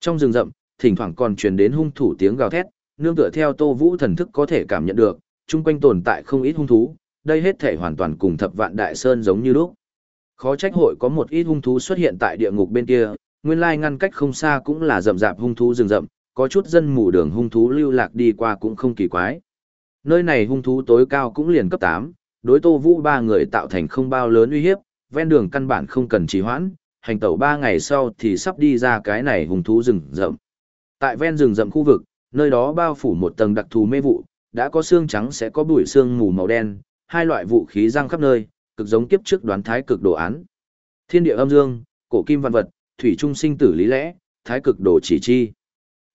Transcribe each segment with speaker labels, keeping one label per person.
Speaker 1: Trong rừng rậm, thỉnh thoảng còn truyền đến hung thủ tiếng gào thét, nương tựa theo Tô Vũ thần thức có thể cảm nhận được, chung quanh tồn tại không ít hung thú, đây hết thể hoàn toàn cùng thập vạn đại sơn giống như lúc. Khó trách hội có một ít hung thú xuất hiện tại địa ngục bên kia, nguyên lai ngăn cách không xa cũng là rậm rạp hung thú rừng rậm, có chút dân mù đường hung thú lưu lạc đi qua cũng không kỳ quái. Nơi này hung thú tối cao cũng liền cấp 8, đối Tô Vũ ba người tạo thành không bao lớn uy hiếp, ven đường căn bản không cần trì hoãn, hành tẩu 3 ngày sau thì sắp đi ra cái này hung thú rừng rậm. Tại ven rừng rậm khu vực, nơi đó bao phủ một tầng đặc thù mê vụ, đã có xương trắng sẽ có bụi xương mù màu đen, hai loại vũ khí răng khắp nơi, cực giống kiếp trước đoán thái cực đồ án. Thiên địa âm dương, cổ kim văn vật, thủy trung sinh tử lý lẽ, thái cực đồ chỉ chi.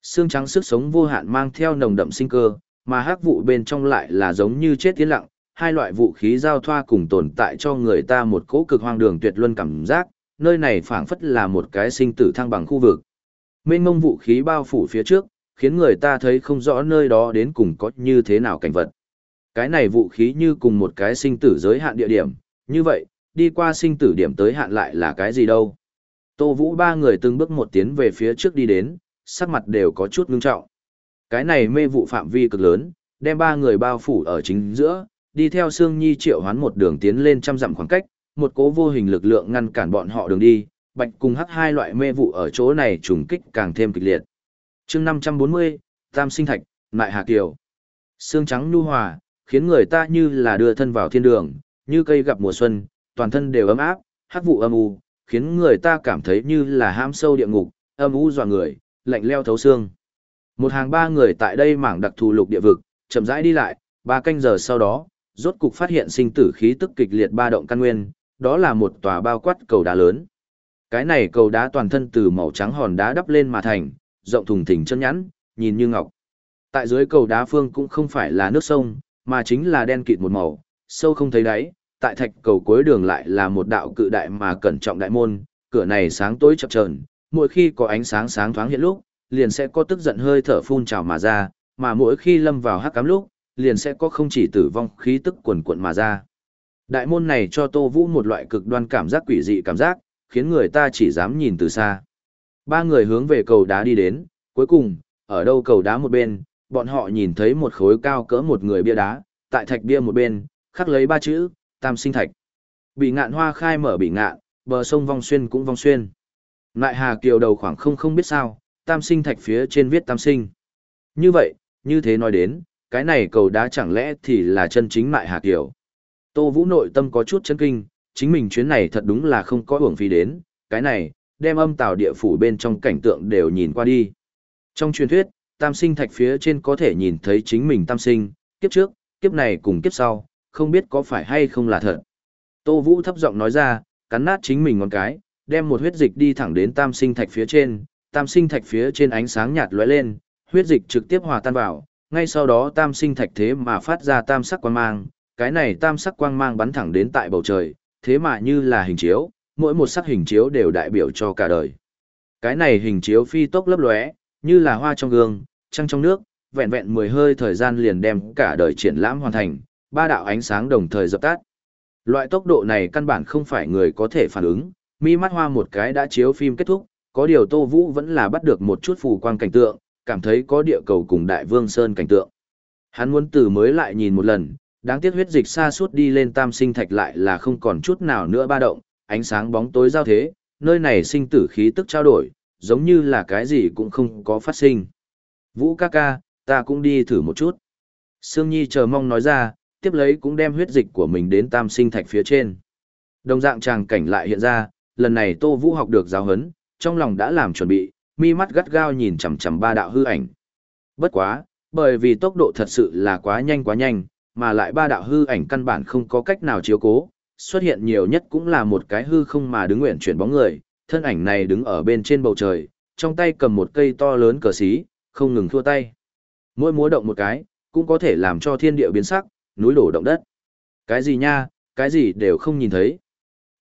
Speaker 1: Xương trắng sức sống vô hạn mang theo nồng đậm sinh cơ, mà hắc vụ bên trong lại là giống như chết tiến lặng, hai loại vũ khí giao thoa cùng tồn tại cho người ta một cỗ cực hoang đường tuyệt luân cảm giác, nơi này phảng phất là một cái sinh tử thăng bằng khu vực. Mênh mông vũ khí bao phủ phía trước, khiến người ta thấy không rõ nơi đó đến cùng có như thế nào cảnh vật. Cái này vũ khí như cùng một cái sinh tử giới hạn địa điểm, như vậy, đi qua sinh tử điểm tới hạn lại là cái gì đâu. Tô Vũ ba người từng bước một tiến về phía trước đi đến, sắc mặt đều có chút ngưng trọng. Cái này mê vụ phạm vi cực lớn, đem ba người bao phủ ở chính giữa, đi theo Sương Nhi triệu hoán một đường tiến lên trăm dặm khoảng cách, một cố vô hình lực lượng ngăn cản bọn họ đường đi, bạch cùng hắc hai loại mê vụ ở chỗ này trùng kích càng thêm kịch liệt. chương 540, Tam Sinh Thạch, Nại Hà Kiều. Sương trắng nhu hòa, khiến người ta như là đưa thân vào thiên đường, như cây gặp mùa xuân, toàn thân đều ấm áp, hắc vụ âm u, khiến người ta cảm thấy như là ham sâu địa ngục, âm u dọa người, lạnh leo thấu xương. Một hàng ba người tại đây mảng đặc thù lục địa vực, chậm rãi đi lại, ba canh giờ sau đó, rốt cục phát hiện sinh tử khí tức kịch liệt ba động căn nguyên, đó là một tòa bao quát cầu đá lớn. Cái này cầu đá toàn thân từ màu trắng hòn đá đắp lên mà thành, rộng thùng thình chân nhẵn, nhìn như ngọc. Tại dưới cầu đá phương cũng không phải là nước sông, mà chính là đen kịt một màu, sâu không thấy đáy, tại thạch cầu cuối đường lại là một đạo cự đại mà cẩn trọng đại môn, cửa này sáng tối chập chờn, mỗi khi có ánh sáng sáng thoáng hiện lúc, liền sẽ có tức giận hơi thở phun trào mà ra, mà mỗi khi lâm vào hắc cám lúc, liền sẽ có không chỉ tử vong khí tức quần cuộn mà ra. Đại môn này cho Tô Vũ một loại cực đoan cảm giác quỷ dị cảm giác, khiến người ta chỉ dám nhìn từ xa. Ba người hướng về cầu đá đi đến, cuối cùng, ở đâu cầu đá một bên, bọn họ nhìn thấy một khối cao cỡ một người bia đá, tại thạch bia một bên, khắc lấy ba chữ, tam sinh thạch. Bị ngạn hoa khai mở bị ngạn, bờ sông vong xuyên cũng vong xuyên. Nại hà kiều đầu khoảng không không biết sao, tam sinh thạch phía trên viết tam sinh. Như vậy, như thế nói đến, cái này cầu đá chẳng lẽ thì là chân chính mại hà kiều. Tô Vũ nội tâm có chút chấn kinh, chính mình chuyến này thật đúng là không có uổng phí đến, cái này, đem âm tào địa phủ bên trong cảnh tượng đều nhìn qua đi. Trong truyền thuyết, tam sinh thạch phía trên có thể nhìn thấy chính mình tam sinh, kiếp trước, kiếp này cùng kiếp sau, không biết có phải hay không là thật. Tô Vũ thấp giọng nói ra, cắn nát chính mình ngón cái, đem một huyết dịch đi thẳng đến tam sinh thạch phía trên, tam sinh thạch phía trên ánh sáng nhạt lóe lên, huyết dịch trực tiếp hòa tan vào, ngay sau đó tam sinh thạch thế mà phát ra tam sắc quang mang, cái này tam sắc quang mang bắn thẳng đến tại bầu trời, thế mà như là hình chiếu, mỗi một sắc hình chiếu đều đại biểu cho cả đời. Cái này hình chiếu phi tốc lấp lóe, như là hoa trong gương, trăng trong nước, vẹn vẹn mười hơi thời gian liền đem cả đời triển lãm hoàn thành, ba đạo ánh sáng đồng thời dập tắt. Loại tốc độ này căn bản không phải người có thể phản ứng, mi mắt hoa một cái đã chiếu phim kết thúc, có điều Tô Vũ vẫn là bắt được một chút phù quang cảnh tượng, cảm thấy có địa cầu cùng Đại Vương Sơn cảnh tượng. Hắn muốn từ mới lại nhìn một lần, đáng tiếc huyết dịch xa suốt đi lên tam sinh thạch lại là không còn chút nào nữa ba động, ánh sáng bóng tối giao thế, nơi này sinh tử khí tức trao đổi, giống như là cái gì cũng không có phát sinh. Vũ ca ca, ta cũng đi thử một chút. Sương Nhi chờ mong nói ra, tiếp lấy cũng đem huyết dịch của mình đến tam sinh thạch phía trên. Đồng dạng tràng cảnh lại hiện ra, lần này Tô Vũ học được giáo hấn, trong lòng đã làm chuẩn bị, mi mắt gắt gao nhìn chằm chằm ba đạo hư ảnh. Bất quá, bởi vì tốc độ thật sự là quá nhanh quá nhanh, mà lại ba đạo hư ảnh căn bản không có cách nào chiếu cố, xuất hiện nhiều nhất cũng là một cái hư không mà đứng nguyện chuyển bóng người, thân ảnh này đứng ở bên trên bầu trời, trong tay cầm một cây to lớn cờ xí, không ngừng thua tay. Mỗi múa động một cái, cũng có thể làm cho thiên địa biến sắc, núi đổ động đất. Cái gì nha, cái gì đều không nhìn thấy.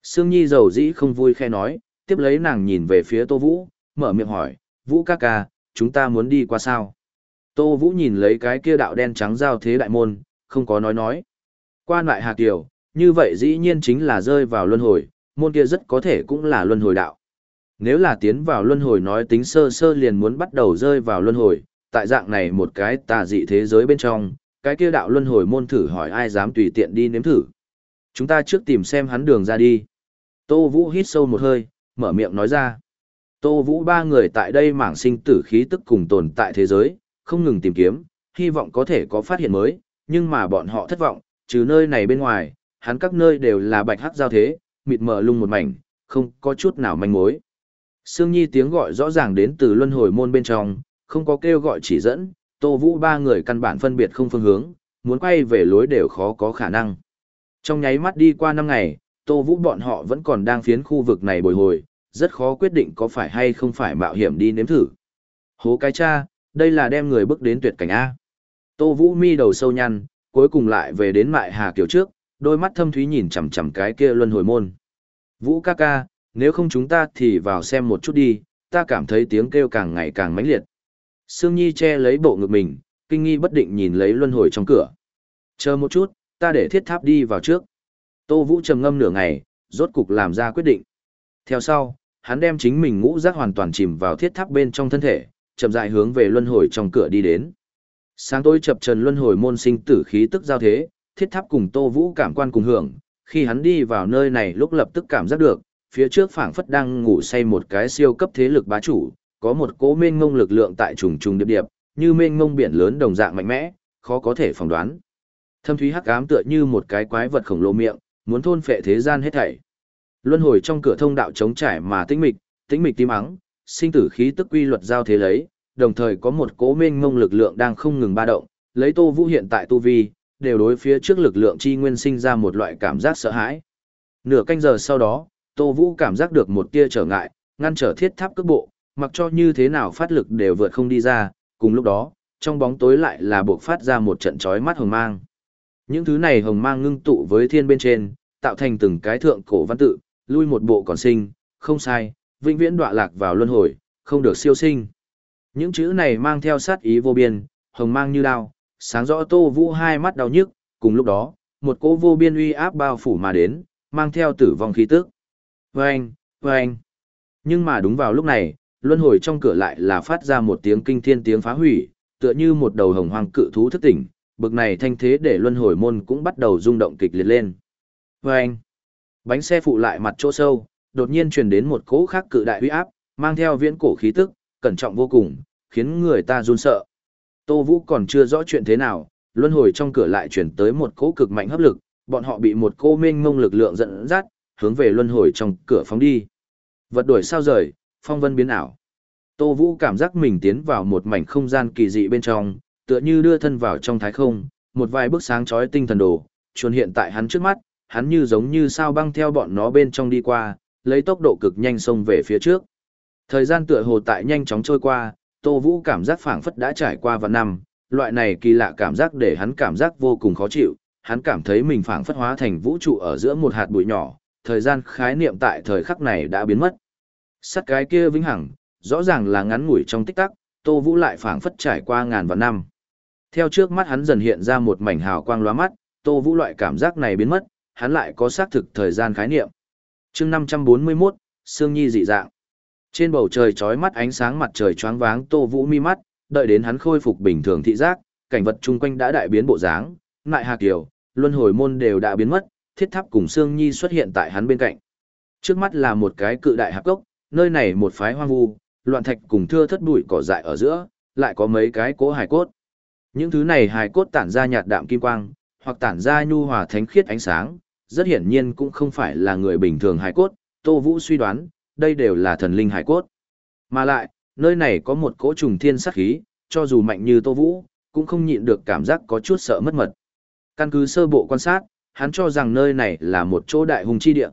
Speaker 1: Sương Nhi giàu dĩ không vui khe nói, tiếp lấy nàng nhìn về phía Tô Vũ, mở miệng hỏi, Vũ ca ca, chúng ta muốn đi qua sao? Tô Vũ nhìn lấy cái kia đạo đen trắng giao thế đại môn, không có nói nói. Qua lại Hà Kiều, như vậy dĩ nhiên chính là rơi vào luân hồi, môn kia rất có thể cũng là luân hồi đạo. Nếu là tiến vào luân hồi nói tính sơ sơ liền muốn bắt đầu rơi vào luân hồi, tại dạng này một cái tà dị thế giới bên trong, cái kia đạo luân hồi môn thử hỏi ai dám tùy tiện đi nếm thử. Chúng ta trước tìm xem hắn đường ra đi. Tô Vũ hít sâu một hơi, mở miệng nói ra. Tô Vũ ba người tại đây mảng sinh tử khí tức cùng tồn tại thế giới, không ngừng tìm kiếm, hy vọng có thể có phát hiện mới, nhưng mà bọn họ thất vọng, trừ nơi này bên ngoài, hắn các nơi đều là bạch hắc giao thế, mịt mờ lung một mảnh, không có chút nào manh mối. Sương Nhi tiếng gọi rõ ràng đến từ luân hồi môn bên trong, không có kêu gọi chỉ dẫn, Tô Vũ ba người căn bản phân biệt không phương hướng, muốn quay về lối đều khó có khả năng. Trong nháy mắt đi qua năm ngày, Tô Vũ bọn họ vẫn còn đang phiến khu vực này bồi hồi, rất khó quyết định có phải hay không phải mạo hiểm đi nếm thử. Hố cái cha, đây là đem người bước đến tuyệt cảnh A. Tô Vũ mi đầu sâu nhăn, cuối cùng lại về đến mại hà kiểu trước, đôi mắt thâm thúy nhìn chằm chằm cái kia luân hồi môn. Vũ ca ca, nếu không chúng ta thì vào xem một chút đi, ta cảm thấy tiếng kêu càng ngày càng mãnh liệt. Sương Nhi che lấy bộ ngực mình, kinh nghi bất định nhìn lấy luân hồi trong cửa. Chờ một chút, ta để thiết tháp đi vào trước. Tô Vũ trầm ngâm nửa ngày, rốt cục làm ra quyết định. Theo sau, hắn đem chính mình ngũ giác hoàn toàn chìm vào thiết tháp bên trong thân thể, chậm rãi hướng về luân hồi trong cửa đi đến. Sáng tối chập trần luân hồi môn sinh tử khí tức giao thế, thiết tháp cùng Tô Vũ cảm quan cùng hưởng, khi hắn đi vào nơi này lúc lập tức cảm giác được, phía trước phảng phất đang ngủ say một cái siêu cấp thế lực bá chủ, có một cỗ mênh ngông lực lượng tại trùng trùng điệp điệp, như mênh ngông biển lớn đồng dạng mạnh mẽ, khó có thể phỏng đoán. Thâm thúy hắc ám tựa như một cái quái vật khổng lồ miệng, muốn thôn phệ thế gian hết thảy. Luân hồi trong cửa thông đạo trống trải mà tĩnh mịch, tĩnh mịch tim ắng, sinh tử khí tức quy luật giao thế lấy, đồng thời có một cố mênh ngông lực lượng đang không ngừng ba động, lấy Tô Vũ hiện tại tu vi, đều đối phía trước lực lượng chi nguyên sinh ra một loại cảm giác sợ hãi. Nửa canh giờ sau đó, Tô Vũ cảm giác được một tia trở ngại, ngăn trở thiết tháp cước bộ, mặc cho như thế nào phát lực đều vượt không đi ra, cùng lúc đó, trong bóng tối lại là buộc phát ra một trận chói mắt hồng mang. Những thứ này hồng mang ngưng tụ với thiên bên trên, tạo thành từng cái thượng cổ văn tự, lui một bộ còn sinh, không sai, vĩnh viễn đọa lạc vào luân hồi, không được siêu sinh. Những chữ này mang theo sát ý vô biên, hồng mang như đao, sáng rõ Tô Vũ hai mắt đau nhức, cùng lúc đó, một cỗ vô biên uy áp bao phủ mà đến, mang theo tử vong khí tức. Vâng, vâng. Nhưng mà đúng vào lúc này, luân hồi trong cửa lại là phát ra một tiếng kinh thiên tiếng phá hủy, tựa như một đầu hồng hoang cự thú thức tỉnh, bực này thanh thế để luân hồi môn cũng bắt đầu rung động kịch liệt lên. Vâng. Bánh xe phụ lại mặt chỗ sâu, đột nhiên truyền đến một cỗ khác cự đại uy áp, mang theo viễn cổ khí tức, cẩn trọng vô cùng, khiến người ta run sợ. Tô Vũ còn chưa rõ chuyện thế nào, luân hồi trong cửa lại chuyển tới một cỗ cực mạnh hấp lực, bọn họ bị một cô mênh mông lực lượng dẫn dắt, hướng về luân hồi trong cửa phóng đi. Vật đuổi sao rời, phong vân biến ảo. Tô Vũ cảm giác mình tiến vào một mảnh không gian kỳ dị bên trong, tựa như đưa thân vào trong thái không, một vài bước sáng chói tinh thần đồ, chuồn hiện tại hắn trước mắt, hắn như giống như sao băng theo bọn nó bên trong đi qua, lấy tốc độ cực nhanh xông về phía trước. Thời gian tựa hồ tại nhanh chóng trôi qua, Tô Vũ cảm giác phảng phất đã trải qua vạn năm, loại này kỳ lạ cảm giác để hắn cảm giác vô cùng khó chịu, hắn cảm thấy mình phảng phất hóa thành vũ trụ ở giữa một hạt bụi nhỏ, thời gian khái niệm tại thời khắc này đã biến mất. Sắt cái kia vĩnh hằng, rõ ràng là ngắn ngủi trong tích tắc, Tô Vũ lại phảng phất trải qua ngàn vạn năm. Theo trước mắt hắn dần hiện ra một mảnh hào quang lóa mắt, Tô Vũ loại cảm giác này biến mất, hắn lại có xác thực thời gian khái niệm. Chương 541, Sương Nhi dị dạng. Trên bầu trời chói mắt ánh sáng mặt trời choáng váng Tô Vũ mi mắt, đợi đến hắn khôi phục bình thường thị giác, cảnh vật chung quanh đã đại biến bộ dáng, lại Hà Kiều, luân hồi môn đều đã biến mất, thiết tháp cùng Sương Nhi xuất hiện tại hắn bên cạnh. Trước mắt là một cái cự đại hạp cốc, nơi này một phái hoang vu, loạn thạch cùng thưa thất bụi cỏ dại ở giữa, lại có mấy cái cố hài cốt. Những thứ này hài cốt tản ra nhạt đạm kim quang, hoặc tản ra nhu hòa thánh khiết ánh sáng, rất hiển nhiên cũng không phải là người bình thường hài cốt, Tô Vũ suy đoán, đây đều là thần linh hải cốt. Mà lại, nơi này có một cỗ trùng thiên sát khí, cho dù mạnh như Tô Vũ, cũng không nhịn được cảm giác có chút sợ mất mật. Căn cứ sơ bộ quan sát, hắn cho rằng nơi này là một chỗ đại hùng chi địa.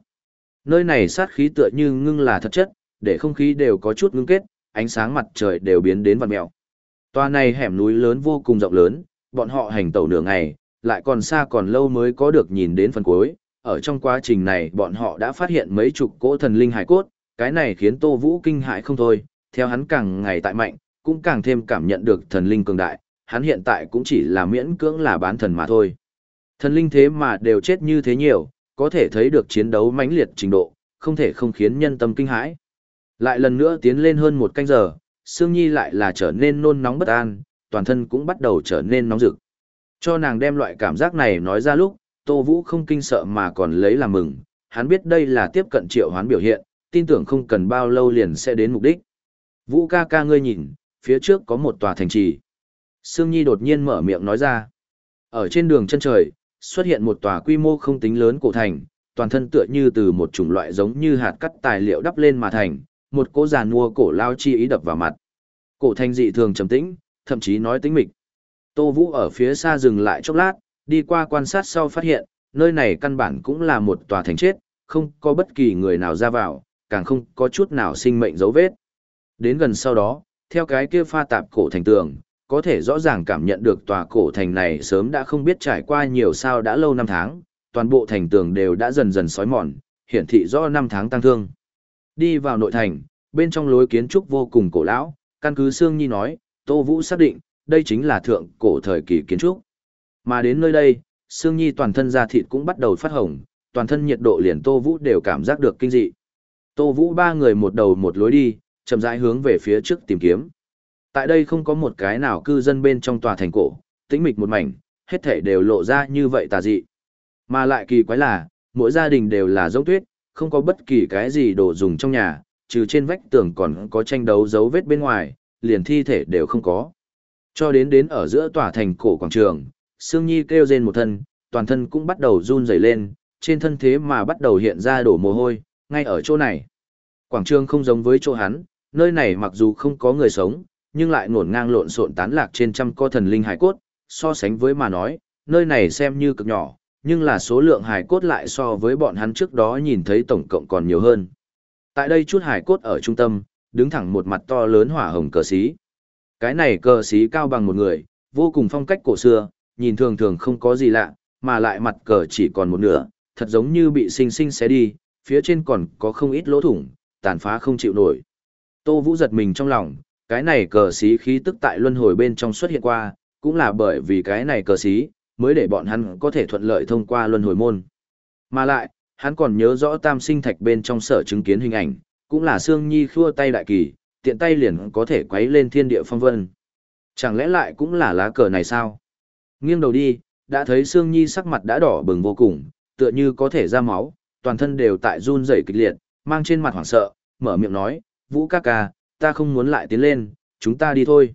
Speaker 1: Nơi này sát khí tựa như ngưng là thật chất, để không khí đều có chút ngưng kết, ánh sáng mặt trời đều biến đến vằn mèo. Toa này hẻm núi lớn vô cùng rộng lớn, bọn họ hành tẩu nửa ngày, lại còn xa còn lâu mới có được nhìn đến phần cuối. Ở trong quá trình này bọn họ đã phát hiện mấy chục cỗ thần linh hải cốt, cái này khiến Tô Vũ kinh hãi không thôi, theo hắn càng ngày tại mạnh, cũng càng thêm cảm nhận được thần linh cường đại, hắn hiện tại cũng chỉ là miễn cưỡng là bán thần mà thôi. Thần linh thế mà đều chết như thế nhiều, có thể thấy được chiến đấu mãnh liệt trình độ, không thể không khiến nhân tâm kinh hãi. Lại lần nữa tiến lên hơn một canh giờ, Sương Nhi lại là trở nên nôn nóng bất an, toàn thân cũng bắt đầu trở nên nóng rực. Cho nàng đem loại cảm giác này nói ra lúc, Tô Vũ không kinh sợ mà còn lấy làm mừng, hắn biết đây là tiếp cận triệu hoán biểu hiện, tin tưởng không cần bao lâu liền sẽ đến mục đích. Vũ ca ca ngươi nhìn, phía trước có một tòa thành trì. Sương Nhi đột nhiên mở miệng nói ra. Ở trên đường chân trời, xuất hiện một tòa quy mô không tính lớn cổ thành, toàn thân tựa như từ một chủng loại giống như hạt cắt tài liệu đắp lên mà thành, một cỗ giàn mua cổ lao chi ý đập vào mặt. Cổ thành dị thường trầm tĩnh, thậm chí nói tính mịch. Tô Vũ ở phía xa dừng lại chốc lát, đi qua quan sát sau phát hiện, nơi này căn bản cũng là một tòa thành chết, không có bất kỳ người nào ra vào, càng không có chút nào sinh mệnh dấu vết. Đến gần sau đó, theo cái kia pha tạp cổ thành tường, có thể rõ ràng cảm nhận được tòa cổ thành này sớm đã không biết trải qua nhiều sao đã lâu năm tháng, toàn bộ thành tường đều đã dần dần sói mòn, hiển thị rõ năm tháng tăng thương. Đi vào nội thành, bên trong lối kiến trúc vô cùng cổ lão, căn cứ Sương Nhi nói, Tô Vũ xác định, đây chính là thượng cổ thời kỳ kiến trúc. Mà đến nơi đây, Sương Nhi toàn thân da thịt cũng bắt đầu phát hồng, toàn thân nhiệt độ liền Tô Vũ đều cảm giác được kinh dị. Tô Vũ ba người một đầu một lối đi, chậm rãi hướng về phía trước tìm kiếm. Tại đây không có một cái nào cư dân bên trong tòa thành cổ, tĩnh mịch một mảnh, hết thảy đều lộ ra như vậy tà dị. Mà lại kỳ quái là, mỗi gia đình đều là giống tuyết, không có bất kỳ cái gì đồ dùng trong nhà, trừ trên vách tường còn có tranh đấu dấu vết bên ngoài, liền thi thể đều không có. Cho đến đến ở giữa tòa thành cổ quảng trường, Sương Nhi kêu rên một thân, toàn thân cũng bắt đầu run rẩy lên, trên thân thế mà bắt đầu hiện ra đổ mồ hôi, ngay ở chỗ này. Quảng trường không giống với chỗ hắn, nơi này mặc dù không có người sống, nhưng lại ngổn ngang lộn xộn tán lạc trên trăm co thần linh hải cốt, so sánh với mà nói, nơi này xem như cực nhỏ, nhưng là số lượng hải cốt lại so với bọn hắn trước đó nhìn thấy tổng cộng còn nhiều hơn. Tại đây chút hải cốt ở trung tâm, đứng thẳng một mặt to lớn hỏa hồng cờ xí. Cái này cờ xí cao bằng một người, vô cùng phong cách cổ xưa, nhìn thường thường không có gì lạ, mà lại mặt cờ chỉ còn một nửa, thật giống như bị sinh sinh xé đi, phía trên còn có không ít lỗ thủng, tàn phá không chịu nổi. Tô Vũ giật mình trong lòng, cái này cờ xí khí tức tại luân hồi bên trong xuất hiện qua, cũng là bởi vì cái này cờ xí, mới để bọn hắn có thể thuận lợi thông qua luân hồi môn. Mà lại, hắn còn nhớ rõ tam sinh thạch bên trong sở chứng kiến hình ảnh, cũng là Sương Nhi khua tay đại kỳ, tiện tay liền có thể quấy lên thiên địa phong vân. Chẳng lẽ lại cũng là lá cờ này sao? Nghiêng đầu đi, đã thấy Sương Nhi sắc mặt đã đỏ bừng vô cùng, tựa như có thể ra máu, toàn thân đều tại run rẩy kịch liệt, mang trên mặt hoảng sợ, mở miệng nói, Vũ ca ca, ta không muốn lại tiến lên, chúng ta đi thôi.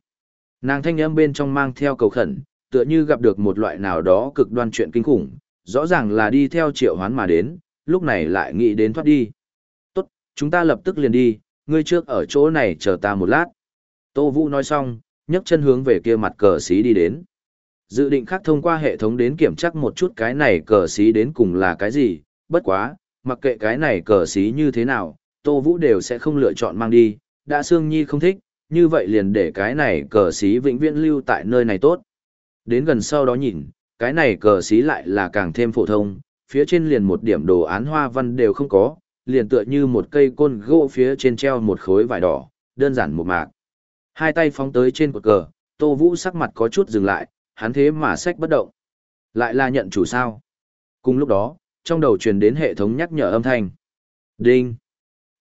Speaker 1: Nàng thanh âm bên trong mang theo cầu khẩn, tựa như gặp được một loại nào đó cực đoan chuyện kinh khủng, rõ ràng là đi theo triệu hoán mà đến, lúc này lại nghĩ đến thoát đi. Tốt, chúng ta lập tức liền đi, ngươi trước ở chỗ này chờ ta một lát. Tô Vũ nói xong, nhấc chân hướng về kia mặt cờ xí đi đến. Dự định khác thông qua hệ thống đến kiểm tra một chút cái này cờ xí đến cùng là cái gì, bất quá, mặc kệ cái này cờ xí như thế nào, Tô Vũ đều sẽ không lựa chọn mang đi, đã Sương Nhi không thích, như vậy liền để cái này cờ xí vĩnh viễn lưu tại nơi này tốt. Đến gần sau đó nhìn, cái này cờ xí lại là càng thêm phổ thông, phía trên liền một điểm đồ án hoa văn đều không có, liền tựa như một cây côn gỗ phía trên treo một khối vải đỏ, đơn giản một mạc. Hai tay phóng tới trên cột cờ, Tô Vũ sắc mặt có chút dừng lại, hắn thế mà sách bất động. Lại là nhận chủ sao? Cùng lúc đó, trong đầu truyền đến hệ thống nhắc nhở âm thanh. Đinh!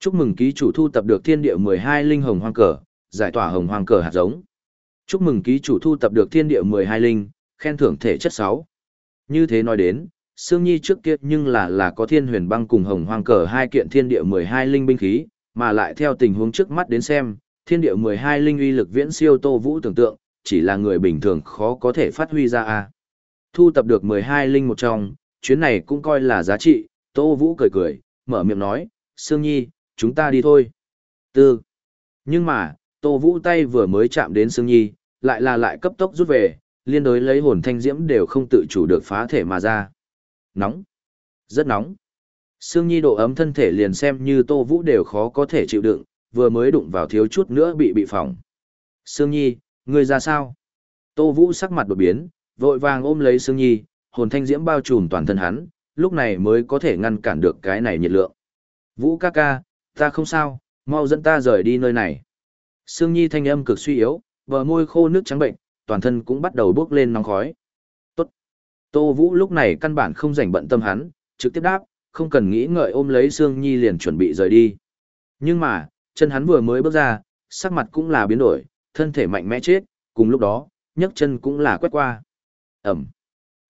Speaker 1: Chúc mừng ký chủ thu tập được thiên địa 12 linh hồng hoang cờ, giải tỏa hồng hoang cờ hạt giống. Chúc mừng ký chủ thu tập được thiên địa 12 linh, khen thưởng thể chất 6. Như thế nói đến, Sương Nhi trước kia nhưng là là có thiên huyền băng cùng hồng hoang cờ hai kiện thiên địa 12 linh binh khí, mà lại theo tình huống trước mắt đến xem, thiên địa 12 linh uy lực viễn siêu Tô Vũ tưởng tượng, chỉ là người bình thường khó có thể phát huy ra a. Thu tập được 12 linh một trong, chuyến này cũng coi là giá trị, Tô Vũ cười cười, mở miệng nói, Sương Nhi, chúng ta đi thôi. Tư. Nhưng mà, Tô Vũ tay vừa mới chạm đến Sương Nhi, lại là lại cấp tốc rút về, liên đối lấy hồn thanh diễm đều không tự chủ được phá thể mà ra. Nóng. Rất nóng. Sương Nhi độ ấm thân thể liền xem như Tô Vũ đều khó có thể chịu đựng, vừa mới đụng vào thiếu chút nữa bị bị phỏng. Sương Nhi, ngươi ra sao? Tô Vũ sắc mặt đột biến, vội vàng ôm lấy Sương Nhi, hồn thanh diễm bao trùm toàn thân hắn, lúc này mới có thể ngăn cản được cái này nhiệt lượng. Vũ ca ca, ta không sao, mau dẫn ta rời đi nơi này. Sương Nhi thanh âm cực suy yếu, bờ môi khô nước trắng bệnh, toàn thân cũng bắt đầu bốc lên nóng khói. Tốt. Tô Vũ lúc này căn bản không rảnh bận tâm hắn, trực tiếp đáp, không cần nghĩ ngợi ôm lấy Sương Nhi liền chuẩn bị rời đi. Nhưng mà, Chân hắn vừa mới bước ra, sắc mặt cũng là biến đổi, thân thể mạnh mẽ chết, cùng lúc đó, nhấc chân cũng là quét qua. Ẩm.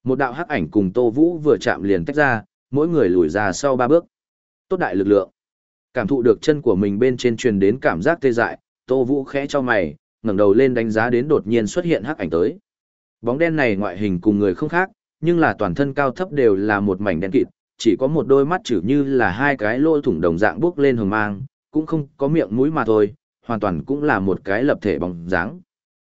Speaker 1: Một đạo hắc ảnh cùng Tô Vũ vừa chạm liền tách ra, mỗi người lùi ra sau ba bước. Tốt đại lực lượng. Cảm thụ được chân của mình bên trên truyền đến cảm giác tê dại, Tô Vũ khẽ cho mày, ngẩng đầu lên đánh giá đến đột nhiên xuất hiện hắc ảnh tới. Bóng đen này ngoại hình cùng người không khác, nhưng là toàn thân cao thấp đều là một mảnh đen kịt, chỉ có một đôi mắt chữ như là hai cái lỗ thủng đồng dạng bước lên hồng mang, cũng không có miệng mũi mà thôi, hoàn toàn cũng là một cái lập thể bóng dáng.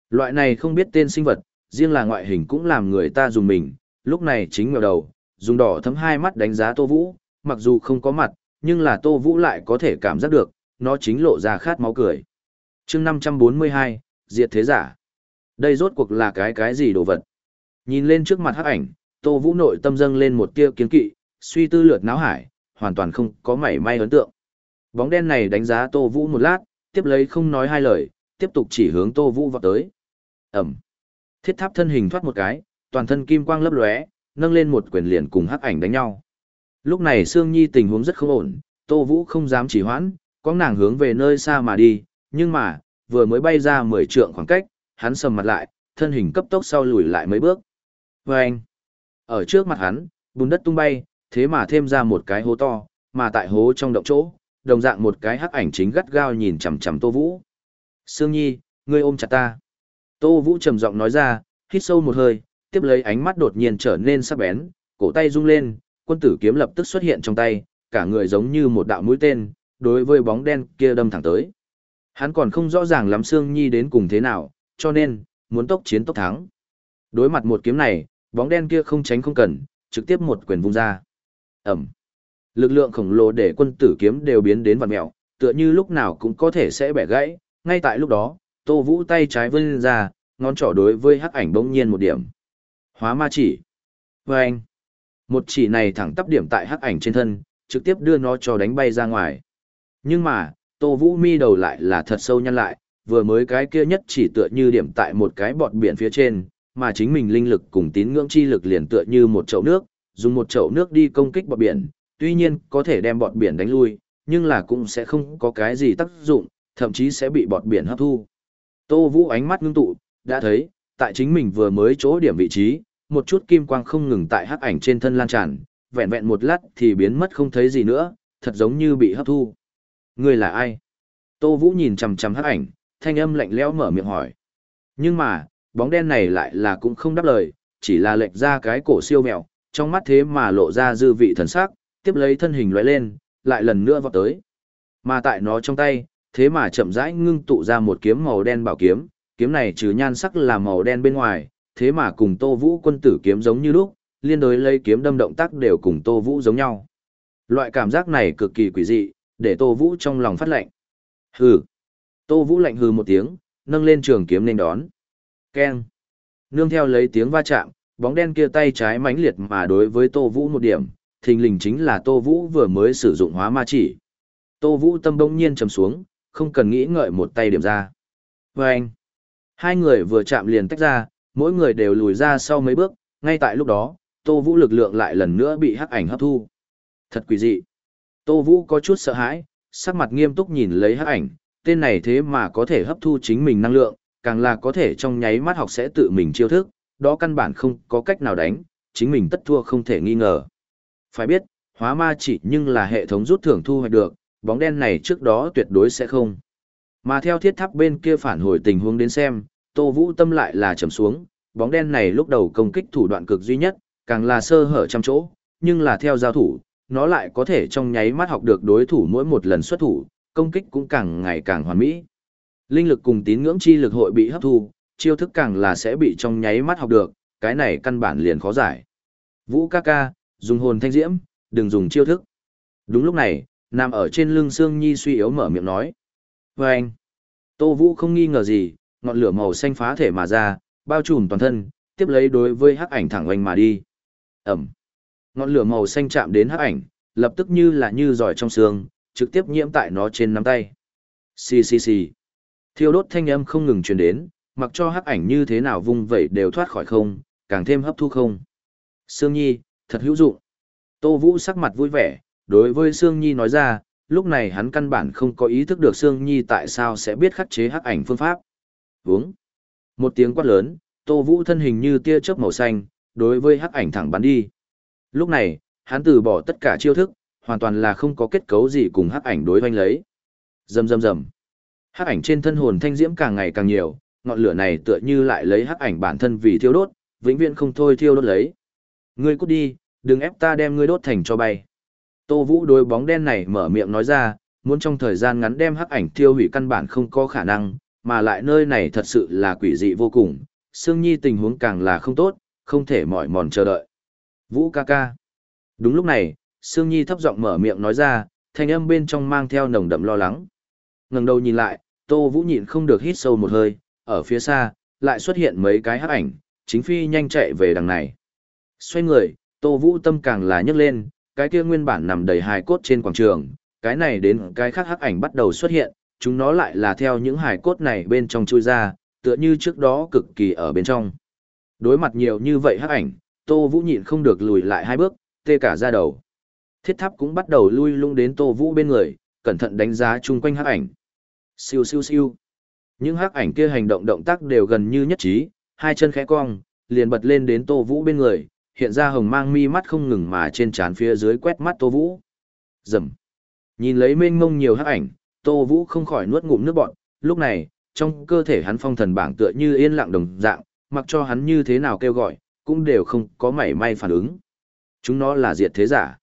Speaker 1: Loại này không biết tên sinh vật, riêng là ngoại hình cũng làm người ta dùng mình, lúc này chính ngẩng đầu, dùng đỏ thấm hai mắt đánh giá Tô Vũ, mặc dù không có mặt, nhưng là Tô Vũ lại có thể cảm giác được, nó chính lộ ra khát máu cười. chương 542, Diệt Thế Giả. Đây rốt cuộc là cái cái gì đồ vật? Nhìn lên trước mặt hắc ảnh, Tô Vũ nội tâm dâng lên một tia kiến kỵ, suy tư lượt náo hải, hoàn toàn không có mảy may ấn tượng. Bóng đen này đánh giá Tô Vũ một lát, tiếp lấy không nói hai lời, tiếp tục chỉ hướng Tô Vũ vào tới. Ẩm. Thiết tháp thân hình thoát một cái, toàn thân kim quang lấp lóe, nâng lên một quyền liền cùng hắc ảnh đánh nhau. Lúc này Sương Nhi tình huống rất không ổn, Tô Vũ không dám chỉ hoãn, có nàng hướng về nơi xa mà đi, nhưng mà, vừa mới bay ra 10 trượng khoảng cách, hắn sầm mặt lại, thân hình cấp tốc sau lùi lại mấy bước. Và anh, ở trước mặt hắn, bùn đất tung bay, thế mà thêm ra một cái hố to, mà tại hố trong động chỗ, đồng dạng một cái hắc ảnh chính gắt gao nhìn chằm chằm Tô Vũ. Sương Nhi, ngươi ôm chặt ta. Tô Vũ trầm giọng nói ra, hít sâu một hơi, tiếp lấy ánh mắt đột nhiên trở nên sắc bén, cổ tay rung lên, quân tử kiếm lập tức xuất hiện trong tay, cả người giống như một đạo mũi tên, đối với bóng đen kia đâm thẳng tới. Hắn còn không rõ ràng lắm Sương Nhi đến cùng thế nào, cho nên, muốn tốc chiến tốc thắng. Đối mặt một kiếm này, bóng đen kia không tránh không cần, trực tiếp một quyền vung ra. Ẩm. Lực lượng khổng lồ để quân tử kiếm đều biến đến vặn mẹo, tựa như lúc nào cũng có thể sẽ bẻ gãy. Ngay tại lúc đó, Tô Vũ tay trái vươn ra, ngón trỏ đối với hắc ảnh bỗng nhiên một điểm. Hóa ma chỉ. Và anh. Một chỉ này thẳng tắp điểm tại hắc ảnh trên thân, trực tiếp đưa nó cho đánh bay ra ngoài. Nhưng mà, Tô Vũ mi đầu lại là thật sâu nhăn lại, vừa mới cái kia nhất chỉ tựa như điểm tại một cái bọt biển phía trên, mà chính mình linh lực cùng tín ngưỡng chi lực liền tựa như một chậu nước, dùng một chậu nước đi công kích bọt biển, tuy nhiên có thể đem bọt biển đánh lui, nhưng là cũng sẽ không có cái gì tác dụng, thậm chí sẽ bị bọt biển hấp thu. Tô Vũ ánh mắt ngưng tụ, đã thấy, tại chính mình vừa mới chỗ điểm vị trí, một chút kim quang không ngừng tại hắc ảnh trên thân lan tràn, vẹn vẹn một lát thì biến mất không thấy gì nữa, thật giống như bị hấp thu. Người là ai? Tô Vũ nhìn chằm chằm hắc ảnh, thanh âm lạnh lẽo mở miệng hỏi. Nhưng mà, bóng đen này lại là cũng không đáp lời, chỉ là lệch ra cái cổ siêu mèo, trong mắt thế mà lộ ra dư vị thần sắc, tiếp lấy thân hình lóe lên, lại lần nữa vọt tới. Mà tại nó trong tay, thế mà chậm rãi ngưng tụ ra một kiếm màu đen bảo kiếm, kiếm này trừ nhan sắc là màu đen bên ngoài, thế mà cùng Tô Vũ quân tử kiếm giống như lúc, liên đối lấy kiếm đâm động tác đều cùng Tô Vũ giống nhau. Loại cảm giác này cực kỳ quỷ dị, để Tô Vũ trong lòng phát lệnh. Hừ. Tô Vũ lạnh hừ một tiếng, nâng lên trường kiếm nên đón. Keng. Nương theo lấy tiếng va chạm, bóng đen kia tay trái mãnh liệt mà đối với Tô Vũ một điểm, thình lình chính là Tô Vũ vừa mới sử dụng hóa ma chỉ. Tô Vũ tâm đông nhiên trầm xuống, không cần nghĩ ngợi một tay điểm ra. Và anh, hai người vừa chạm liền tách ra, mỗi người đều lùi ra sau mấy bước, ngay tại lúc đó, Tô Vũ lực lượng lại lần nữa bị hắc ảnh hấp thu. Thật quỷ dị. Tô Vũ có chút sợ hãi, sắc mặt nghiêm túc nhìn lấy hắc ảnh, tên này thế mà có thể hấp thu chính mình năng lượng, càng là có thể trong nháy mắt học sẽ tự mình chiêu thức, đó căn bản không có cách nào đánh, chính mình tất thua không thể nghi ngờ. Phải biết, hóa ma chỉ nhưng là hệ thống rút thưởng thu hoạch được, bóng đen này trước đó tuyệt đối sẽ không. Mà theo thiết tháp bên kia phản hồi tình huống đến xem, Tô Vũ tâm lại là trầm xuống, bóng đen này lúc đầu công kích thủ đoạn cực duy nhất, càng là sơ hở trăm chỗ, nhưng là theo giao thủ, nó lại có thể trong nháy mắt học được đối thủ mỗi một lần xuất thủ, công kích cũng càng ngày càng hoàn mỹ. Linh lực cùng tín ngưỡng chi lực hội bị hấp thu, chiêu thức càng là sẽ bị trong nháy mắt học được, cái này căn bản liền khó giải. Vũ ca ca, dùng hồn thanh diễm, đừng dùng chiêu thức. Đúng lúc này, nằm ở trên lưng Sương Nhi suy yếu mở miệng nói. Và anh, Tô Vũ không nghi ngờ gì, ngọn lửa màu xanh phá thể mà ra, bao trùm toàn thân, tiếp lấy đối với hắc ảnh thẳng oanh mà đi. Ẩm. Ngọn lửa màu xanh chạm đến hắc ảnh, lập tức như là như giỏi trong xương, trực tiếp nhiễm tại nó trên nắm tay. Xì xì xì. Thiêu đốt thanh âm không ngừng truyền đến, mặc cho hắc ảnh như thế nào vung vẩy đều thoát khỏi không, càng thêm hấp thu không. Sương Nhi, thật hữu dụng. Tô Vũ sắc mặt vui vẻ, đối với Sương Nhi nói ra, lúc này hắn căn bản không có ý thức được Sương Nhi tại sao sẽ biết khắc chế hắc ảnh phương pháp. Vướng. Một tiếng quát lớn, Tô Vũ thân hình như tia chớp màu xanh, đối với hắc ảnh thẳng bắn đi. Lúc này, hắn từ bỏ tất cả chiêu thức, hoàn toàn là không có kết cấu gì cùng hắc ảnh đối hoanh lấy. Rầm rầm rầm. Hắc ảnh trên thân hồn thanh diễm càng ngày càng nhiều, ngọn lửa này tựa như lại lấy hắc ảnh bản thân vì thiêu đốt, vĩnh viễn không thôi thiêu đốt lấy. Ngươi cút đi, đừng ép ta đem ngươi đốt thành cho bay. Tô Vũ đối bóng đen này mở miệng nói ra, muốn trong thời gian ngắn đem hắc ảnh thiêu hủy căn bản không có khả năng, mà lại nơi này thật sự là quỷ dị vô cùng, Sương Nhi tình huống càng là không tốt, không thể mỏi mòn chờ đợi. Vũ ca ca. Đúng lúc này, Sương Nhi thấp giọng mở miệng nói ra, thanh âm bên trong mang theo nồng đậm lo lắng. Ngẩng đầu nhìn lại, Tô Vũ nhịn không được hít sâu một hơi, ở phía xa, lại xuất hiện mấy cái hắc ảnh, chính phi nhanh chạy về đằng này. Xoay người, Tô Vũ tâm càng là nhấc lên, cái kia nguyên bản nằm đầy hài cốt trên quảng trường, cái này đến cái khác hắc ảnh bắt đầu xuất hiện, chúng nó lại là theo những hài cốt này bên trong chui ra, tựa như trước đó cực kỳ ở bên trong. Đối mặt nhiều như vậy hắc ảnh, Tô Vũ nhịn không được lùi lại hai bước, tê cả ra đầu. Thiết tháp cũng bắt đầu lui lung đến Tô Vũ bên người, cẩn thận đánh giá chung quanh hắc ảnh. Siêu siêu siêu. Những hắc ảnh kia hành động động tác đều gần như nhất trí, hai chân khẽ cong, liền bật lên đến Tô Vũ bên người, hiện ra hồng mang mi mắt không ngừng mà trên trán phía dưới quét mắt Tô Vũ. Rầm. Nhìn lấy mênh mông nhiều hắc ảnh, Tô Vũ không khỏi nuốt ngụm nước bọt, lúc này, trong cơ thể hắn phong thần bảng tựa như yên lặng đồng dạng, mặc cho hắn như thế nào kêu gọi, cũng đều không có mảy may phản ứng. Chúng nó là diệt thế giả.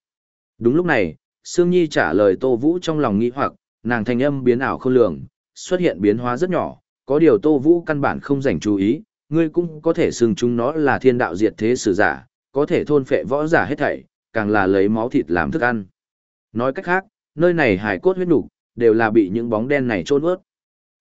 Speaker 1: Đúng lúc này, Sương Nhi trả lời Tô Vũ trong lòng nghi hoặc, nàng thanh âm biến ảo không lường, xuất hiện biến hóa rất nhỏ, có điều Tô Vũ căn bản không dành chú ý, ngươi cũng có thể xưng chúng nó là thiên đạo diệt thế sử giả, có thể thôn phệ võ giả hết thảy, càng là lấy máu thịt làm thức ăn. Nói cách khác, nơi này hải cốt huyết nục đều là bị những bóng đen này trôn ướt.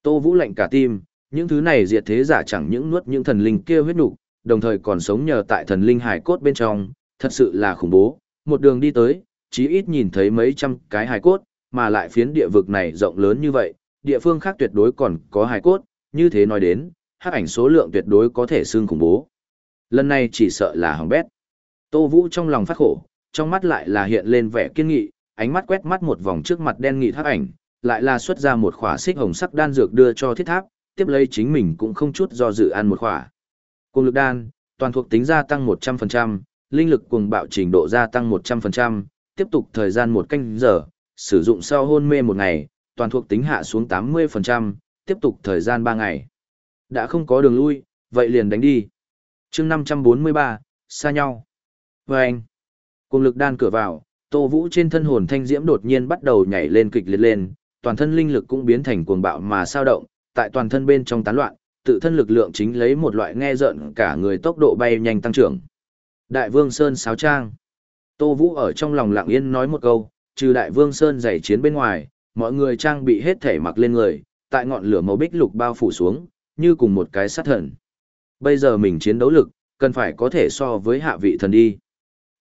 Speaker 1: Tô Vũ lạnh cả tim, những thứ này diệt thế giả chẳng những nuốt những thần linh kia huyết nục, đồng thời còn sống nhờ tại thần linh hải cốt bên trong, thật sự là khủng bố. Một đường đi tới, chí ít nhìn thấy mấy trăm cái hải cốt, mà lại phiến địa vực này rộng lớn như vậy, địa phương khác tuyệt đối còn có hải cốt, như thế nói đến, hắc ảnh số lượng tuyệt đối có thể xương khủng bố. Lần này chỉ sợ là hỏng bét. Tô Vũ trong lòng phát khổ, trong mắt lại là hiện lên vẻ kiên nghị, ánh mắt quét mắt một vòng trước mặt đen nghị tháp ảnh, lại là xuất ra một khỏa xích hồng sắc đan dược đưa cho thiết tháp, tiếp lấy chính mình cũng không chút do dự ăn một khỏa. Cùng lực đan, toàn thuộc tính gia tăng 100%, linh lực cùng bạo trình độ gia tăng 100%, tiếp tục thời gian một canh giờ, sử dụng sau hôn mê một ngày, toàn thuộc tính hạ xuống 80%, tiếp tục thời gian 3 ngày. Đã không có đường lui, vậy liền đánh đi. chương 543, xa nhau. Và anh, cùng lực đan cửa vào, Tô Vũ trên thân hồn thanh diễm đột nhiên bắt đầu nhảy lên kịch liệt lên, toàn thân linh lực cũng biến thành cuồng bạo mà sao động, tại toàn thân bên trong tán loạn, tự thân lực lượng chính lấy một loại nghe giận cả người tốc độ bay nhanh tăng trưởng. Đại Vương Sơn sáo trang. Tô Vũ ở trong lòng lặng yên nói một câu, trừ Đại Vương Sơn giày chiến bên ngoài, mọi người trang bị hết thể mặc lên người, tại ngọn lửa màu bích lục bao phủ xuống, như cùng một cái sát thần. Bây giờ mình chiến đấu lực, cần phải có thể so với hạ vị thần đi.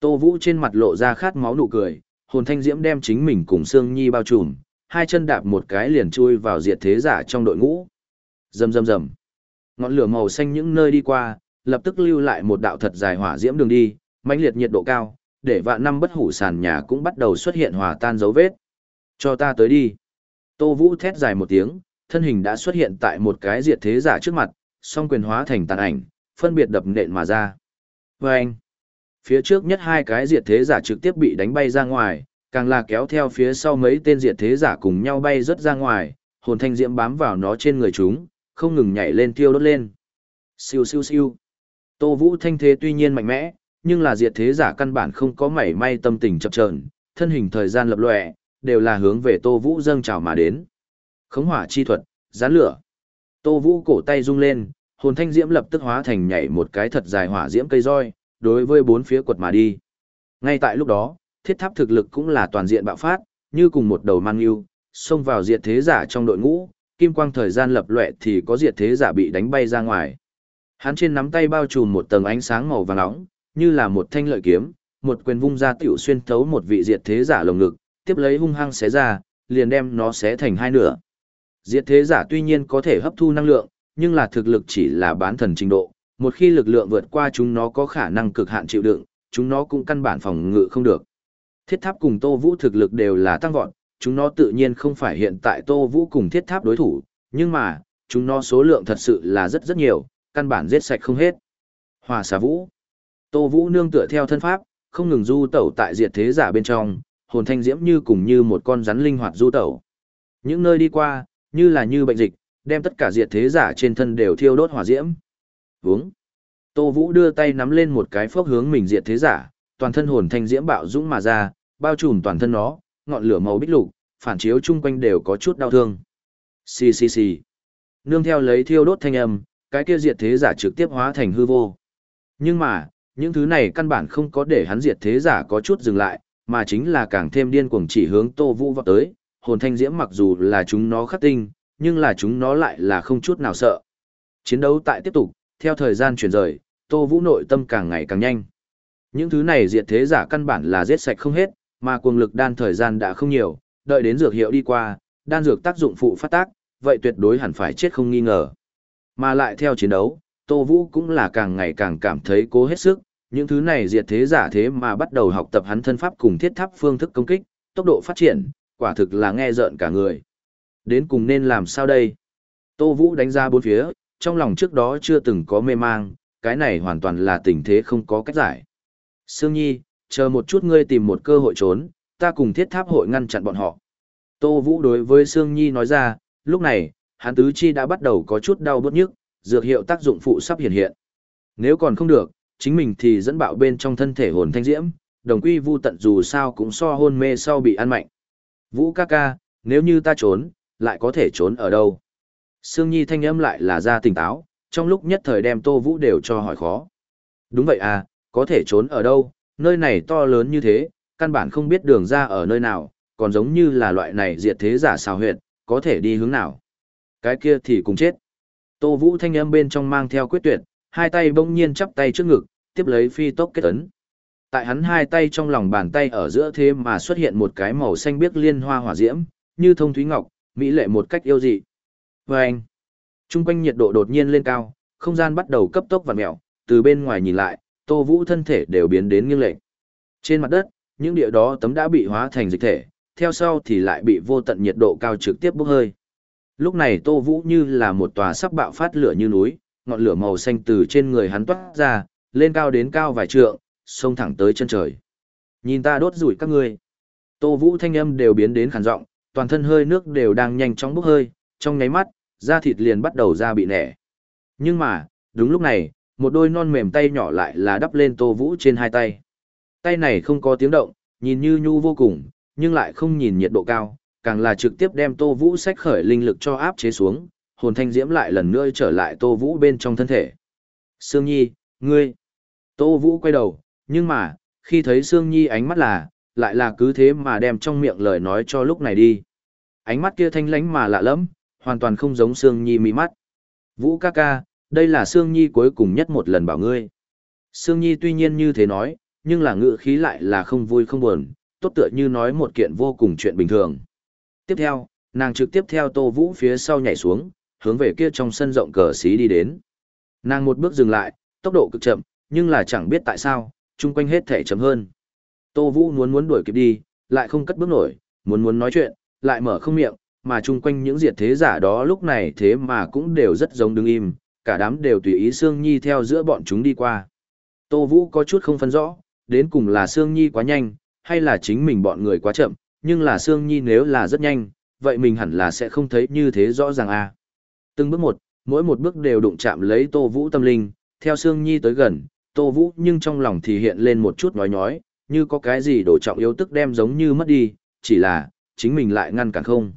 Speaker 1: Tô Vũ trên mặt lộ ra khát máu nụ cười, hồn thanh diễm đem chính mình cùng Sương Nhi bao trùm, hai chân đạp một cái liền chui vào diệt thế giả trong đội ngũ. Rầm rầm rầm. Ngọn lửa màu xanh những nơi đi qua, lập tức lưu lại một đạo thật dài hỏa diễm đường đi, mãnh liệt nhiệt độ cao, để vạn năm bất hủ sàn nhà cũng bắt đầu xuất hiện hòa tan dấu vết. Cho ta tới đi. Tô Vũ thét dài một tiếng, thân hình đã xuất hiện tại một cái diệt thế giả trước mặt, song quyền hóa thành tàn ảnh, phân biệt đập nện mà ra. Vâng! anh, phía trước nhất hai cái diệt thế giả trực tiếp bị đánh bay ra ngoài, càng là kéo theo phía sau mấy tên diệt thế giả cùng nhau bay rất ra ngoài, hồn thanh diễm bám vào nó trên người chúng, không ngừng nhảy lên tiêu đốt lên. Siêu siêu siêu. Tô Vũ thanh thế tuy nhiên mạnh mẽ, nhưng là diệt thế giả căn bản không có mảy may tâm tình chập chờn, thân hình thời gian lập lòe, đều là hướng về Tô Vũ dâng trào mà đến. Khống hỏa chi thuật, gián lửa. Tô Vũ cổ tay rung lên, hồn thanh diễm lập tức hóa thành nhảy một cái thật dài hỏa diễm cây roi, đối với bốn phía quật mà đi. Ngay tại lúc đó, thiết tháp thực lực cũng là toàn diện bạo phát, như cùng một đầu mang yêu, xông vào diệt thế giả trong đội ngũ, kim quang thời gian lập lệ thì có diệt thế giả bị đánh bay ra ngoài. Hắn trên nắm tay bao trùm một tầng ánh sáng màu vàng nóng, như là một thanh lợi kiếm, một quyền vung ra tiểu xuyên thấu một vị diệt thế giả lồng ngực, tiếp lấy hung hăng xé ra, liền đem nó xé thành hai nửa. Diệt thế giả tuy nhiên có thể hấp thu năng lượng, nhưng là thực lực chỉ là bán thần trình độ, một khi lực lượng vượt qua chúng nó có khả năng cực hạn chịu đựng, chúng nó cũng căn bản phòng ngự không được. Thiết tháp cùng Tô Vũ thực lực đều là tăng vọt, chúng nó tự nhiên không phải hiện tại Tô Vũ cùng thiết tháp đối thủ, nhưng mà, chúng nó số lượng thật sự là rất rất nhiều, căn bản giết sạch không hết. Hòa xà vũ. Tô Vũ nương tựa theo thân pháp, không ngừng du tẩu tại diệt thế giả bên trong, hồn thanh diễm như cùng như một con rắn linh hoạt du tẩu. Những nơi đi qua, như là như bệnh dịch, đem tất cả diệt thế giả trên thân đều thiêu đốt hỏa diễm uống. Tô Vũ đưa tay nắm lên một cái phốc hướng mình diệt thế giả, toàn thân hồn thanh diễm bạo dũng mà ra, bao trùm toàn thân nó, ngọn lửa màu bích lục, phản chiếu chung quanh đều có chút đau thương. Xì xì xì. Nương theo lấy thiêu đốt thanh âm, cái kia diệt thế giả trực tiếp hóa thành hư vô. Nhưng mà, những thứ này căn bản không có để hắn diệt thế giả có chút dừng lại, mà chính là càng thêm điên cuồng chỉ hướng Tô Vũ vào tới, hồn thanh diễm mặc dù là chúng nó khắc tinh, nhưng là chúng nó lại là không chút nào sợ. Chiến đấu tại tiếp tục, theo thời gian chuyển rời, Tô Vũ nội tâm càng ngày càng nhanh. Những thứ này diệt thế giả căn bản là giết sạch không hết, mà cuồng lực đan thời gian đã không nhiều, đợi đến dược hiệu đi qua, đan dược tác dụng phụ phát tác, vậy tuyệt đối hẳn phải chết không nghi ngờ. Mà lại theo chiến đấu, Tô Vũ cũng là càng ngày càng cảm thấy cố hết sức, những thứ này diệt thế giả thế mà bắt đầu học tập hắn thân pháp cùng thiết tháp phương thức công kích, tốc độ phát triển, quả thực là nghe rợn cả người. Đến cùng nên làm sao đây? Tô Vũ đánh ra bốn phía, trong lòng trước đó chưa từng có mê mang, cái này hoàn toàn là tình thế không có cách giải. Sương Nhi, chờ một chút ngươi tìm một cơ hội trốn, ta cùng thiết tháp hội ngăn chặn bọn họ. Tô Vũ đối với Sương Nhi nói ra, lúc này, hắn tứ chi đã bắt đầu có chút đau bớt nhức, dược hiệu tác dụng phụ sắp hiện hiện. Nếu còn không được, chính mình thì dẫn bạo bên trong thân thể hồn thanh diễm, đồng quy vu tận dù sao cũng so hôn mê sau bị ăn mạnh. Vũ ca ca, nếu như ta trốn, lại có thể trốn ở đâu? Sương Nhi thanh âm lại là ra tỉnh táo, trong lúc nhất thời đem Tô Vũ đều cho hỏi khó. Đúng vậy à, có thể trốn ở đâu, nơi này to lớn như thế, căn bản không biết đường ra ở nơi nào, còn giống như là loại này diệt thế giả xào huyệt, có thể đi hướng nào. Cái kia thì cùng chết. Tô Vũ thanh âm bên trong mang theo quyết tuyệt, hai tay bỗng nhiên chắp tay trước ngực, tiếp lấy phi tốc kết ấn. Tại hắn hai tay trong lòng bàn tay ở giữa thế mà xuất hiện một cái màu xanh biếc liên hoa hỏa diễm, như thông thúy ngọc, mỹ lệ một cách yêu dị. Và anh, trung quanh nhiệt độ đột nhiên lên cao, không gian bắt đầu cấp tốc vặn mèo, từ bên ngoài nhìn lại, Tô Vũ thân thể đều biến đến nghiêng lệch. Trên mặt đất, những địa đó tấm đã bị hóa thành dịch thể, theo sau thì lại bị vô tận nhiệt độ cao trực tiếp bốc hơi. Lúc này Tô Vũ như là một tòa sắp bạo phát lửa như núi, ngọn lửa màu xanh từ trên người hắn toát ra, lên cao đến cao vài trượng, xông thẳng tới chân trời. Nhìn ta đốt rủi các ngươi. Tô Vũ thanh âm đều biến đến khàn giọng, toàn thân hơi nước đều đang nhanh chóng bốc hơi, trong nháy mắt, da thịt liền bắt đầu ra bị nẻ. Nhưng mà, đúng lúc này, một đôi non mềm tay nhỏ lại là đắp lên Tô Vũ trên hai tay. Tay này không có tiếng động, nhìn như nhu vô cùng, nhưng lại không nhìn nhiệt độ cao, càng là trực tiếp đem Tô Vũ sách khởi linh lực cho áp chế xuống, hồn thanh diễm lại lần nữa trở lại Tô Vũ bên trong thân thể. Sương Nhi, ngươi. Tô Vũ quay đầu, nhưng mà, khi thấy Sương Nhi ánh mắt là, lại là cứ thế mà đem trong miệng lời nói cho lúc này đi. Ánh mắt kia thanh lánh mà lạ lắm, hoàn toàn không giống Sương Nhi mí mắt. Vũ ca ca, đây là Sương Nhi cuối cùng nhất một lần bảo ngươi. Sương Nhi tuy nhiên như thế nói, nhưng là ngữ khí lại là không vui không buồn, tốt tựa như nói một kiện vô cùng chuyện bình thường. Tiếp theo, nàng trực tiếp theo Tô Vũ phía sau nhảy xuống, hướng về kia trong sân rộng cờ xí đi đến. Nàng một bước dừng lại, tốc độ cực chậm, nhưng là chẳng biết tại sao, chung quanh hết thể chậm hơn. Tô Vũ muốn muốn đuổi kịp đi, lại không cất bước nổi, muốn muốn nói chuyện, lại mở không miệng, mà chung quanh những diệt thế giả đó lúc này thế mà cũng đều rất giống đứng im, cả đám đều tùy ý Sương Nhi theo giữa bọn chúng đi qua. Tô Vũ có chút không phân rõ, đến cùng là Sương Nhi quá nhanh, hay là chính mình bọn người quá chậm, nhưng là Sương Nhi nếu là rất nhanh, vậy mình hẳn là sẽ không thấy như thế rõ ràng à. Từng bước một, mỗi một bước đều đụng chạm lấy Tô Vũ tâm linh, theo Sương Nhi tới gần, Tô Vũ nhưng trong lòng thì hiện lên một chút nói nhói, như có cái gì đổ trọng yếu tức đem giống như mất đi, chỉ là, chính mình lại ngăn cản không.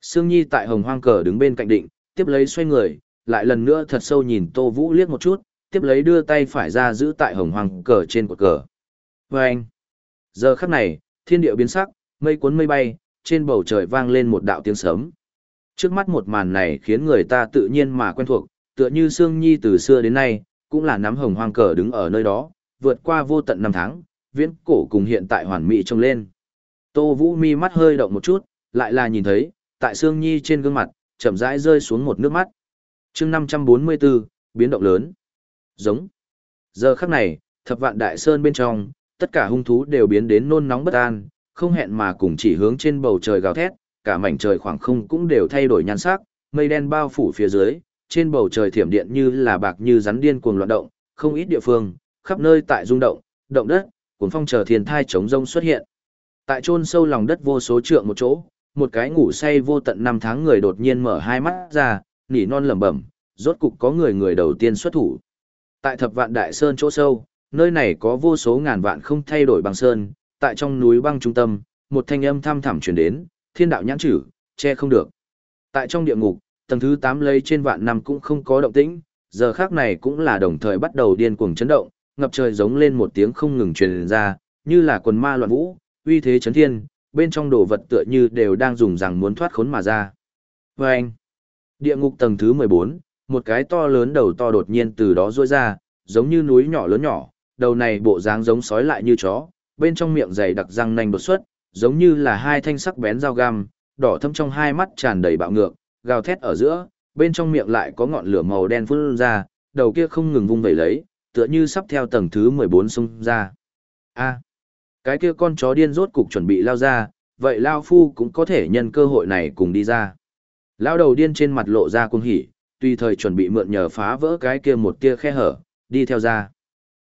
Speaker 1: Sương Nhi tại hồng hoang cờ đứng bên cạnh định, tiếp lấy xoay người, lại lần nữa thật sâu nhìn Tô Vũ liếc một chút, tiếp lấy đưa tay phải ra giữ tại hồng hoang cờ trên cột cờ. Và anh, giờ khắc này, thiên địa biến sắc, mây cuốn mây bay, trên bầu trời vang lên một đạo tiếng sớm. Trước mắt một màn này khiến người ta tự nhiên mà quen thuộc, tựa như Sương Nhi từ xưa đến nay, cũng là nắm hồng hoang cờ đứng ở nơi đó, vượt qua vô tận năm tháng, viễn cổ cùng hiện tại hoàn mỹ trông lên. Tô Vũ mi mắt hơi động một chút, lại là nhìn thấy, tại Sương Nhi trên gương mặt, chậm rãi rơi xuống một nước mắt. chương 544, biến động lớn. Giống. Giờ khắc này, thập vạn đại sơn bên trong, tất cả hung thú đều biến đến nôn nóng bất an, không hẹn mà cùng chỉ hướng trên bầu trời gào thét, cả mảnh trời khoảng không cũng đều thay đổi nhan sắc, mây đen bao phủ phía dưới, trên bầu trời thiểm điện như là bạc như rắn điên cuồng loạn động, không ít địa phương, khắp nơi tại rung động, động đất, cuồng phong chờ thiên thai chống rông xuất hiện. Tại chôn sâu lòng đất vô số trượng một chỗ, một cái ngủ say vô tận năm tháng người đột nhiên mở hai mắt ra, nỉ non lẩm bẩm, rốt cục có người người đầu tiên xuất thủ. Tại thập vạn đại sơn chỗ sâu, nơi này có vô số ngàn vạn không thay đổi băng sơn, tại trong núi băng trung tâm, một thanh âm thăm thẳm truyền đến, thiên đạo nhãn chử, che không được. Tại trong địa ngục, tầng thứ 8 lấy trên vạn năm cũng không có động tĩnh, giờ khác này cũng là đồng thời bắt đầu điên cuồng chấn động, ngập trời giống lên một tiếng không ngừng truyền ra, như là quần ma loạn vũ, uy thế chấn thiên, bên trong đồ vật tựa như đều đang dùng rằng muốn thoát khốn mà ra. Và anh, địa ngục tầng thứ 14, một cái to lớn đầu to đột nhiên từ đó rôi ra, giống như núi nhỏ lớn nhỏ, đầu này bộ dáng giống sói lại như chó, bên trong miệng dày đặc răng nanh đột xuất, giống như là hai thanh sắc bén dao găm, đỏ thâm trong hai mắt tràn đầy bạo ngược, gào thét ở giữa, bên trong miệng lại có ngọn lửa màu đen phun ra, đầu kia không ngừng vung vẩy lấy, tựa như sắp theo tầng thứ 14 xung ra. A, cái kia con chó điên rốt cục chuẩn bị lao ra, vậy lao phu cũng có thể nhân cơ hội này cùng đi ra. Lao đầu điên trên mặt lộ ra cuồng hỉ, tùy thời chuẩn bị mượn nhờ phá vỡ cái kia một tia khe hở, đi theo ra.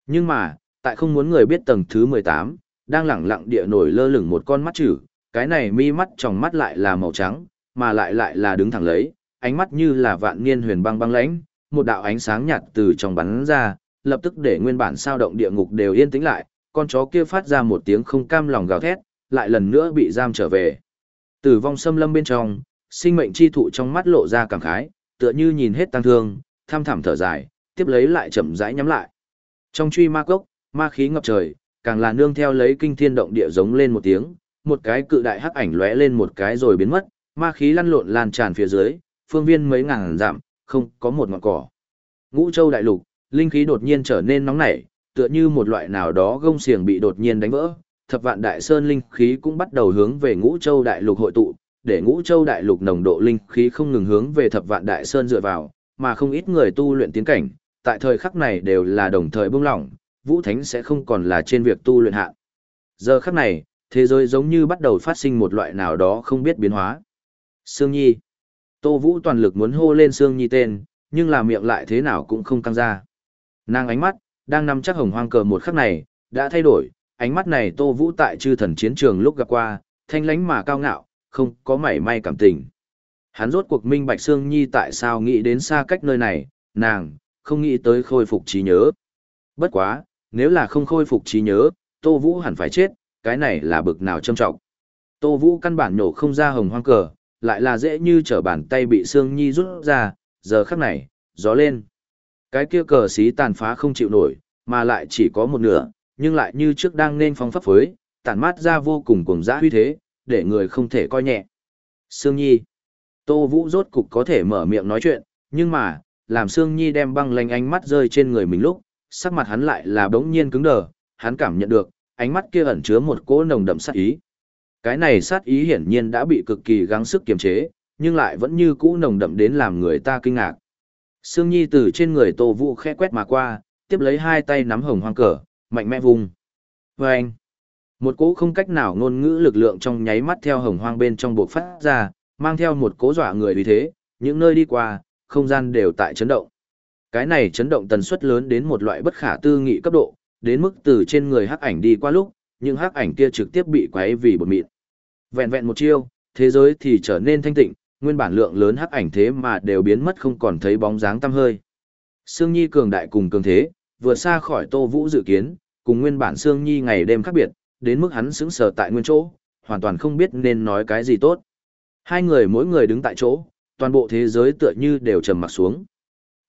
Speaker 1: Nhưng mà, tại không muốn người biết tầng thứ 18, đang lẳng lặng địa nổi lơ lửng một con mắt chữ, cái này mi mắt trong mắt lại là màu trắng, mà lại lại là đứng thẳng lấy, ánh mắt như là vạn niên huyền băng băng lãnh, một đạo ánh sáng nhạt từ trong bắn ra, lập tức để nguyên bản sao động địa ngục đều yên tĩnh lại, con chó kia phát ra một tiếng không cam lòng gào thét, lại lần nữa bị giam trở về. Tử vong xâm lâm bên trong, sinh mệnh chi thụ trong mắt lộ ra cảm khái, tựa như nhìn hết tăng thương, tham thẳm thở dài, tiếp lấy lại chậm rãi nhắm lại. Trong truy ma cốc, ma khí ngập trời, càng là nương theo lấy kinh thiên động địa giống lên một tiếng, một cái cự đại hắc ảnh lóe lên một cái rồi biến mất, ma khí lăn lộn lan tràn phía dưới, phương viên mấy ngàn dặm, không có một ngọn cỏ. Ngũ Châu đại lục, linh khí đột nhiên trở nên nóng nảy, tựa như một loại nào đó gông xiềng bị đột nhiên đánh vỡ, thập vạn đại sơn linh khí cũng bắt đầu hướng về Ngũ Châu đại lục hội tụ, để Ngũ Châu đại lục nồng độ linh khí không ngừng hướng về thập vạn đại sơn dựa vào, mà không ít người tu luyện tiến cảnh, tại thời khắc này đều là đồng thời bông lỏng, Vũ Thánh sẽ không còn là trên việc tu luyện hạ. Giờ khắc này, thế giới giống như bắt đầu phát sinh một loại nào đó không biết biến hóa. Sương Nhi. Tô Vũ toàn lực muốn hô lên Sương Nhi tên, nhưng là miệng lại thế nào cũng không căng ra. Nàng ánh mắt, đang nằm chắc hồng hoang cờ một khắc này, đã thay đổi, ánh mắt này Tô Vũ tại chư thần chiến trường lúc gặp qua, thanh lánh mà cao ngạo, không có mảy may cảm tình. Hắn rốt cuộc minh bạch Sương Nhi tại sao nghĩ đến xa cách nơi này, nàng, không nghĩ tới khôi phục trí nhớ. Bất quá, nếu là không khôi phục trí nhớ, Tô Vũ hẳn phải chết, cái này là bực nào trâm trọng. Tô Vũ căn bản nổ không ra hồng hoang cờ, lại là dễ như trở bàn tay bị Sương Nhi rút ra, giờ khắc này, gió lên. Cái kia cờ xí tàn phá không chịu nổi, mà lại chỉ có một nửa, nhưng lại như trước đang nên phong pháp phối, tản mát ra vô cùng cuồng dã huy thế, để người không thể coi nhẹ. Sương Nhi. Tô Vũ rốt cục có thể mở miệng nói chuyện, nhưng mà, làm Sương Nhi đem băng lanh ánh mắt rơi trên người mình lúc, sắc mặt hắn lại là bỗng nhiên cứng đờ, hắn cảm nhận được, ánh mắt kia ẩn chứa một cỗ nồng đậm sát ý. Cái này sát ý hiển nhiên đã bị cực kỳ gắng sức kiềm chế, nhưng lại vẫn như cũ nồng đậm đến làm người ta kinh ngạc. Sương Nhi từ trên người Tô Vũ khẽ quét mà qua, tiếp lấy hai tay nắm hồng hoang cờ, mạnh mẽ vùng. Và anh, một cỗ không cách nào ngôn ngữ lực lượng trong nháy mắt theo hồng hoang bên trong bộ phát ra, mang theo một cỗ dọa người vì thế, những nơi đi qua, không gian đều tại chấn động. Cái này chấn động tần suất lớn đến một loại bất khả tư nghị cấp độ, đến mức từ trên người hắc ảnh đi qua lúc, những hắc ảnh kia trực tiếp bị quấy vì bột mịn. Vẹn vẹn một chiêu, thế giới thì trở nên thanh tịnh, nguyên bản lượng lớn hắc ảnh thế mà đều biến mất không còn thấy bóng dáng tăm hơi. Sương Nhi cường đại cùng cường thế, vừa xa khỏi Tô Vũ dự kiến, cùng nguyên bản Sương Nhi ngày đêm khác biệt, đến mức hắn sững sờ tại nguyên chỗ, hoàn toàn không biết nên nói cái gì tốt. Hai người mỗi người đứng tại chỗ, toàn bộ thế giới tựa như đều trầm mặc xuống.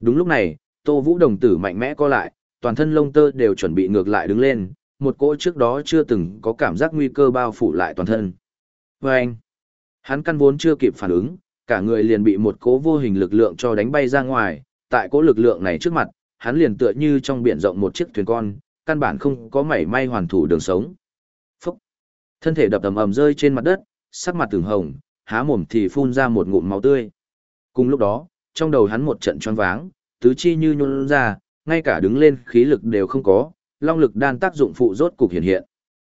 Speaker 1: Đúng lúc này, Tô Vũ đồng tử mạnh mẽ co lại, toàn thân lông tơ đều chuẩn bị ngược lại đứng lên, một cỗ trước đó chưa từng có cảm giác nguy cơ bao phủ lại toàn thân. Vâng! anh, hắn căn vốn chưa kịp phản ứng, cả người liền bị một cỗ vô hình lực lượng cho đánh bay ra ngoài, tại cỗ lực lượng này trước mặt, hắn liền tựa như trong biển rộng một chiếc thuyền con, căn bản không có mảy may hoàn thủ đường sống. Phúc! Thân thể đập ầm ầm rơi trên mặt đất, sắc mặt từng hồng, há mồm thì phun ra một ngụm máu tươi. Cùng lúc đó, trong đầu hắn một trận choáng váng, tứ chi như nhún ra, ngay cả đứng lên khí lực đều không có, long lực đan tác dụng phụ rốt cục hiện hiện.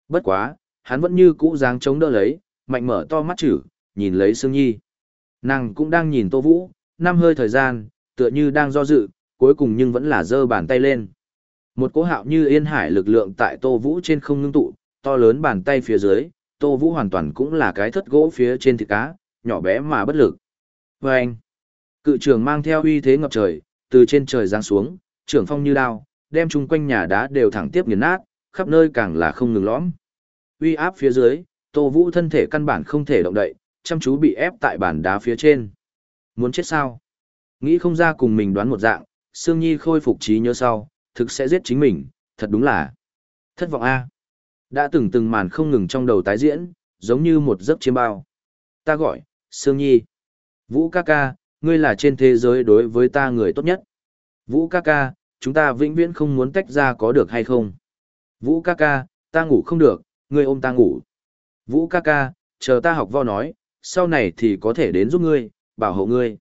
Speaker 1: Bất quá, hắn vẫn như cũ dáng chống đỡ lấy, mạnh mở to mắt chữ, nhìn lấy Sương Nhi. Nàng cũng đang nhìn Tô Vũ, năm hơi thời gian, tựa như đang do dự, cuối cùng nhưng vẫn là giơ bàn tay lên. Một cỗ hạo như yên hải lực lượng tại Tô Vũ trên không ngưng tụ, to lớn bàn tay phía dưới, Tô Vũ hoàn toàn cũng là cái thất gỗ phía trên thịt cá, nhỏ bé mà bất lực. Và anh, cự trường mang theo uy thế ngập trời, từ trên trời giáng xuống, trưởng phong như đao, đem chung quanh nhà đá đều thẳng tiếp nghiền nát, khắp nơi càng là không ngừng lõm. Uy áp phía dưới, Tô Vũ thân thể căn bản không thể động đậy, chăm chú bị ép tại bàn đá phía trên. Muốn chết sao? Nghĩ không ra cùng mình đoán một dạng, Sương Nhi khôi phục trí nhớ sau, thực sẽ giết chính mình, thật đúng là thất vọng a. Đã từng từng màn không ngừng trong đầu tái diễn, giống như một giấc chiêm bao. Ta gọi, Sương Nhi. Vũ ca ca, ngươi là trên thế giới đối với ta người tốt nhất. Vũ ca ca, chúng ta vĩnh viễn không muốn tách ra có được hay không? Vũ ca ca, ta ngủ không được, ngươi ôm ta ngủ. Vũ ca ca, chờ ta học vo nói, sau này thì có thể đến giúp ngươi, bảo hộ ngươi.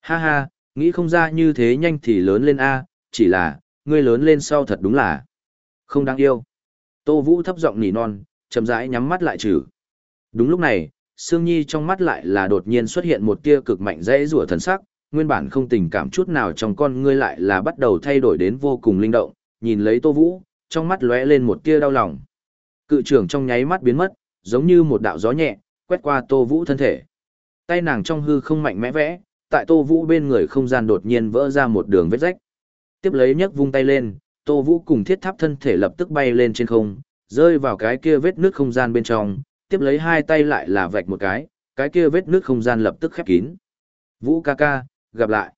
Speaker 1: Ha ha, nghĩ không ra như thế nhanh thì lớn lên A, chỉ là, ngươi lớn lên sau thật đúng là không đáng yêu. Tô Vũ thấp giọng nỉ non, chậm rãi nhắm mắt lại trừ. Đúng lúc này, Sương Nhi trong mắt lại là đột nhiên xuất hiện một tia cực mạnh dễ rủa thần sắc, nguyên bản không tình cảm chút nào trong con ngươi lại là bắt đầu thay đổi đến vô cùng linh động, nhìn lấy Tô Vũ, trong mắt lóe lên một tia đau lòng. Cự trưởng trong nháy mắt biến mất, giống như một đạo gió nhẹ, quét qua Tô Vũ thân thể. Tay nàng trong hư không mạnh mẽ vẽ, tại Tô Vũ bên người không gian đột nhiên vỡ ra một đường vết rách. Tiếp lấy nhấc vung tay lên, Tô Vũ cùng thiết tháp thân thể lập tức bay lên trên không, rơi vào cái kia vết nước không gian bên trong, tiếp lấy hai tay lại là vạch một cái, cái kia vết nước không gian lập tức khép kín. Vũ ca ca, gặp lại.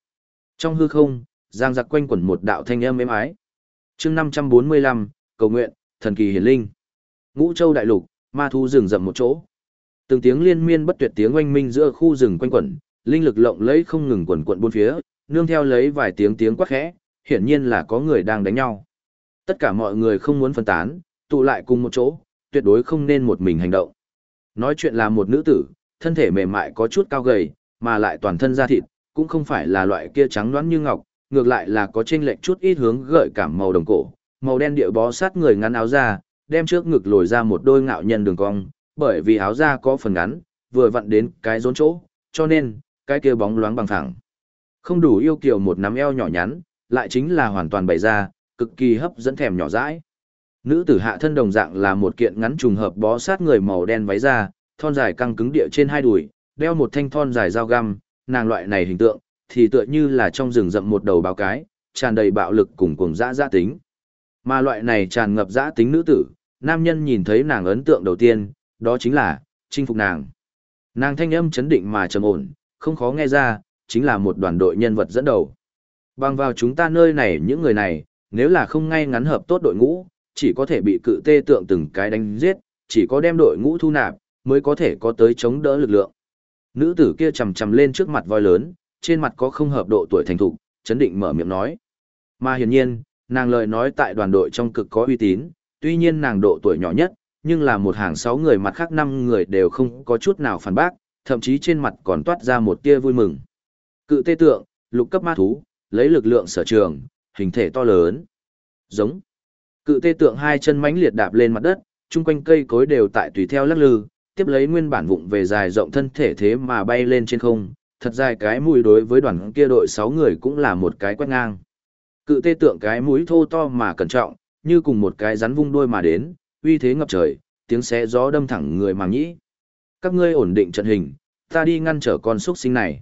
Speaker 1: Trong hư không, giang giặc quanh quẩn một đạo thanh âm êm ái. chương 545, cầu nguyện, thần kỳ hiển linh. Ngũ châu đại lục, ma thu rừng rậm một chỗ. Từng tiếng liên miên bất tuyệt tiếng oanh minh giữa khu rừng quanh quẩn, linh lực lộng lẫy không ngừng quẩn quẩn bốn phía, nương theo lấy vài tiếng tiếng quát khẽ, hiển nhiên là có người đang đánh nhau. Tất cả mọi người không muốn phân tán, tụ lại cùng một chỗ, tuyệt đối không nên một mình hành động. Nói chuyện là một nữ tử, thân thể mềm mại có chút cao gầy, mà lại toàn thân da thịt, cũng không phải là loại kia trắng nõn như ngọc, ngược lại là có chênh lệch chút ít hướng gợi cảm màu đồng cổ, màu đen điệu bó sát người ngắn áo ra, đem trước ngực lồi ra một đôi ngạo nhân đường cong, bởi vì áo da có phần ngắn, vừa vặn đến cái rốn chỗ, cho nên, cái kia bóng loáng bằng thẳng. Không đủ yêu kiều một nắm eo nhỏ nhắn, lại chính là hoàn toàn bày ra, cực kỳ hấp dẫn thèm nhỏ dãi. Nữ tử hạ thân đồng dạng là một kiện ngắn trùng hợp bó sát người màu đen váy da, thon dài căng cứng địa trên hai đùi, đeo một thanh thon dài dao găm, nàng loại này hình tượng, thì tựa như là trong rừng rậm một đầu báo cái, tràn đầy bạo lực cùng cùng dã dã tính. Mà loại này tràn ngập dã tính nữ tử, nam nhân nhìn thấy nàng ấn tượng đầu tiên, đó chính là, chinh phục nàng. Nàng thanh âm chấn định mà trầm ổn, không khó nghe ra, chính là một đoàn đội nhân vật dẫn đầu. Bằng vào chúng ta nơi này những người này, nếu là không ngay ngắn hợp tốt đội ngũ, chỉ có thể bị cự tê tượng từng cái đánh giết, chỉ có đem đội ngũ thu nạp, mới có thể có tới chống đỡ lực lượng. Nữ tử kia chầm chầm lên trước mặt voi lớn, trên mặt có không hợp độ tuổi thành thục, chấn định mở miệng nói. Mà hiển nhiên, nàng lời nói tại đoàn đội trong cực có uy tín, tuy nhiên nàng độ tuổi nhỏ nhất, nhưng là một hàng sáu người mặt khác năm người đều không có chút nào phản bác, thậm chí trên mặt còn toát ra một tia vui mừng. Cự tê tượng, lục cấp ma thú, lấy lực lượng sở trường, hình thể to lớn. Giống. Cự tê tượng hai chân mãnh liệt đạp lên mặt đất, chung quanh cây cối đều tại tùy theo lắc lư, tiếp lấy nguyên bản vụng về dài rộng thân thể thế mà bay lên trên không, thật dài cái mũi đối với đoàn kia đội 6 người cũng là một cái quét ngang. Cự tê tượng cái mũi thô to mà cẩn trọng, như cùng một cái rắn vung đuôi mà đến, uy thế ngập trời, tiếng xé gió đâm thẳng người màng nhĩ. Các ngươi ổn định trận hình, ta đi ngăn trở con xuất sinh này.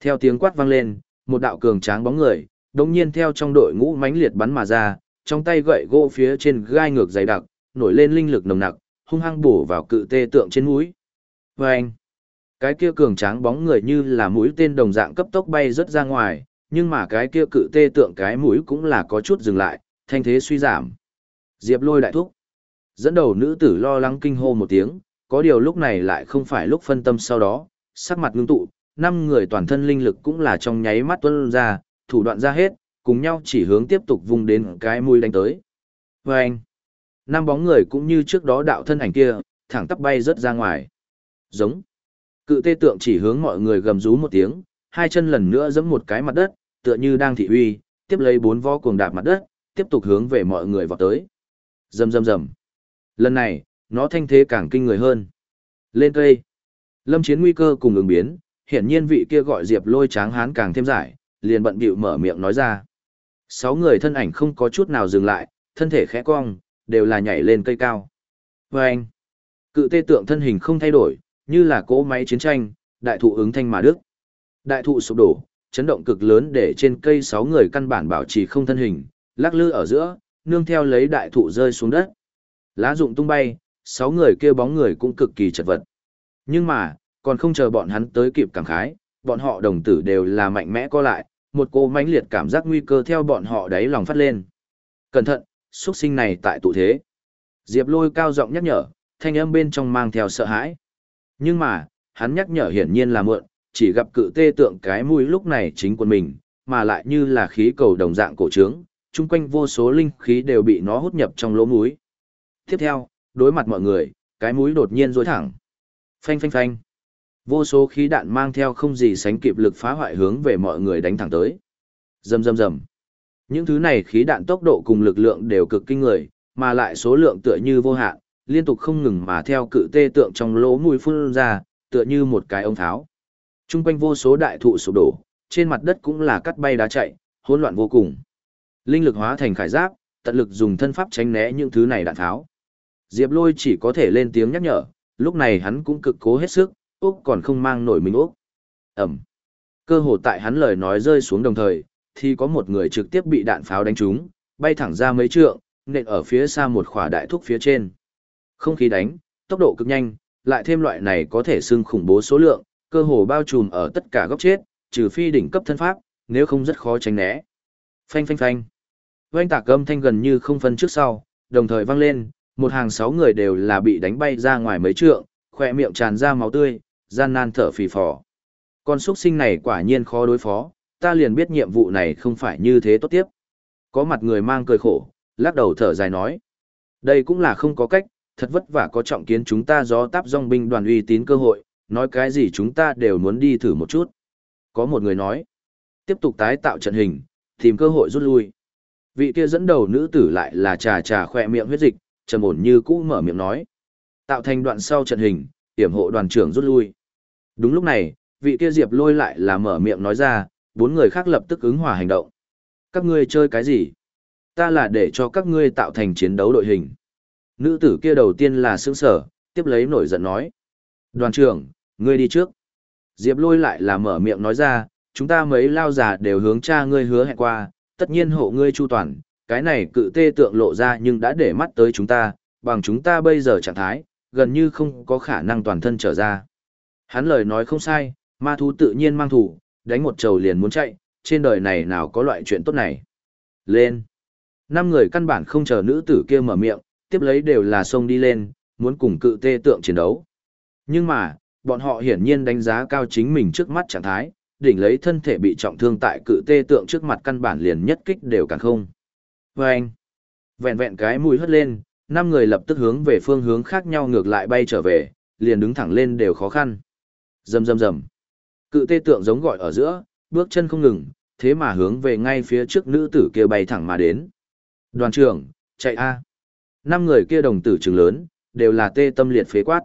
Speaker 1: Theo tiếng quát vang lên, một đạo cường tráng bóng người, đồng nhiên theo trong đội ngũ mãnh liệt bắn mà ra, trong tay gậy gỗ phía trên gai ngược dày đặc, nổi lên linh lực nồng nặc, hung hăng bổ vào cự tê tượng trên mũi. vâng, cái kia cường tráng bóng người như là mũi tên đồng dạng cấp tốc bay rất ra ngoài, nhưng mà cái kia cự tê tượng cái mũi cũng là có chút dừng lại, thanh thế suy giảm. Diệp lôi đại thúc. Dẫn đầu nữ tử lo lắng kinh hô một tiếng, có điều lúc này lại không phải lúc phân tâm sau đó, sắc mặt ngưng tụ, năm người toàn thân linh lực cũng là trong nháy mắt tuân ra, thủ đoạn ra hết, cùng nhau chỉ hướng tiếp tục vùng đến cái mũi đánh tới. Và anh, năm bóng người cũng như trước đó đạo thân ảnh kia, thẳng tắp bay rất ra ngoài. Giống. Cự tê tượng chỉ hướng mọi người gầm rú một tiếng, hai chân lần nữa giẫm một cái mặt đất, tựa như đang thị uy, tiếp lấy bốn vó cuồng đạp mặt đất, tiếp tục hướng về mọi người vào tới. Rầm rầm rầm. Lần này, nó thanh thế càng kinh người hơn. Lên cây. Lâm chiến nguy cơ cùng ứng biến, hiển nhiên vị kia gọi Diệp lôi tráng hán càng thêm giải, liền bận bịu mở miệng nói ra. Sáu người thân ảnh không có chút nào dừng lại, thân thể khẽ cong, đều là nhảy lên cây cao. Và anh, cự tê tượng thân hình không thay đổi, như là cỗ máy chiến tranh, đại thụ ứng thanh mà đức. Đại thụ sụp đổ, chấn động cực lớn để trên cây sáu người căn bản bảo trì không thân hình, lắc lư ở giữa, nương theo lấy đại thụ rơi xuống đất. Lá rụng tung bay, sáu người kia bóng người cũng cực kỳ chật vật. Nhưng mà, còn không chờ bọn hắn tới kịp cảm khái, bọn họ đồng tử đều là mạnh mẽ co lại, một cô mãnh liệt cảm giác nguy cơ theo bọn họ đáy lòng phát lên. Cẩn thận, xuất sinh này tại tụ thế. Diệp lôi cao giọng nhắc nhở, thanh âm bên trong mang theo sợ hãi. Nhưng mà, hắn nhắc nhở hiển nhiên là mượn, chỉ gặp cự tê tượng cái mũi lúc này chính quân mình, mà lại như là khí cầu đồng dạng cổ trướng, chung quanh vô số linh khí đều bị nó hút nhập trong lỗ mũi. Tiếp theo, đối mặt mọi người, cái mũi đột nhiên dối thẳng. Phanh phanh phanh. Vô số khí đạn mang theo không gì sánh kịp lực phá hoại hướng về mọi người đánh thẳng tới. Rầm rầm rầm. Những thứ này khí đạn tốc độ cùng lực lượng đều cực kinh người, mà lại số lượng tựa như vô hạn, liên tục không ngừng mà theo cự tê tượng trong lỗ mũi phun ra, tựa như một cái ống tháo. Trung quanh vô số đại thụ sụp đổ, trên mặt đất cũng là cắt bay đá chạy, hỗn loạn vô cùng. Linh lực hóa thành khải giáp, tận lực dùng thân pháp tránh né những thứ này đạn tháo. Diệp Lôi chỉ có thể lên tiếng nhắc nhở, lúc này hắn cũng cực cố hết sức, Úc còn không mang nổi mình Úc. Ẩm. Cơ hồ tại hắn lời nói rơi xuống đồng thời, thì có một người trực tiếp bị đạn pháo đánh trúng, bay thẳng ra mấy trượng, nện ở phía xa một khỏa đại thúc phía trên. Không khí đánh, tốc độ cực nhanh, lại thêm loại này có thể xưng khủng bố số lượng, cơ hồ bao trùm ở tất cả góc chết, trừ phi đỉnh cấp thân pháp, nếu không rất khó tránh né. Phanh phanh phanh. Oanh tạc âm thanh gần như không phân trước sau, đồng thời vang lên, một hàng sáu người đều là bị đánh bay ra ngoài mấy trượng, khỏe miệng tràn ra máu tươi, gian nan thở phì phò. Con xuất sinh này quả nhiên khó đối phó, ta liền biết nhiệm vụ này không phải như thế tốt tiếp. Có mặt người mang cười khổ, lắc đầu thở dài nói. Đây cũng là không có cách, thật vất vả có trọng kiến chúng ta gió táp dòng binh đoàn uy tín cơ hội, nói cái gì chúng ta đều muốn đi thử một chút. Có một người nói, tiếp tục tái tạo trận hình, tìm cơ hội rút lui. Vị kia dẫn đầu nữ tử lại là trà trà khỏe miệng huyết dịch, trầm ổn như cũ mở miệng nói. Tạo thành đoạn sau trận hình, hiểm hộ đoàn trưởng rút lui. Đúng lúc này, vị kia diệp lôi lại là mở miệng nói ra, bốn người khác lập tức ứng hòa hành động. Các ngươi chơi cái gì? Ta là để cho các ngươi tạo thành chiến đấu đội hình. Nữ tử kia đầu tiên là sướng sở, tiếp lấy nổi giận nói. Đoàn trưởng, ngươi đi trước. Diệp lôi lại là mở miệng nói ra, chúng ta mấy lao già đều hướng cha ngươi hứa hẹn qua, tất nhiên hộ ngươi chu toàn, cái này cự tê tượng lộ ra nhưng đã để mắt tới chúng ta, bằng chúng ta bây giờ trạng thái, gần như không có khả năng toàn thân trở ra. Hắn lời nói không sai, ma thú tự nhiên mang thủ, đánh một trầu liền muốn chạy, trên đời này nào có loại chuyện tốt này. Lên. Năm người căn bản không chờ nữ tử kia mở miệng, tiếp lấy đều là xông đi lên, muốn cùng cự tê tượng chiến đấu. Nhưng mà, bọn họ hiển nhiên đánh giá cao chính mình trước mắt trạng thái, đỉnh lấy thân thể bị trọng thương tại cự tê tượng trước mặt căn bản liền nhất kích đều càng không. Và anh, vẹn vẹn cái mũi hất lên, năm người lập tức hướng về phương hướng khác nhau ngược lại bay trở về, liền đứng thẳng lên đều khó khăn. Rầm rầm rầm. Cự tê tượng giống gọi ở giữa, bước chân không ngừng, thế mà hướng về ngay phía trước nữ tử kia bay thẳng mà đến. Đoàn trưởng, chạy a. Năm người kia đồng tử trường lớn, đều là tê tâm liệt phế quát.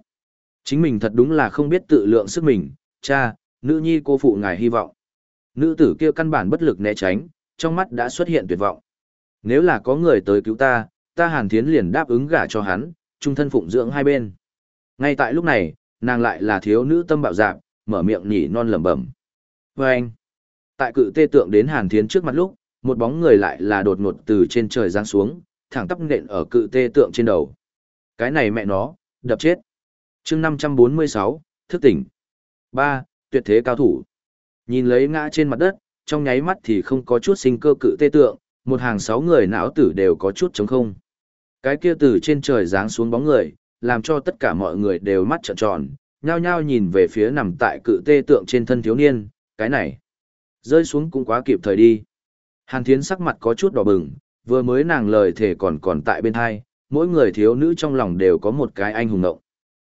Speaker 1: Chính mình thật đúng là không biết tự lượng sức mình, cha, nữ nhi cô phụ ngài hy vọng. Nữ tử kia căn bản bất lực né tránh, trong mắt đã xuất hiện tuyệt vọng. Nếu là có người tới cứu ta, ta hàn thiến liền đáp ứng gả cho hắn, trung thân phụng dưỡng hai bên. Ngay tại lúc này, nàng lại là thiếu nữ tâm bạo dạp, mở miệng nhỉ non lẩm bẩm. Và anh, tại cự tê tượng đến hàn thiến trước mặt lúc, một bóng người lại là đột ngột từ trên trời giáng xuống, thẳng tắp nện ở cự tê tượng trên đầu. Cái này mẹ nó, đập chết. chương 546, thức tỉnh. 3. Tuyệt thế cao thủ. Nhìn lấy ngã trên mặt đất, trong nháy mắt thì không có chút sinh cơ cự tê tượng, một hàng sáu người não tử đều có chút chống không. Cái kia từ trên trời giáng xuống bóng người, làm cho tất cả mọi người đều mắt trợn tròn, nhao nhao nhìn về phía nằm tại cự tê tượng trên thân thiếu niên, cái này. Rơi xuống cũng quá kịp thời đi. Hàn Thiến sắc mặt có chút đỏ bừng, vừa mới nàng lời thể còn còn tại bên hai, mỗi người thiếu nữ trong lòng đều có một cái anh hùng động.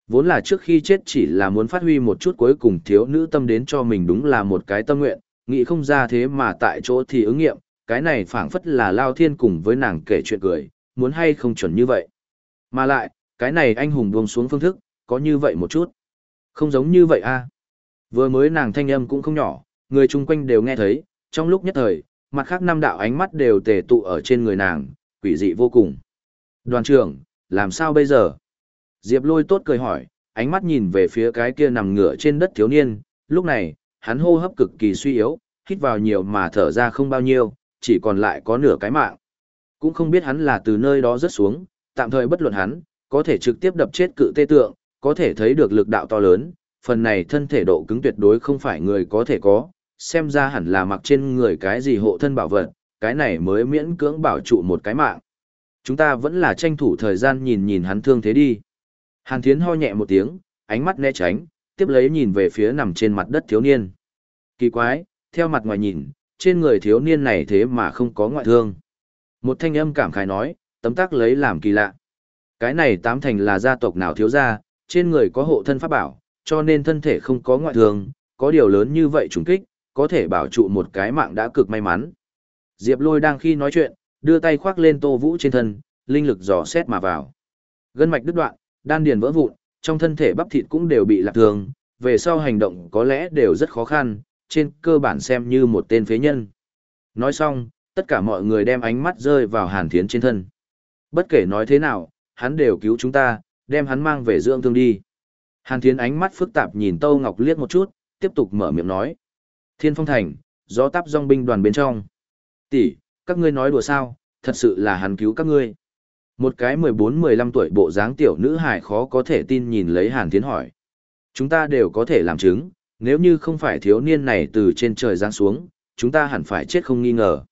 Speaker 1: Vốn là trước khi chết chỉ là muốn phát huy một chút cuối cùng thiếu nữ tâm đến cho mình đúng là một cái tâm nguyện, nghĩ không ra thế mà tại chỗ thì ứng nghiệm, cái này phảng phất là lao thiên cùng với nàng kể chuyện cười, muốn hay không chuẩn như vậy. Mà lại, Cái này anh hùng buông xuống phương thức, có như vậy một chút. Không giống như vậy a. Vừa mới nàng thanh âm cũng không nhỏ, người chung quanh đều nghe thấy, trong lúc nhất thời, mặt khác năm đạo ánh mắt đều tề tụ ở trên người nàng, quỷ dị vô cùng. Đoàn trưởng, làm sao bây giờ? Diệp lôi tốt cười hỏi, ánh mắt nhìn về phía cái kia nằm ngửa trên đất thiếu niên, lúc này, hắn hô hấp cực kỳ suy yếu, hít vào nhiều mà thở ra không bao nhiêu, chỉ còn lại có nửa cái mạng. Cũng không biết hắn là từ nơi đó rớt xuống, tạm thời bất luận hắn, có thể trực tiếp đập chết cự tê tượng, có thể thấy được lực đạo to lớn, phần này thân thể độ cứng tuyệt đối không phải người có thể có, xem ra hẳn là mặc trên người cái gì hộ thân bảo vật, cái này mới miễn cưỡng bảo trụ một cái mạng. Chúng ta vẫn là tranh thủ thời gian nhìn nhìn hắn thương thế đi. Hàn Thiến ho nhẹ một tiếng, ánh mắt né tránh, tiếp lấy nhìn về phía nằm trên mặt đất thiếu niên. Kỳ quái, theo mặt ngoài nhìn, trên người thiếu niên này thế mà không có ngoại thương. Một thanh âm cảm khái nói, tấm tác lấy làm kỳ lạ. Cái này tám thành là gia tộc nào thiếu gia, trên người có hộ thân pháp bảo, cho nên thân thể không có ngoại thương, có điều lớn như vậy trùng kích, có thể bảo trụ một cái mạng đã cực may mắn. Diệp lôi đang khi nói chuyện, đưa tay khoác lên tô vũ trên thân, linh lực dò xét mà vào. Gân mạch đứt đoạn, đan điền vỡ vụn, trong thân thể bắp thịt cũng đều bị lạc thường, về sau hành động có lẽ đều rất khó khăn, trên cơ bản xem như một tên phế nhân. Nói xong, tất cả mọi người đem ánh mắt rơi vào Hàn Thiến trên thân. Bất kể nói thế nào, hắn đều cứu chúng ta, đem hắn mang về dưỡng thương đi. Hàn Thiến ánh mắt phức tạp nhìn Tâu Ngọc liếc một chút, tiếp tục mở miệng nói. Thiên Phong Thành, gió táp dòng binh đoàn bên trong. Tỷ, các ngươi nói đùa sao, thật sự là hắn cứu các ngươi. Một cái 14-15 tuổi bộ dáng tiểu nữ hài khó có thể tin nhìn lấy Hàn Thiến hỏi. Chúng ta đều có thể làm chứng, nếu như không phải thiếu niên này từ trên trời giáng xuống, chúng ta hẳn phải chết không nghi ngờ.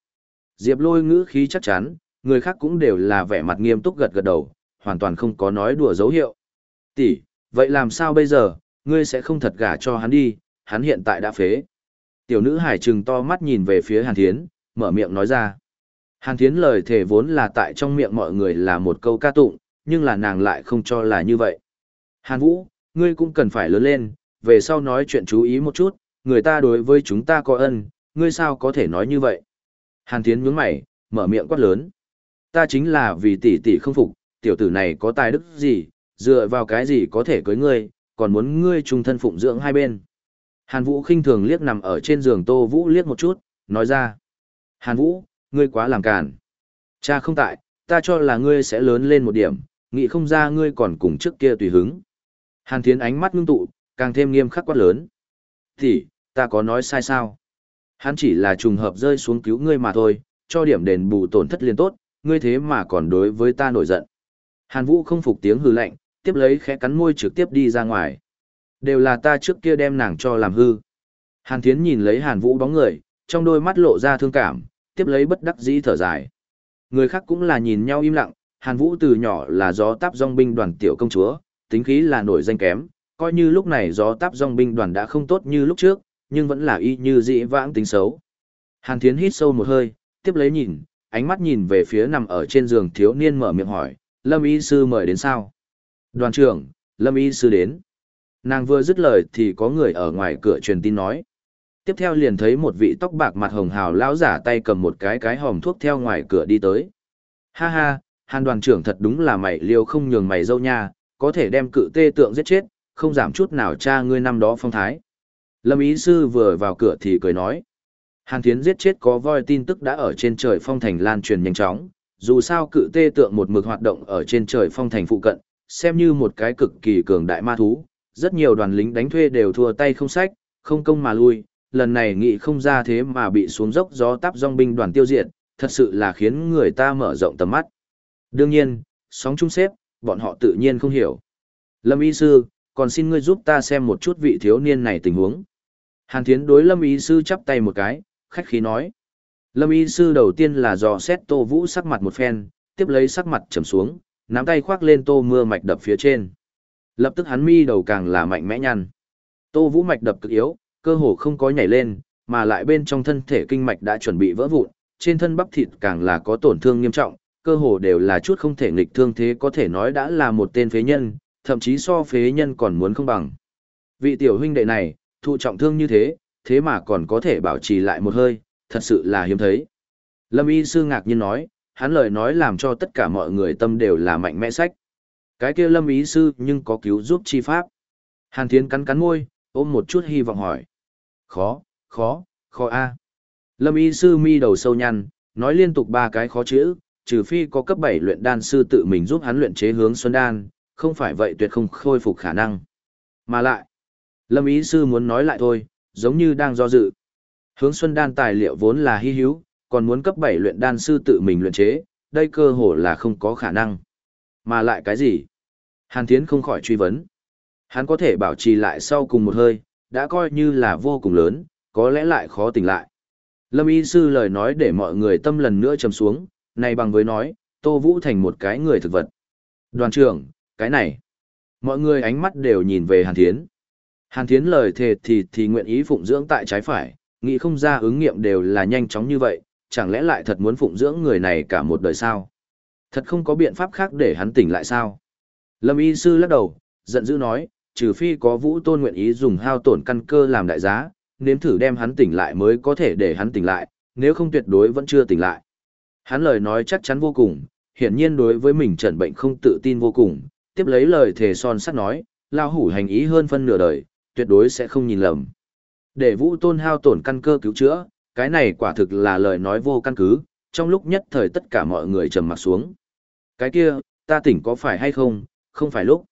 Speaker 1: Diệp lôi ngữ khí chắc chắn, người khác cũng đều là vẻ mặt nghiêm túc gật gật đầu, hoàn toàn không có nói đùa dấu hiệu. Tỷ, vậy làm sao bây giờ, ngươi sẽ không thật gả cho hắn đi, hắn hiện tại đã phế. Tiểu nữ hải trừng to mắt nhìn về phía Hàn Thiến, mở miệng nói ra. Hàn Thiến lời thề vốn là tại trong miệng mọi người là một câu ca tụng, nhưng là nàng lại không cho là như vậy. Hàn Vũ, ngươi cũng cần phải lớn lên, về sau nói chuyện chú ý một chút, người ta đối với chúng ta có ân, ngươi sao có thể nói như vậy. Hàn Thiến nhướng mày, mở miệng quát lớn. Ta chính là vì tỷ tỷ không phục, tiểu tử này có tài đức gì, dựa vào cái gì có thể cưới ngươi, còn muốn ngươi trung thân phụng dưỡng hai bên. Hàn Vũ khinh thường liếc nằm ở trên giường Tô Vũ liếc một chút, nói ra. Hàn Vũ, ngươi quá làm càn. Cha không tại, ta cho là ngươi sẽ lớn lên một điểm, nghĩ không ra ngươi còn cùng trước kia tùy hứng. Hàn Thiến ánh mắt ngưng tụ, càng thêm nghiêm khắc quát lớn. Thì, ta có nói sai sao? Hắn chỉ là trùng hợp rơi xuống cứu ngươi mà thôi, cho điểm đền bù tổn thất liền tốt, ngươi thế mà còn đối với ta nổi giận. Hàn Vũ không phục tiếng hừ lạnh, tiếp lấy khẽ cắn môi trực tiếp đi ra ngoài. Đều là ta trước kia đem nàng cho làm hư. Hàn Thiến nhìn lấy Hàn Vũ bóng người, trong đôi mắt lộ ra thương cảm, tiếp lấy bất đắc dĩ thở dài. Người khác cũng là nhìn nhau im lặng, Hàn Vũ từ nhỏ là gió táp dòng binh đoàn tiểu công chúa, tính khí là nổi danh kém, coi như lúc này gió táp dòng binh đoàn đã không tốt như lúc trước, nhưng vẫn là y như dĩ vãng tính xấu. Hàn Thiến hít sâu một hơi, tiếp lấy nhìn, ánh mắt nhìn về phía nằm ở trên giường thiếu niên mở miệng hỏi, Lâm Y Sư mời đến sao? Đoàn trưởng, Lâm Y Sư đến. Nàng vừa dứt lời thì có người ở ngoài cửa truyền tin nói. Tiếp theo liền thấy một vị tóc bạc mặt hồng hào lão giả tay cầm một cái cái hòm thuốc theo ngoài cửa đi tới. Ha ha, hàn đoàn trưởng thật đúng là mày liêu không nhường mày dâu nha, có thể đem cự tê tượng giết chết, không giảm chút nào cha ngươi năm đó phong thái. Lâm ý sư vừa vào cửa thì cười nói. Hàn thiến giết chết có voi tin tức đã ở trên trời phong thành lan truyền nhanh chóng, dù sao cự tê tượng một mực hoạt động ở trên trời phong thành phụ cận, xem như một cái cực kỳ cường đại ma thú, rất nhiều đoàn lính đánh thuê đều thua tay không sách, không công mà lui, lần này nghị không ra thế mà bị xuống dốc gió táp dòng binh đoàn tiêu diệt, thật sự là khiến người ta mở rộng tầm mắt. Đương nhiên, sóng chung xếp, bọn họ tự nhiên không hiểu. Lâm y sư, còn xin ngươi giúp ta xem một chút vị thiếu niên này tình huống. Hàn Thiến đối Lâm y sư chắp tay một cái, khách khí nói. Lâm y sư đầu tiên là dò xét Tô Vũ sắc mặt một phen, tiếp lấy sắc mặt trầm xuống, nắm tay khoác lên Tô Mưa mạch đập phía trên. Lập tức hắn mi đầu càng là mạnh mẽ nhăn. Tô Vũ mạch đập cực yếu, cơ hồ không có nhảy lên, mà lại bên trong thân thể kinh mạch đã chuẩn bị vỡ vụn, trên thân bắp thịt càng là có tổn thương nghiêm trọng, cơ hồ đều là chút không thể nghịch thương thế có thể nói đã là một tên phế nhân, thậm chí so phế nhân còn muốn không bằng. Vị tiểu huynh đệ này, thụ trọng thương như thế, thế mà còn có thể bảo trì lại một hơi, thật sự là hiếm thấy. Lâm y sư ngạc nhiên nói, hắn lời nói làm cho tất cả mọi người tâm đều là mạnh mẽ sách. Cái kia lâm Y sư nhưng có cứu giúp chi pháp. Hàn Thiến cắn cắn môi, ôm một chút hy vọng hỏi. Khó, khó, khó a. Lâm Y sư mi đầu sâu nhăn, nói liên tục ba cái khó chữ, trừ phi có cấp 7 luyện đan sư tự mình giúp hắn luyện chế hướng xuân đan, không phải vậy tuyệt không khôi phục khả năng. Mà lại, Lâm ý sư muốn nói lại thôi, giống như đang do dự. Hướng xuân đan tài liệu vốn là hy hữu, còn muốn cấp 7 luyện đan sư tự mình luyện chế, đây cơ hồ là không có khả năng. Mà lại cái gì? Hàn Thiến không khỏi truy vấn. Hắn có thể bảo trì lại sau cùng một hơi, đã coi như là vô cùng lớn, có lẽ lại khó tỉnh lại. Lâm y sư lời nói để mọi người tâm lần nữa trầm xuống, này bằng với nói, Tô Vũ thành một cái người thực vật. Đoàn trưởng, cái này. Mọi người ánh mắt đều nhìn về Hàn Thiến. Hàn Thiến lời thề thì thì nguyện ý phụng dưỡng tại trái phải, nghĩ không ra ứng nghiệm đều là nhanh chóng như vậy, chẳng lẽ lại thật muốn phụng dưỡng người này cả một đời sao? Thật không có biện pháp khác để hắn tỉnh lại sao? Lâm y sư lắc đầu, giận dữ nói, trừ phi có vũ tôn nguyện ý dùng hao tổn căn cơ làm đại giá, nếm thử đem hắn tỉnh lại mới có thể để hắn tỉnh lại, nếu không tuyệt đối vẫn chưa tỉnh lại. Hắn lời nói chắc chắn vô cùng, hiển nhiên đối với mình trần bệnh không tự tin vô cùng, tiếp lấy lời thề son sắt nói, lao hủ hành ý hơn phân nửa đời, tuyệt đối sẽ không nhìn lầm. Để vũ tôn hao tổn căn cơ cứu chữa, cái này quả thực là lời nói vô căn cứ, trong lúc nhất thời tất cả mọi người trầm mặt xuống. Cái kia, ta tỉnh có phải hay không, không phải lúc.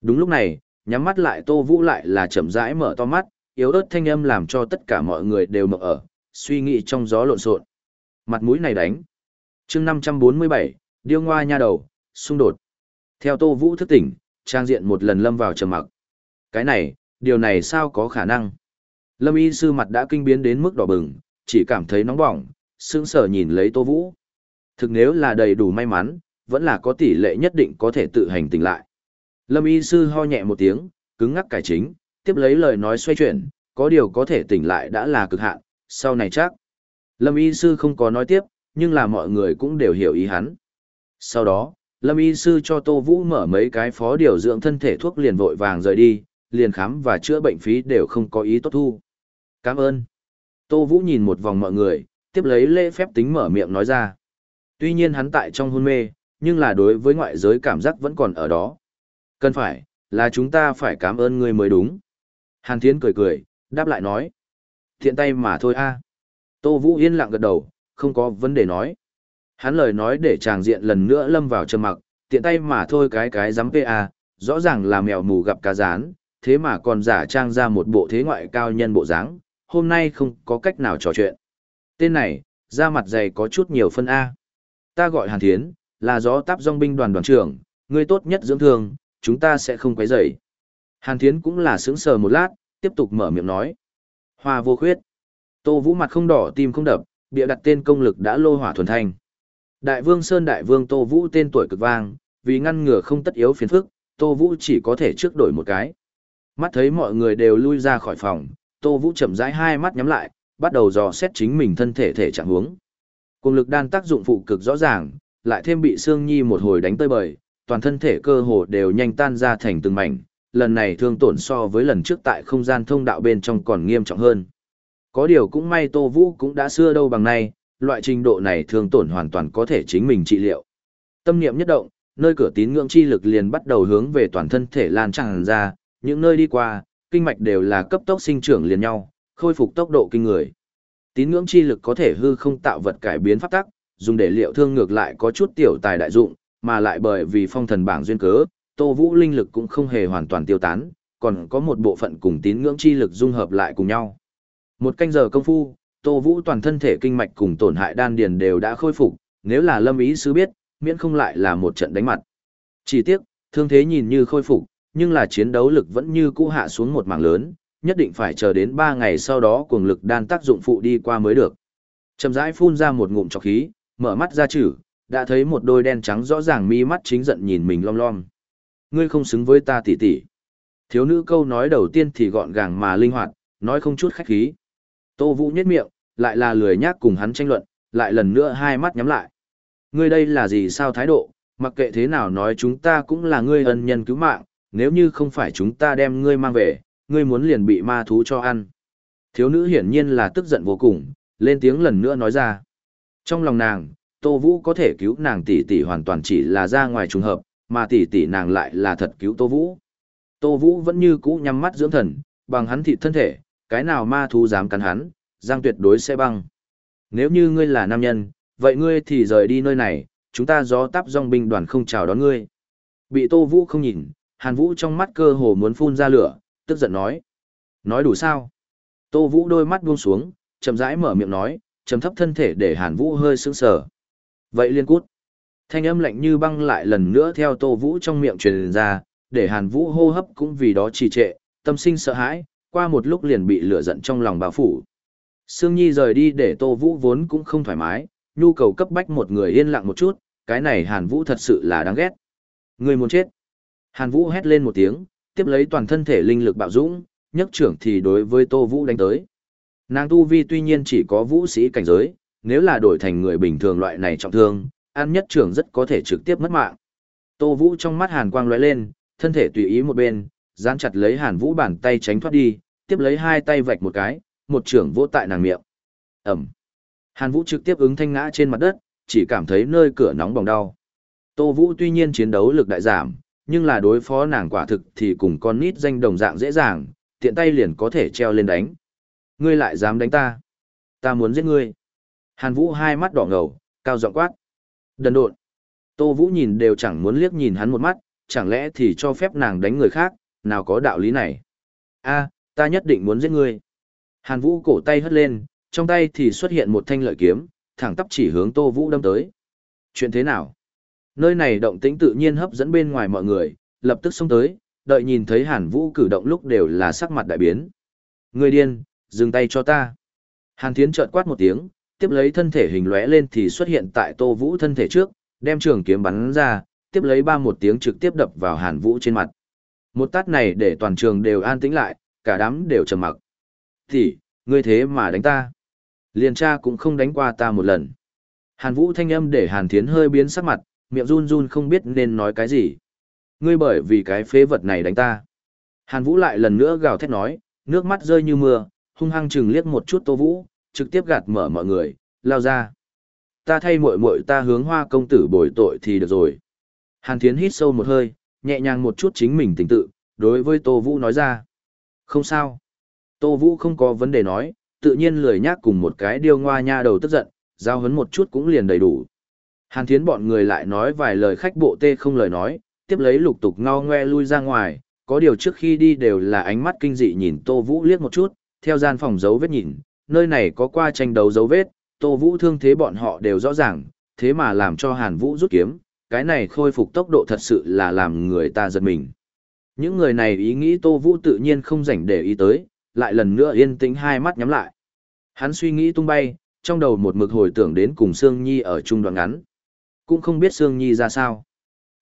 Speaker 1: Đúng lúc này, nhắm mắt lại Tô Vũ lại là chậm rãi mở to mắt, yếu ớt thanh âm làm cho tất cả mọi người đều mở ở, suy nghĩ trong gió lộn xộn. Mặt mũi này đánh. chương 547, điêu ngoa nha đầu, xung đột. Theo Tô Vũ thức tỉnh, trang diện một lần lâm vào trầm mặc. Cái này, điều này sao có khả năng? Lâm y sư mặt đã kinh biến đến mức đỏ bừng, chỉ cảm thấy nóng bỏng, sững sờ nhìn lấy Tô Vũ. Thực nếu là đầy đủ may mắn, vẫn là có tỷ lệ nhất định có thể tự hành tỉnh lại. Lâm y sư ho nhẹ một tiếng, cứng ngắc cải chính, tiếp lấy lời nói xoay chuyển, có điều có thể tỉnh lại đã là cực hạn, sau này chắc. Lâm y sư không có nói tiếp, nhưng là mọi người cũng đều hiểu ý hắn. Sau đó, Lâm y sư cho Tô Vũ mở mấy cái phó điều dưỡng thân thể thuốc liền vội vàng rời đi, liền khám và chữa bệnh phí đều không có ý tốt thu. Cảm ơn. Tô Vũ nhìn một vòng mọi người, tiếp lấy lễ phép tính mở miệng nói ra. Tuy nhiên hắn tại trong hôn mê, nhưng là đối với ngoại giới cảm giác vẫn còn ở đó. Cần phải, là chúng ta phải cảm ơn ngươi mới đúng. Hàn Thiến cười cười, đáp lại nói. Thiện tay mà thôi a. Tô Vũ yên lặng gật đầu, không có vấn đề nói. Hắn lời nói để chàng diện lần nữa lâm vào trầm mặc, tiện tay mà thôi cái cái dám PA, rõ ràng là mèo mù gặp cá rán, thế mà còn giả trang ra một bộ thế ngoại cao nhân bộ dáng, hôm nay không có cách nào trò chuyện. Tên này, da mặt dày có chút nhiều phân A. Ta gọi Hàn Thiến, là gió táp dòng binh đoàn đoàn trưởng, người tốt nhất dưỡng thương, chúng ta sẽ không quấy rầy. Hàn Thiến cũng là sững sờ một lát, tiếp tục mở miệng nói. Hoa vô khuyết. Tô Vũ mặt không đỏ tim không đập, bịa đặt tên công lực đã lô hỏa thuần thành. Đại vương Sơn Đại vương Tô Vũ tên tuổi cực vang, vì ngăn ngừa không tất yếu phiền phức, Tô Vũ chỉ có thể trước đổi một cái. Mắt thấy mọi người đều lui ra khỏi phòng, Tô Vũ chậm rãi hai mắt nhắm lại, bắt đầu dò xét chính mình thân thể thể trạng huống. Cùng lực đan tác dụng phụ cực rõ ràng, lại thêm bị Sương Nhi một hồi đánh tơi bời, toàn thân thể cơ hồ đều nhanh tan ra thành từng mảnh, lần này thương tổn so với lần trước tại không gian thông đạo bên trong còn nghiêm trọng hơn. Có điều cũng may Tô Vũ cũng đã xưa đâu bằng nay, loại trình độ này thương tổn hoàn toàn có thể chính mình trị liệu. Tâm niệm nhất động, nơi cửa tín ngưỡng chi lực liền bắt đầu hướng về toàn thân thể lan tràn ra, những nơi đi qua, kinh mạch đều là cấp tốc sinh trưởng liền nhau, khôi phục tốc độ kinh người. Tín ngưỡng chi lực có thể hư không tạo vật cải biến pháp tắc, dùng để liệu thương ngược lại có chút tiểu tài đại dụng, mà lại bởi vì phong thần bảng duyên cớ, Tô Vũ linh lực cũng không hề hoàn toàn tiêu tán, còn có một bộ phận cùng tín ngưỡng chi lực dung hợp lại cùng nhau. Một canh giờ công phu, Tô Vũ toàn thân thể kinh mạch cùng tổn hại đan điền đều đã khôi phục, nếu là Lâm Ý sứ biết, miễn không lại là một trận đánh mặt. Chỉ tiếc, thương thế nhìn như khôi phục, nhưng là chiến đấu lực vẫn như cũ hạ xuống một mảng lớn, nhất định phải chờ đến 3 ngày sau đó cuồng lực đan tác dụng phụ đi qua mới được. Chậm rãi phun ra một ngụm trọc khí, mở mắt ra chữ, đã thấy một đôi đen trắng rõ ràng mi mắt chính giận nhìn mình lom lom. Ngươi không xứng với ta tỷ tỷ. Thiếu nữ câu nói đầu tiên thì gọn gàng mà linh hoạt, nói không chút khách khí. Tô Vũ nhếch miệng, lại là lười nhác cùng hắn tranh luận, lại lần nữa hai mắt nhắm lại. Ngươi đây là gì sao thái độ, mặc kệ thế nào nói chúng ta cũng là ngươi ân nhân cứu mạng, nếu như không phải chúng ta đem ngươi mang về, ngươi muốn liền bị ma thú cho ăn. Thiếu nữ hiển nhiên là tức giận vô cùng, lên tiếng lần nữa nói ra. Trong lòng nàng, Tô Vũ có thể cứu nàng tỷ tỷ hoàn toàn chỉ là ra ngoài trùng hợp, mà tỷ tỷ nàng lại là thật cứu Tô Vũ. Tô Vũ vẫn như cũ nhắm mắt dưỡng thần, bằng hắn thịt thân thể, cái nào ma thú dám cắn hắn, giang tuyệt đối sẽ băng. Nếu như ngươi là nam nhân, vậy ngươi thì rời đi nơi này, chúng ta gió táp dòng binh đoàn không chào đón ngươi. Bị Tô Vũ không nhìn, Hàn Vũ trong mắt cơ hồ muốn phun ra lửa, tức giận nói. Nói đủ sao? Tô Vũ đôi mắt buông xuống, chậm rãi mở miệng nói, trầm thấp thân thể để Hàn Vũ hơi sững sờ. Vậy liên cút. Thanh âm lạnh như băng lại lần nữa theo Tô Vũ trong miệng truyền ra, để Hàn Vũ hô hấp cũng vì đó trì trệ, tâm sinh sợ hãi, qua một lúc liền bị lửa giận trong lòng bao phủ. Sương Nhi rời đi để Tô Vũ vốn cũng không thoải mái, nhu cầu cấp bách một người yên lặng một chút, cái này Hàn Vũ thật sự là đáng ghét. Người muốn chết. Hàn Vũ hét lên một tiếng, tiếp lấy toàn thân thể linh lực bạo dũng, nhấc trưởng thì đối với Tô Vũ đánh tới. Nàng tu vi tuy nhiên chỉ có vũ sĩ cảnh giới, nếu là đổi thành người bình thường loại này trọng thương, an nhất trưởng rất có thể trực tiếp mất mạng. Tô Vũ trong mắt hàn quang lóe lên, thân thể tùy ý một bên, dán chặt lấy Hàn Vũ bàn tay tránh thoát đi, tiếp lấy hai tay vạch một cái, một trưởng vỗ tại nàng miệng. Ẩm. Hàn Vũ trực tiếp ứng thanh ngã trên mặt đất, chỉ cảm thấy nơi cửa nóng bỏng đau. Tô Vũ tuy nhiên chiến đấu lực đại giảm, nhưng là đối phó nàng quả thực thì cùng con nít danh đồng dạng dễ dàng, tiện tay liền có thể treo lên đánh. Ngươi lại dám đánh ta? Ta muốn giết ngươi. Hàn Vũ hai mắt đỏ ngầu, cao giọng quát. Đần độn. Tô Vũ nhìn đều chẳng muốn liếc nhìn hắn một mắt, chẳng lẽ thì cho phép nàng đánh người khác, nào có đạo lý này. a ta nhất định muốn giết ngươi. Hàn Vũ cổ tay hất lên, trong tay thì xuất hiện một thanh lợi kiếm, thẳng tắp chỉ hướng Tô Vũ đâm tới. Chuyện thế nào? Nơi này động tĩnh tự nhiên hấp dẫn bên ngoài mọi người, lập tức xông tới, đợi nhìn thấy Hàn Vũ cử động lúc đều là sắc mặt đại biến. Người điên, dừng tay cho ta. Hàn Thiến chợt quát một tiếng, tiếp lấy thân thể hình lóe lên thì xuất hiện tại Tô Vũ thân thể trước, đem trường kiếm bắn ra, tiếp lấy ba một tiếng trực tiếp đập vào Hàn Vũ trên mặt. Một tát này để toàn trường đều an tĩnh lại, cả đám đều trầm mặc. Thì, ngươi thế mà đánh ta. Liền cha cũng không đánh qua ta một lần. Hàn Vũ thanh âm để Hàn Thiến hơi biến sắc mặt, miệng run run không biết nên nói cái gì. Ngươi bởi vì cái phế vật này đánh ta. Hàn Vũ lại lần nữa gào thét nói, nước mắt rơi như mưa, hung hăng chừng liếc một chút Tô Vũ, trực tiếp gạt mở mọi người, lao ra. Ta thay muội muội ta hướng hoa công tử bồi tội thì được rồi. Hàn Thiến hít sâu một hơi, nhẹ nhàng một chút chính mình tình tự, đối với Tô Vũ nói ra. Không sao. Tô Vũ không có vấn đề nói, tự nhiên lười nhác cùng một cái điêu ngoa nha đầu tức giận, giao hấn một chút cũng liền đầy đủ. Hàn Thiến bọn người lại nói vài lời khách bộ tê không lời nói, tiếp lấy lục tục ngao ngoe lui ra ngoài, có điều trước khi đi đều là ánh mắt kinh dị nhìn Tô Vũ liếc một chút, theo gian phòng dấu vết nhìn, nơi này có qua tranh đấu dấu vết, Tô Vũ thương thế bọn họ đều rõ ràng, thế mà làm cho Hàn Vũ rút kiếm, cái này khôi phục tốc độ thật sự là làm người ta giật mình. Những người này ý nghĩ Tô Vũ tự nhiên không rảnh để ý tới, lại lần nữa yên tĩnh hai mắt nhắm lại. Hắn suy nghĩ tung bay, trong đầu một mực hồi tưởng đến cùng Sương Nhi ở chung đoạn ngắn. Cũng không biết Sương Nhi ra sao.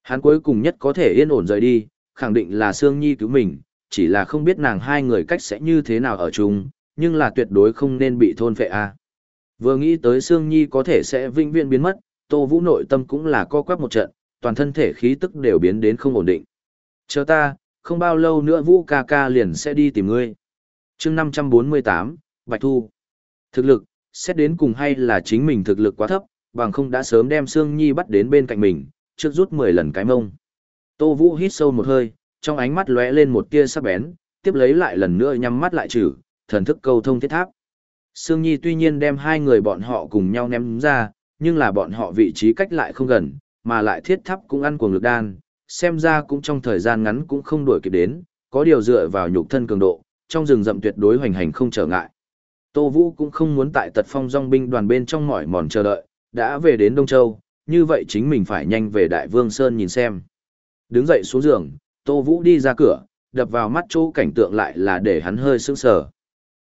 Speaker 1: Hắn cuối cùng nhất có thể yên ổn rời đi, khẳng định là Sương Nhi cứu mình, chỉ là không biết nàng hai người cách sẽ như thế nào ở chung, nhưng là tuyệt đối không nên bị thôn phệ a. Vừa nghĩ tới Sương Nhi có thể sẽ vinh viễn biến mất, Tô Vũ nội tâm cũng là co quắp một trận, toàn thân thể khí tức đều biến đến không ổn định. Chờ ta, không bao lâu nữa Vũ ca ca liền sẽ đi tìm ngươi. chương 548, Bạch Thu. Thực lực, xét đến cùng hay là chính mình thực lực quá thấp, bằng không đã sớm đem Sương Nhi bắt đến bên cạnh mình, trước rút 10 lần cái mông. Tô Vũ hít sâu một hơi, trong ánh mắt lóe lên một tia sắc bén, tiếp lấy lại lần nữa nhắm mắt lại trừ, thần thức câu thông thiết tháp. Sương Nhi tuy nhiên đem hai người bọn họ cùng nhau ném ra, nhưng là bọn họ vị trí cách lại không gần, mà lại thiết thắp cũng ăn cuồng lực đan, xem ra cũng trong thời gian ngắn cũng không đuổi kịp đến, có điều dựa vào nhục thân cường độ, trong rừng rậm tuyệt đối hoành hành không trở ngại. Tô Vũ cũng không muốn tại tật phong dòng binh đoàn bên trong mỏi mòn chờ đợi, đã về đến Đông Châu, như vậy chính mình phải nhanh về Đại Vương Sơn nhìn xem. Đứng dậy xuống giường, Tô Vũ đi ra cửa, đập vào mắt chỗ cảnh tượng lại là để hắn hơi sững sờ.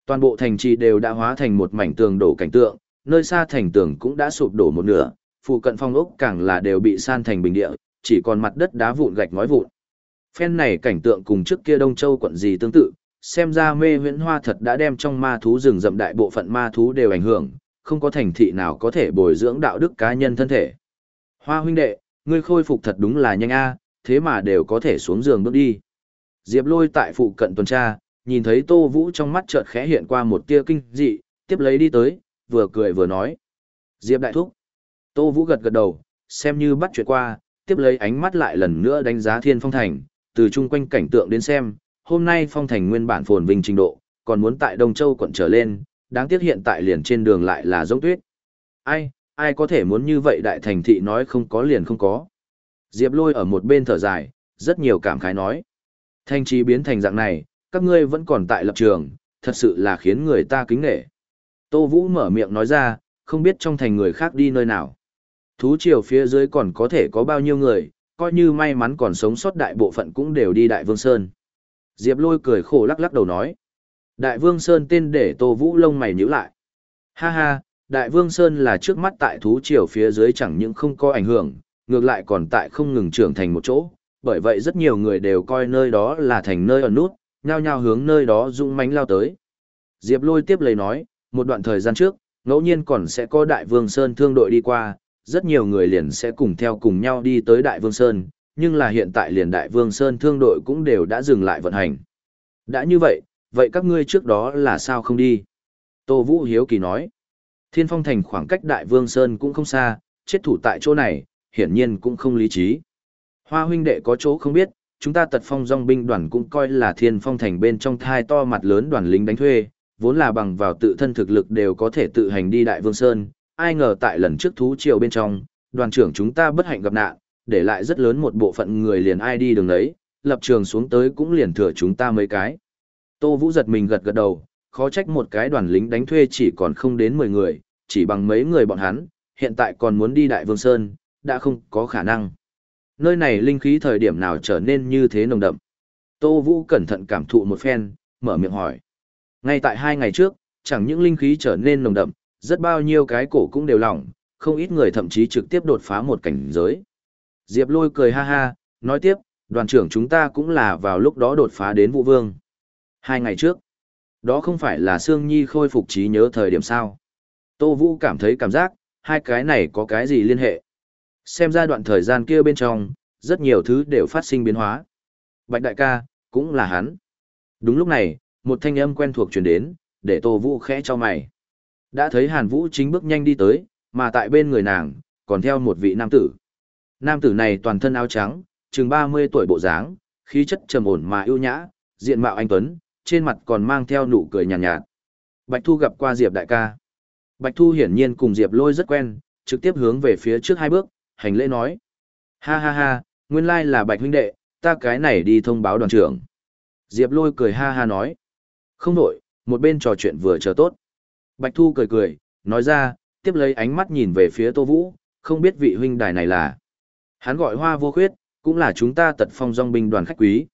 Speaker 1: Toàn bộ thành trì đều đã hóa thành một mảnh tường đổ cảnh tượng, nơi xa thành tường cũng đã sụp đổ một nửa, phụ cận phong ốc càng là đều bị san thành bình địa, chỉ còn mặt đất đá vụn gạch ngói vụn. Phen này cảnh tượng cùng trước kia Đông Châu quận gì tương tự, xem ra mê huyễn hoa thật đã đem trong ma thú rừng rậm đại bộ phận ma thú đều ảnh hưởng, không có thành thị nào có thể bồi dưỡng đạo đức cá nhân thân thể. Hoa huynh đệ, ngươi khôi phục thật đúng là nhanh a, thế mà đều có thể xuống giường bước đi. Diệp lôi tại phụ cận tuần tra, nhìn thấy Tô Vũ trong mắt chợt khẽ hiện qua một tia kinh dị, tiếp lấy đi tới, vừa cười vừa nói. Diệp đại thúc. Tô Vũ gật gật đầu, xem như bắt chuyện qua, tiếp lấy ánh mắt lại lần nữa đánh giá thiên phong thành, từ chung quanh cảnh tượng đến xem, hôm nay phong thành nguyên bản phồn vinh trình độ, còn muốn tại Đông Châu quận trở lên, đáng tiếc hiện tại liền trên đường lại là giống tuyết. Ai, ai có thể muốn như vậy đại thành thị nói không có liền không có. Diệp lôi ở một bên thở dài, rất nhiều cảm khái nói. Thanh trí biến thành dạng này, các ngươi vẫn còn tại lập trường, thật sự là khiến người ta kính nghệ. Tô Vũ mở miệng nói ra, không biết trong thành người khác đi nơi nào. Thú triều phía dưới còn có thể có bao nhiêu người, coi như may mắn còn sống sót đại bộ phận cũng đều đi Đại Vương Sơn. Diệp lôi cười khổ lắc lắc đầu nói. Đại Vương Sơn tên để Tô Vũ lông mày nhíu lại. Ha ha, Đại Vương Sơn là trước mắt tại thú triều phía dưới chẳng những không có ảnh hưởng, ngược lại còn tại không ngừng trưởng thành một chỗ, bởi vậy rất nhiều người đều coi nơi đó là thành nơi ở nút, nhao nhao hướng nơi đó dũng mãnh lao tới. Diệp Lôi tiếp lời nói, một đoạn thời gian trước, ngẫu nhiên còn sẽ có Đại Vương Sơn thương đội đi qua, rất nhiều người liền sẽ cùng theo cùng nhau đi tới Đại Vương Sơn, nhưng là hiện tại liền Đại Vương Sơn thương đội cũng đều đã dừng lại vận hành. Đã như vậy, vậy các ngươi trước đó là sao không đi? Tô Vũ Hiếu Kỳ nói, Thiên Phong Thành khoảng cách Đại Vương Sơn cũng không xa, chết thủ tại chỗ này, hiển nhiên cũng không lý trí. Hoa huynh đệ có chỗ không biết, chúng ta tật phong dòng binh đoàn cũng coi là thiên phong thành bên trong thai to mặt lớn đoàn lính đánh thuê, vốn là bằng vào tự thân thực lực đều có thể tự hành đi Đại Vương Sơn, ai ngờ tại lần trước thú triều bên trong, đoàn trưởng chúng ta bất hạnh gặp nạn, để lại rất lớn một bộ phận người liền ai đi đường đấy, lập trường xuống tới cũng liền thừa chúng ta mấy cái. Tô Vũ giật mình gật gật đầu, khó trách một cái đoàn lính đánh thuê chỉ còn không đến 10 người, chỉ bằng mấy người bọn hắn, hiện tại còn muốn đi Đại Vương Sơn, đã không có khả năng. Nơi này linh khí thời điểm nào trở nên như thế nồng đậm. Tô Vũ cẩn thận cảm thụ một phen, mở miệng hỏi. Ngay tại hai ngày trước, chẳng những linh khí trở nên nồng đậm, rất bao nhiêu cái cổ cũng đều lỏng, không ít người thậm chí trực tiếp đột phá một cảnh giới. Diệp lôi cười ha ha, nói tiếp, đoàn trưởng chúng ta cũng là vào lúc đó đột phá đến vụ vương. Hai ngày trước, đó không phải là Sương Nhi khôi phục trí nhớ thời điểm sao. Tô Vũ cảm thấy cảm giác, hai cái này có cái gì liên hệ. Xem ra đoạn thời gian kia bên trong, rất nhiều thứ đều phát sinh biến hóa. Bạch đại ca, cũng là hắn. Đúng lúc này, một thanh âm quen thuộc truyền đến, để Tô Vũ khẽ cho mày. Đã thấy Hàn Vũ chính bước nhanh đi tới, mà tại bên người nàng, còn theo một vị nam tử. Nam tử này toàn thân áo trắng, chừng 30 tuổi bộ dáng, khí chất trầm ổn mà ưu nhã, diện mạo anh tuấn, trên mặt còn mang theo nụ cười nhàn nhạt, nhạt. Bạch Thu gặp qua Diệp đại ca. Bạch Thu hiển nhiên cùng Diệp Lôi rất quen, trực tiếp hướng về phía trước hai bước, hành lễ nói. Ha ha ha, nguyên lai là bạch huynh đệ, ta cái này đi thông báo đoàn trưởng. Diệp lôi cười ha ha nói. Không đổi, một bên trò chuyện vừa chờ tốt. Bạch Thu cười cười, nói ra, tiếp lấy ánh mắt nhìn về phía Tô Vũ, không biết vị huynh đài này là. Hắn gọi hoa vô khuyết, cũng là chúng ta tật phong dòng binh đoàn khách quý.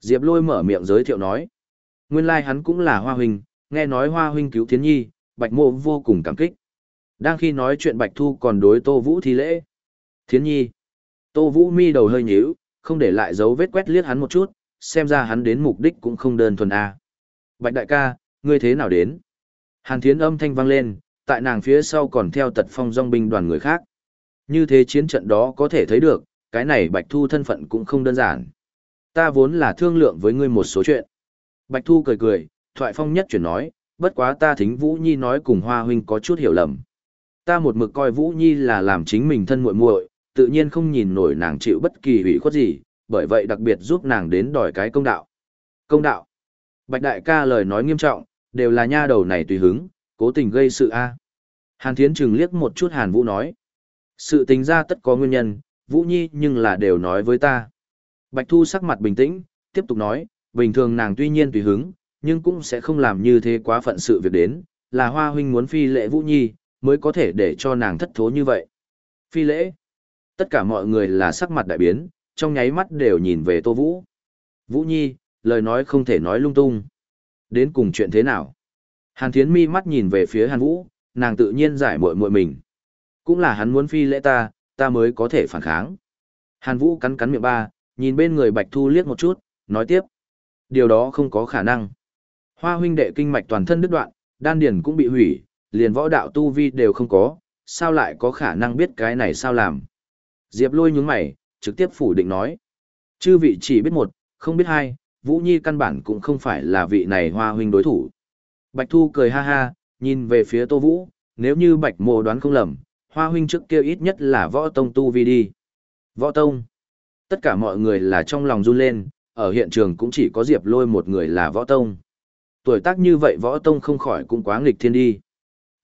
Speaker 1: Diệp lôi mở miệng giới thiệu nói. Nguyên lai like hắn cũng là hoa huynh, nghe nói hoa huynh cứu thiến nhi, bạch mộ vô cùng cảm kích. Đang khi nói chuyện bạch thu còn đối Tô Vũ thi lễ. Thiến nhi. Tô Vũ mi đầu hơi nhíu, không để lại dấu vết quét liếc hắn một chút, xem ra hắn đến mục đích cũng không đơn thuần a. Bạch đại ca, ngươi thế nào đến? Hàn Thiến âm thanh vang lên, tại nàng phía sau còn theo tật phong dòng binh đoàn người khác. Như thế chiến trận đó có thể thấy được, cái này Bạch Thu thân phận cũng không đơn giản. Ta vốn là thương lượng với ngươi một số chuyện. Bạch Thu cười cười, thoại phong nhất chuyển nói, bất quá ta thính Vũ Nhi nói cùng Hoa Huynh có chút hiểu lầm. Ta một mực coi Vũ Nhi là làm chính mình thân muội muội, tự nhiên không nhìn nổi nàng chịu bất kỳ hủy khuất gì, bởi vậy đặc biệt giúp nàng đến đòi cái công đạo. Công đạo. Bạch đại ca lời nói nghiêm trọng, đều là nha đầu này tùy hứng, cố tình gây sự a. Hàn Thiến chừng liếc một chút Hàn Vũ nói. Sự tình ra tất có nguyên nhân, Vũ Nhi nhưng là đều nói với ta. Bạch Thu sắc mặt bình tĩnh, tiếp tục nói, bình thường nàng tuy nhiên tùy hứng, nhưng cũng sẽ không làm như thế quá phận sự việc đến, là Hoa huynh muốn phi lễ Vũ Nhi, mới có thể để cho nàng thất thố như vậy. Phi lễ. Tất cả mọi người là sắc mặt đại biến, trong nháy mắt đều nhìn về Tô Vũ. Vũ Nhi, lời nói không thể nói lung tung. Đến cùng chuyện thế nào? Hàn Thiến mi mắt nhìn về phía Hàn Vũ, nàng tự nhiên giải muội muội mình. Cũng là hắn muốn phi lễ ta, ta mới có thể phản kháng. Hàn Vũ cắn cắn miệng ba, nhìn bên người Bạch Thu liếc một chút, nói tiếp. Điều đó không có khả năng. Hoa huynh đệ kinh mạch toàn thân đứt đoạn, đan điền cũng bị hủy, liền võ đạo tu vi đều không có, sao lại có khả năng biết cái này sao làm. Diệp lôi nhướng mày, trực tiếp phủ định nói. Chư vị chỉ biết một, không biết hai, Vũ Nhi căn bản cũng không phải là vị này hoa huynh đối thủ. Bạch Thu cười ha ha, nhìn về phía Tô Vũ, nếu như Bạch Mộ đoán không lầm, hoa huynh trước kia ít nhất là võ tông tu vi đi. Võ Tông. Tất cả mọi người là trong lòng run lên, ở hiện trường cũng chỉ có Diệp Lôi một người là Võ Tông. Tuổi tác như vậy Võ Tông không khỏi cũng quá nghịch thiên đi.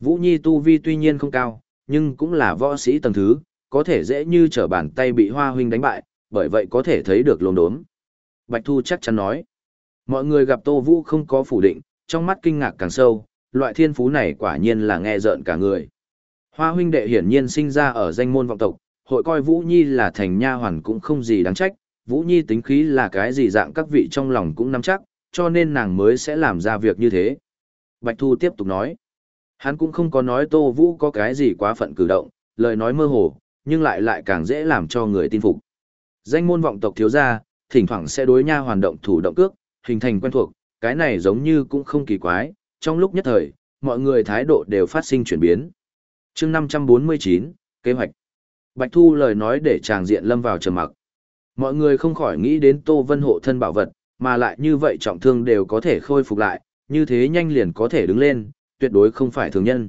Speaker 1: Vũ Nhi tu vi tuy nhiên không cao, nhưng cũng là võ sĩ tầng thứ, có thể dễ như trở bàn tay bị Hoa huynh đánh bại, bởi vậy có thể thấy được lồn đốm. Bạch Thu chắc chắn nói. Mọi người gặp Tô Vũ không có phủ định, trong mắt kinh ngạc càng sâu, loại thiên phú này quả nhiên là nghe rợn cả người. Hoa huynh đệ hiển nhiên sinh ra ở danh môn vọng tộc, hội coi Vũ Nhi là thành nha hoàn cũng không gì đáng trách, Vũ Nhi tính khí là cái gì dạng các vị trong lòng cũng nắm chắc, cho nên nàng mới sẽ làm ra việc như thế. Bạch Thu tiếp tục nói, hắn cũng không có nói Tô Vũ có cái gì quá phận cử động, lời nói mơ hồ, nhưng lại lại càng dễ làm cho người tin phục. Danh môn vọng tộc thiếu gia, thỉnh thoảng sẽ đối nha hoàn động thủ động cước, hình thành quen thuộc, cái này giống như cũng không kỳ quái, trong lúc nhất thời, mọi người thái độ đều phát sinh chuyển biến. chương 549, kế hoạch. Bạch Thu lời nói để chàng diện lâm vào trầm mặc. Mọi người không khỏi nghĩ đến Tô Vân hộ thân bảo vật, mà lại như vậy trọng thương đều có thể khôi phục lại, như thế nhanh liền có thể đứng lên, tuyệt đối không phải thường nhân.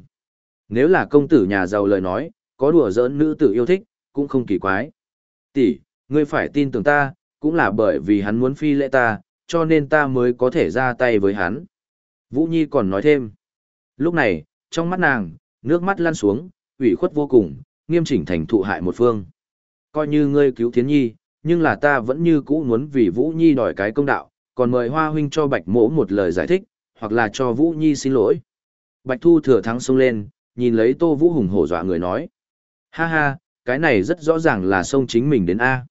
Speaker 1: Nếu là công tử nhà giàu lời nói, có đùa giỡn nữ tử yêu thích, cũng không kỳ quái. Tỷ, ngươi phải tin tưởng ta, cũng là bởi vì hắn muốn phi lễ ta, cho nên ta mới có thể ra tay với hắn. Vũ Nhi còn nói thêm. Lúc này, trong mắt nàng, nước mắt lăn xuống, ủy khuất vô cùng, nghiêm chỉnh thành thụ hại một phương. Coi như ngươi cứu Thiến Nhi, nhưng là ta vẫn như cũ muốn vì Vũ Nhi đòi cái công đạo, còn mời Hoa huynh cho Bạch Mỗ một lời giải thích, hoặc là cho Vũ Nhi xin lỗi. Bạch Thu thừa thắng xông lên, nhìn lấy Tô Vũ hùng hổ dọa người nói: "Ha ha, cái này rất rõ ràng là xông chính mình đến a."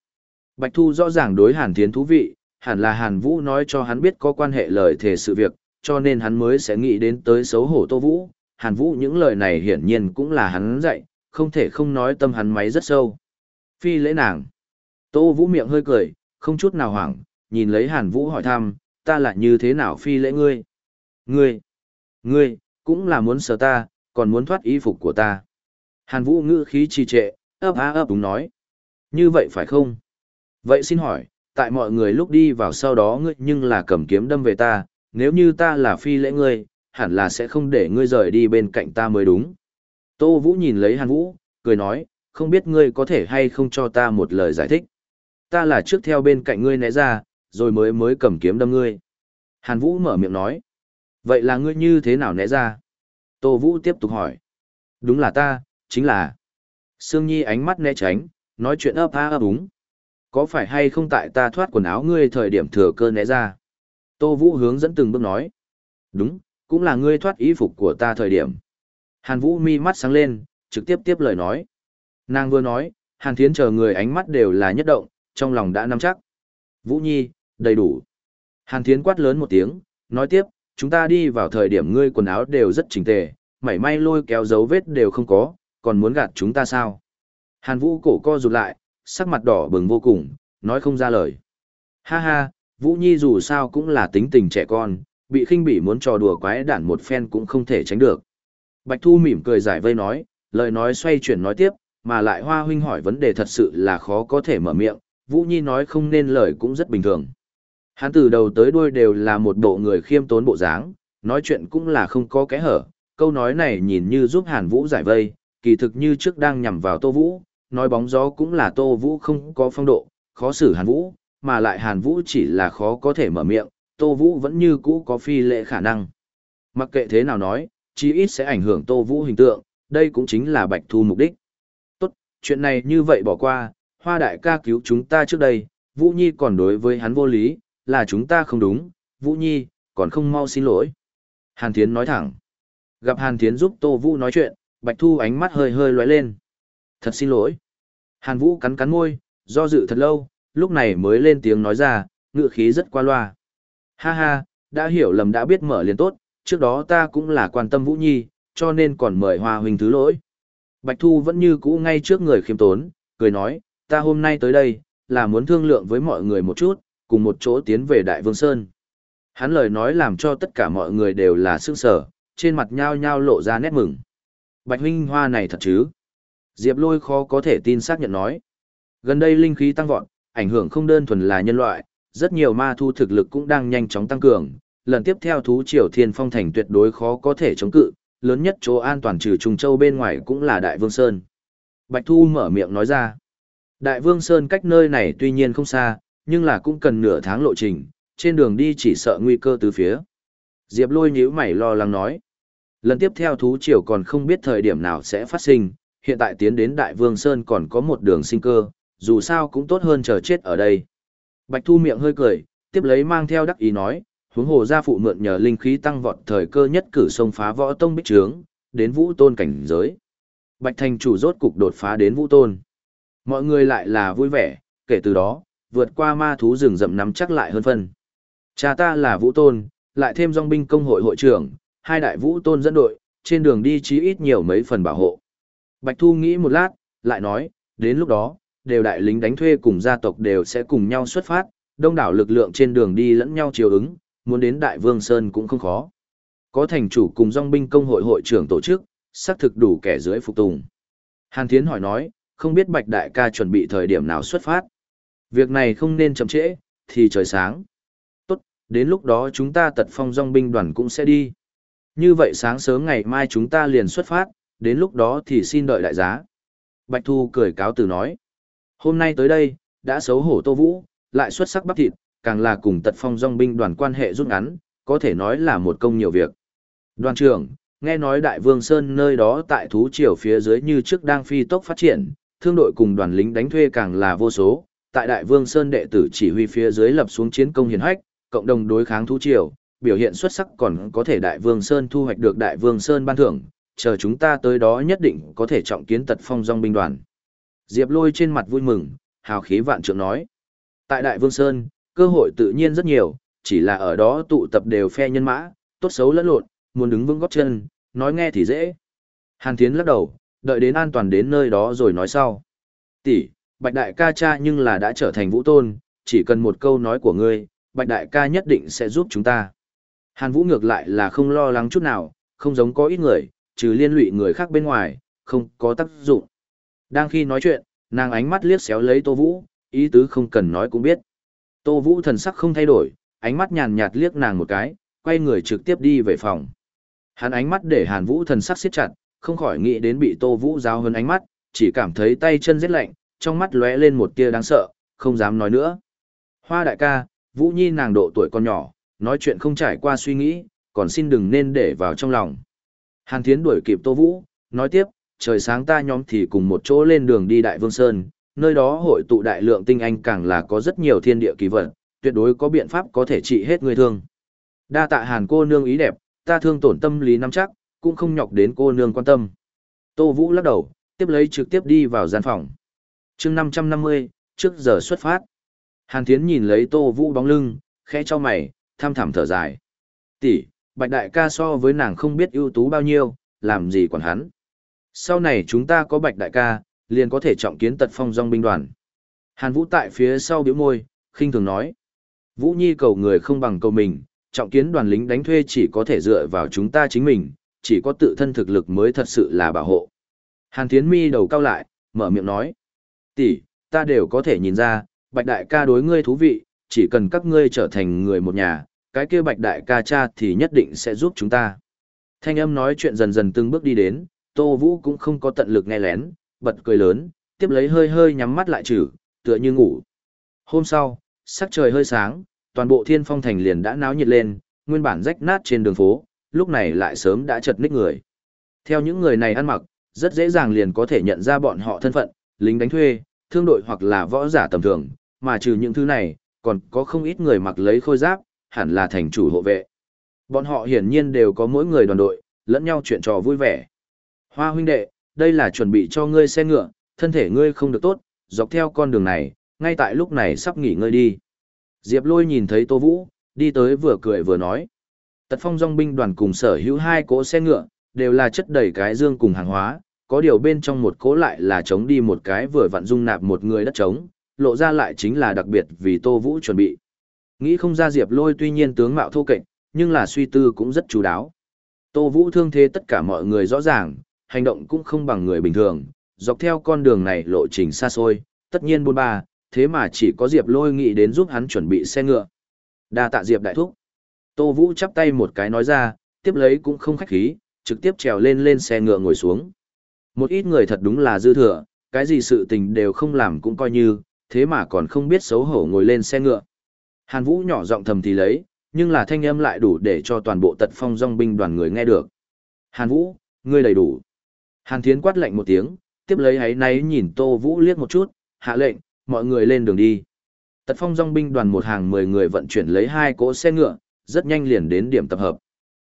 Speaker 1: Bạch Thu rõ ràng đối Hàn Thiến thú vị, hẳn là Hàn Vũ nói cho hắn biết có quan hệ lời thề sự việc, cho nên hắn mới sẽ nghĩ đến tới xấu hổ Tô Vũ. Hàn Vũ những lời này hiển nhiên cũng là hắn dạy, không thể không nói tâm hắn máy rất sâu. Phi lễ nàng. Tô Vũ miệng hơi cười, không chút nào hoảng, nhìn lấy Hàn Vũ hỏi thăm, ta là như thế nào phi lễ ngươi? Ngươi, ngươi, cũng là muốn sờ ta, còn muốn thoát y phục của ta. Hàn Vũ ngữ khí trì trệ, ấp á ấp đúng nói. Như vậy phải không? Vậy xin hỏi, tại mọi người lúc đi vào sau đó ngươi nhưng là cầm kiếm đâm về ta, nếu như ta là phi lễ ngươi, hẳn là sẽ không để ngươi rời đi bên cạnh ta mới đúng. Tô Vũ nhìn lấy Hàn Vũ, cười nói, không biết ngươi có thể hay không cho ta một lời giải thích. Ta là trước theo bên cạnh ngươi né ra, rồi mới mới cầm kiếm đâm ngươi. Hàn Vũ mở miệng nói, vậy là ngươi như thế nào né ra? Tô Vũ tiếp tục hỏi, đúng là ta, chính là. Sương Nhi ánh mắt né tránh, nói chuyện ấp a ấp úng. Có phải hay không tại ta thoát quần áo ngươi thời điểm thừa cơ né ra? Tô Vũ hướng dẫn từng bước nói. Đúng, cũng là ngươi thoát y phục của ta thời điểm. Hàn Vũ mi mắt sáng lên, trực tiếp tiếp lời nói. Nàng vừa nói, Hàn Thiến chờ người ánh mắt đều là nhất động, trong lòng đã nắm chắc. Vũ Nhi, đầy đủ. Hàn Thiến quát lớn một tiếng, nói tiếp, chúng ta đi vào thời điểm ngươi quần áo đều rất chỉnh tề, mảy may lôi kéo dấu vết đều không có, còn muốn gạt chúng ta sao? Hàn Vũ cổ co rụt lại, sắc mặt đỏ bừng vô cùng, nói không ra lời. Ha ha, Vũ Nhi dù sao cũng là tính tình trẻ con, bị khinh bỉ muốn trò đùa quái đản một phen cũng không thể tránh được. Bạch Thu mỉm cười giải vây nói, lời nói xoay chuyển nói tiếp, mà lại Hoa huynh hỏi vấn đề thật sự là khó có thể mở miệng, Vũ Nhi nói không nên lời cũng rất bình thường. Hắn từ đầu tới đuôi đều là một bộ người khiêm tốn bộ dáng, nói chuyện cũng là không có kẽ hở, câu nói này nhìn như giúp Hàn Vũ giải vây, kỳ thực như trước đang nhằm vào Tô Vũ, nói bóng gió cũng là Tô Vũ không có phong độ, khó xử Hàn Vũ, mà lại Hàn Vũ chỉ là khó có thể mở miệng, Tô Vũ vẫn như cũ có phi lệ khả năng. Mặc kệ thế nào nói, chí ít sẽ ảnh hưởng Tô Vũ hình tượng, đây cũng chính là Bạch Thu mục đích. Tốt, chuyện này như vậy bỏ qua, Hoa đại ca cứu chúng ta trước đây, Vũ Nhi còn đối với hắn vô lý, là chúng ta không đúng, Vũ Nhi, còn không mau xin lỗi. Hàn Thiến nói thẳng. Gặp Hàn Thiến giúp Tô Vũ nói chuyện, Bạch Thu ánh mắt hơi hơi lóe lên. Thật xin lỗi. Hàn Vũ cắn cắn môi, do dự thật lâu, lúc này mới lên tiếng nói ra, ngựa khí rất qua loa. Ha ha, đã hiểu lầm đã biết mở liền tốt, trước đó ta cũng là quan tâm Vũ Nhi, cho nên còn mời Hoa Huỳnh thứ lỗi. Bạch Thu vẫn như cũ ngay trước người khiêm tốn, cười nói, ta hôm nay tới đây, là muốn thương lượng với mọi người một chút, cùng một chỗ tiến về Đại Vương Sơn. Hắn lời nói làm cho tất cả mọi người đều là sức sở, trên mặt nhao nhao lộ ra nét mừng. Bạch huynh hoa này thật chứ? Diệp lôi khó có thể tin xác nhận nói. Gần đây linh khí tăng vọt, ảnh hưởng không đơn thuần là nhân loại, rất nhiều ma thu thực lực cũng đang nhanh chóng tăng cường. Lần tiếp theo thú triều thiên phong thành tuyệt đối khó có thể chống cự, lớn nhất chỗ an toàn trừ Trùng Châu bên ngoài cũng là Đại Vương Sơn. Bạch Thu mở miệng nói ra. Đại Vương Sơn cách nơi này tuy nhiên không xa, nhưng là cũng cần nửa tháng lộ trình, trên đường đi chỉ sợ nguy cơ từ phía. Diệp lôi nhíu mày lo lắng nói. Lần tiếp theo thú triều còn không biết thời điểm nào sẽ phát sinh, hiện tại tiến đến Đại Vương Sơn còn có một đường sinh cơ, dù sao cũng tốt hơn chờ chết ở đây. Bạch Thu miệng hơi cười, tiếp lấy mang theo đắc ý nói, huống hồ gia phụ mượn nhờ linh khí tăng vọt thời cơ nhất cử xông phá võ tông bích trướng, đến vũ tôn cảnh giới. Bạch Thành chủ rốt cục đột phá đến vũ tôn. Mọi người lại là vui vẻ, kể từ đó, vượt qua ma thú rừng rậm nắm chắc lại hơn phân. Cha ta là vũ tôn, lại thêm dòng binh công hội hội trưởng, hai đại vũ tôn dẫn đội, trên đường đi chí ít nhiều mấy phần bảo hộ. Bạch Thu nghĩ một lát, lại nói, đến lúc đó, đều đại lính đánh thuê cùng gia tộc đều sẽ cùng nhau xuất phát, đông đảo lực lượng trên đường đi lẫn nhau chiều ứng, muốn đến Đại Vương Sơn cũng không khó. Có thành chủ cùng dòng binh công hội hội trưởng tổ chức, xác thực đủ kẻ dưới phục tùng. Hàn Thiến hỏi nói, không biết Bạch Đại ca chuẩn bị thời điểm nào xuất phát. Việc này không nên chậm trễ, thì trời sáng. Tốt, đến lúc đó chúng ta tật phong dòng binh đoàn cũng sẽ đi. Như vậy sáng sớm ngày mai chúng ta liền xuất phát, đến lúc đó thì xin đợi đại giá. Bạch Thu cười cáo từ nói. Hôm nay tới đây, đã xấu hổ Tô Vũ, lại xuất sắc bắp thịt, càng là cùng tật phong dòng binh đoàn quan hệ rút ngắn, có thể nói là một công nhiều việc. Đoàn trưởng, nghe nói Đại Vương Sơn nơi đó tại thú triều phía dưới như trước đang phi tốc phát triển, thương đội cùng đoàn lính đánh thuê càng là vô số, tại Đại Vương Sơn đệ tử chỉ huy phía dưới lập xuống chiến công hiển hách, cộng đồng đối kháng thú triều, biểu hiện xuất sắc còn có thể Đại Vương Sơn thu hoạch được Đại Vương Sơn ban thưởng, chờ chúng ta tới đó nhất định có thể trọng kiến tật phong dong binh đoàn. Diệp lôi trên mặt vui mừng, hào khí vạn trượng nói. Tại Đại Vương Sơn, cơ hội tự nhiên rất nhiều, chỉ là ở đó tụ tập đều phe nhân mã, tốt xấu lẫn lộn, muốn đứng vững góp chân, nói nghe thì dễ. Hàn Thiến lắc đầu, đợi đến an toàn đến nơi đó rồi nói sau. Tỷ, Bạch Đại ca cha nhưng là đã trở thành vũ tôn, chỉ cần một câu nói của ngươi, Bạch Đại ca nhất định sẽ giúp chúng ta. Hàn Vũ ngược lại là không lo lắng chút nào, không giống có ít người, trừ liên lụy người khác bên ngoài, không có tác dụng. Đang khi nói chuyện, nàng ánh mắt liếc xéo lấy Tô Vũ, ý tứ không cần nói cũng biết. Tô Vũ thần sắc không thay đổi, ánh mắt nhàn nhạt liếc nàng một cái, quay người trực tiếp đi về phòng. Hắn ánh mắt để Hàn Vũ thần sắc siết chặt, không khỏi nghĩ đến bị Tô Vũ giao hơn ánh mắt, chỉ cảm thấy tay chân rét lạnh, trong mắt lóe lên một tia đáng sợ, không dám nói nữa. Hoa đại ca, Vũ Nhi nàng độ tuổi còn nhỏ, nói chuyện không trải qua suy nghĩ, còn xin đừng nên để vào trong lòng. Hàn Thiến đuổi kịp Tô Vũ, nói tiếp, trời sáng ta nhóm thì cùng một chỗ lên đường đi Đại Vương Sơn, nơi đó hội tụ đại lượng tinh anh càng là có rất nhiều thiên địa kỳ vật, tuyệt đối có biện pháp có thể trị hết người thương. Đa tạ Hàn cô nương ý đẹp, ta thương tổn tâm lý nắm chắc, cũng không nhọc đến cô nương quan tâm. Tô Vũ lắc đầu, tiếp lấy trực tiếp đi vào gian phòng. chương 550, trước giờ xuất phát. Hàn Thiến nhìn lấy Tô Vũ bóng lưng, khẽ cho mày, tham thảm thở dài. Tỷ, Bạch Đại ca so với nàng không biết ưu tú bao nhiêu, làm gì còn hắn. Sau này chúng ta có Bạch Đại ca, liền có thể trọng kiến tật phong dòng binh đoàn. Hàn Vũ tại phía sau biểu môi, khinh thường nói. Vũ Nhi cầu người không bằng cầu mình, trọng kiến đoàn lính đánh thuê chỉ có thể dựa vào chúng ta chính mình, chỉ có tự thân thực lực mới thật sự là bảo hộ. Hàn Thiến Mi đầu cao lại, mở miệng nói. tỷ, ta đều có thể nhìn ra, Bạch Đại ca đối ngươi thú vị, chỉ cần các ngươi trở thành người một nhà, cái kia Bạch Đại ca cha thì nhất định sẽ giúp chúng ta. Thanh âm nói chuyện dần dần từng bước đi đến, Tô Vũ cũng không có tận lực nghe lén, bật cười lớn, tiếp lấy hơi hơi nhắm mắt lại trừ, tựa như ngủ. Hôm sau, sắc trời hơi sáng, toàn bộ thiên phong thành liền đã náo nhiệt lên, nguyên bản rách nát trên đường phố, lúc này lại sớm đã chật ních người. Theo những người này ăn mặc, rất dễ dàng liền có thể nhận ra bọn họ thân phận, lính đánh thuê, thương đội hoặc là võ giả tầm thường, mà trừ những thứ này, còn có không ít người mặc lấy khôi giáp, hẳn là thành chủ hộ vệ. Bọn họ hiển nhiên đều có mỗi người đoàn đội, lẫn nhau chuyện trò vui vẻ. Hoa huynh đệ, đây là chuẩn bị cho ngươi xe ngựa, thân thể ngươi không được tốt, dọc theo con đường này, ngay tại lúc này sắp nghỉ ngơi đi. Diệp lôi nhìn thấy Tô Vũ, đi tới vừa cười vừa nói. Tật phong dòng binh đoàn cùng sở hữu hai cỗ xe ngựa, đều là chất đầy cái dương cùng hàng hóa, có điều bên trong một cỗ lại là chống đi một cái vừa vặn dung nạp một người đất trống, lộ ra lại chính là đặc biệt vì Tô Vũ chuẩn bị. Nghĩ không ra Diệp lôi tuy nhiên tướng mạo thô kệch, nhưng là suy tư cũng rất chú đáo. Tô Vũ thương thế tất cả mọi người rõ ràng, hành động cũng không bằng người bình thường, dọc theo con đường này lộ trình xa xôi, tất nhiên buôn ba, thế mà chỉ có Diệp Lôi nghĩ đến giúp hắn chuẩn bị xe ngựa. Đa tạ Diệp đại thúc. Tô Vũ chắp tay một cái nói ra, tiếp lấy cũng không khách khí, trực tiếp trèo lên lên xe ngựa ngồi xuống. Một ít người thật đúng là dư thừa, cái gì sự tình đều không làm cũng coi như, thế mà còn không biết xấu hổ ngồi lên xe ngựa. Hàn Vũ nhỏ giọng thầm thì lấy, nhưng là thanh âm lại đủ để cho toàn bộ tật phong dòng binh đoàn người nghe được. Hàn Vũ, ngươi đầy đủ. Hàn Thiến quát lạnh một tiếng, tiếp lấy hãy náy nhìn Tô Vũ liếc một chút, hạ lệnh, mọi người lên đường đi. Tật phong dòng binh đoàn một hàng 10 người vận chuyển lấy hai cỗ xe ngựa, rất nhanh liền đến điểm tập hợp.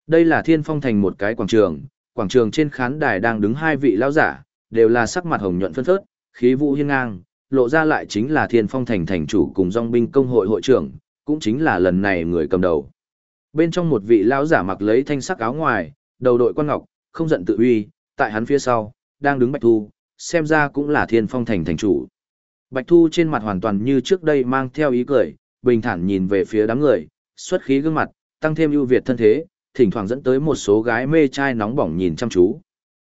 Speaker 1: Đây là thiên phong thành một cái quảng trường, quảng trường trên khán đài đang đứng hai vị lão giả, đều là sắc mặt hồng nhuận phân phớt, khí vũ hiên ngang, lộ ra lại chính là thiên phong thành thành chủ cùng dòng binh công hội hội trưởng, cũng chính là lần này người cầm đầu. Bên trong một vị lão giả mặc lấy thanh sắc áo ngoài, đầu đội quan ngọc, không giận tự uy, tại hắn phía sau, đang đứng Bạch Thu, xem ra cũng là thiên phong thành thành chủ. Bạch Thu trên mặt hoàn toàn như trước đây mang theo ý cười, bình thản nhìn về phía đám người, xuất khí gương mặt, tăng thêm ưu việt thân thế, thỉnh thoảng dẫn tới một số gái mê trai nóng bỏng nhìn chăm chú.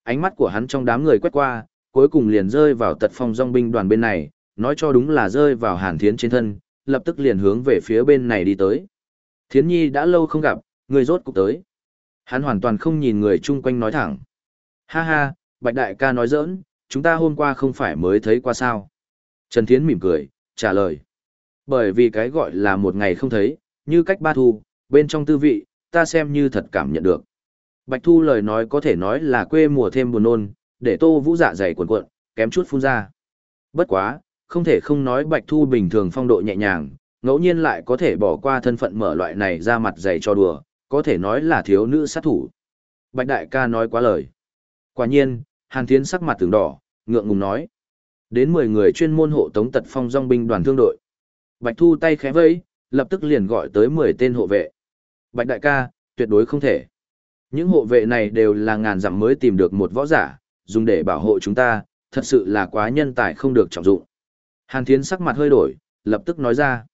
Speaker 1: Ánh mắt của hắn trong đám người quét qua, cuối cùng liền rơi vào tật phong dòng binh đoàn bên này, nói cho đúng là rơi vào hàn thiến trên thân, lập tức liền hướng về phía bên này đi tới. Thiến nhi đã lâu không gặp, người rốt cục tới. Hắn hoàn toàn không nhìn người chung quanh nói thẳng. Ha ha, Bạch Đại ca nói giỡn, chúng ta hôm qua không phải mới thấy qua sao. Trần Thiến mỉm cười, trả lời. Bởi vì cái gọi là một ngày không thấy, như cách ba thu, bên trong tư vị, ta xem như thật cảm nhận được. Bạch Thu lời nói có thể nói là quê mùa thêm buồn nôn, để tô vũ dạ dày cuộn cuộn, kém chút phun ra. Bất quá, không thể không nói Bạch Thu bình thường phong độ nhẹ nhàng, ngẫu nhiên lại có thể bỏ qua thân phận mở loại này ra mặt dày cho đùa, có thể nói là thiếu nữ sát thủ. Bạch Đại ca nói quá lời. Quả nhiên, Hàn Thiến sắc mặt từng đỏ, ngượng ngùng nói. Đến 10 người chuyên môn hộ tống tật phong dòng binh đoàn thương đội. Bạch Thu tay khẽ vẫy, lập tức liền gọi tới 10 tên hộ vệ. Bạch Đại ca, tuyệt đối không thể. Những hộ vệ này đều là ngàn dặm mới tìm được một võ giả, dùng để bảo hộ chúng ta, thật sự là quá nhân tài không được trọng dụng. Hàn Thiến sắc mặt hơi đổi, lập tức nói ra.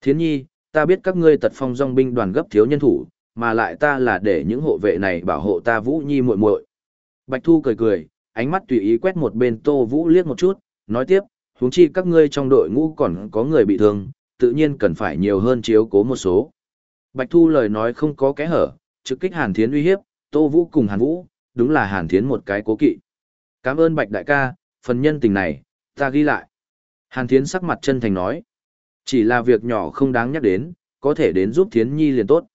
Speaker 1: Thiến nhi, ta biết các ngươi tật phong dòng binh đoàn gấp thiếu nhân thủ, mà lại ta là để những hộ vệ này bảo hộ ta Vũ Nhi muội muội. Bạch Thu cười cười, ánh mắt tùy ý quét một bên Tô Vũ liếc một chút, nói tiếp, huống chi các ngươi trong đội ngũ còn có người bị thương, tự nhiên cần phải nhiều hơn chiếu cố một số. Bạch Thu lời nói không có kẽ hở, trực kích Hàn Thiến uy hiếp, Tô Vũ cùng Hàn Vũ, đúng là Hàn Thiến một cái cố kỵ. Cảm ơn Bạch đại ca, phần nhân tình này, ta ghi lại. Hàn Thiến sắc mặt chân thành nói, chỉ là việc nhỏ không đáng nhắc đến, có thể đến giúp Thiến Nhi liền tốt.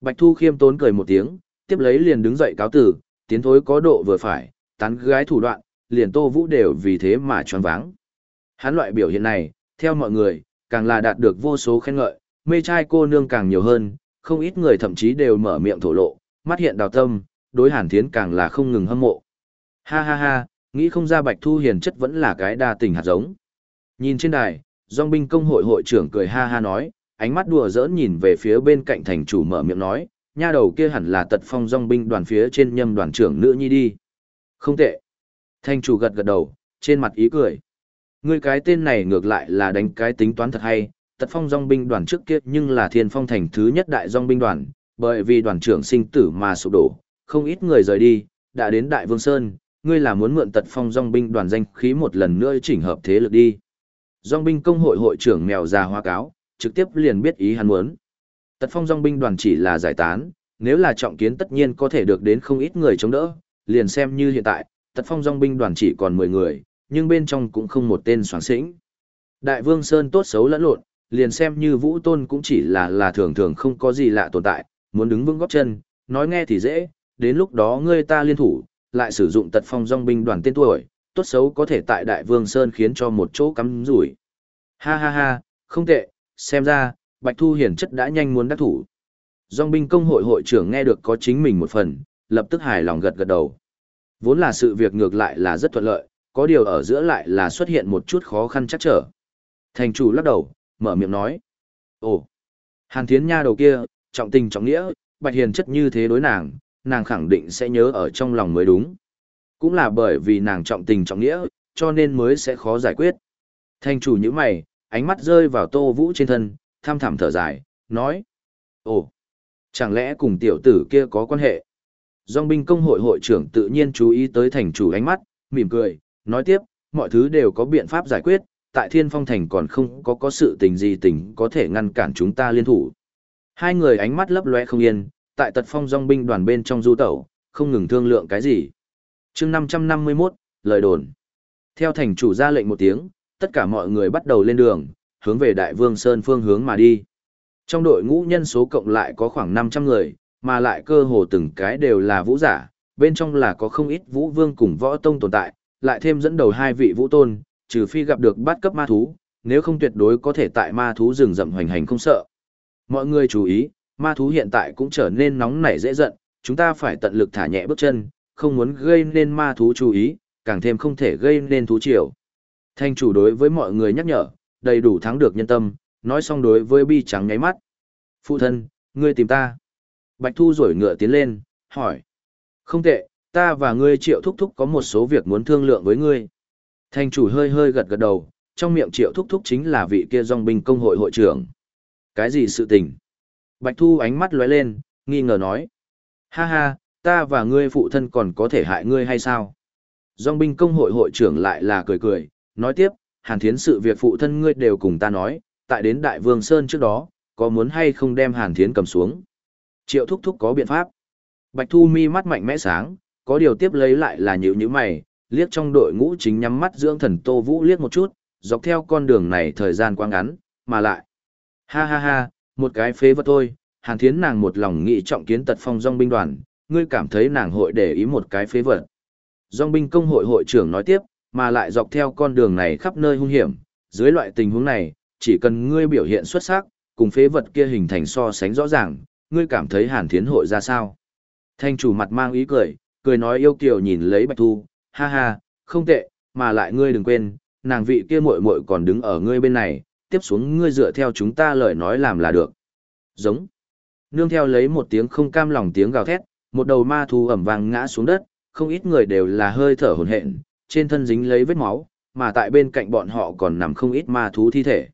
Speaker 1: Bạch Thu khiêm tốn cười một tiếng, tiếp lấy liền đứng dậy cáo tử, tiến thối có độ vừa phải, tán gái thủ đoạn, liền Tô Vũ đều vì thế mà tròn váng. Hắn loại biểu hiện này, theo mọi người, càng là đạt được vô số khen ngợi, mê trai cô nương càng nhiều hơn, không ít người thậm chí đều mở miệng thổ lộ, mắt hiện đào tâm, đối Hàn Thiến càng là không ngừng hâm mộ. Ha ha ha, nghĩ không ra Bạch Thu Hiền chất vẫn là cái đa tình hạt giống. Nhìn trên đài, Dòng binh công hội hội trưởng cười ha ha nói, ánh mắt đùa giỡn nhìn về phía bên cạnh thành chủ mở miệng nói, nha đầu kia hẳn là tật phong dòng binh đoàn phía trên nhâm đoàn trưởng nữ nhi đi. Không tệ. Thành chủ gật gật đầu, trên mặt ý cười. Ngươi cái tên này ngược lại là đánh cái tính toán thật hay, tật phong dòng binh đoàn trước kia nhưng là thiên phong thành thứ nhất đại dòng binh đoàn, bởi vì đoàn trưởng sinh tử mà sụp đổ, không ít người rời đi, đã đến Đại Vương Sơn, ngươi là muốn mượn tật phong dòng binh đoàn danh khí một lần nữa chỉnh hợp thế lực đi. Dòng binh công hội hội trưởng mèo già hoa cáo, trực tiếp liền biết ý hắn muốn. Tật phong dòng binh đoàn chỉ là giải tán, nếu là trọng kiến tất nhiên có thể được đến không ít người chống đỡ, liền xem như hiện tại, tật phong dòng binh đoàn chỉ còn 10 người, nhưng bên trong cũng không một tên soáng sĩnh. Đại vương Sơn tốt xấu lẫn lộn, liền xem như vũ tôn cũng chỉ là là thường thường không có gì lạ tồn tại, muốn đứng vững góp chân, nói nghe thì dễ, đến lúc đó ngươi ta liên thủ, lại sử dụng tật phong dòng binh đoàn tên tuổi, tốt xấu có thể tại Đại Vương Sơn khiến cho một chỗ cắm rủi. Ha ha ha, không tệ, xem ra, Bạch Thu Hiển chất đã nhanh muốn đắc thủ. Dòng binh công hội hội trưởng nghe được có chính mình một phần, lập tức hài lòng gật gật đầu. Vốn là sự việc ngược lại là rất thuận lợi, có điều ở giữa lại là xuất hiện một chút khó khăn chắc trở. Thành chủ lắc đầu, mở miệng nói. Ồ, Hàn Thiến Nha đầu kia, trọng tình trọng nghĩa, Bạch Hiền chất như thế đối nàng, nàng khẳng định sẽ nhớ ở trong lòng mới đúng. Cũng là bởi vì nàng trọng tình trọng nghĩa, cho nên mới sẽ khó giải quyết. Thành chủ như mày, ánh mắt rơi vào tô vũ trên thân, tham thẳm thở dài, nói. Ồ, chẳng lẽ cùng tiểu tử kia có quan hệ? Dòng binh công hội hội trưởng tự nhiên chú ý tới thành chủ ánh mắt, mỉm cười, nói tiếp, mọi thứ đều có biện pháp giải quyết, tại thiên phong thành còn không có có sự tình gì tình có thể ngăn cản chúng ta liên thủ. Hai người ánh mắt lấp loe không yên, tại tật phong dòng binh đoàn bên trong du tẩu, không ngừng thương lượng cái gì chương 551, lời đồn. Theo thành chủ ra lệnh một tiếng, tất cả mọi người bắt đầu lên đường, hướng về Đại Vương Sơn phương hướng mà đi. Trong đội ngũ nhân số cộng lại có khoảng 500 người, mà lại cơ hồ từng cái đều là vũ giả, bên trong là có không ít vũ vương cùng võ tông tồn tại, lại thêm dẫn đầu hai vị vũ tôn, trừ phi gặp được bắt cấp ma thú, nếu không tuyệt đối có thể tại ma thú rừng rậm hoành hành không sợ. Mọi người chú ý, ma thú hiện tại cũng trở nên nóng nảy dễ giận, chúng ta phải tận lực thả nhẹ bước chân, không muốn gây nên ma thú chú ý, càng thêm không thể gây nên thú triều. Thanh chủ đối với mọi người nhắc nhở, đầy đủ thắng được nhân tâm, nói xong đối với bi trắng nháy mắt. Phụ thân, ngươi tìm ta. Bạch Thu rồi ngựa tiến lên, hỏi. Không tệ, ta và ngươi triệu thúc thúc có một số việc muốn thương lượng với ngươi. Thanh chủ hơi hơi gật gật đầu, trong miệng triệu thúc thúc chính là vị kia dòng binh công hội hội trưởng. Cái gì sự tình? Bạch Thu ánh mắt lóe lên, nghi ngờ nói. Ha ha, ta và ngươi phụ thân còn có thể hại ngươi hay sao? Dòng binh công hội hội trưởng lại là cười cười, nói tiếp, hàn thiến sự việc phụ thân ngươi đều cùng ta nói, tại đến Đại Vương Sơn trước đó, có muốn hay không đem hàn thiến cầm xuống? Triệu thúc thúc có biện pháp. Bạch Thu mi mắt mạnh mẽ sáng, có điều tiếp lấy lại là nhữ như mày, liếc trong đội ngũ chính nhắm mắt dưỡng thần Tô Vũ liếc một chút, dọc theo con đường này thời gian quá ngắn, mà lại. Ha ha ha, một cái phế vật thôi, Hàn Thiến nàng một lòng nghị trọng kiến tật phong dòng binh đoàn, ngươi cảm thấy nàng hội để ý một cái phế vật. Dòng binh công hội hội trưởng nói tiếp, mà lại dọc theo con đường này khắp nơi hung hiểm, dưới loại tình huống này, chỉ cần ngươi biểu hiện xuất sắc, cùng phế vật kia hình thành so sánh rõ ràng, ngươi cảm thấy Hàn Thiến hội ra sao? Thanh chủ mặt mang ý cười, cười nói yêu kiều nhìn lấy Bạch Thu, ha ha, không tệ, mà lại ngươi đừng quên, nàng vị kia muội muội còn đứng ở ngươi bên này, tiếp xuống ngươi dựa theo chúng ta lời nói làm là được. Giống. Nương theo lấy một tiếng không cam lòng tiếng gào thét, một đầu ma thú ẩm vang ngã xuống đất, không ít người đều là hơi thở hổn hển, trên thân dính lấy vết máu, mà tại bên cạnh bọn họ còn nằm không ít ma thú thi thể.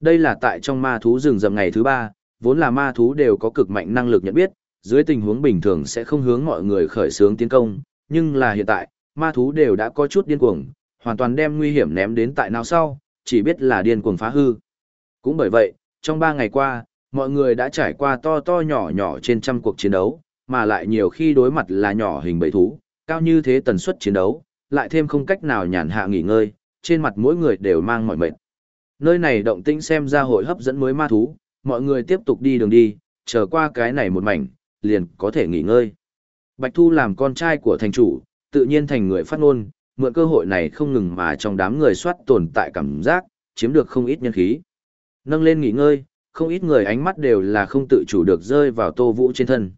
Speaker 1: Đây là tại trong ma thú rừng rậm ngày thứ ba, vốn là ma thú đều có cực mạnh năng lực nhận biết, dưới tình huống bình thường sẽ không hướng mọi người khởi xướng tiến công, nhưng là hiện tại, ma thú đều đã có chút điên cuồng, hoàn toàn đem nguy hiểm ném đến tại nào sau, chỉ biết là điên cuồng phá hư. Cũng bởi vậy, trong ba ngày qua, mọi người đã trải qua to to nhỏ nhỏ trên trăm cuộc chiến đấu, mà lại nhiều khi đối mặt là nhỏ hình bầy thú, cao như thế tần suất chiến đấu, lại thêm không cách nào nhàn hạ nghỉ ngơi, trên mặt mỗi người đều mang mỏi mệt. Nơi này động tĩnh xem ra hội hấp dẫn mới ma thú, mọi người tiếp tục đi đường đi, chờ qua cái này một mảnh, liền có thể nghỉ ngơi. Bạch Thu làm con trai của thành chủ, tự nhiên thành người phát ngôn, mượn cơ hội này không ngừng mà trong đám người soát tồn tại cảm giác, chiếm được không ít nhân khí. Nâng lên nghỉ ngơi, không ít người ánh mắt đều là không tự chủ được rơi vào Tô Vũ trên thân.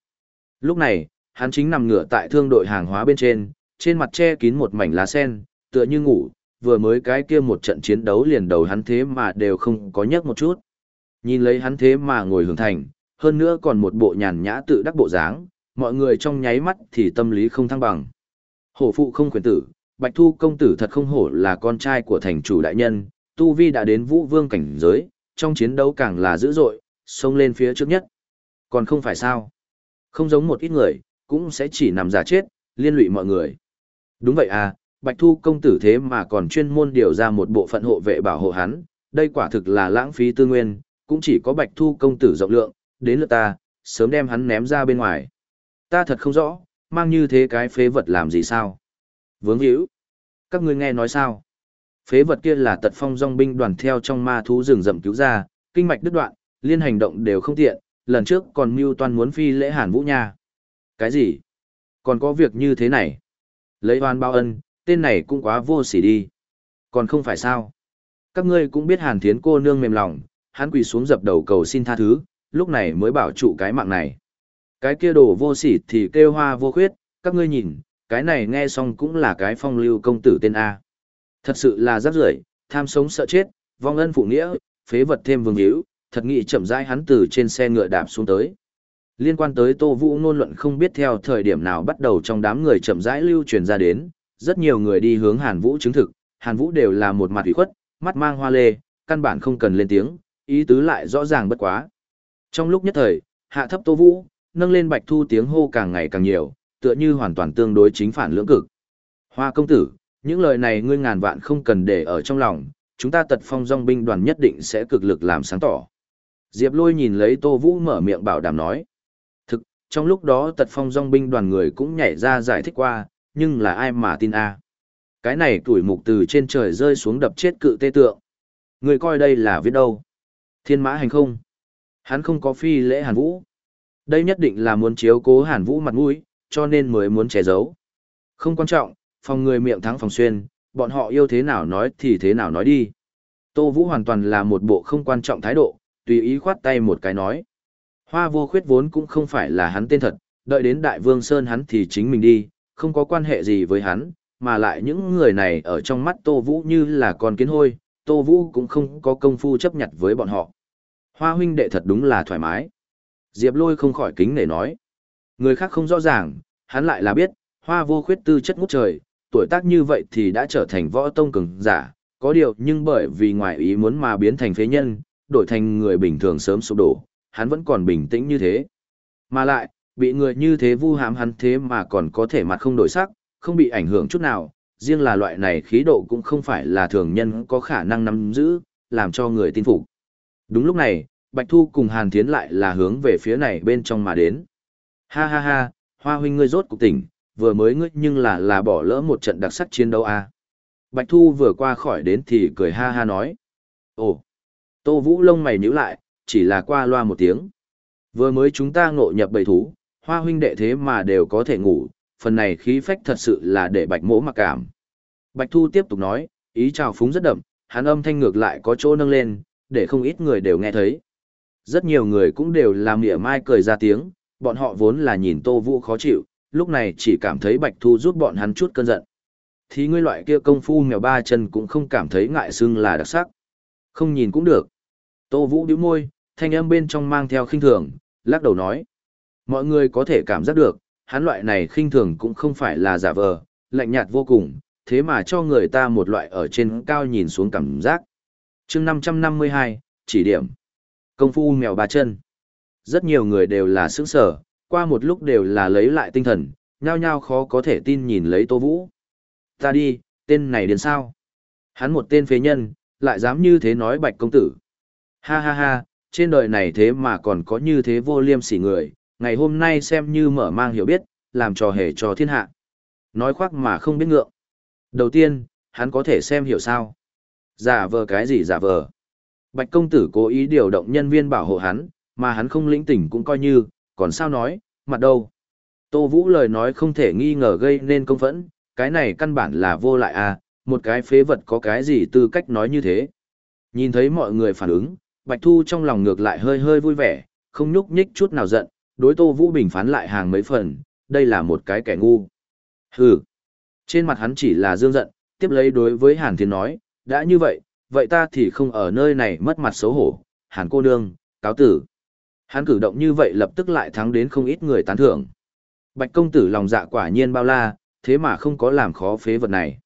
Speaker 1: Lúc này, hắn chính nằm ngửa tại thương đội hàng hóa bên trên, trên mặt che kín một mảnh lá sen, tựa như ngủ, vừa mới cái kia một trận chiến đấu liền đầu hắn thế mà đều không có nhấc một chút. Nhìn lấy hắn thế mà ngồi hưởng thành, hơn nữa còn một bộ nhàn nhã tự đắc bộ dáng, mọi người trong nháy mắt thì tâm lý không thăng bằng. Hổ phụ không quyền tử, Bạch Thu công tử thật không hổ là con trai của thành chủ đại nhân, Tu Vi đã đến vũ vương cảnh giới, trong chiến đấu càng là dữ dội, xông lên phía trước nhất. Còn không phải sao? Không giống một ít người, cũng sẽ chỉ nằm giả chết, liên lụy mọi người. Đúng vậy à, Bạch Thu công tử thế mà còn chuyên môn điều ra một bộ phận hộ vệ bảo hộ hắn, đây quả thực là lãng phí tư nguyên, cũng chỉ có Bạch Thu công tử rộng lượng, đến lượt ta, sớm đem hắn ném ra bên ngoài. Ta thật không rõ, mang như thế cái phế vật làm gì sao? Vướng hữu. Các ngươi nghe nói sao? Phế vật kia là tật phong dòng binh đoàn theo trong ma thú rừng rậm cứu ra, kinh mạch đứt đoạn, liên hành động đều không tiện, lần trước còn mưu toan muốn phi lễ hàn vũ nha. Cái gì? Còn có việc như thế này? Lấy oan bao ân, tên này cũng quá vô sỉ đi. Còn không phải sao? Các ngươi cũng biết hàn thiến cô nương mềm lòng, hắn quỳ xuống dập đầu cầu xin tha thứ, lúc này mới bảo trụ cái mạng này. Cái kia đồ vô sỉ thì kêu hoa vô khuyết, các ngươi nhìn, cái này nghe xong cũng là cái phong lưu công tử tên A. Thật sự là rắc rưởi, tham sống sợ chết, vong ân phụ nghĩa, phế vật thêm vương hữu, thật nghị chậm rãi hắn từ trên xe ngựa đạp xuống tới. Liên quan tới Tô Vũ ngôn luận không biết theo thời điểm nào bắt đầu trong đám người chậm rãi lưu truyền ra đến, rất nhiều người đi hướng Hàn Vũ chứng thực, Hàn Vũ đều là một mặt ủy khuất, mắt mang hoa lê, căn bản không cần lên tiếng, ý tứ lại rõ ràng bất quá. Trong lúc nhất thời, hạ thấp Tô Vũ, nâng lên Bạch Thu tiếng hô càng ngày càng nhiều, tựa như hoàn toàn tương đối chính phản lưỡng cực. Hoa công tử, những lời này ngươi ngàn vạn không cần để ở trong lòng, chúng ta tật phong dòng binh đoàn nhất định sẽ cực lực làm sáng tỏ. Diệp lôi nhìn lấy Tô Vũ mở miệng bảo đảm nói. Thực, trong lúc đó tật phong dòng binh đoàn người cũng nhảy ra giải thích qua, nhưng là ai mà tin a Cái này tuổi mục từ trên trời rơi xuống đập chết cự tê tượng. Người coi đây là viết đâu? Thiên mã hành không? Hắn không có phi lễ Hàn Vũ. Đây nhất định là muốn chiếu cố Hàn Vũ mặt mũi, cho nên mới muốn che giấu. Không quan trọng, phòng người miệng thắng phòng xuyên, bọn họ yêu thế nào nói thì thế nào nói đi. Tô Vũ hoàn toàn là một bộ không quan trọng thái độ, tùy ý khoát tay một cái nói. Hoa vô khuyết vốn cũng không phải là hắn tên thật, đợi đến Đại Vương Sơn hắn thì chính mình đi, không có quan hệ gì với hắn, mà lại những người này ở trong mắt Tô Vũ như là con kiến hôi, Tô Vũ cũng không có công phu chấp nhận với bọn họ. Hoa huynh đệ thật đúng là thoải mái. Diệp lôi không khỏi kính để nói. Người khác không rõ ràng, hắn lại là biết, hoa vô khuyết tư chất ngút trời, tuổi tác như vậy thì đã trở thành võ tông cường giả, có điều nhưng bởi vì ngoài ý muốn mà biến thành phế nhân, đổi thành người bình thường sớm sụp đổ, hắn vẫn còn bình tĩnh như thế. Mà lại, bị người như thế vu hãm hắn thế mà còn có thể mặt không đổi sắc, không bị ảnh hưởng chút nào, riêng là loại này khí độ cũng không phải là thường nhân có khả năng nắm giữ, làm cho người tin phục. Đúng lúc này, Bạch Thu cùng Hàn Thiến lại là hướng về phía này bên trong mà đến. Ha ha ha, Hoa huynh ngươi rốt cục tỉnh, vừa mới ngươi nhưng là là bỏ lỡ một trận đặc sắc chiến đấu à. Bạch Thu vừa qua khỏi đến thì cười ha ha nói. Ồ, Tô Vũ lông mày nhíu lại, chỉ là qua loa một tiếng. Vừa mới chúng ta ngộ nhập bầy thú, hoa huynh đệ thế mà đều có thể ngủ, phần này khí phách thật sự là để bạch mỗ mặc cảm. Bạch Thu tiếp tục nói, ý chào phúng rất đậm, hắn âm thanh ngược lại có chỗ nâng lên, để không ít người đều nghe thấy. Rất nhiều người cũng đều làm mỉa mai cười ra tiếng, bọn họ vốn là nhìn Tô Vũ khó chịu, lúc này chỉ cảm thấy Bạch Thu giúp bọn hắn chút cơn giận. Thì ngươi loại kia công phu mèo ba chân cũng không cảm thấy ngại xưng là đặc sắc. Không nhìn cũng được. Tô Vũ điếu môi, thanh âm bên trong mang theo khinh thường, lắc đầu nói. Mọi người có thể cảm giác được, hắn loại này khinh thường cũng không phải là giả vờ, lạnh nhạt vô cùng, thế mà cho người ta một loại ở trên cao nhìn xuống cảm giác. chương 552, chỉ điểm. Công phu mèo ba chân. Rất nhiều người đều là sững sở, qua một lúc đều là lấy lại tinh thần, nhao nhao khó có thể tin nhìn lấy Tô Vũ. Ta đi, tên này đến sao? Hắn một tên phế nhân, lại dám như thế nói bạch công tử. Ha ha ha, trên đời này thế mà còn có như thế vô liêm sỉ người, ngày hôm nay xem như mở mang hiểu biết, làm trò hề cho thiên hạ. Nói khoác mà không biết ngượng. Đầu tiên, hắn có thể xem hiểu sao. Giả vờ cái gì giả vờ. Bạch công tử cố ý điều động nhân viên bảo hộ hắn, mà hắn không lĩnh tỉnh cũng coi như, còn sao nói, mặt đâu. Tô Vũ lời nói không thể nghi ngờ gây nên công phẫn, cái này căn bản là vô lại à, một cái phế vật có cái gì tư cách nói như thế. Nhìn thấy mọi người phản ứng, Bạch Thu trong lòng ngược lại hơi hơi vui vẻ, không nhúc nhích chút nào giận, đối Tô Vũ bình phán lại hàng mấy phần, đây là một cái kẻ ngu. Hừ. Trên mặt hắn chỉ là dương giận, tiếp lấy đối với Hàn Thiên nói, đã như vậy, vậy ta thì không ở nơi này mất mặt xấu hổ, Hàn cô nương, cáo tử. Hắn cử động như vậy lập tức lại thắng đến không ít người tán thưởng. Bạch công tử lòng dạ quả nhiên bao la, thế mà không có làm khó phế vật này.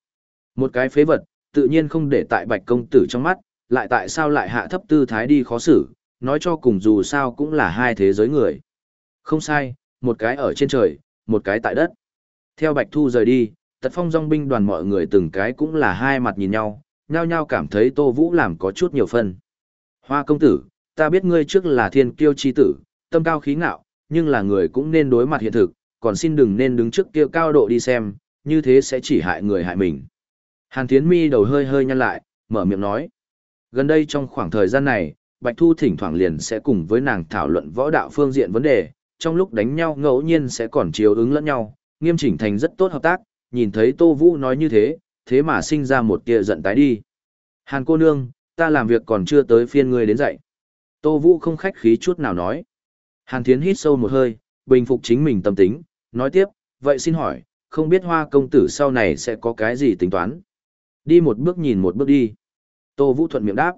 Speaker 1: Một cái phế vật, tự nhiên không để tại bạch công tử trong mắt, lại tại sao lại hạ thấp tư thái đi khó xử, nói cho cùng dù sao cũng là hai thế giới người. Không sai, một cái ở trên trời, một cái tại đất. Theo bạch thu rời đi, tật phong dòng binh đoàn mọi người từng cái cũng là hai mặt nhìn nhau, nhao nhao cảm thấy tô vũ làm có chút nhiều phân. Hoa công tử, ta biết ngươi trước là thiên kiêu chi tử, tâm cao khí ngạo, nhưng là người cũng nên đối mặt hiện thực, còn xin đừng nên đứng trước kia cao độ đi xem, như thế sẽ chỉ hại người hại mình. Hàn Thiến Mi đầu hơi hơi nhăn lại, mở miệng nói. Gần đây trong khoảng thời gian này, Bạch Thu thỉnh thoảng liền sẽ cùng với nàng thảo luận võ đạo phương diện vấn đề, trong lúc đánh nhau ngẫu nhiên sẽ còn chiếu ứng lẫn nhau, nghiêm chỉnh thành rất tốt hợp tác, nhìn thấy Tô Vũ nói như thế, thế mà sinh ra một tia giận tái đi. Hàn cô nương, ta làm việc còn chưa tới phiên ngươi đến dậy. Tô Vũ không khách khí chút nào nói. Hàn Thiến hít sâu một hơi, bình phục chính mình tâm tính, nói tiếp, vậy xin hỏi, không biết hoa công tử sau này sẽ có cái gì tính toán? Đi một bước nhìn một bước đi. Tô Vũ thuận miệng đáp.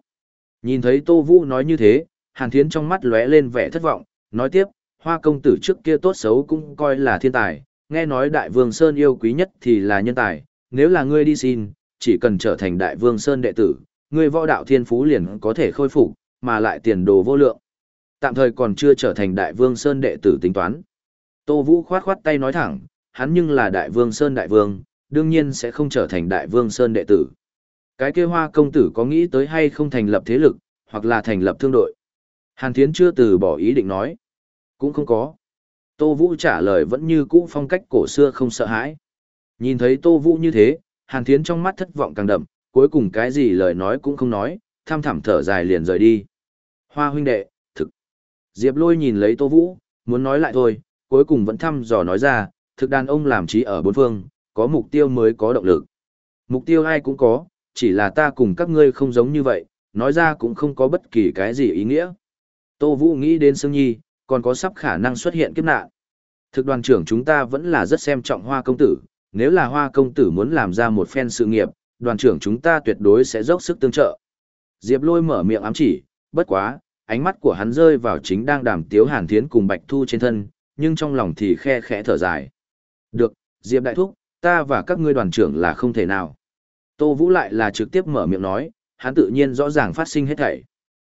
Speaker 1: Nhìn thấy Tô Vũ nói như thế, Hàn Thiến trong mắt lóe lên vẻ thất vọng, nói tiếp, hoa công tử trước kia tốt xấu cũng coi là thiên tài, nghe nói đại vương Sơn yêu quý nhất thì là nhân tài, nếu là ngươi đi xin, chỉ cần trở thành đại vương Sơn đệ tử, ngươi võ đạo thiên phú liền có thể khôi phục, mà lại tiền đồ vô lượng. Tạm thời còn chưa trở thành đại vương Sơn đệ tử tính toán. Tô Vũ khoát khoát tay nói thẳng, hắn nhưng là đại vương Sơn đại vương, đương nhiên sẽ không trở thành đại vương Sơn đệ tử. Cái kia hoa công tử có nghĩ tới hay không thành lập thế lực, hoặc là thành lập thương đội. Hàn Thiến chưa từ bỏ ý định nói. Cũng không có. Tô Vũ trả lời vẫn như cũ phong cách cổ xưa không sợ hãi. Nhìn thấy Tô Vũ như thế, Hàn Thiến trong mắt thất vọng càng đậm, cuối cùng cái gì lời nói cũng không nói, tham thẳm thở dài liền rời đi. Hoa huynh đệ, thực. Diệp lôi nhìn lấy Tô Vũ, muốn nói lại thôi, cuối cùng vẫn thăm dò nói ra, thực đàn ông làm trí ở bốn phương, có mục tiêu mới có động lực. Mục tiêu ai cũng có, chỉ là ta cùng các ngươi không giống như vậy, nói ra cũng không có bất kỳ cái gì ý nghĩa. Tô Vũ nghĩ đến Sương Nhi, còn có sắp khả năng xuất hiện kiếp nạn. Thực đoàn trưởng chúng ta vẫn là rất xem trọng hoa công tử, nếu là hoa công tử muốn làm ra một phen sự nghiệp, đoàn trưởng chúng ta tuyệt đối sẽ dốc sức tương trợ. Diệp lôi mở miệng ám chỉ, bất quá, ánh mắt của hắn rơi vào chính đang đàm tiếu hàn thiến cùng bạch thu trên thân, nhưng trong lòng thì khe khẽ thở dài. Được, Diệp đại thúc, ta và các ngươi đoàn trưởng là không thể nào. Tô Vũ lại là trực tiếp mở miệng nói, hắn tự nhiên rõ ràng phát sinh hết thảy.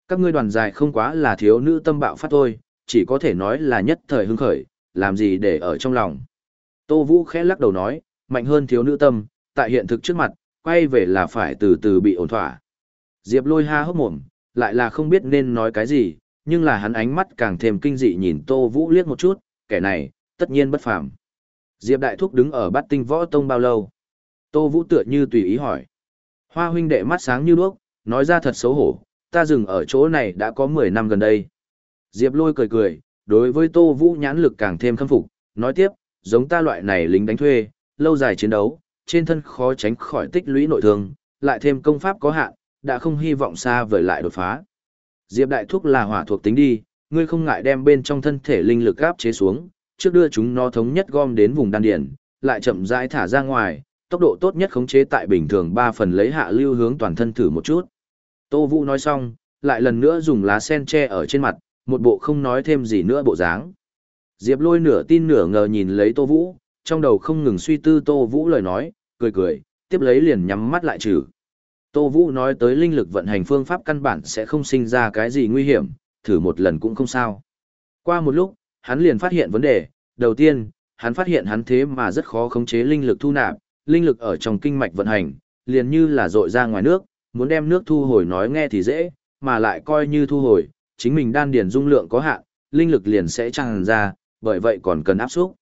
Speaker 1: Các ngươi đoàn dài không quá là thiếu nữ tâm bạo phát thôi, chỉ có thể nói là nhất thời hưng khởi, làm gì để ở trong lòng. Tô Vũ khẽ lắc đầu nói, mạnh hơn thiếu nữ tâm, tại hiện thực trước mặt, quay về là phải từ từ bị ổn thỏa. Diệp lôi ha hốc mồm, lại là không biết nên nói cái gì, nhưng là hắn ánh mắt càng thêm kinh dị nhìn Tô Vũ liếc một chút, kẻ này, tất nhiên bất phàm. Diệp Đại Thúc đứng ở bát tinh võ tông bao lâu? Tô Vũ tựa như tùy ý hỏi. Hoa huynh đệ mắt sáng như đuốc, nói ra thật xấu hổ, ta dừng ở chỗ này đã có 10 năm gần đây. Diệp lôi cười cười, đối với Tô Vũ nhãn lực càng thêm khâm phục, nói tiếp, giống ta loại này lính đánh thuê, lâu dài chiến đấu, trên thân khó tránh khỏi tích lũy nội thương, lại thêm công pháp có hạn, đã không hy vọng xa vời lại đột phá. Diệp đại thúc là hỏa thuộc tính đi, ngươi không ngại đem bên trong thân thể linh lực áp chế xuống, trước đưa chúng nó thống nhất gom đến vùng đan điển, lại chậm rãi thả ra ngoài, tốc độ tốt nhất khống chế tại bình thường 3 phần lấy hạ lưu hướng toàn thân thử một chút. Tô Vũ nói xong, lại lần nữa dùng lá sen che ở trên mặt, một bộ không nói thêm gì nữa bộ dáng. Diệp lôi nửa tin nửa ngờ nhìn lấy Tô Vũ, trong đầu không ngừng suy tư Tô Vũ lời nói, cười cười, tiếp lấy liền nhắm mắt lại trừ. Tô Vũ nói tới linh lực vận hành phương pháp căn bản sẽ không sinh ra cái gì nguy hiểm, thử một lần cũng không sao. Qua một lúc, hắn liền phát hiện vấn đề, đầu tiên, hắn phát hiện hắn thế mà rất khó khống chế linh lực thu nạp, linh lực ở trong kinh mạch vận hành, liền như là dội ra ngoài nước, muốn đem nước thu hồi nói nghe thì dễ, mà lại coi như thu hồi, chính mình đan điền dung lượng có hạn, linh lực liền sẽ tràn ra, bởi vậy còn cần áp xúc.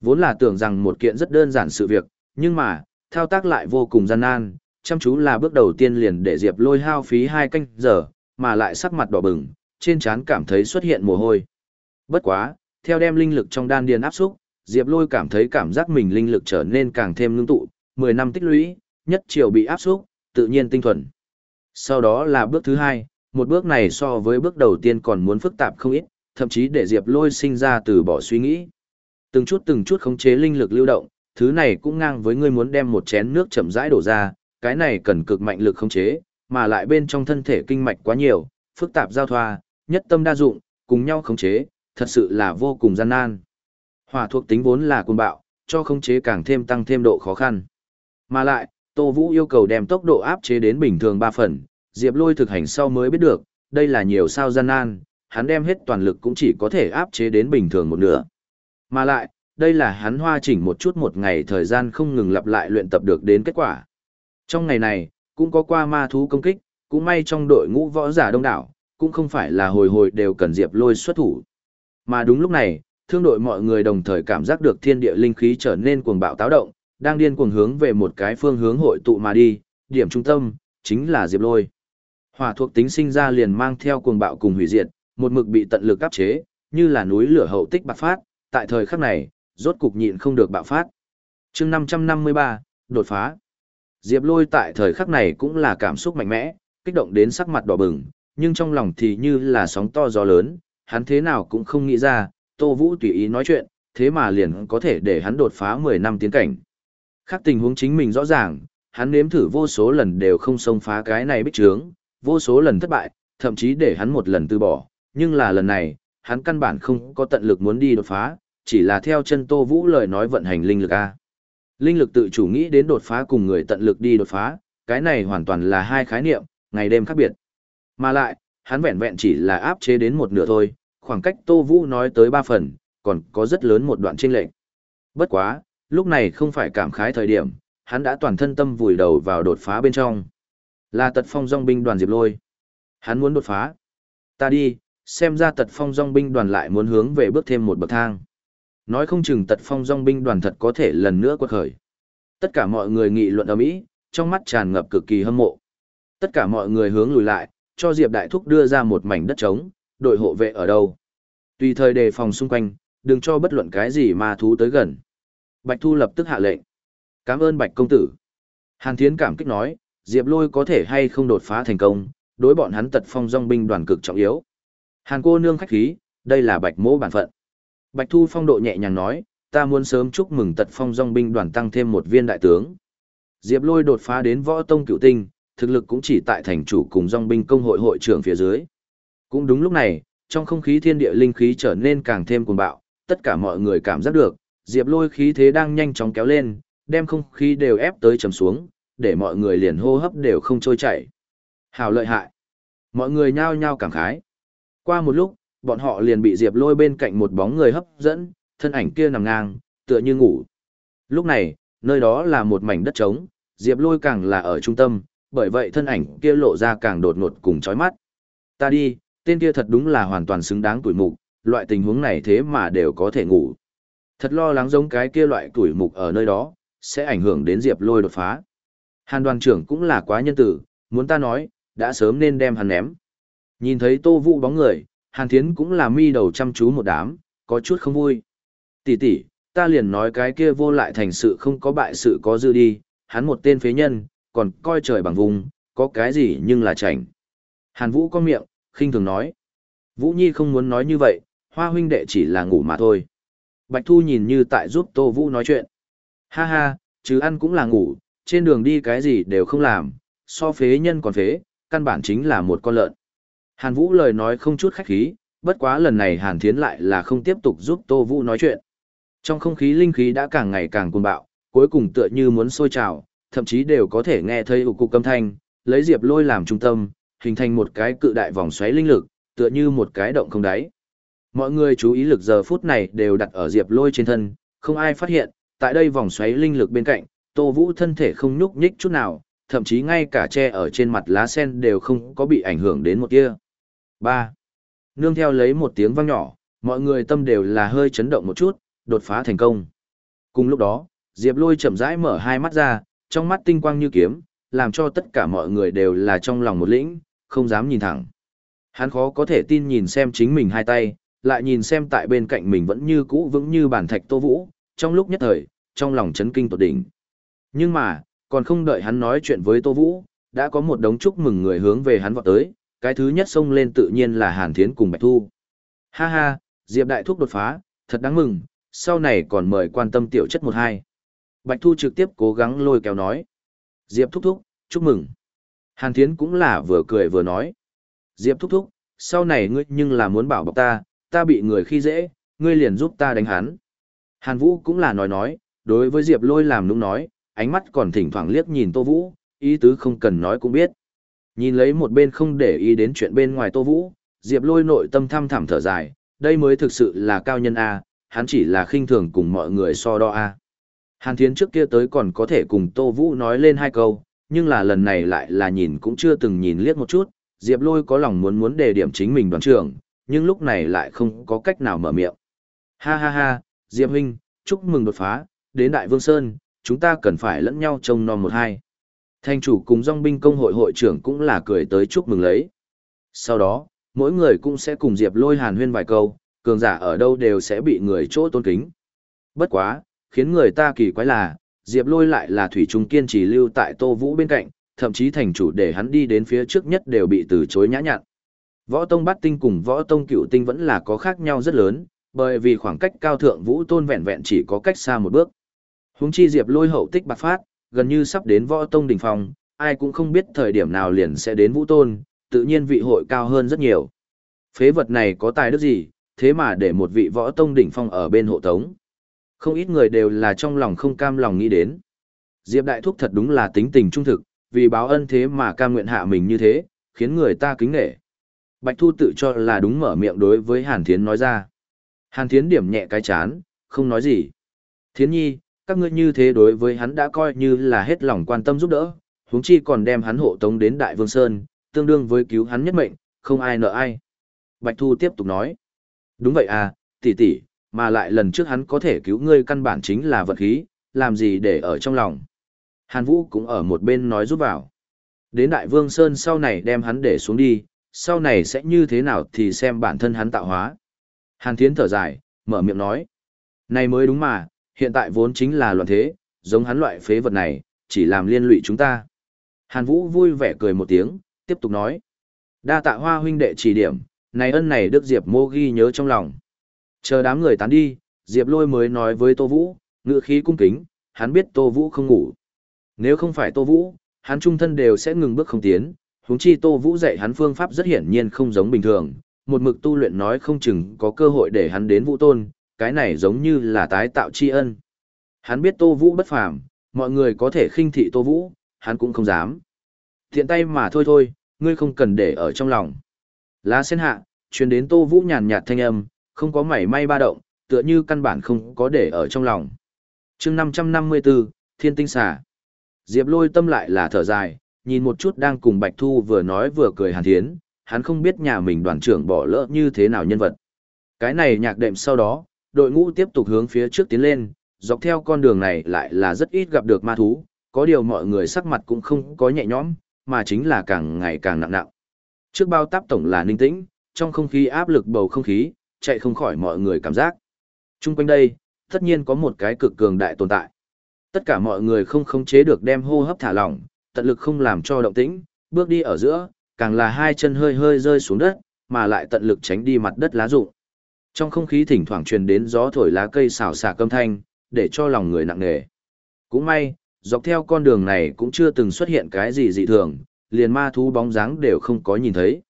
Speaker 1: Vốn là tưởng rằng một kiện rất đơn giản sự việc, nhưng mà, thao tác lại vô cùng gian nan, chăm chú là bước đầu tiên liền để Diệp Lôi hao phí hai canh giờ, mà lại sắc mặt đỏ bừng, trên trán cảm thấy xuất hiện mồ hôi. Bất quá, theo đem linh lực trong đan điền áp xúc, Diệp Lôi cảm thấy cảm giác mình linh lực trở nên càng thêm ngưng tụ, 10 năm tích lũy, nhất chiều bị áp xúc, tự nhiên tinh thuần. Sau đó là bước thứ hai, một bước này so với bước đầu tiên còn muốn phức tạp không ít, thậm chí để Diệp Lôi sinh ra từ bỏ suy nghĩ. Từng chút từng chút khống chế linh lực lưu động, thứ này cũng ngang với ngươi muốn đem một chén nước chậm rãi đổ ra, cái này cần cực mạnh lực khống chế, mà lại bên trong thân thể kinh mạch quá nhiều, phức tạp giao thoa, nhất tâm đa dụng, cùng nhau khống chế, thật sự là vô cùng gian nan. Hỏa thuộc tính vốn là cuồng bạo, cho khống chế càng thêm tăng thêm độ khó khăn. Mà lại, Tô Vũ yêu cầu đem tốc độ áp chế đến bình thường 3 phần, Diệp Lôi thực hành sau mới biết được, đây là nhiều sao gian nan, hắn đem hết toàn lực cũng chỉ có thể áp chế đến bình thường một nửa. Mà lại, đây là hắn hoa chỉnh một chút một ngày thời gian không ngừng lặp lại luyện tập được đến kết quả. Trong ngày này, cũng có qua ma thú công kích, cũng may trong đội ngũ võ giả đông đảo, cũng không phải là hồi hồi đều cần Diệp Lôi xuất thủ. Mà đúng lúc này, thương đội mọi người đồng thời cảm giác được thiên địa linh khí trở nên cuồng bạo táo động, đang điên cuồng hướng về một cái phương hướng hội tụ mà đi, điểm trung tâm, chính là Diệp Lôi. Hỏa thuộc tính sinh ra liền mang theo cuồng bạo cùng hủy diệt, một mực bị tận lực áp chế, như là núi lửa hậu tích bạc phát, tại thời khắc này, rốt cục nhịn không được bạo phát. chương 553, đột phá. Diệp lôi tại thời khắc này cũng là cảm xúc mạnh mẽ, kích động đến sắc mặt đỏ bừng, nhưng trong lòng thì như là sóng to gió lớn, hắn thế nào cũng không nghĩ ra, Tô Vũ tùy ý nói chuyện, thế mà liền có thể để hắn đột phá 10 năm tiến cảnh. Khác tình huống chính mình rõ ràng, hắn nếm thử vô số lần đều không xông phá cái này bích trướng, vô số lần thất bại, thậm chí để hắn một lần từ bỏ, nhưng là lần này, hắn căn bản không có tận lực muốn đi đột phá, chỉ là theo chân Tô Vũ lời nói vận hành linh lực A. Linh lực tự chủ nghĩ đến đột phá cùng người tận lực đi đột phá, cái này hoàn toàn là hai khái niệm, ngày đêm khác biệt. Mà lại, hắn vẹn vẹn chỉ là áp chế đến một nửa thôi, khoảng cách Tô Vũ nói tới ba phần, còn có rất lớn một đoạn chênh lệch. Bất quá, lúc này không phải cảm khái thời điểm, hắn đã toàn thân tâm vùi đầu vào đột phá bên trong. Là tật phong dòng binh đoàn Diệp Lôi. Hắn muốn đột phá. Ta đi, xem ra tật phong dòng binh đoàn lại muốn hướng về bước thêm một bậc thang. Nói không chừng tật phong dòng binh đoàn thật có thể lần nữa quật khởi. Tất cả mọi người nghị luận ầm ĩ, trong mắt tràn ngập cực kỳ hâm mộ. Tất cả mọi người hướng lùi lại, cho Diệp Đại Thúc đưa ra một mảnh đất trống, đội hộ vệ ở đâu. Tùy thời đề phòng xung quanh, đừng cho bất luận cái gì ma thú tới gần. Bạch Thu lập tức hạ lệnh. Cảm ơn Bạch Công Tử. Hàn Thiến cảm kích nói, Diệp Lôi có thể hay không đột phá thành công, đối bọn hắn tật phong dòng binh đoàn cực trọng yếu. Hàn cô nương khách khí, đây là Bạch mỗ bản phận. Bạch Thu phong độ nhẹ nhàng nói, ta muốn sớm chúc mừng tật phong dòng binh đoàn tăng thêm một viên đại tướng. Diệp Lôi đột phá đến võ tông cựu tinh, thực lực cũng chỉ tại thành chủ cùng dòng binh công hội hội trưởng phía dưới. Cũng đúng lúc này, trong không khí thiên địa linh khí trở nên càng thêm cuồng bạo, tất cả mọi người cảm giác được, Diệp Lôi khí thế đang nhanh chóng kéo lên, đem không khí đều ép tới trầm xuống, để mọi người liền hô hấp đều không trôi chảy. Hào lợi hại. Mọi người nhao nhao cảm khái. Qua một lúc, bọn họ liền bị Diệp Lôi bên cạnh một bóng người hấp dẫn, thân ảnh kia nằm ngang, tựa như ngủ. Lúc này, nơi đó là một mảnh đất trống, Diệp Lôi càng là ở trung tâm, bởi vậy thân ảnh kia lộ ra càng đột ngột cùng chói mắt. Ta đi, tên kia thật đúng là hoàn toàn xứng đáng tuổi mục, loại tình huống này thế mà đều có thể ngủ. Thật lo lắng giống cái kia loại tuổi mục ở nơi đó, sẽ ảnh hưởng đến Diệp Lôi đột phá. Hàn đoàn trưởng cũng là quá nhân tử, muốn ta nói, đã sớm nên đem hắn ném. Nhìn thấy Tô Vũ bóng người, Hàn Thiến cũng là mi đầu chăm chú một đám, có chút không vui. Tỷ tỷ, ta liền nói cái kia vô lại thành sự không có bại sự có dư đi, hắn một tên phế nhân, còn coi trời bằng vùng, có cái gì nhưng là chảnh. Hàn Vũ có miệng, khinh thường nói. Vũ Nhi không muốn nói như vậy, hoa huynh đệ chỉ là ngủ mà thôi. Bạch Thu nhìn như tại giúp Tô Vũ nói chuyện. Ha ha, chứ ăn cũng là ngủ, trên đường đi cái gì đều không làm, so phế nhân còn phế, căn bản chính là một con lợn. Hàn Vũ lời nói không chút khách khí, bất quá lần này Hàn Thiến lại là không tiếp tục giúp Tô Vũ nói chuyện. Trong không khí linh khí đã càng ngày càng cuồng bạo, cuối cùng tựa như muốn sôi trào, thậm chí đều có thể nghe thấy ục cục âm thanh, lấy Diệp Lôi làm trung tâm, hình thành một cái cự đại vòng xoáy linh lực, tựa như một cái động không đáy. Mọi người chú ý lực giờ phút này đều đặt ở Diệp Lôi trên thân, không ai phát hiện, tại đây vòng xoáy linh lực bên cạnh, Tô Vũ thân thể không nhúc nhích chút nào, thậm chí ngay cả che ở trên mặt lá sen đều không có bị ảnh hưởng đến một tia. 3. Nương theo lấy một tiếng vang nhỏ, mọi người tâm đều là hơi chấn động một chút, đột phá thành công. Cùng lúc đó, Diệp Lôi chậm rãi mở hai mắt ra, trong mắt tinh quang như kiếm, làm cho tất cả mọi người đều là trong lòng một lĩnh, không dám nhìn thẳng. Hắn khó có thể tin nhìn xem chính mình hai tay, lại nhìn xem tại bên cạnh mình vẫn như cũ vững như bản thạch Tô Vũ, trong lúc nhất thời, trong lòng chấn kinh tột đỉnh. Nhưng mà, còn không đợi hắn nói chuyện với Tô Vũ, đã có một đống chúc mừng người hướng về hắn vọt tới, cái thứ nhất xông lên tự nhiên là Hàn Thiến cùng Bạch Thu. Ha ha, Diệp Đại Thúc đột phá, thật đáng mừng, sau này còn mời quan tâm tiểu chất một hai. Bạch Thu trực tiếp cố gắng lôi kéo nói. Diệp Thúc Thúc, chúc mừng. Hàn Thiến cũng là vừa cười vừa nói. Diệp Thúc Thúc, sau này ngươi nhưng là muốn bảo bọc ta, ta bị người khi dễ, ngươi liền giúp ta đánh hắn. Hàn Vũ cũng là nói nói, đối với Diệp Lôi làm nũng nói, ánh mắt còn thỉnh thoảng liếc nhìn Tô Vũ, ý tứ không cần nói cũng biết. Nhìn lấy một bên không để ý đến chuyện bên ngoài Tô Vũ, Diệp Lôi nội tâm thăm thẳm thở dài, đây mới thực sự là cao nhân A, hắn chỉ là khinh thường cùng mọi người so đo A. Hàn Thiến trước kia tới còn có thể cùng Tô Vũ nói lên hai câu, nhưng là lần này lại là nhìn cũng chưa từng nhìn liếc một chút, Diệp Lôi có lòng muốn muốn đề điểm chính mình đoàn trưởng, nhưng lúc này lại không có cách nào mở miệng. Ha ha ha, Diệp huynh, chúc mừng đột phá, đến Đại Vương Sơn, chúng ta cần phải lẫn nhau trông nom một hai. Thanh chủ cùng dòng binh công hội hội trưởng cũng là cười tới chúc mừng lấy. Sau đó, mỗi người cũng sẽ cùng Diệp lôi hàn huyên vài câu, cường giả ở đâu đều sẽ bị người chỗ tôn kính. Bất quá, khiến người ta kỳ quái là, Diệp lôi lại là thủy trung kiên trì lưu tại Tô Vũ bên cạnh, thậm chí thành chủ để hắn đi đến phía trước nhất đều bị từ chối nhã nhặn. Võ Tông Bát Tinh cùng Võ Tông Cựu Tinh vẫn là có khác nhau rất lớn, bởi vì khoảng cách cao thượng Vũ Tôn vẹn vẹn chỉ có cách xa một bước. Huống chi Diệp Lôi hậu tích bạc phát, gần như sắp đến Võ Tông đỉnh phong, ai cũng không biết thời điểm nào liền sẽ đến Vũ Tôn, tự nhiên vị hội cao hơn rất nhiều. Phế vật này có tài đức gì, thế mà để một vị Võ Tông đỉnh phong ở bên hộ tống. Không ít người đều là trong lòng không cam lòng nghĩ đến. Diệp Đại Thúc thật đúng là tính tình trung thực, vì báo ân thế mà cam nguyện hạ mình như thế, khiến người ta kính nể. Bạch Thu tự cho là đúng mở miệng đối với Hàn Thiến nói ra. Hàn Thiến điểm nhẹ cái chán, không nói gì. Thiến nhi, các ngươi như thế đối với hắn đã coi như là hết lòng quan tâm giúp đỡ, huống chi còn đem hắn hộ tống đến Đại Vương Sơn, tương đương với cứu hắn nhất mệnh, không ai nợ ai. Bạch Thu tiếp tục nói. Đúng vậy à, tỷ tỷ, mà lại lần trước hắn có thể cứu ngươi căn bản chính là vật khí, làm gì để ở trong lòng. Hàn Vũ cũng ở một bên nói giúp vào. Đến Đại Vương Sơn sau này đem hắn để xuống đi, sau này sẽ như thế nào thì xem bản thân hắn tạo hóa. Hàn Thiến thở dài, mở miệng nói. Này mới đúng mà, hiện tại vốn chính là loạn thế, giống hắn loại phế vật này, chỉ làm liên lụy chúng ta. Hàn Vũ vui vẻ cười một tiếng, tiếp tục nói. Đa tạ hoa huynh đệ chỉ điểm, này ân này Đức Diệp mô ghi nhớ trong lòng. Chờ đám người tán đi, Diệp lôi mới nói với Tô Vũ, ngựa khí cung kính, hắn biết Tô Vũ không ngủ. Nếu không phải Tô Vũ, hắn trung thân đều sẽ ngừng bước không tiến, huống chi Tô Vũ dạy hắn phương pháp rất hiển nhiên không giống bình thường, một mực tu luyện nói không chừng có cơ hội để hắn đến Vũ Tôn, cái này giống như là tái tạo tri ân. Hắn biết Tô Vũ bất phàm, mọi người có thể khinh thị Tô Vũ, hắn cũng không dám. Thiện tay mà thôi thôi, ngươi không cần để ở trong lòng. Lá sen hạ, truyền đến Tô Vũ nhàn nhạt thanh âm, không có mảy may ba động, tựa như căn bản không có để ở trong lòng. chương 554, Thiên Tinh Xà. Diệp lôi tâm lại là thở dài, nhìn một chút đang cùng Bạch Thu vừa nói vừa cười hàn thiến, hắn không biết nhà mình đoàn trưởng bỏ lỡ như thế nào nhân vật. Cái này nhạc đệm sau đó, đội ngũ tiếp tục hướng phía trước tiến lên, dọc theo con đường này lại là rất ít gặp được ma thú, có điều mọi người sắc mặt cũng không có nhẹ nhõm, mà chính là càng ngày càng nặng nặng. Trước bao táp tổng là ninh tĩnh, trong không khí áp lực bầu không khí, chạy không khỏi mọi người cảm giác. Trung quanh đây, tất nhiên có một cái cực cường đại tồn tại. Tất cả mọi người không khống chế được đem hô hấp thả lỏng, tận lực không làm cho động tĩnh, bước đi ở giữa, càng là hai chân hơi hơi rơi xuống đất, mà lại tận lực tránh đi mặt đất lá rụng. Trong không khí thỉnh thoảng truyền đến gió thổi lá cây xào xạc âm thanh, để cho lòng người nặng nề. Cũng may, dọc theo con đường này cũng chưa từng xuất hiện cái gì dị thường, liền ma thú bóng dáng đều không có nhìn thấy.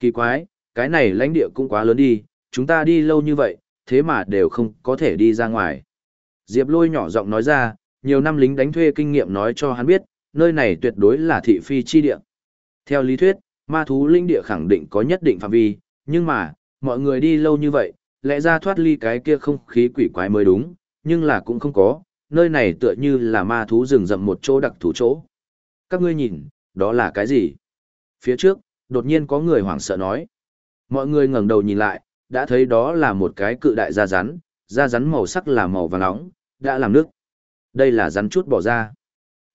Speaker 1: Kỳ quái, cái này lãnh địa cũng quá lớn đi, chúng ta đi lâu như vậy, thế mà đều không có thể đi ra ngoài. Diệp lôi nhỏ giọng nói ra, nhiều năm lính đánh thuê kinh nghiệm nói cho hắn biết, nơi này tuyệt đối là thị phi chi địa. Theo lý thuyết, ma thú linh địa khẳng định có nhất định phạm vi, nhưng mà, mọi người đi lâu như vậy, lẽ ra thoát ly cái kia không khí quỷ quái mới đúng, nhưng là cũng không có, nơi này tựa như là ma thú rừng rậm một chỗ đặc thù chỗ. Các ngươi nhìn, đó là cái gì? Phía trước, đột nhiên có người hoảng sợ nói. Mọi người ngẩng đầu nhìn lại, đã thấy đó là một cái cự đại da rắn, da rắn màu sắc là màu vàng nóng, đã làm nước. Đây là rắn chút bỏ ra.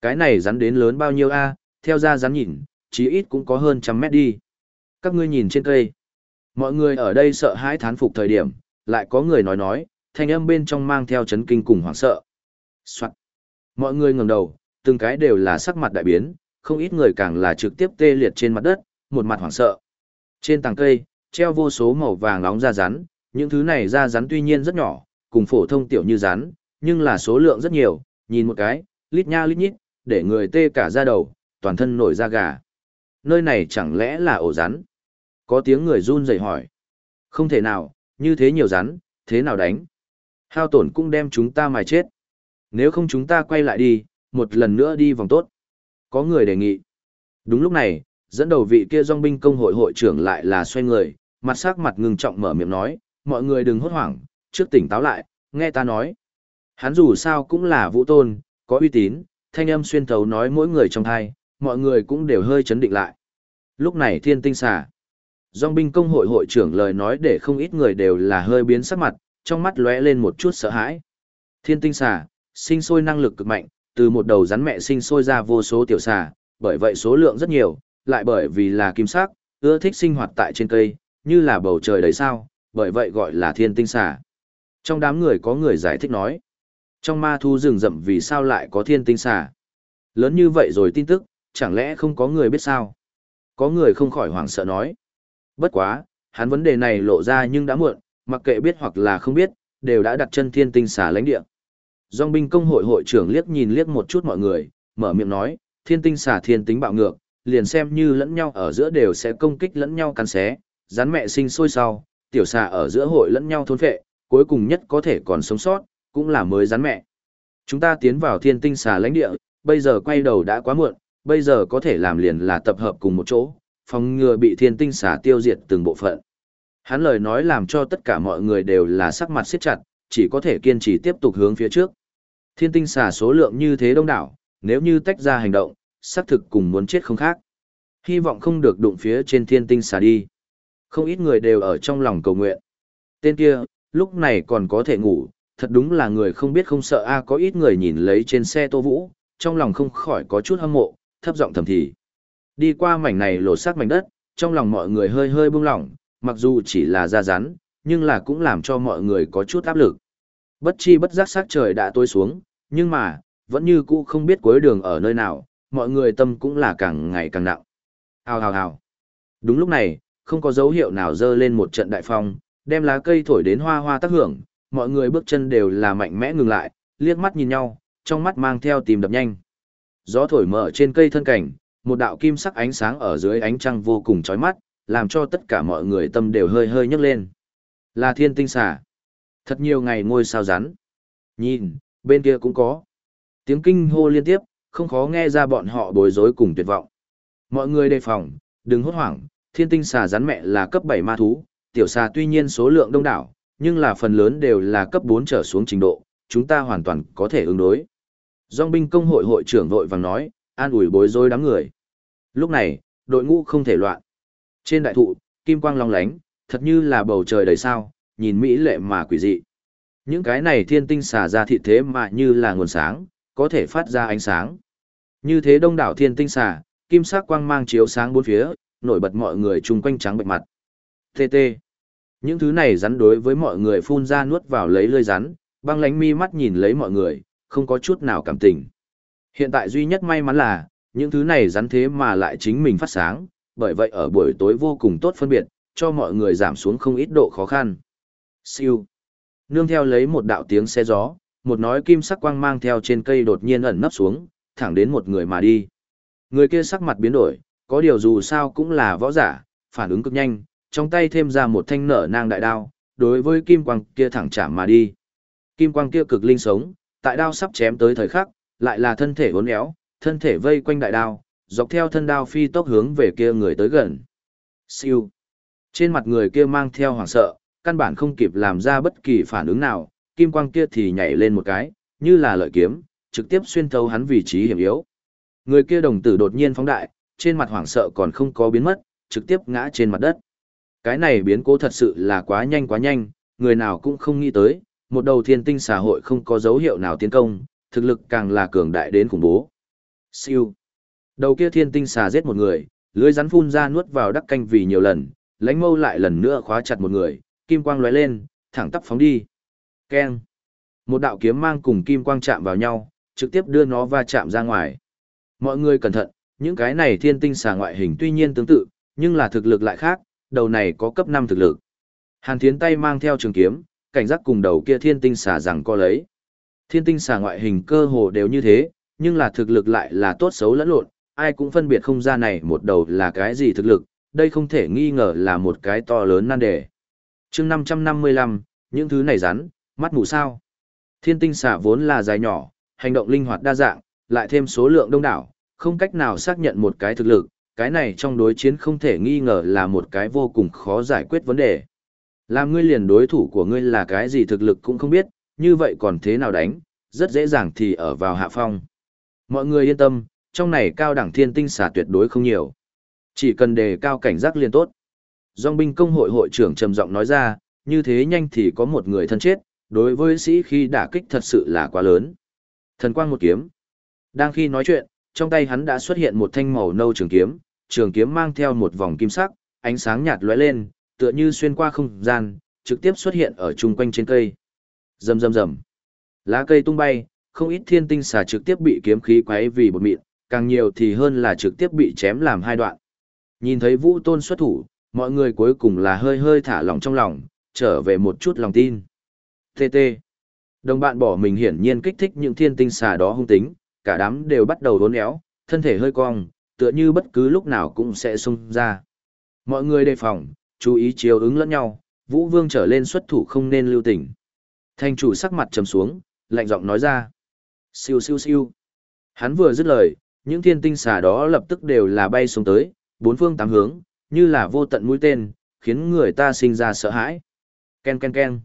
Speaker 1: Cái này rắn đến lớn bao nhiêu a? theo da rắn nhìn, chí ít cũng có hơn trăm mét đi. Các ngươi nhìn trên cây. Mọi người ở đây sợ hãi thán phục thời điểm, lại có người nói nói, thanh âm bên trong mang theo chấn kinh cùng hoảng sợ. Soạn. Mọi người ngẩng đầu, từng cái đều là sắc mặt đại biến, không ít người càng là trực tiếp tê liệt trên mặt đất, một mặt hoảng sợ. Trên tàng cây, treo vô số màu vàng nóng da rắn, những thứ này da rắn tuy nhiên rất nhỏ, cùng phổ thông tiểu như rắn, nhưng là số lượng rất nhiều, nhìn một cái, lít nha lít nhít, để người tê cả da đầu, toàn thân nổi da gà. Nơi này chẳng lẽ là ổ rắn? Có tiếng người run rẩy hỏi. Không thể nào, như thế nhiều rắn, thế nào đánh? Hao tổn cũng đem chúng ta mài chết. Nếu không chúng ta quay lại đi, một lần nữa đi vòng tốt. Có người đề nghị. Đúng lúc này, dẫn đầu vị kia dòng binh công hội hội trưởng lại là xoay người, mặt sắc mặt ngưng trọng mở miệng nói, mọi người đừng hốt hoảng, trước tỉnh táo lại, nghe ta nói. Hắn dù sao cũng là vũ tôn, có uy tín, thanh âm xuyên thấu nói mỗi người trong thai, mọi người cũng đều hơi chấn định lại. Lúc này thiên tinh xà. Dòng binh công hội hội trưởng lời nói để không ít người đều là hơi biến sắc mặt, trong mắt lóe lên một chút sợ hãi. Thiên tinh xà, sinh sôi năng lực cực mạnh, từ một đầu rắn mẹ sinh sôi ra vô số tiểu xà, bởi vậy số lượng rất nhiều, lại bởi vì là kim sắc, ưa thích sinh hoạt tại trên cây, như là bầu trời đầy sao, bởi vậy gọi là thiên tinh xà. Trong đám người có người giải thích nói, trong ma thu rừng rậm vì sao lại có thiên tinh xà. Lớn như vậy rồi tin tức, chẳng lẽ không có người biết sao? Có người không khỏi hoảng sợ nói. Bất quá, hắn vấn đề này lộ ra nhưng đã muộn, mặc kệ biết hoặc là không biết, đều đã đặt chân thiên tinh xà lãnh địa. Dòng binh công hội hội trưởng liếc nhìn liếc một chút mọi người, mở miệng nói, thiên tinh xà thiên tính bạo ngược, liền xem như lẫn nhau ở giữa đều sẽ công kích lẫn nhau cắn xé, rắn mẹ sinh sôi sau, tiểu xà ở giữa hội lẫn nhau thôn phệ, cuối cùng nhất có thể còn sống sót, cũng là mới rắn mẹ. Chúng ta tiến vào thiên tinh xà lãnh địa, bây giờ quay đầu đã quá muộn, bây giờ có thể làm liền là tập hợp cùng một chỗ, phòng ngừa bị thiên tinh xà tiêu diệt từng bộ phận. Hắn lời nói làm cho tất cả mọi người đều là sắc mặt siết chặt, chỉ có thể kiên trì tiếp tục hướng phía trước. Thiên tinh xà số lượng như thế đông đảo, nếu như tách ra hành động, xác thực cùng muốn chết không khác. Hy vọng không được đụng phía trên thiên tinh xà đi. Không ít người đều ở trong lòng cầu nguyện. Tên kia, lúc này còn có thể ngủ, thật đúng là người không biết không sợ a có ít người nhìn lấy trên xe Tô Vũ, trong lòng không khỏi có chút hâm mộ, thấp giọng thầm thì. Đi qua mảnh này lột xác mảnh đất, trong lòng mọi người hơi hơi buông lỏng, mặc dù chỉ là da rắn, nhưng là cũng làm cho mọi người có chút áp lực. Bất chi bất giác sát trời đã tối xuống, nhưng mà, vẫn như cũ không biết cuối đường ở nơi nào, mọi người tâm cũng là càng ngày càng nặng. Hào hào hào. Đúng lúc này, không có dấu hiệu nào dơ lên một trận đại phong, đem lá cây thổi đến hoa hoa tác hưởng, mọi người bước chân đều là mạnh mẽ ngừng lại, liếc mắt nhìn nhau, trong mắt mang theo tìm đập nhanh. Gió thổi mở trên cây thân cảnh, một đạo kim sắc ánh sáng ở dưới ánh trăng vô cùng chói mắt, làm cho tất cả mọi người tâm đều hơi hơi nhấc lên. Là thiên tinh xà. Thật nhiều ngày ngôi sao rắn. Nhìn, bên kia cũng có. Tiếng kinh hô liên tiếp, không khó nghe ra bọn họ bối rối cùng tuyệt vọng. Mọi người đề phòng, đừng hốt hoảng, thiên tinh xà rắn mẹ là cấp 7 ma thú, tiểu xà tuy nhiên số lượng đông đảo, nhưng là phần lớn đều là cấp 4 trở xuống trình độ, chúng ta hoàn toàn có thể ứng đối. Dòng binh công hội hội trưởng vội vàng nói, an ủi bối rối đám người. Lúc này, đội ngũ không thể loạn. Trên đại thụ, kim quang long lánh, thật như là bầu trời đầy sao, nhìn mỹ lệ mà quỷ dị. Những cái này thiên tinh xà ra thị thế mà như là nguồn sáng, có thể phát ra ánh sáng. Như thế đông đảo thiên tinh xà, kim sắc quang mang chiếu sáng bốn phía, nổi bật mọi người chung quanh trắng bệnh mặt. TT. Những thứ này rắn đối với mọi người phun ra nuốt vào lấy lơi rắn, băng lánh mi mắt nhìn lấy mọi người, không có chút nào cảm tình. Hiện tại duy nhất may mắn là, những thứ này rắn thế mà lại chính mình phát sáng, bởi vậy ở buổi tối vô cùng tốt phân biệt, cho mọi người giảm xuống không ít độ khó khăn. Siêu. Nương theo lấy một đạo tiếng xe gió, một nói kim sắc quang mang theo trên cây đột nhiên ẩn nấp xuống, thẳng đến một người mà đi. Người kia sắc mặt biến đổi, có điều dù sao cũng là võ giả, phản ứng cực nhanh, trong tay thêm ra một thanh nở nang đại đao, đối với kim quang kia thẳng chạm mà đi. Kim quang kia cực linh sống, tại đao sắp chém tới thời khắc, lại là thân thể uốn éo, thân thể vây quanh đại đao, dọc theo thân đao phi tốc hướng về kia người tới gần. Siêu. Trên mặt người kia mang theo hoảng sợ, căn bản không kịp làm ra bất kỳ phản ứng nào, kim quang kia thì nhảy lên một cái, như là lợi kiếm, trực tiếp xuyên thấu hắn vị trí hiểm yếu. Người kia đồng tử đột nhiên phóng đại, trên mặt hoảng sợ còn không có biến mất, trực tiếp ngã trên mặt đất. Cái này biến cố thật sự là quá nhanh quá nhanh, người nào cũng không nghĩ tới, một đầu thiên tinh xã hội không có dấu hiệu nào tiến công, thực lực càng là cường đại đến khủng bố. Siêu. Đầu kia thiên tinh xà giết một người, lưới rắn phun ra nuốt vào đắc canh vì nhiều lần, lánh mâu lại lần nữa khóa chặt một người, kim quang lóe lên, thẳng tắp phóng đi. Keng. Một đạo kiếm mang cùng kim quang chạm vào nhau, trực tiếp đưa nó va chạm ra ngoài. Mọi người cẩn thận, những cái này thiên tinh xà ngoại hình tuy nhiên tương tự, nhưng là thực lực lại khác, đầu này có cấp 5 thực lực. Hàn Thiến tay mang theo trường kiếm, cảnh giác cùng đầu kia thiên tinh xà rằng co lấy. Thiên tinh xà ngoại hình cơ hồ đều như thế, nhưng là thực lực lại là tốt xấu lẫn lộn, ai cũng phân biệt không ra này một đầu là cái gì thực lực, đây không thể nghi ngờ là một cái to lớn nan đề. chương 555, những thứ này rắn, mắt mù sao. Thiên tinh xà vốn là dài nhỏ, hành động linh hoạt đa dạng, lại thêm số lượng đông đảo, không cách nào xác nhận một cái thực lực, cái này trong đối chiến không thể nghi ngờ là một cái vô cùng khó giải quyết vấn đề. Làm ngươi liền đối thủ của ngươi là cái gì thực lực cũng không biết, như vậy còn thế nào đánh, rất dễ dàng thì ở vào hạ phong. Mọi người yên tâm, trong này cao đẳng thiên tinh xà tuyệt đối không nhiều. Chỉ cần đề cao cảnh giác liên tốt. Dòng binh công hội hội trưởng trầm giọng nói ra, như thế nhanh thì có một người thân chết, đối với sĩ khi đả kích thật sự là quá lớn. Thần quang một kiếm. Đang khi nói chuyện, trong tay hắn đã xuất hiện một thanh màu nâu trường kiếm, trường kiếm mang theo một vòng kim sắc, ánh sáng nhạt lóe lên, tựa như xuyên qua không gian, trực tiếp xuất hiện ở chung quanh trên cây. Rầm rầm rầm. Lá cây tung bay, không ít thiên tinh xà trực tiếp bị kiếm khí quấy vì bột mịn, càng nhiều thì hơn là trực tiếp bị chém làm hai đoạn. Nhìn thấy Vũ Tôn xuất thủ, mọi người cuối cùng là hơi hơi thả lỏng trong lòng, trở về một chút lòng tin. TT. Đồng bạn bỏ mình hiển nhiên kích thích những thiên tinh xà đó hung tính, cả đám đều bắt đầu đốn éo, thân thể hơi cong, tựa như bất cứ lúc nào cũng sẽ xung ra. Mọi người đề phòng, chú ý chiếu ứng lẫn nhau, Vũ Vương trở lên xuất thủ không nên lưu tình. Thành chủ sắc mặt trầm xuống, lạnh giọng nói ra. Siêu siêu siêu. Hắn vừa dứt lời, những thiên tinh xà đó lập tức đều là bay xuống tới, bốn phương tám hướng, như là vô tận mũi tên, khiến người ta sinh ra sợ hãi. Ken ken ken.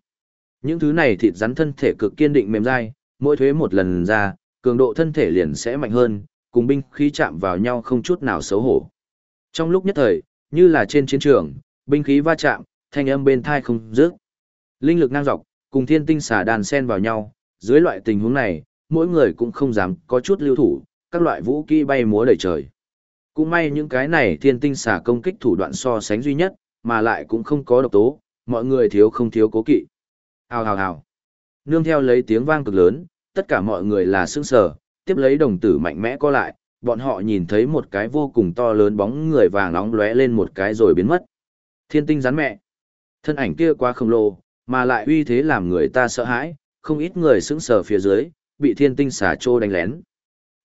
Speaker 1: Những thứ này thịt rắn thân thể cực kiên định mềm dai, mỗi thuế một lần ra, cường độ thân thể liền sẽ mạnh hơn, cùng binh khí chạm vào nhau không chút nào xấu hổ. Trong lúc nhất thời, như là trên chiến trường, binh khí va chạm, thanh âm bên thai không dứt. Linh lực ngang dọc, cùng thiên tinh xà đàn xen vào nhau, dưới loại tình huống này, mỗi người cũng không dám có chút lưu thủ, các loại vũ khí bay múa đầy trời. Cũng may những cái này thiên tinh xà công kích thủ đoạn so sánh duy nhất, mà lại cũng không có độc tố, mọi người thiếu không thiếu cố kỵ. Hào hào hào. Nương theo lấy tiếng vang cực lớn, tất cả mọi người là sững sờ, tiếp lấy đồng tử mạnh mẽ co lại, bọn họ nhìn thấy một cái vô cùng to lớn bóng người vàng nóng lóe lên một cái rồi biến mất. Thiên tinh rắn mẹ. Thân ảnh kia quá khổng lồ, mà lại uy thế làm người ta sợ hãi, không ít người sững sờ phía dưới, bị thiên tinh xà trô đánh lén.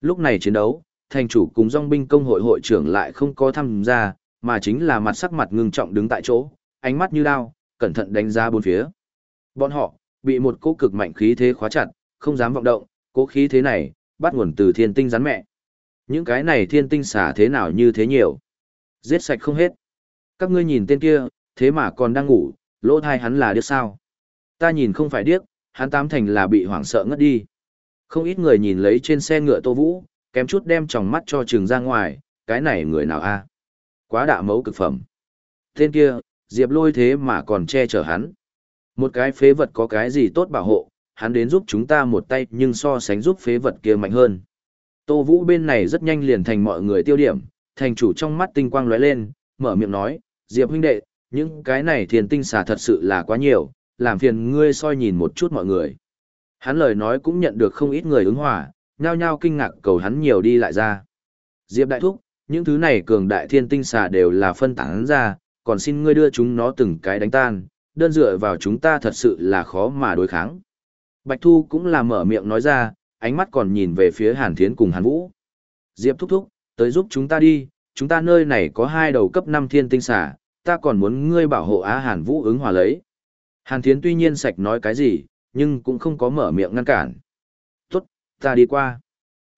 Speaker 1: Lúc này chiến đấu, thành chủ cùng dòng binh công hội hội trưởng lại không có tham gia, mà chính là mặt sắc mặt ngưng trọng đứng tại chỗ, ánh mắt như đao, cẩn thận đánh giá bốn phía. Bọn họ, bị một cỗ cực mạnh khí thế khóa chặt, không dám vọng động, cỗ khí thế này, bắt nguồn từ thiên tinh rắn mẹ. Những cái này thiên tinh xả thế nào như thế nhiều. Giết sạch không hết. Các ngươi nhìn tên kia, thế mà còn đang ngủ, lỗ thai hắn là điếc sao. Ta nhìn không phải điếc, hắn tám thành là bị hoảng sợ ngất đi. Không ít người nhìn lấy trên xe ngựa Tô Vũ, kém chút đem tròng mắt cho trường ra ngoài, cái này người nào a? Quá đạ mấu cực phẩm. Tên kia, Diệp lôi thế mà còn che chở hắn. Một cái phế vật có cái gì tốt bảo hộ, hắn đến giúp chúng ta một tay nhưng so sánh giúp phế vật kia mạnh hơn. Tô Vũ bên này rất nhanh liền thành mọi người tiêu điểm, thành chủ trong mắt tinh quang lóe lên, mở miệng nói, Diệp huynh đệ, những cái này thiền tinh xà thật sự là quá nhiều, làm phiền ngươi soi nhìn một chút mọi người. Hắn lời nói cũng nhận được không ít người ứng hòa, nhao nhao kinh ngạc cầu hắn nhiều đi lại ra. Diệp đại thúc, những thứ này cường đại thiên tinh xà đều là phân tán ra, còn xin ngươi đưa chúng nó từng cái đánh tan, đơn dựa vào chúng ta thật sự là khó mà đối kháng. Bạch Thu cũng là mở miệng nói ra, ánh mắt còn nhìn về phía Hàn Thiến cùng Hàn Vũ. Diệp thúc thúc, tới giúp chúng ta đi, chúng ta nơi này có hai đầu cấp 5 thiên tinh xà, ta còn muốn ngươi bảo hộ Á Hàn Vũ ứng hòa lấy. Hàn Thiến tuy nhiên sạch nói cái gì, nhưng cũng không có mở miệng ngăn cản. Tốt, ta đi qua.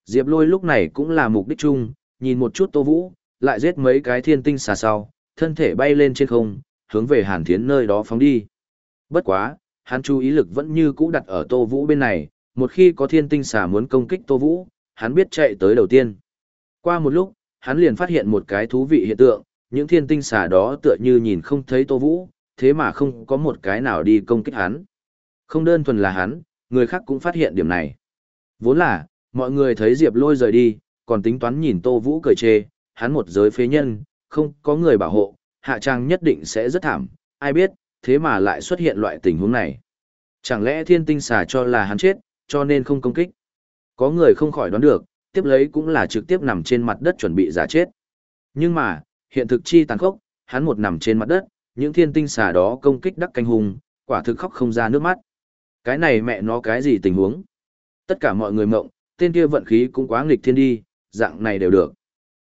Speaker 1: Diệp lôi lúc này cũng là mục đích chung, nhìn một chút Tô Vũ, lại giết mấy cái thiên tinh xà sau, thân thể bay lên trên không, hướng về Hàn Thiến nơi đó phóng đi. Bất quá, hắn chú ý lực vẫn như cũ đặt ở Tô Vũ bên này, một khi có thiên tinh xà muốn công kích Tô Vũ, hắn biết chạy tới đầu tiên. Qua một lúc, hắn liền phát hiện một cái thú vị hiện tượng, những thiên tinh xà đó tựa như nhìn không thấy Tô Vũ, thế mà không có một cái nào đi công kích hắn. Không đơn thuần là hắn, người khác cũng phát hiện điểm này. Vốn là, mọi người thấy Diệp Lôi rời đi, còn tính toán nhìn Tô Vũ cười chê, hắn một giới phế nhân, không có người bảo hộ, hạ trang nhất định sẽ rất thảm, ai biết, thế mà lại xuất hiện loại tình huống này. Chẳng lẽ thiên tinh xà cho là hắn chết, cho nên không công kích. Có người không khỏi đoán được, tiếp lấy cũng là trực tiếp nằm trên mặt đất chuẩn bị giả chết. Nhưng mà, hiện thực chi tàn khốc, hắn một nằm trên mặt đất, những thiên tinh xà đó công kích đắc canh hùng, quả thực khóc không ra nước mắt. Cái này mẹ nó cái gì tình huống? Tất cả mọi người mộng, tên kia vận khí cũng quá nghịch thiên đi, dạng này đều được.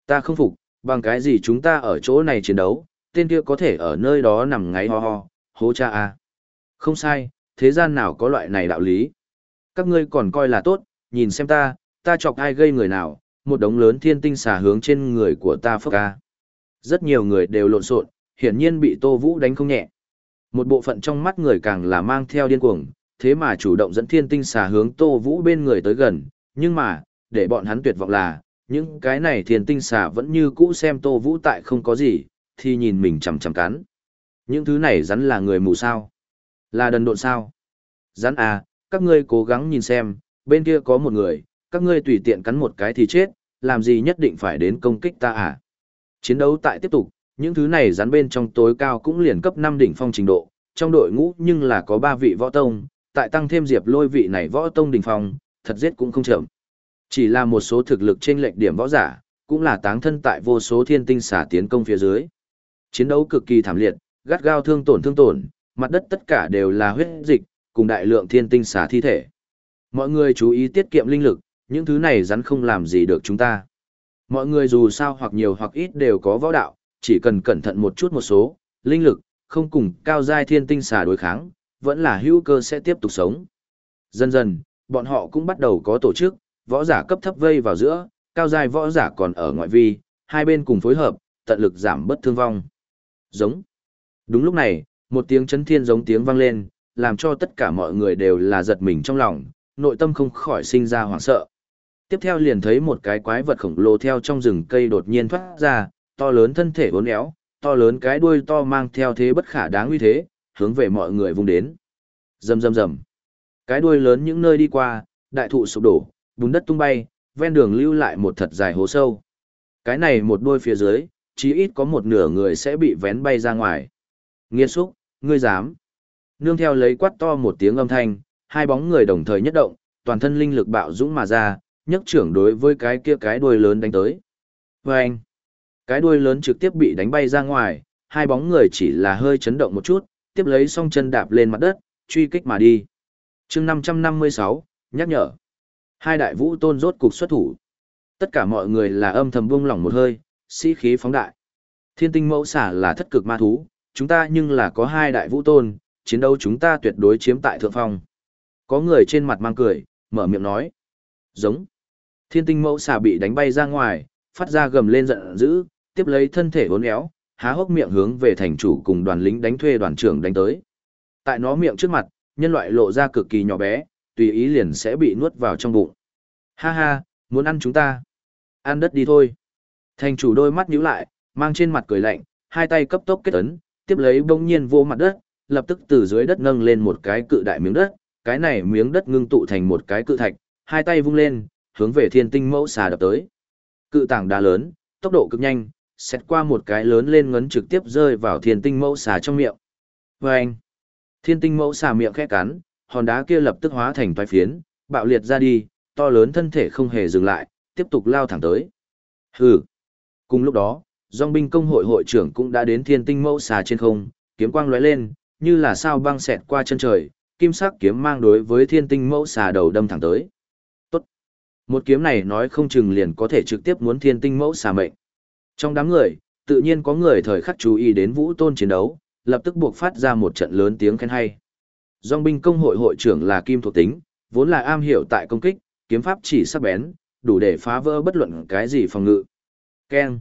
Speaker 1: Ta không phục, bằng cái gì chúng ta ở chỗ này chiến đấu, tên kia có thể ở nơi đó nằm ngáy ho ho, hố cha a. Không sai, thế gian nào có loại này đạo lý. Các ngươi còn coi là tốt, nhìn xem ta, ta chọc ai gây người nào, một đống lớn thiên tinh xà hướng trên người của ta phức ca. À. Rất nhiều người đều lộn xộn, hiển nhiên bị Tô Vũ đánh không nhẹ. Một bộ phận trong mắt người càng là mang theo điên cuồng, thế mà chủ động dẫn thiên tinh xà hướng Tô Vũ bên người tới gần, nhưng mà, để bọn hắn tuyệt vọng là, những cái này thiên tinh xà vẫn như cũ xem Tô Vũ tại không có gì, thì nhìn mình chằm chằm cắn. Những thứ này rắn là người mù sao? Là đần độn sao? Rắn à, các ngươi cố gắng nhìn xem, bên kia có một người, các ngươi tùy tiện cắn một cái thì chết, làm gì nhất định phải đến công kích ta à? Chiến đấu tại tiếp tục, những thứ này rắn bên trong tối cao cũng liền cấp 5 đỉnh phong trình độ, trong đội ngũ nhưng là có 3 vị võ tông, tại tăng thêm diệp lôi vị này võ tông đỉnh phong, thật giết cũng không chậm. Chỉ là một số thực lực trên lệch điểm võ giả, cũng là táng thân tại vô số thiên tinh xả tiến công phía dưới. Chiến đấu cực kỳ thảm liệt, gắt gao thương tổn thương tổn, mặt đất tất cả đều là huyết dịch, cùng đại lượng thiên tinh xả thi thể. Mọi người chú ý tiết kiệm linh lực, những thứ này rắn không làm gì được chúng ta. Mọi người dù sao hoặc nhiều hoặc ít đều có võ đạo, chỉ cần cẩn thận một chút một số, linh lực, không cùng cao giai thiên tinh xà đối kháng, vẫn là hữu cơ sẽ tiếp tục sống. Dần dần, bọn họ cũng bắt đầu có tổ chức, võ giả cấp thấp vây vào giữa, cao giai võ giả còn ở ngoại vi, hai bên cùng phối hợp, tận lực giảm bất thương vong. Giống. Đúng lúc này, một tiếng chấn thiên giống tiếng vang lên, làm cho tất cả mọi người đều là giật mình trong lòng, nội tâm không khỏi sinh ra hoảng sợ. Tiếp theo liền thấy một cái quái vật khổng lồ theo trong rừng cây đột nhiên thoát ra, to lớn thân thể uốn éo, to lớn cái đuôi to mang theo thế bất khả đáng uy thế, hướng về mọi người vùng đến. Rầm rầm rầm. Cái đuôi lớn những nơi đi qua, đại thụ sụp đổ, bùn đất tung bay, ven đường lưu lại một thật dài hố sâu. Cái này một đuôi phía dưới, chí ít có một nửa người sẽ bị vén bay ra ngoài. Nghiên xúc, ngươi dám. Nương theo lấy quát to một tiếng âm thanh, hai bóng người đồng thời nhất động, toàn thân linh lực bạo dũng mà ra, nhấc trưởng đối với cái kia cái đuôi lớn đánh tới. Vâng! Cái đuôi lớn trực tiếp bị đánh bay ra ngoài, hai bóng người chỉ là hơi chấn động một chút, tiếp lấy song chân đạp lên mặt đất, truy kích mà đi. chương 556, nhắc nhở. Hai đại vũ tôn rốt cục xuất thủ. Tất cả mọi người là âm thầm buông lỏng một hơi, sĩ khí phóng đại. Thiên tinh mẫu xả là thất cực ma thú, chúng ta nhưng là có hai đại vũ tôn, chiến đấu chúng ta tuyệt đối chiếm tại thượng phong. Có người trên mặt mang cười, mở miệng nói. Giống. Thiên tinh mẫu xà bị đánh bay ra ngoài, phát ra gầm lên giận dữ, tiếp lấy thân thể uốn éo, há hốc miệng hướng về thành chủ cùng đoàn lính đánh thuê đoàn trưởng đánh tới. Tại nó miệng trước mặt, nhân loại lộ ra cực kỳ nhỏ bé, tùy ý liền sẽ bị nuốt vào trong bụng. Ha ha, muốn ăn chúng ta. Ăn đất đi thôi. Thành chủ đôi mắt nhíu lại, mang trên mặt cười lạnh, hai tay cấp tốc kết ấn, tiếp lấy bỗng nhiên vô mặt đất, lập tức từ dưới đất nâng lên một cái cự đại miếng đất, cái này miếng đất ngưng tụ thành một cái cự thạch, hai tay vung lên, hướng về thiên tinh mẫu xà đập tới. Cự tảng đá lớn, tốc độ cực nhanh, xét qua một cái lớn lên ngấn trực tiếp rơi vào thiên tinh mẫu xà trong miệng. Và anh, thiên tinh mẫu xà miệng khẽ cắn, hòn đá kia lập tức hóa thành toái phiến, bạo liệt ra đi, to lớn thân thể không hề dừng lại, tiếp tục lao thẳng tới. Hừ. Cùng lúc đó, dòng binh công hội hội trưởng cũng đã đến thiên tinh mẫu xà trên không, kiếm quang lóe lên, như là sao băng xẹt qua chân trời, kim sắc kiếm mang đối với thiên tinh mẫu xà đầu đâm thẳng tới. Tốt. Một kiếm này nói không chừng liền có thể trực tiếp muốn thiên tinh mẫu xà mệnh. Trong đám người, tự nhiên có người thời khắc chú ý đến vũ tôn chiến đấu, lập tức buộc phát ra một trận lớn tiếng khen hay. Dòng binh công hội hội trưởng là kim thuộc tính, vốn là am hiểu tại công kích, kiếm pháp chỉ sắc bén, đủ để phá vỡ bất luận cái gì phòng ngự. Keng.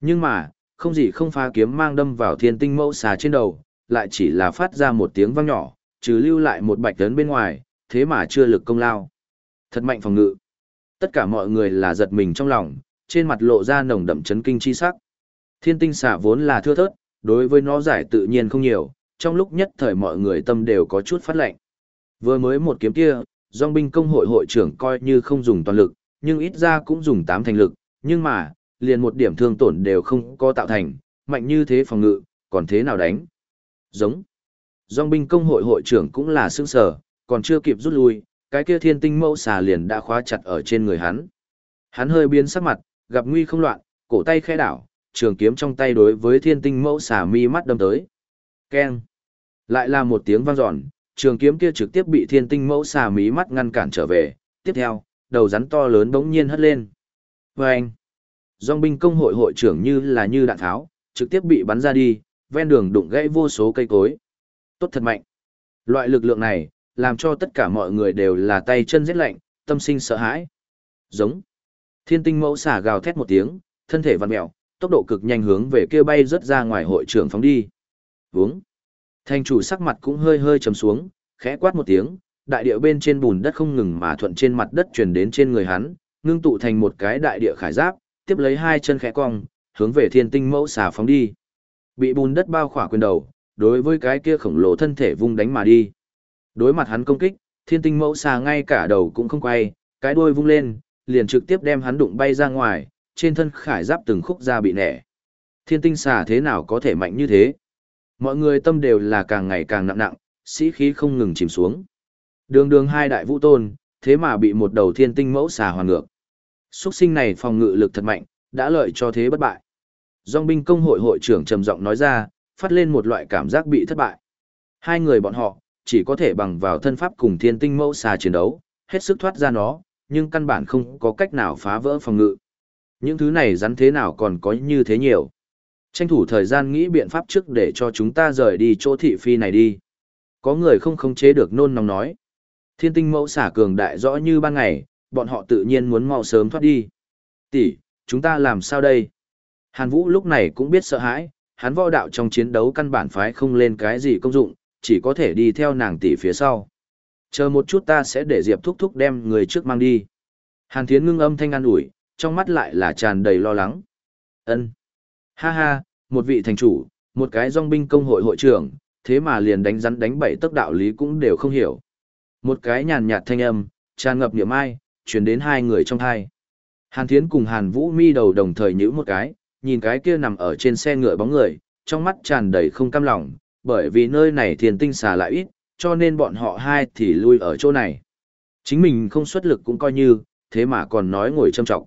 Speaker 1: Nhưng mà, không gì không phá kiếm mang đâm vào thiên tinh mẫu xà trên đầu, lại chỉ là phát ra một tiếng vang nhỏ, trừ lưu lại một bạch tấn bên ngoài, thế mà chưa lực công lao. Thật mạnh phòng ngự. Tất cả mọi người là giật mình trong lòng, trên mặt lộ ra nồng đậm chấn kinh chi sắc. Thiên tinh xà vốn là thưa thớt, đối với nó giải tự nhiên không nhiều, trong lúc nhất thời mọi người tâm đều có chút phát lệnh. Vừa mới một kiếm kia, dòng binh công hội hội trưởng coi như không dùng toàn lực, nhưng ít ra cũng dùng tám thành lực, nhưng mà, liền một điểm thương tổn đều không có tạo thành, mạnh như thế phòng ngự, còn thế nào đánh? Giống. Dòng binh công hội hội trưởng cũng là sương sở, còn chưa kịp rút lui, cái kia thiên tinh mẫu xà liền đã khóa chặt ở trên người hắn. Hắn hơi biến sắc mặt, gặp nguy không loạn, cổ tay khẽ đảo, trường kiếm trong tay đối với thiên tinh mẫu xà mi mắt đâm tới. Keng. Lại là một tiếng vang dọn, trường kiếm kia trực tiếp bị thiên tinh mẫu xà mí mắt ngăn cản trở về. Tiếp theo, đầu rắn to lớn bỗng nhiên hất lên. Vâng. Dòng binh công hội hội trưởng như là như đạn tháo, trực tiếp bị bắn ra đi, ven đường đụng gãy vô số cây cối. Tốt thật mạnh. Loại lực lượng này, làm cho tất cả mọi người đều là tay chân rét lạnh, tâm sinh sợ hãi. Giống. Thiên tinh mẫu xả gào thét một tiếng, thân thể vặn mèo, tốc độ cực nhanh hướng về kia bay rất ra ngoài hội trưởng phóng đi. Vướng. Thành chủ sắc mặt cũng hơi hơi trầm xuống, khẽ quát một tiếng, đại địa bên trên bùn đất không ngừng mà thuận trên mặt đất truyền đến trên người hắn, ngưng tụ thành một cái đại địa khải giáp, tiếp lấy hai chân khẽ cong, hướng về thiên tinh mẫu xà phóng đi. Bị bùn đất bao khỏa quyền đầu, đối với cái kia khổng lồ thân thể vung đánh mà đi. Đối mặt hắn công kích, thiên tinh mẫu xà ngay cả đầu cũng không quay, cái đuôi vung lên, liền trực tiếp đem hắn đụng bay ra ngoài, trên thân khải giáp từng khúc ra bị nẻ. Thiên tinh xà thế nào có thể mạnh như thế? Mọi người tâm đều là càng ngày càng nặng nặng, sĩ khí không ngừng chìm xuống. Đường đường hai đại vũ tôn, thế mà bị một đầu thiên tinh mẫu xà hoàn ngược. Xuất sinh này phòng ngự lực thật mạnh, đã lợi cho thế bất bại. Dòng binh công hội hội trưởng trầm giọng nói ra, phát lên một loại cảm giác bị thất bại. Hai người bọn họ, chỉ có thể bằng vào thân pháp cùng thiên tinh mẫu xà chiến đấu, hết sức thoát ra nó, nhưng căn bản không có cách nào phá vỡ phòng ngự. Những thứ này rắn thế nào còn có như thế nhiều. Tranh thủ thời gian nghĩ biện pháp trước để cho chúng ta rời đi chỗ thị phi này đi. Có người không khống chế được nôn nóng nói. Thiên tinh mẫu xả cường đại rõ như ban ngày, bọn họ tự nhiên muốn mau sớm thoát đi. Tỷ, chúng ta làm sao đây? Hàn Vũ lúc này cũng biết sợ hãi, hắn võ đạo trong chiến đấu căn bản phái không lên cái gì công dụng, chỉ có thể đi theo nàng tỷ phía sau. Chờ một chút ta sẽ để Diệp thúc thúc đem người trước mang đi. Hàn Thiến ngưng âm thanh an ủi, trong mắt lại là tràn đầy lo lắng. Ân, Ha ha, một vị thành chủ, một cái dòng binh công hội hội trưởng, thế mà liền đánh rắn đánh bảy tốc đạo lý cũng đều không hiểu. Một cái nhàn nhạt thanh âm, tràn ngập niệm ai, truyền đến hai người trong thai. Hàn Thiến cùng Hàn Vũ mi đầu đồng thời nhíu một cái, nhìn cái kia nằm ở trên xe ngựa bóng người, trong mắt tràn đầy không cam lòng, bởi vì nơi này thiền tinh xà lại ít, cho nên bọn họ hai thì lui ở chỗ này. Chính mình không xuất lực cũng coi như, thế mà còn nói ngồi châm trọng.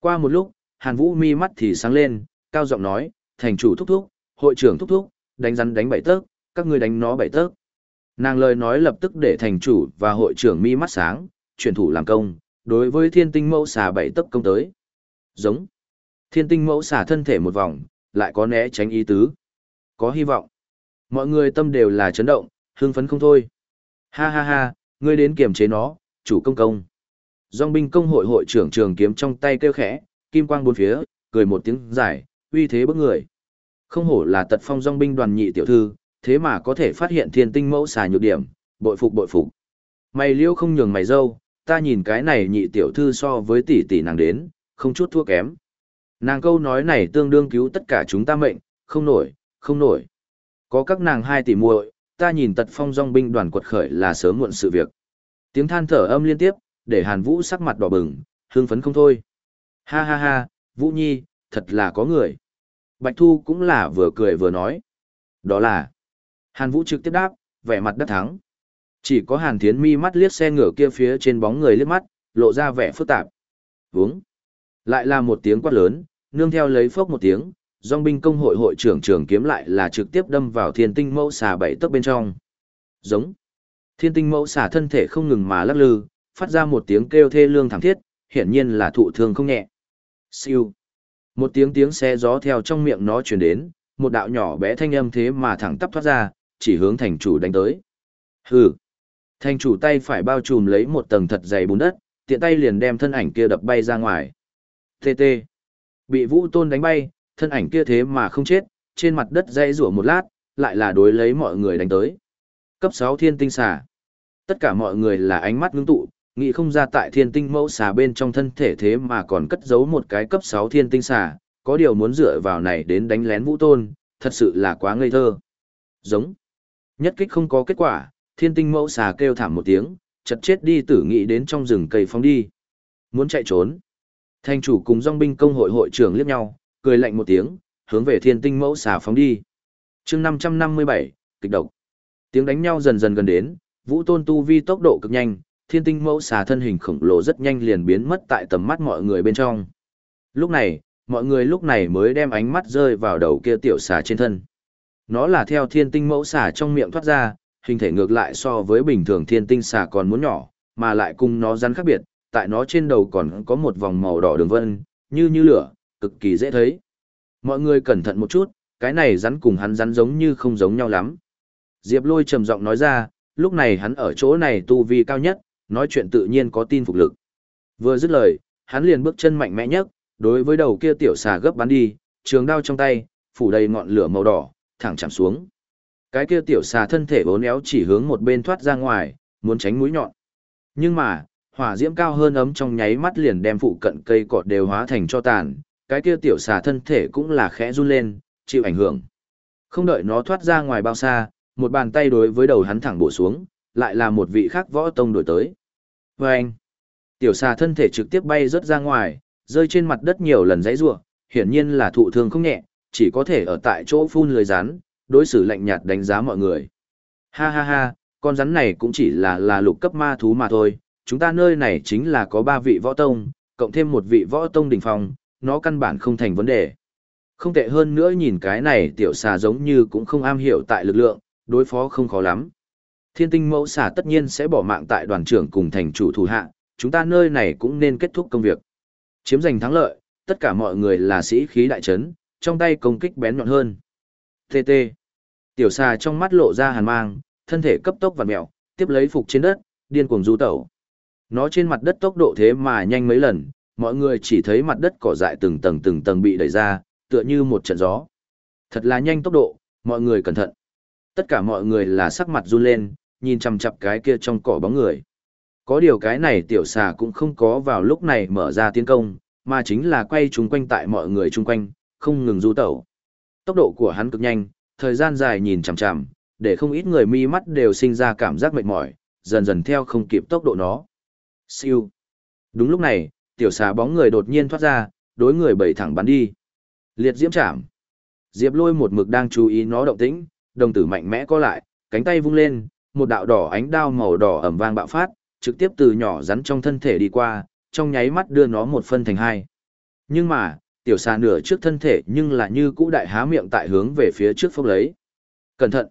Speaker 1: Qua một lúc, Hàn Vũ mi mắt thì sáng lên, cao giọng nói, thành chủ thúc thúc, hội trưởng thúc thúc, đánh rắn đánh bảy tớc, các ngươi đánh nó bảy tớc. Nàng lời nói lập tức để thành chủ và hội trưởng mi mắt sáng, chuyển thủ làm công, đối với thiên tinh mẫu xà bảy tấc công tới. Giống. Thiên tinh mẫu xà thân thể một vòng, lại có né tránh ý tứ. Có hy vọng. Mọi người tâm đều là chấn động, hưng phấn không thôi. Ha ha ha, ngươi đến kiềm chế nó, chủ công công. Dòng binh công hội hội trưởng trường kiếm trong tay kêu khẽ, kim quang bốn phía, cười một tiếng dài, uy thế bức người. Không hổ là tật phong dòng binh đoàn nhị tiểu thư, thế mà có thể phát hiện thiên tinh mẫu xà nhược điểm, bội phục bội phục. Mày liêu không nhường mày dâu, ta nhìn cái này nhị tiểu thư so với tỷ tỷ nàng đến, không chút thua kém. Nàng câu nói này tương đương cứu tất cả chúng ta mệnh, không nổi, không nổi. Có các nàng hai tỷ muội, ta nhìn tật phong dòng binh đoàn quật khởi là sớm muộn sự việc. Tiếng than thở âm liên tiếp, để Hàn Vũ sắc mặt đỏ bừng, hương phấn không thôi. Ha ha ha, Vũ Nhi, thật là có người. Bạch Thu cũng là vừa cười vừa nói. Đó là. Hàn Vũ trực tiếp đáp, vẻ mặt đắc thắng. Chỉ có Hàn Thiến mi mắt liếc xe ngựa kia phía trên bóng người liếc mắt, lộ ra vẻ phức tạp. Vúng. Lại là một tiếng quát lớn, nương theo lấy phốc một tiếng, dòng binh công hội hội trưởng trường kiếm lại là trực tiếp đâm vào thiên tinh mẫu xà bảy tấc bên trong. Giống. Thiên tinh mẫu xà thân thể không ngừng mà lắc lư, phát ra một tiếng kêu thê lương thảm thiết, hiển nhiên là thụ thương không nhẹ. Siêu. Một tiếng tiếng xe gió theo trong miệng nó truyền đến, một đạo nhỏ bé thanh âm thế mà thẳng tắp thoát ra, chỉ hướng thành chủ đánh tới. Hừ. Thành chủ tay phải bao trùm lấy một tầng thật dày bùn đất, tiện tay liền đem thân ảnh kia đập bay ra ngoài. TT. Bị vũ tôn đánh bay, thân ảnh kia thế mà không chết, trên mặt đất dây rủa một lát, lại là đối lấy mọi người đánh tới. Cấp 6 thiên tinh xà. Tất cả mọi người là ánh mắt ngưng tụ, nghĩ không ra tại thiên tinh mẫu xà bên trong thân thể thế mà còn cất giấu một cái cấp 6 thiên tinh xà, có điều muốn dựa vào này đến đánh lén vũ tôn, thật sự là quá ngây thơ. Giống. Nhất kích không có kết quả, thiên tinh mẫu xà kêu thảm một tiếng, chật chết đi tử nghị đến trong rừng cây phóng đi. Muốn chạy trốn. Thanh chủ cùng dòng binh công hội hội trưởng liếc nhau, cười lạnh một tiếng, hướng về thiên tinh mẫu xà phóng đi. chương 557, kịch độc. Tiếng đánh nhau dần dần gần đến, vũ tôn tu vi tốc độ cực nhanh, thiên tinh mẫu xà thân hình khổng lồ rất nhanh liền biến mất tại tầm mắt mọi người bên trong. Lúc này, mọi người lúc này mới đem ánh mắt rơi vào đầu kia tiểu xà trên thân. Nó là theo thiên tinh mẫu xà trong miệng thoát ra, hình thể ngược lại so với bình thường thiên tinh xà còn muốn nhỏ, mà lại cùng nó rắn khác biệt, tại nó trên đầu còn có một vòng màu đỏ đường vân, như như lửa, cực kỳ dễ thấy. Mọi người cẩn thận một chút, cái này rắn cùng hắn rắn giống như không giống nhau lắm. Diệp lôi trầm giọng nói ra, lúc này hắn ở chỗ này tu vi cao nhất, nói chuyện tự nhiên có tin phục lực. Vừa dứt lời, hắn liền bước chân mạnh mẽ nhất, đối với đầu kia tiểu xà gấp bắn đi, trường đao trong tay, phủ đầy ngọn lửa màu đỏ, thẳng chạm xuống. Cái kia tiểu xà thân thể bốn éo chỉ hướng một bên thoát ra ngoài, muốn tránh mũi nhọn. Nhưng mà, hỏa diễm cao hơn ấm trong nháy mắt liền đem phụ cận cây cọt đều hóa thành cho tàn, cái kia tiểu xà thân thể cũng là khẽ run lên, chịu ảnh hưởng. Không đợi nó thoát ra ngoài bao xa, một bàn tay đối với đầu hắn thẳng bổ xuống, lại là một vị khác võ tông đổi tới. Và anh, tiểu xà thân thể trực tiếp bay rớt ra ngoài, rơi trên mặt đất nhiều lần dãy rủa, hiển nhiên là thụ thương không nhẹ, chỉ có thể ở tại chỗ phun lưới rán đối xử lạnh nhạt đánh giá mọi người. Ha ha ha, con rắn này cũng chỉ là là lục cấp ma thú mà thôi, chúng ta nơi này chính là có ba vị võ tông, cộng thêm một vị võ tông đỉnh phong, nó căn bản không thành vấn đề. Không tệ hơn nữa nhìn cái này tiểu xà giống như cũng không am hiểu tại lực lượng, đối phó không khó lắm. Thiên tinh mẫu xà tất nhiên sẽ bỏ mạng tại đoàn trưởng cùng thành chủ thủ hạ, chúng ta nơi này cũng nên kết thúc công việc. Chiếm giành thắng lợi, tất cả mọi người là sĩ khí đại trấn, trong tay công kích bén nhọn hơn. TT. Tiểu xà trong mắt lộ ra hàn mang, thân thể cấp tốc vặn mèo, tiếp lấy phục trên đất, điên cuồng du tẩu. Nó trên mặt đất tốc độ thế mà nhanh mấy lần, mọi người chỉ thấy mặt đất cỏ dại từng tầng từng tầng bị đẩy ra, tựa như một trận gió. Thật là nhanh tốc độ, mọi người cẩn thận. Tất cả mọi người là sắc mặt run lên, nhìn chằm chằm cái kia trong cỏ bóng người. Có điều cái này tiểu xà cũng không có vào lúc này mở ra tiến công, mà chính là quay chúng quanh tại mọi người chung quanh, không ngừng du tẩu. Tốc độ của hắn cực nhanh, thời gian dài nhìn chằm chằm, để không ít người mi mắt đều sinh ra cảm giác mệt mỏi, dần dần theo không kịp tốc độ nó. Siêu. Đúng lúc này, tiểu xà bóng người đột nhiên thoát ra, đối người bảy thẳng bắn đi. Liệt diễm chạm. Diệp lôi một mực đang chú ý nó động tĩnh, đồng tử mạnh mẽ co lại, cánh tay vung lên, một đạo đỏ ánh đao màu đỏ ẩm vang bạo phát, trực tiếp từ nhỏ rắn trong thân thể đi qua, trong nháy mắt đưa nó một phân thành hai. Nhưng mà, tiểu xà nửa trước thân thể nhưng là như cũ đại há miệng tại hướng về phía trước phốc lấy. Cẩn thận!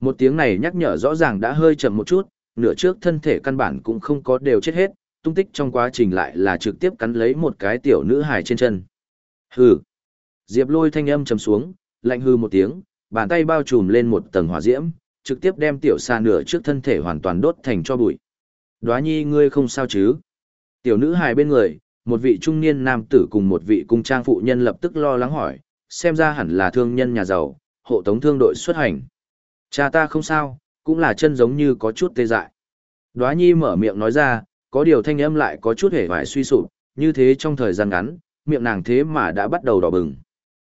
Speaker 1: Một tiếng này nhắc nhở rõ ràng đã hơi chậm một chút, nửa trước thân thể căn bản cũng không có đều chết hết, tung tích trong quá trình lại là trực tiếp cắn lấy một cái tiểu nữ hài trên chân. Hừ! Diệp lôi thanh âm trầm xuống, lạnh hư một tiếng, bàn tay bao trùm lên một tầng hỏa diễm, trực tiếp đem tiểu xà nửa trước thân thể hoàn toàn đốt thành cho bụi. Đóa nhi ngươi không sao chứ? Tiểu nữ hài bên người, một vị trung niên nam tử cùng một vị cung trang phụ nhân lập tức lo lắng hỏi, xem ra hẳn là thương nhân nhà giàu, hộ tống thương đội xuất hành. Cha ta không sao, cũng là chân giống như có chút tê dại. Đóa nhi mở miệng nói ra, có điều thanh âm lại có chút hề hoài suy sụp, như thế trong thời gian ngắn, miệng nàng thế mà đã bắt đầu đỏ bừng.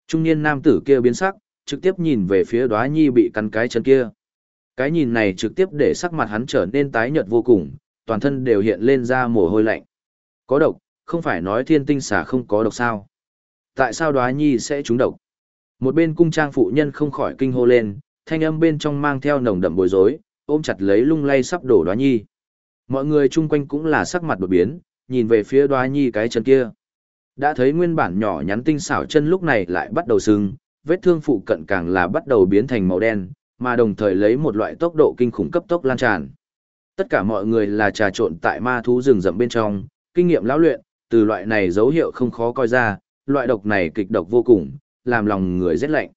Speaker 1: Trung niên nam tử kia biến sắc, trực tiếp nhìn về phía đóa nhi bị cắn cái chân kia. Cái nhìn này trực tiếp để sắc mặt hắn trở nên tái nhợt vô cùng, toàn thân đều hiện lên ra mồ hôi lạnh. Có độc, không phải nói thiên tinh xà không có độc sao. Tại sao đóa nhi sẽ trúng độc? Một bên cung trang phụ nhân không khỏi kinh hô lên, thanh âm bên trong mang theo nồng đậm bối rối, ôm chặt lấy lung lay sắp đổ đóa nhi. Mọi người chung quanh cũng là sắc mặt đột biến, nhìn về phía đóa nhi cái chân kia. Đã thấy nguyên bản nhỏ nhắn tinh xảo chân lúc này lại bắt đầu sưng, vết thương phụ cận càng là bắt đầu biến thành màu đen, mà đồng thời lấy một loại tốc độ kinh khủng cấp tốc lan tràn. Tất cả mọi người là trà trộn tại ma thú rừng rậm bên trong, kinh nghiệm lão luyện, từ loại này dấu hiệu không khó coi ra, loại độc này kịch độc vô cùng, làm lòng người rét lạnh.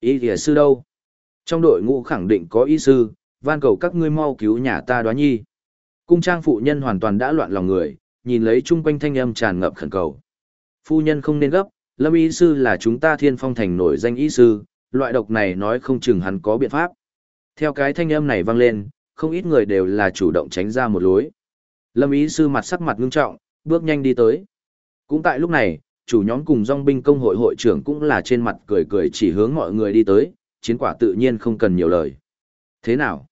Speaker 1: Ý thìa sư đâu? Trong đội ngũ khẳng định có ý sư, van cầu các ngươi mau cứu nhà ta đoá nhi. Cung trang phụ nhân hoàn toàn đã loạn lòng người, nhìn lấy chung quanh thanh âm tràn ngập khẩn cầu. Phu nhân không nên gấp, lâm ý sư là chúng ta thiên phong thành nổi danh ý sư, loại độc này nói không chừng hắn có biện pháp. Theo cái thanh âm này vang lên, không ít người đều là chủ động tránh ra một lối. Lâm ý sư mặt sắc mặt ngưng trọng, bước nhanh đi tới. Cũng tại lúc này, chủ nhóm cùng dòng binh công hội hội trưởng cũng là trên mặt cười cười chỉ hướng mọi người đi tới, chiến quả tự nhiên không cần nhiều lời. Thế nào?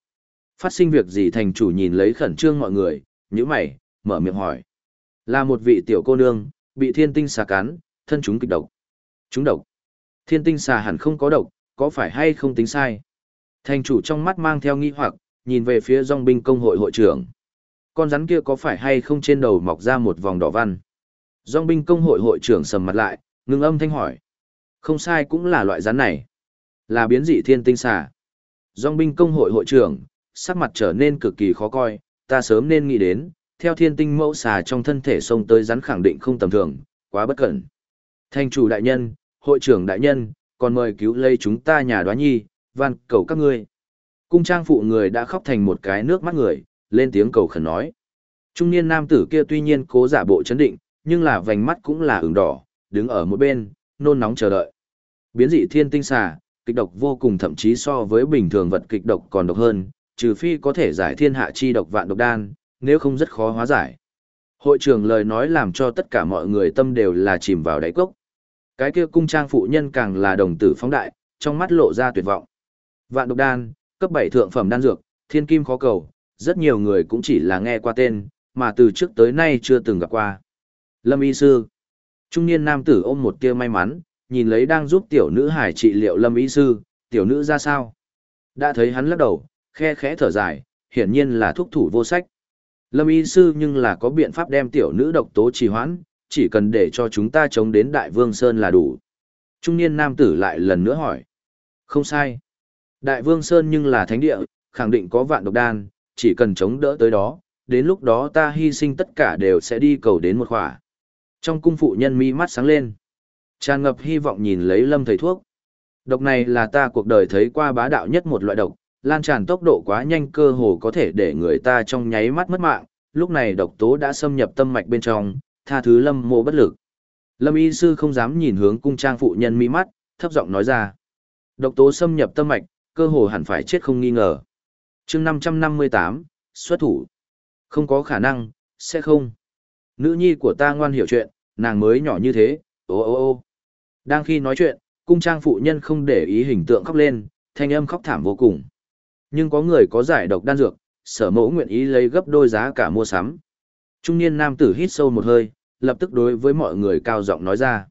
Speaker 1: Phát sinh việc gì thành chủ nhìn lấy khẩn trương mọi người, như mày, mở miệng hỏi. Là một vị tiểu cô nương, bị thiên tinh xà cắn, thân chúng kịch độc. Chúng độc. Thiên tinh xà hẳn không có độc, có phải hay không tính sai? Thành chủ trong mắt mang theo nghi hoặc, nhìn về phía dòng binh công hội hội trưởng. Con rắn kia có phải hay không trên đầu mọc ra một vòng đỏ văn? Dòng binh công hội hội trưởng sầm mặt lại, ngừng âm thanh hỏi. Không sai cũng là loại rắn này. Là biến dị thiên tinh xà. Dòng binh công hội hội trưởng, sắc mặt trở nên cực kỳ khó coi, ta sớm nên nghĩ đến, theo thiên tinh mẫu xà trong thân thể sông tới rắn khẳng định không tầm thường, quá bất cẩn. Thành chủ đại nhân, hội trưởng đại nhân, còn mời cứu lây chúng ta nhà đoá nhi, van cầu các ngươi. Cung trang phụ người đã khóc thành một cái nước mắt người, lên tiếng cầu khẩn nói. Trung niên nam tử kia tuy nhiên cố giả bộ chấn định, nhưng là vành mắt cũng là ửng đỏ, đứng ở một bên, nôn nóng chờ đợi. Biến dị thiên tinh xà, kịch độc vô cùng thậm chí so với bình thường vật kịch độc còn độc hơn, trừ phi có thể giải thiên hạ chi độc vạn độc đan, nếu không rất khó hóa giải. Hội trưởng lời nói làm cho tất cả mọi người tâm đều là chìm vào đáy cốc. Cái kia cung trang phụ nhân càng là đồng tử phóng đại, trong mắt lộ ra tuyệt vọng. Vạn độc đan, cấp 7 thượng phẩm đan dược, thiên kim khó cầu, rất nhiều người cũng chỉ là nghe qua tên, mà từ trước tới nay chưa từng gặp qua. Lâm y sư. Trung niên nam tử ôm một tia may mắn, nhìn lấy đang giúp tiểu nữ hải trị liệu lâm y sư, tiểu nữ ra sao. Đã thấy hắn lắc đầu, khe khẽ thở dài, hiển nhiên là thuốc thủ vô sách. Lâm y sư nhưng là có biện pháp đem tiểu nữ độc tố trì hoãn, chỉ cần để cho chúng ta chống đến Đại Vương Sơn là đủ. Trung niên nam tử lại lần nữa hỏi. Không sai. Đại Vương Sơn nhưng là thánh địa, khẳng định có vạn độc đan, chỉ cần chống đỡ tới đó, đến lúc đó ta hy sinh tất cả đều sẽ đi cầu đến một khỏa. Trong cung phụ nhân mi mắt sáng lên. Tràn ngập hy vọng nhìn lấy lâm thầy thuốc. Độc này là ta cuộc đời thấy qua bá đạo nhất một loại độc, lan tràn tốc độ quá nhanh cơ hồ có thể để người ta trong nháy mắt mất mạng, lúc này độc tố đã xâm nhập tâm mạch bên trong, tha thứ lâm mộ bất lực. Lâm y sư không dám nhìn hướng cung trang phụ nhân mi mắt, thấp giọng nói ra. Độc tố xâm nhập tâm mạch, cơ hồ hẳn phải chết không nghi ngờ chương 558, xuất thủ. Không có khả năng, sẽ không. Nữ nhi của ta ngoan hiểu chuyện, nàng mới nhỏ như thế, ô ô ô. Đang khi nói chuyện, cung trang phụ nhân không để ý hình tượng khóc lên, thanh âm khóc thảm vô cùng. Nhưng có người có giải độc đan dược, sở mẫu nguyện ý lấy gấp đôi giá cả mua sắm. Trung niên nam tử hít sâu một hơi, lập tức đối với mọi người cao giọng nói ra.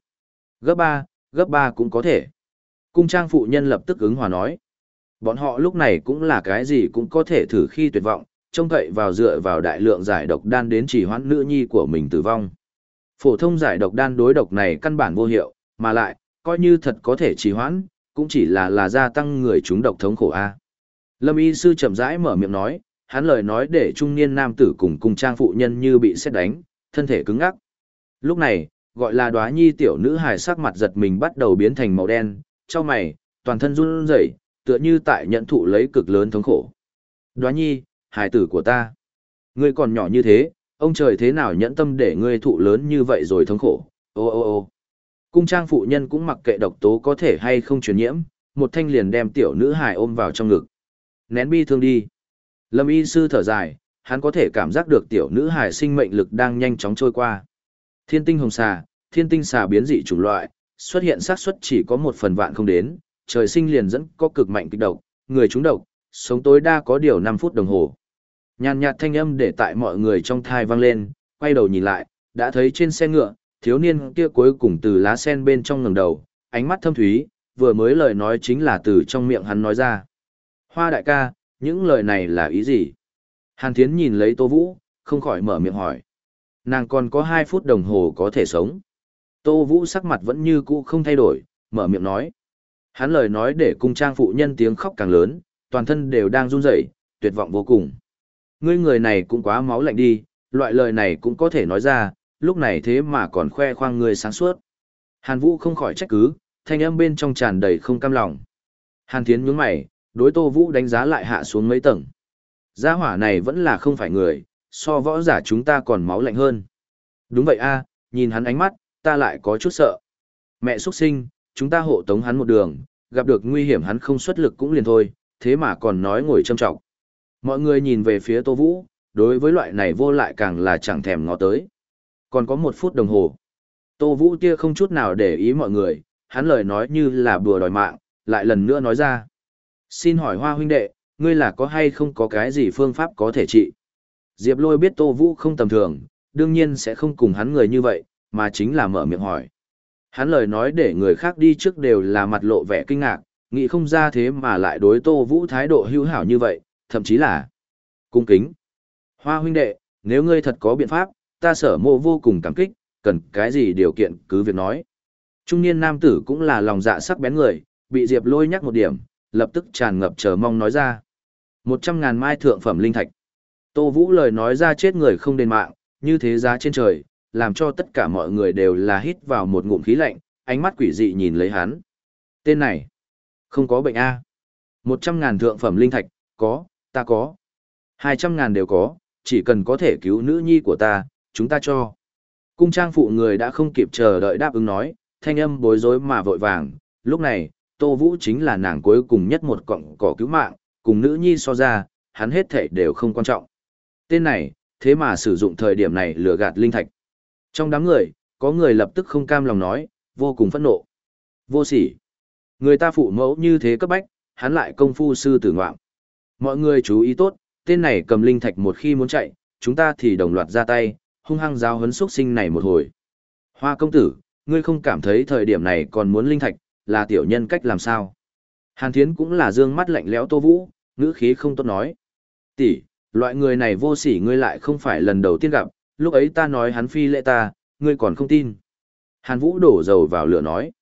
Speaker 1: Gấp ba, gấp ba cũng có thể. Cung trang phụ nhân lập tức ứng hòa nói. Bọn họ lúc này cũng là cái gì cũng có thể thử khi tuyệt vọng, trông cậy vào dựa vào đại lượng giải độc đan đến chỉ hoãn nữ nhi của mình tử vong. Phổ thông giải độc đan đối độc này căn bản vô hiệu, mà lại, coi như thật có thể trì hoãn, cũng chỉ là là gia tăng người chúng độc thống khổ a. Lâm y sư chậm rãi mở miệng nói, hắn lời nói để trung niên nam tử cùng cùng trang phụ nhân như bị xét đánh, thân thể cứng ngắc. Lúc này, gọi là đóa nhi tiểu nữ hài sắc mặt giật mình bắt đầu biến thành màu đen, trong mày, toàn thân run rẩy, tựa như tại nhận thụ lấy cực lớn thống khổ. Đóa nhi, hài tử của ta. Ngươi còn nhỏ như thế, ông trời thế nào nhẫn tâm để ngươi thụ lớn như vậy rồi thống khổ. Ô ô ô cung trang phụ nhân cũng mặc kệ độc tố có thể hay không truyền nhiễm, một thanh liền đem tiểu nữ hài ôm vào trong ngực. Nén bi thương đi. Lâm y sư thở dài, hắn có thể cảm giác được tiểu nữ hài sinh mệnh lực đang nhanh chóng trôi qua. Thiên tinh hồng xà, thiên tinh xà biến dị chủng loại, xuất hiện xác suất chỉ có một phần vạn không đến, trời sinh liền dẫn có cực mạnh kích độc, người chúng độc, sống tối đa có điều 5 phút đồng hồ. Nhàn nhạt thanh âm để tại mọi người trong thai vang lên, quay đầu nhìn lại, đã thấy trên xe ngựa, thiếu niên kia cuối cùng từ lá sen bên trong ngẩng đầu, ánh mắt thâm thúy, vừa mới lời nói chính là từ trong miệng hắn nói ra. Hoa đại ca, những lời này là ý gì? Hàn Thiến nhìn lấy Tô Vũ, không khỏi mở miệng hỏi. Nàng còn có 2 phút đồng hồ có thể sống. Tô Vũ sắc mặt vẫn như cũ không thay đổi, mở miệng nói. Hắn lời nói để cung trang phụ nhân tiếng khóc càng lớn, toàn thân đều đang run rẩy, tuyệt vọng vô cùng. Ngươi người này cũng quá máu lạnh đi, loại lời này cũng có thể nói ra, lúc này thế mà còn khoe khoang người sáng suốt. Hàn Vũ không khỏi trách cứ, thanh âm bên trong tràn đầy không cam lòng. Hàn Thiến nhướng mày, đối Tô Vũ đánh giá lại hạ xuống mấy tầng. Gia hỏa này vẫn là không phải người, so võ giả chúng ta còn máu lạnh hơn. Đúng vậy a, nhìn hắn ánh mắt, ta lại có chút sợ. Mẹ xuất sinh, chúng ta hộ tống hắn một đường, gặp được nguy hiểm hắn không xuất lực cũng liền thôi, thế mà còn nói ngồi châm trọng. Mọi người nhìn về phía Tô Vũ, đối với loại này vô lại càng là chẳng thèm ngó tới. Còn có một phút đồng hồ. Tô Vũ tia không chút nào để ý mọi người, hắn lời nói như là bùa đòi mạng, lại lần nữa nói ra. Xin hỏi hoa huynh đệ, ngươi là có hay không có cái gì phương pháp có thể trị? Diệp lôi biết Tô Vũ không tầm thường, đương nhiên sẽ không cùng hắn người như vậy, mà chính là mở miệng hỏi. Hắn lời nói để người khác đi trước đều là mặt lộ vẻ kinh ngạc, nghĩ không ra thế mà lại đối Tô Vũ thái độ hữu hảo như vậy, thậm chí là cung kính. Hoa huynh đệ, nếu ngươi thật có biện pháp, ta sở mộ vô cùng cảm kích, cần cái gì điều kiện cứ việc nói. Trung niên nam tử cũng là lòng dạ sắc bén người, bị Diệp lôi nhắc một điểm, lập tức tràn ngập chờ mong nói ra. Một trăm ngàn mai thượng phẩm linh thạch. Tô Vũ lời nói ra chết người không đền mạng, như thế giá trên trời, làm cho tất cả mọi người đều là hít vào một ngụm khí lạnh, ánh mắt quỷ dị nhìn lấy hắn. Tên này, không có bệnh A. Một trăm ngàn thượng phẩm linh thạch, có, ta có. Hai trăm ngàn đều có, chỉ cần có thể cứu nữ nhi của ta, chúng ta cho. Cung trang phụ người đã không kịp chờ đợi đáp ứng nói, thanh âm bối rối mà vội vàng. Lúc này, Tô Vũ chính là nàng cuối cùng nhất một cọng cỏ cứu mạng, cùng nữ nhi so ra, hắn hết thể đều không quan trọng. Tên này, thế mà sử dụng thời điểm này lừa gạt linh thạch. Trong đám người, có người lập tức không cam lòng nói, vô cùng phẫn nộ. Vô sỉ. Người ta phụ mẫu như thế cấp bách, hắn lại công phu sư tử ngoạm. Mọi người chú ý tốt, tên này cầm linh thạch một khi muốn chạy, chúng ta thì đồng loạt ra tay, hung hăng giáo huấn xuất sinh này một hồi. Hoa công tử, ngươi không cảm thấy thời điểm này còn muốn linh thạch, là tiểu nhân cách làm sao? Hàn Thiến cũng là dương mắt lạnh lẽo Tô Vũ, ngữ khí không tốt nói. Tỷ, loại người này vô sỉ ngươi lại không phải lần đầu tiên gặp, lúc ấy ta nói hắn phi lệ ta, ngươi còn không tin. Hàn Vũ đổ dầu vào lửa nói.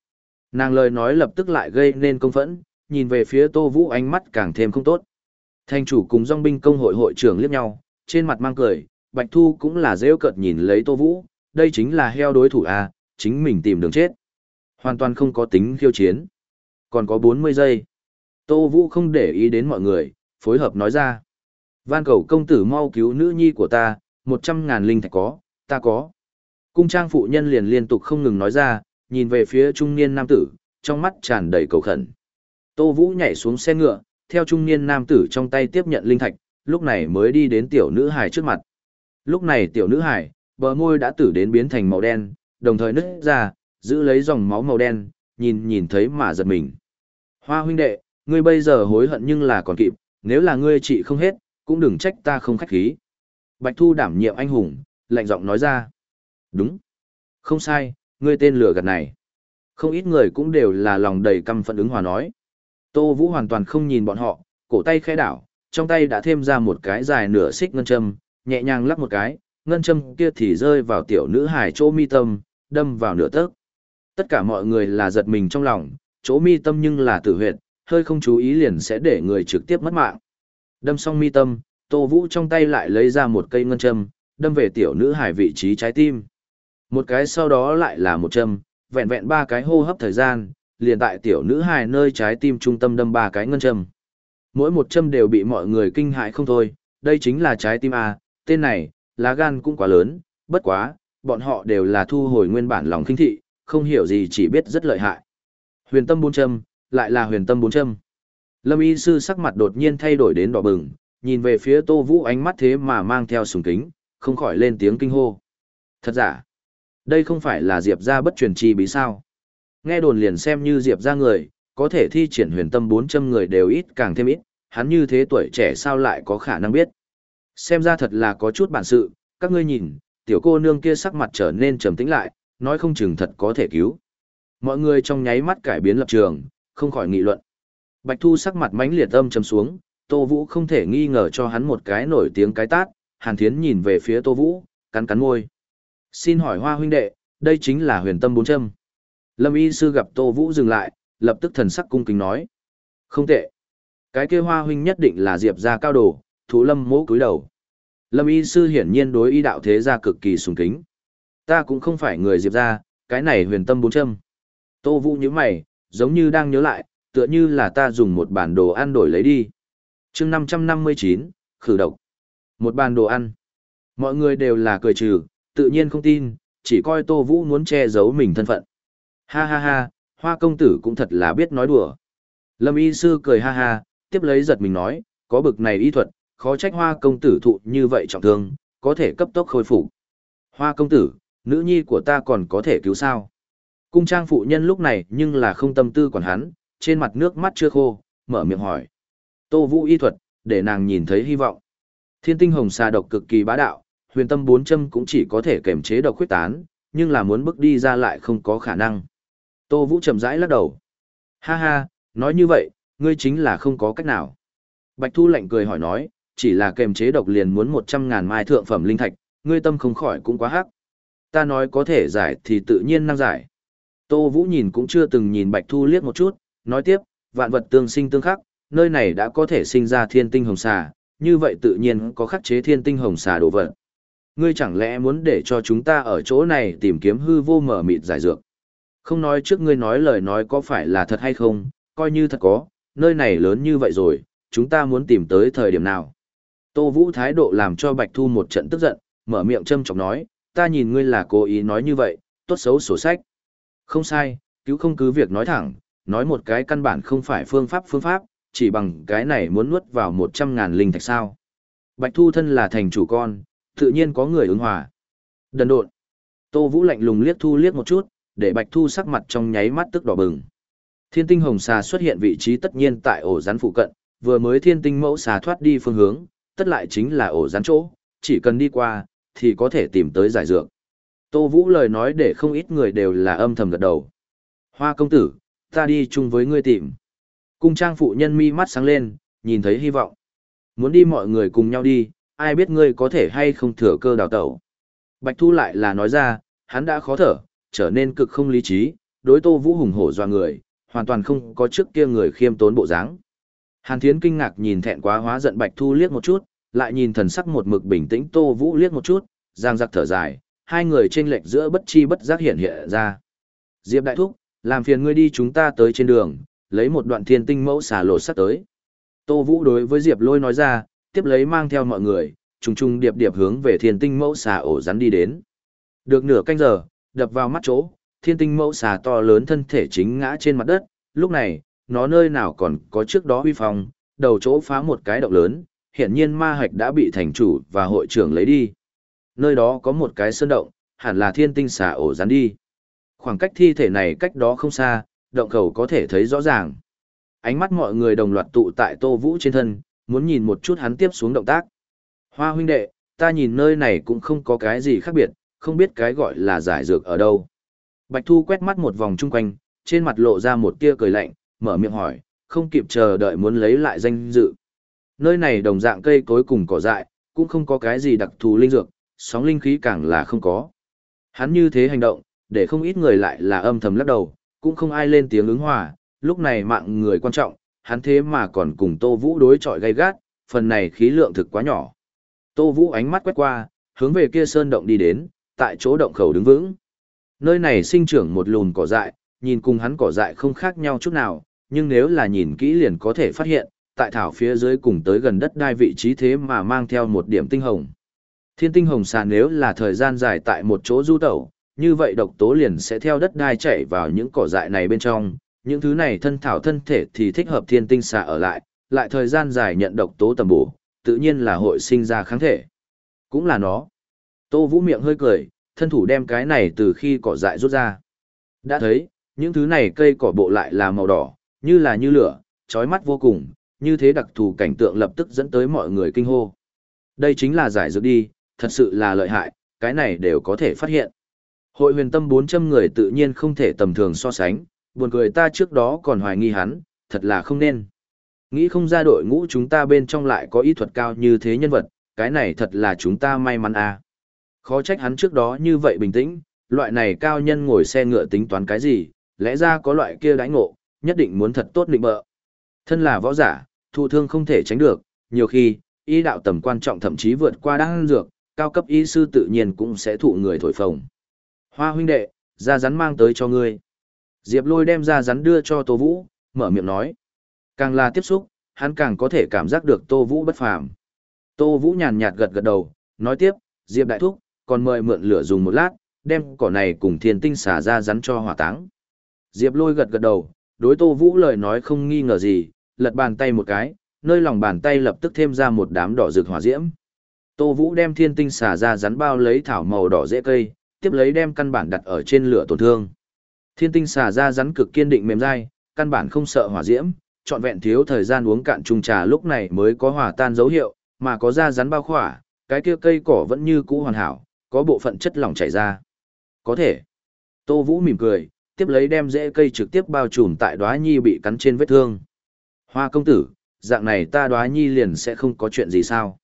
Speaker 1: Nàng lời nói lập tức lại gây nên công phẫn, nhìn về phía Tô Vũ ánh mắt càng thêm không tốt. Thành chủ cùng dòng binh công hội hội trưởng liếc nhau, trên mặt mang cười, Bạch Thu cũng là rêu cợt nhìn lấy Tô Vũ, đây chính là heo đối thủ à, chính mình tìm đường chết. Hoàn toàn không có tính khiêu chiến. Còn có 40 giây. Tô Vũ không để ý đến mọi người, phối hợp nói ra. Van cầu công tử mau cứu nữ nhi của ta, 100 ngàn linh thạch có, ta có. Cung trang phụ nhân liền liên tục không ngừng nói ra, nhìn về phía trung niên nam tử, trong mắt tràn đầy cầu khẩn. Tô Vũ nhảy xuống xe ngựa, theo trung niên nam tử trong tay tiếp nhận linh thạch, lúc này mới đi đến tiểu nữ hài trước mặt. Lúc này tiểu nữ hài, bờ môi đã tử đến biến thành màu đen, đồng thời nứt ra, giữ lấy dòng máu màu đen, nhìn nhìn thấy mà giật mình. Hoa huynh đệ, ngươi bây giờ hối hận nhưng là còn kịp, Nếu là ngươi trị không hết, cũng đừng trách ta không khách khí. Bạch Thu đảm nhiệm anh hùng, lạnh giọng nói ra. Đúng. Không sai, ngươi tên lừa gạt này. Không ít người cũng đều là lòng đầy căm phẫn ứng hòa nói. Tô Vũ hoàn toàn không nhìn bọn họ, cổ tay khẽ đảo, trong tay đã thêm ra một cái dài nửa xích ngân châm, nhẹ nhàng lắp một cái, ngân châm kia thì rơi vào tiểu nữ hải chỗ mi tâm, đâm vào nửa tấc. Tất cả mọi người là giật mình trong lòng, chỗ mi tâm nhưng là tử huyệt, hơi không chú ý liền sẽ để người trực tiếp mất mạng. Đâm xong mi tâm, Tô Vũ trong tay lại lấy ra một cây ngân châm, đâm về tiểu nữ hải vị trí trái tim. Một cái sau đó lại là một châm, vẹn vẹn ba cái hô hấp thời gian, liền tại tiểu nữ hải nơi trái tim trung tâm đâm ba cái ngân châm. Mỗi một châm đều bị mọi người kinh hại không thôi, đây chính là trái tim A, tên này, lá gan cũng quá lớn, bất quá, bọn họ đều là thu hồi nguyên bản lòng kinh thị, không hiểu gì chỉ biết rất lợi hại. Huyền tâm bốn châm, lại là huyền tâm bốn châm. Lâm y sư sắc mặt đột nhiên thay đổi đến đỏ bừng, nhìn về phía tô vũ ánh mắt thế mà mang theo sùng kính, không khỏi lên tiếng kinh hô. Thật giả, đây không phải là Diệp ra bất truyền chi bí sao. Nghe đồn liền xem như Diệp ra người, có thể thi triển huyền tâm bốn châm người đều ít càng thêm ít, hắn như thế tuổi trẻ sao lại có khả năng biết. Xem ra thật là có chút bản sự, các ngươi nhìn, tiểu cô nương kia sắc mặt trở nên trầm tĩnh lại, nói không chừng thật có thể cứu. Mọi người trong nháy mắt cải biến lập trường, không khỏi nghị luận. Bạch Thu sắc mặt mãnh liệt âm trầm xuống, Tô Vũ không thể nghi ngờ cho hắn một cái nổi tiếng cái tát, Hàn Thiến nhìn về phía Tô Vũ, cắn cắn môi. Xin hỏi Hoa huynh đệ, đây chính là huyền tâm bốn châm. Lâm y sư gặp Tô Vũ dừng lại, lập tức thần sắc cung kính nói. Không tệ. Cái kia Hoa huynh nhất định là Diệp gia cao đồ, thú lâm mỗ cúi đầu. Lâm y sư hiển nhiên đối y đạo thế gia cực kỳ sùng kính. Ta cũng không phải người Diệp gia, cái này huyền tâm bốn châm. Tô Vũ như mày, giống như đang nhớ lại, tựa như là ta dùng một bản đồ ăn đổi lấy đi chương 559, khử độc. Một bàn đồ ăn. Mọi người đều là cười trừ, tự nhiên không tin, chỉ coi Tô Vũ muốn che giấu mình thân phận. Ha ha ha, hoa công tử cũng thật là biết nói đùa. Lâm y sư cười ha ha, tiếp lấy giật mình nói, có bực này y thuật, khó trách hoa công tử thụ như vậy trọng thương, có thể cấp tốc khôi phục. Hoa công tử, nữ nhi của ta còn có thể cứu sao? Cung trang phụ nhân lúc này nhưng là không tâm tư còn hắn, trên mặt nước mắt chưa khô, mở miệng hỏi. Tô vũ y thuật, để nàng nhìn thấy hy vọng. Thiên tinh hồng xà độc cực kỳ bá đạo, huyền tâm bốn châm cũng chỉ có thể kềm chế độc khuyết tán, nhưng là muốn bước đi ra lại không có khả năng. Tô vũ chậm rãi lắc đầu. Ha ha, nói như vậy, ngươi chính là không có cách nào. Bạch Thu lạnh cười hỏi nói, chỉ là kềm chế độc liền muốn một trăm ngàn mai thượng phẩm linh thạch, ngươi tâm không khỏi cũng quá hắc. Ta nói có thể giải thì tự nhiên năng giải. Tô Vũ nhìn cũng chưa từng nhìn Bạch Thu liếc một chút, nói tiếp, vạn vật tương sinh tương khắc, nơi này đã có thể sinh ra thiên tinh hồng xà, như vậy tự nhiên có khắc chế thiên tinh hồng xà đồ vật. Ngươi chẳng lẽ muốn để cho chúng ta ở chỗ này tìm kiếm hư vô mở mịt giải dược? Không nói trước ngươi nói lời nói có phải là thật hay không, coi như thật có, nơi này lớn như vậy rồi, chúng ta muốn tìm tới thời điểm nào? Tô Vũ thái độ làm cho Bạch Thu một trận tức giận, mở miệng châm chọc nói, ta nhìn ngươi là cố ý nói như vậy, tốt xấu sổ sách. Không sai, cứu không cứ việc nói thẳng, nói một cái căn bản không phải phương pháp phương pháp, chỉ bằng cái này muốn nuốt vào một trăm ngàn linh thạch sao. Bạch Thu thân là thành chủ con, tự nhiên có người ứng hòa. Đần độn. Tô Vũ lạnh lùng liếc Thu liếc một chút, để Bạch Thu sắc mặt trong nháy mắt tức đỏ bừng. Thiên tinh hồng xà xuất hiện vị trí tất nhiên tại ổ rắn phụ cận, vừa mới thiên tinh mẫu xà thoát đi phương hướng, tất lại chính là ổ rắn chỗ, chỉ cần đi qua, thì có thể tìm tới giải dược. Tô Vũ lời nói để không ít người đều là âm thầm gật đầu. Hoa công tử, ta đi chung với ngươi tìm. Cung trang phụ nhân mi mắt sáng lên, nhìn thấy hy vọng. Muốn đi mọi người cùng nhau đi, ai biết ngươi có thể hay không thừa cơ đào tẩu. Bạch Thu lại là nói ra, hắn đã khó thở, trở nên cực không lý trí, đối Tô Vũ hùng hổ doa người, hoàn toàn không có trước kia người khiêm tốn bộ dáng. Hàn Thiến kinh ngạc nhìn thẹn quá hóa giận Bạch Thu liếc một chút, lại nhìn thần sắc một mực bình tĩnh Tô Vũ liếc một chút, giang giặc thở dài, hai người trên lệch giữa bất chi bất giác hiện hiện ra. Diệp Đại Thúc, làm phiền ngươi đi chúng ta tới trên đường, lấy một đoạn thiên tinh mẫu xà lột sắt tới. Tô Vũ đối với Diệp Lôi nói ra, tiếp lấy mang theo mọi người, trùng trùng điệp điệp hướng về thiên tinh mẫu xà ổ rắn đi đến. Được nửa canh giờ, đập vào mắt chỗ, thiên tinh mẫu xà to lớn thân thể chính ngã trên mặt đất, lúc này, nó nơi nào còn có trước đó huy phòng, đầu chỗ phá một cái động lớn, hiện nhiên ma hạch đã bị thành chủ và hội trưởng lấy đi. Nơi đó có một cái sơn động, hẳn là thiên tinh xà ổ rắn đi. Khoảng cách thi thể này cách đó không xa, động khẩu có thể thấy rõ ràng. Ánh mắt mọi người đồng loạt tụ tại Tô Vũ trên thân, muốn nhìn một chút hắn tiếp xuống động tác. Hoa huynh đệ, ta nhìn nơi này cũng không có cái gì khác biệt, không biết cái gọi là giải dược ở đâu. Bạch Thu quét mắt một vòng chung quanh, trên mặt lộ ra một tia cười lạnh, mở miệng hỏi, không kịp chờ đợi muốn lấy lại danh dự. Nơi này đồng dạng cây cối cùng cỏ dại, cũng không có cái gì đặc thù linh dược, sóng linh khí càng là không có. Hắn như thế hành động, để không ít người lại là âm thầm lắc đầu, cũng không ai lên tiếng ứng hòa, lúc này mạng người quan trọng, hắn thế mà còn cùng Tô Vũ đối chọi gay gắt, phần này khí lượng thực quá nhỏ. Tô Vũ ánh mắt quét qua, hướng về kia sơn động đi đến, tại chỗ động khẩu đứng vững. Nơi này sinh trưởng một lùn cỏ dại, nhìn cùng hắn cỏ dại không khác nhau chút nào, nhưng nếu là nhìn kỹ liền có thể phát hiện, tại thảo phía dưới cùng tới gần đất đai vị trí thế mà mang theo một điểm tinh hồng. Thiên tinh hồng xà nếu là thời gian dài tại một chỗ du tẩu, như vậy độc tố liền sẽ theo đất đai chảy vào những cỏ dại này bên trong, những thứ này thân thảo thân thể thì thích hợp thiên tinh xà ở lại, lại thời gian dài nhận độc tố tầm bổ, tự nhiên là hội sinh ra kháng thể. Cũng là nó. Tô Vũ miệng hơi cười, thân thủ đem cái này từ khi cỏ dại rút ra. Đã thấy, những thứ này cây cỏ bộ lại là màu đỏ, như là như lửa, chói mắt vô cùng, như thế đặc thù cảnh tượng lập tức dẫn tới mọi người kinh hô. Đây chính là giải dược đi, thật sự là lợi hại, cái này đều có thể phát hiện. Hội huyền tâm 400 người tự nhiên không thể tầm thường so sánh, buồn cười ta trước đó còn hoài nghi hắn, thật là không nên. Nghĩ không ra đội ngũ chúng ta bên trong lại có ý thuật cao như thế nhân vật, cái này thật là chúng ta may mắn à. Khó trách hắn trước đó như vậy bình tĩnh, loại này cao nhân ngồi xe ngựa tính toán cái gì, lẽ ra có loại kia đánh ngộ, nhất định muốn thật tốt định bợ. Thân là võ giả, thụ thương không thể tránh được, nhiều khi, y đạo tầm quan trọng thậm chí vượt qua đăng dược, cao cấp y sư tự nhiên cũng sẽ thụ người thổi phồng. Hoa huynh đệ, ra rắn mang tới cho ngươi. Diệp lôi đem ra rắn đưa cho Tô Vũ, mở miệng nói. Càng là tiếp xúc, hắn càng có thể cảm giác được Tô Vũ bất phàm. Tô Vũ nhàn nhạt gật gật đầu, nói tiếp, Diệp đại thúc, còn mời mượn lửa dùng một lát, đem cỏ này cùng thiên tinh xả ra rắn cho hỏa táng. Diệp lôi gật gật đầu, đối Tô Vũ lời nói không nghi ngờ gì, lật bàn tay một cái, nơi lòng bàn tay lập tức thêm ra một đám đỏ rực hỏa diễm. Tô Vũ đem thiên tinh xả ra rắn bao lấy thảo màu đỏ dễ cây, tiếp lấy đem căn bản đặt ở trên lửa tổn thương. Thiên tinh xả ra rắn cực kiên định mềm dai, căn bản không sợ hỏa diễm, trọn vẹn thiếu thời gian uống cạn chung trà lúc này mới có hòa tan dấu hiệu, mà có da rắn bao khỏa, cái kia cây cỏ vẫn như cũ hoàn hảo, có bộ phận chất lỏng chảy ra. Có thể. Tô Vũ mỉm cười, tiếp lấy đem rễ cây trực tiếp bao trùm tại đóa nhi bị cắn trên vết thương. Hoa công tử, dạng này ta đóa nhi liền sẽ không có chuyện gì sao.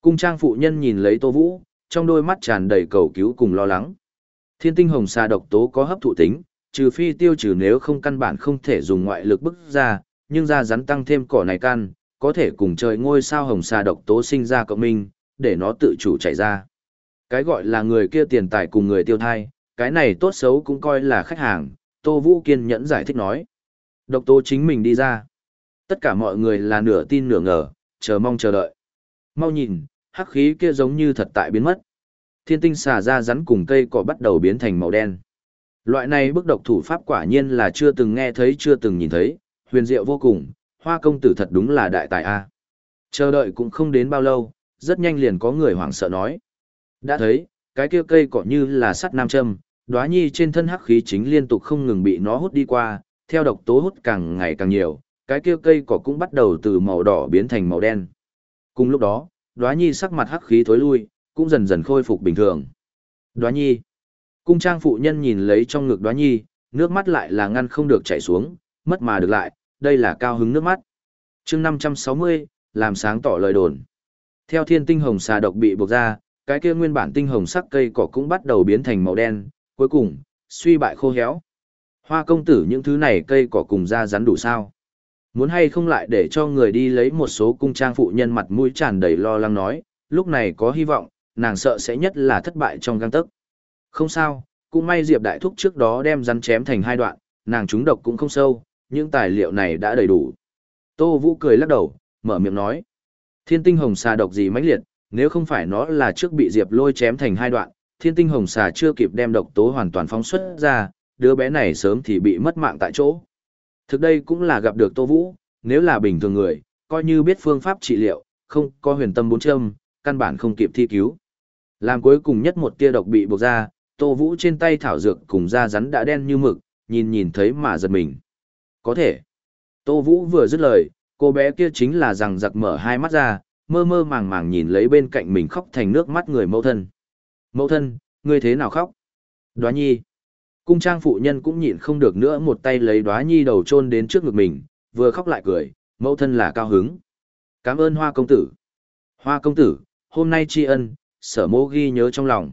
Speaker 1: Cung trang phụ nhân nhìn lấy Tô Vũ, trong đôi mắt tràn đầy cầu cứu cùng lo lắng. Thiên tinh hồng xà độc tố có hấp thụ tính, trừ phi tiêu trừ nếu không căn bản không thể dùng ngoại lực bức ra, nhưng ra rắn tăng thêm cỏ này căn, có thể cùng trời ngôi sao hồng xà độc tố sinh ra cộng minh, để nó tự chủ chảy ra. Cái gọi là người kia tiền tài cùng người tiêu thai, cái này tốt xấu cũng coi là khách hàng, Tô Vũ kiên nhẫn giải thích nói. Độc tố chính mình đi ra. Tất cả mọi người là nửa tin nửa ngờ, chờ mong chờ đợi. Mau nhìn, hắc khí kia giống như thật tại biến mất. Thiên tinh xà ra rắn cùng cây cỏ bắt đầu biến thành màu đen. Loại này bức độc thủ pháp quả nhiên là chưa từng nghe thấy chưa từng nhìn thấy, huyền diệu vô cùng, hoa công tử thật đúng là đại tài a. Chờ đợi cũng không đến bao lâu, rất nhanh liền có người hoảng sợ nói. Đã thấy, cái kia cây cỏ như là sắt nam châm, đóa nhi trên thân hắc khí chính liên tục không ngừng bị nó hút đi qua, theo độc tố hút càng ngày càng nhiều, cái kia cây cỏ cũng bắt đầu từ màu đỏ biến thành màu đen. Cùng lúc đó, đóa nhi sắc mặt hắc khí thối lui, cũng dần dần khôi phục bình thường. Đóa nhi. Cung trang phụ nhân nhìn lấy trong ngực đóa nhi, nước mắt lại là ngăn không được chảy xuống, mất mà được lại, đây là cao hứng nước mắt. chương 560, làm sáng tỏ lời đồn. Theo thiên tinh hồng xà độc bị buộc ra, cái kia nguyên bản tinh hồng sắc cây cỏ cũng bắt đầu biến thành màu đen, cuối cùng, suy bại khô héo. Hoa công tử những thứ này cây cỏ cùng ra rắn đủ sao. Muốn hay không lại để cho người đi lấy một số cung trang phụ nhân mặt mũi tràn đầy lo lắng nói, lúc này có hy vọng, nàng sợ sẽ nhất là thất bại trong găng tấc. Không sao, cũng may Diệp Đại Thúc trước đó đem rắn chém thành hai đoạn, nàng trúng độc cũng không sâu, những tài liệu này đã đầy đủ. Tô Vũ cười lắc đầu, mở miệng nói. Thiên tinh hồng xà độc gì mãnh liệt, nếu không phải nó là trước bị Diệp lôi chém thành hai đoạn, thiên tinh hồng xà chưa kịp đem độc tố hoàn toàn phóng xuất ra, đứa bé này sớm thì bị mất mạng tại chỗ. Thực đây cũng là gặp được Tô Vũ, nếu là bình thường người, coi như biết phương pháp trị liệu, không có huyền tâm bốn châm, căn bản không kịp thi cứu. Làm cuối cùng nhất một tia độc bị buộc ra, Tô Vũ trên tay thảo dược cùng da rắn đã đen như mực, nhìn nhìn thấy mà giật mình. Có thể. Tô Vũ vừa dứt lời, Cô bé kia chính là rằng giặc mở hai mắt ra, mơ mơ màng màng nhìn lấy bên cạnh mình khóc thành nước mắt người mẫu thân. Mẫu thân, ngươi thế nào khóc? Đoá nhi. Cung trang phụ nhân cũng nhịn không được nữa một tay lấy đoá nhi đầu chôn đến trước ngực mình, vừa khóc lại cười, mẫu thân là cao hứng. Cảm ơn hoa công tử. Hoa công tử, hôm nay tri ân, sở mô ghi nhớ trong lòng.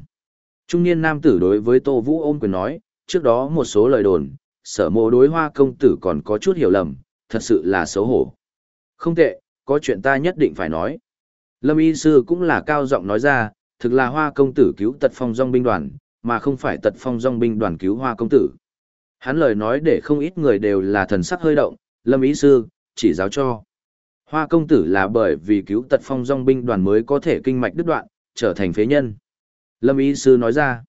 Speaker 1: Trung niên nam tử đối với Tô Vũ ôm quyền nói, trước đó một số lời đồn, sở mô đối hoa công tử còn có chút hiểu lầm, thật sự là xấu hổ. Không tệ, có chuyện ta nhất định phải nói. Lâm y sư cũng là cao giọng nói ra, thực là hoa công tử cứu tật phong dòng binh đoàn, mà không phải tật phong dòng binh đoàn cứu hoa công tử. Hắn lời nói để không ít người đều là thần sắc hơi động, lâm ý sư, chỉ giáo cho. Hoa công tử là bởi vì cứu tật phong dòng binh đoàn mới có thể kinh mạch đứt đoạn, trở thành phế nhân. Lâm ý sư nói ra,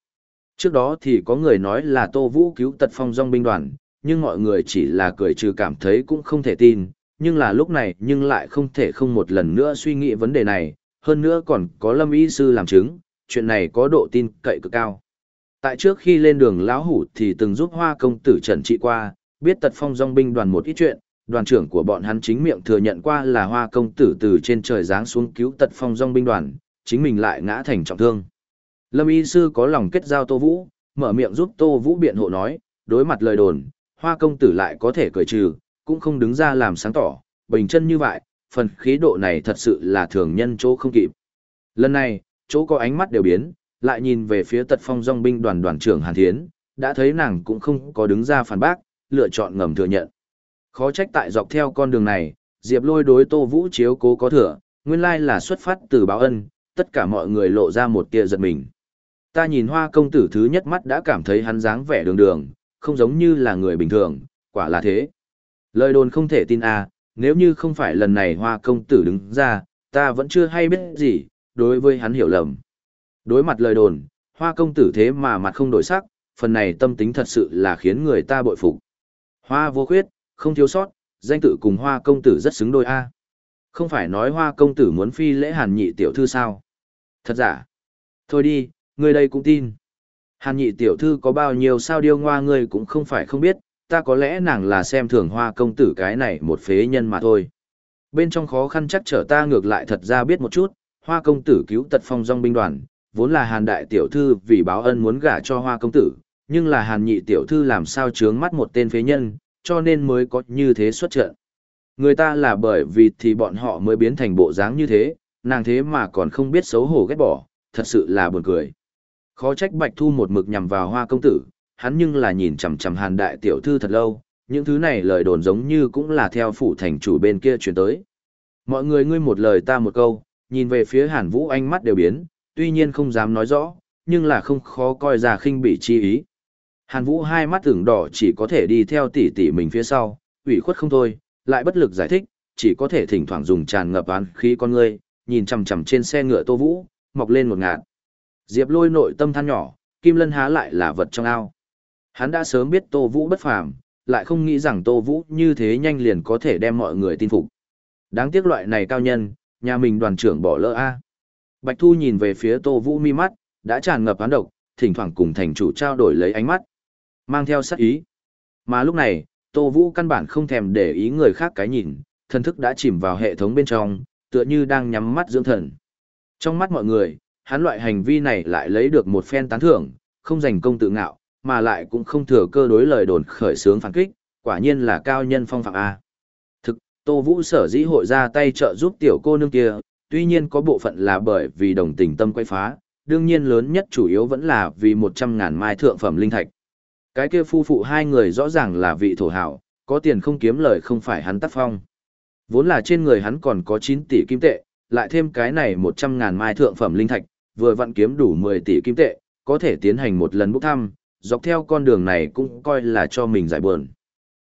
Speaker 1: trước đó thì có người nói là Tô Vũ cứu tật phong dòng binh đoàn, nhưng mọi người chỉ là cười trừ cảm thấy cũng không thể tin, nhưng là lúc này nhưng lại không thể không một lần nữa suy nghĩ vấn đề này, hơn nữa còn có lâm ý sư làm chứng, chuyện này có độ tin cậy cực cao. Tại trước khi lên đường lão hủ thì từng giúp hoa công tử trần trị qua, biết tật phong dòng binh đoàn một ít chuyện, đoàn trưởng của bọn hắn chính miệng thừa nhận qua là hoa công tử từ trên trời giáng xuống cứu tật phong dòng binh đoàn, chính mình lại ngã thành trọng thương. Lâm y sư có lòng kết giao Tô Vũ, mở miệng giúp Tô Vũ biện hộ nói, đối mặt lời đồn, hoa công tử lại có thể cười trừ, cũng không đứng ra làm sáng tỏ, bình chân như vậy, phần khí độ này thật sự là thường nhân chỗ không kịp. Lần này, chỗ có ánh mắt đều biến, lại nhìn về phía tật phong dòng binh đoàn đoàn trưởng Hàn Thiến, đã thấy nàng cũng không có đứng ra phản bác, lựa chọn ngầm thừa nhận. Khó trách tại dọc theo con đường này, Diệp lôi đối Tô Vũ chiếu cố có thừa, nguyên lai là xuất phát từ báo ân, tất cả mọi người lộ ra một tia giật mình. Ta nhìn hoa công tử thứ nhất mắt đã cảm thấy hắn dáng vẻ đường đường, không giống như là người bình thường, quả là thế. Lời đồn không thể tin à, nếu như không phải lần này hoa công tử đứng ra, ta vẫn chưa hay biết gì, đối với hắn hiểu lầm. Đối mặt lời đồn, hoa công tử thế mà mặt không đổi sắc, phần này tâm tính thật sự là khiến người ta bội phục. Hoa vô khuyết, không thiếu sót, danh tự cùng hoa công tử rất xứng đôi a. Không phải nói hoa công tử muốn phi lễ hàn nhị tiểu thư sao? Thật giả. Thôi đi, người đây cũng tin. Hàn nhị tiểu thư có bao nhiêu sao điêu ngoa người cũng không phải không biết, ta có lẽ nàng là xem thường hoa công tử cái này một phế nhân mà thôi. Bên trong khó khăn chắc trở ta ngược lại thật ra biết một chút, hoa công tử cứu tật phong dòng binh đoàn, vốn là hàn đại tiểu thư vì báo ân muốn gả cho hoa công tử, nhưng là hàn nhị tiểu thư làm sao chướng mắt một tên phế nhân, cho nên mới có như thế xuất trận. Người ta là bởi vì thì bọn họ mới biến thành bộ dáng như thế, nàng thế mà còn không biết xấu hổ ghét bỏ, thật sự là buồn cười. Khó trách Bạch Thu một mực nhằm vào hoa công tử, hắn nhưng là nhìn chằm chằm hàn đại tiểu thư thật lâu, những thứ này lời đồn giống như cũng là theo phủ thành chủ bên kia truyền tới. Mọi người ngươi một lời ta một câu, nhìn về phía hàn vũ ánh mắt đều biến, tuy nhiên không dám nói rõ, nhưng là không khó coi ra khinh bị chi ý. Hàn vũ hai mắt tưởng đỏ chỉ có thể đi theo tỷ tỷ mình phía sau, ủy khuất không thôi, lại bất lực giải thích, chỉ có thể thỉnh thoảng dùng tràn ngập án khí con ngươi, nhìn chằm chằm trên xe ngựa tô vũ, mọc lên một ngạt. Diệp lôi nội tâm than nhỏ, kim lân há lại là vật trong ao. Hắn đã sớm biết Tô Vũ bất phàm, lại không nghĩ rằng Tô Vũ như thế nhanh liền có thể đem mọi người tin phục. Đáng tiếc loại này cao nhân, nhà mình đoàn trưởng bỏ lỡ a. Bạch Thu nhìn về phía Tô Vũ mi mắt, đã tràn ngập án độc, thỉnh thoảng cùng thành chủ trao đổi lấy ánh mắt, mang theo sát ý. Mà lúc này, Tô Vũ căn bản không thèm để ý người khác cái nhìn, thần thức đã chìm vào hệ thống bên trong, tựa như đang nhắm mắt dưỡng thần. Trong mắt mọi người, hắn loại hành vi này lại lấy được một phen tán thưởng, không giành công tự ngạo, mà lại cũng không thừa cơ đối lời đồn khởi sướng phản kích, quả nhiên là cao nhân phong phạm A. Thực, Tô Vũ sở dĩ hội ra tay trợ giúp tiểu cô nương kia, tuy nhiên có bộ phận là bởi vì đồng tình tâm quay phá, đương nhiên lớn nhất chủ yếu vẫn là vì 100 ngàn mai thượng phẩm linh thạch. Cái kia phu phụ hai người rõ ràng là vị thổ hảo, có tiền không kiếm lời không phải hắn tác phong. Vốn là trên người hắn còn có 9 tỷ kim tệ, lại thêm cái này 100 ngàn mai thượng phẩm linh thạch, vừa vặn kiếm đủ 10 tỷ kim tệ, có thể tiến hành một lần bốc thăm, dọc theo con đường này cũng coi là cho mình giải buồn.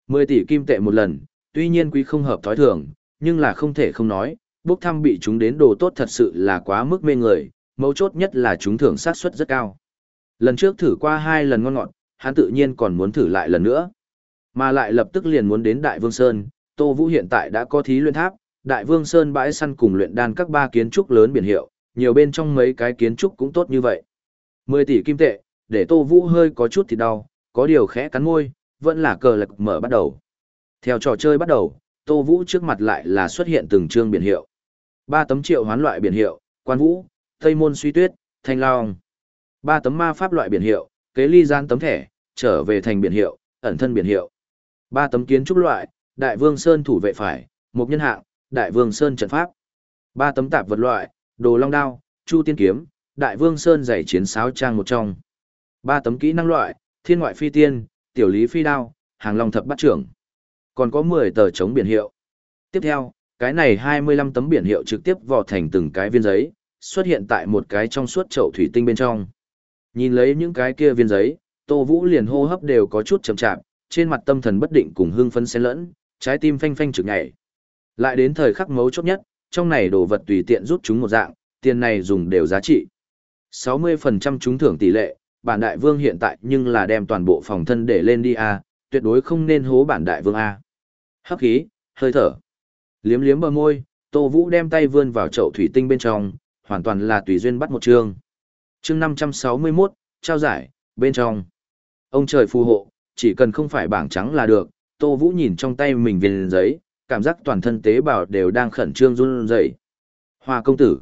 Speaker 1: 10 tỷ kim tệ một lần, tuy nhiên quý không hợp thói thường, nhưng là không thể không nói, bốc thăm bị chúng đến đồ tốt thật sự là quá mức mê người, mấu chốt nhất là chúng thưởng sát suất rất cao. Lần trước thử qua hai lần ngon ngọt, hắn tự nhiên còn muốn thử lại lần nữa. Mà lại lập tức liền muốn đến Đại Vương Sơn, Tô Vũ hiện tại đã có thí luyện tháp, Đại Vương Sơn bãi săn cùng luyện đan các ba kiến trúc lớn biển hiệu, nhiều bên trong mấy cái kiến trúc cũng tốt như vậy. 10 tỷ kim tệ, để Tô Vũ hơi có chút thì đau, có điều khẽ cắn môi, vẫn là cờ lực mở bắt đầu. Theo trò chơi bắt đầu, Tô Vũ trước mặt lại là xuất hiện từng chương biển hiệu. Ba tấm triệu hoán loại biển hiệu, Quan Vũ, Tây Môn Suy Tuyết, Thanh Long. Ba tấm ma pháp loại biển hiệu, Kế Ly Gian tấm thẻ, trở về thành biển hiệu, ẩn thân biển hiệu. Ba tấm kiến trúc loại, Đại Vương Sơn thủ vệ phải, một nhân hạng, Đại Vương Sơn trận pháp. Ba tấm tạp vật loại, Đồ Long Đao, Chu Tiên Kiếm, Đại Vương Sơn giày chiến sáo trang một trong. Ba tấm kỹ năng loại, Thiên ngoại phi tiên, Tiểu lý phi đao, Hàng Long thập bắt trưởng. Còn có 10 tờ chống biển hiệu. Tiếp theo, cái này 25 tấm biển hiệu trực tiếp vò thành từng cái viên giấy, xuất hiện tại một cái trong suốt chậu thủy tinh bên trong. Nhìn lấy những cái kia viên giấy, Tô Vũ liền hô hấp đều có chút chậm chạp, trên mặt tâm thần bất định cùng hương phấn xen lẫn, trái tim phanh phanh trực nhảy. Lại đến thời khắc mấu chốt nhất, trong này đồ vật tùy tiện rút chúng một dạng, tiền này dùng đều giá trị. 60% trúng thưởng tỷ lệ, bản đại vương hiện tại nhưng là đem toàn bộ phòng thân để lên đi a, tuyệt đối không nên hố bản đại vương a. Hấp khí, hơi thở. Liếm liếm bờ môi, Tô Vũ đem tay vươn vào chậu thủy tinh bên trong, hoàn toàn là tùy duyên bắt một chương. Chương 561, trao giải, bên trong. Ông trời phù hộ, chỉ cần không phải bảng trắng là được, Tô Vũ nhìn trong tay mình viên giấy, cảm giác toàn thân tế bào đều đang khẩn trương run rẩy. Hoa công tử.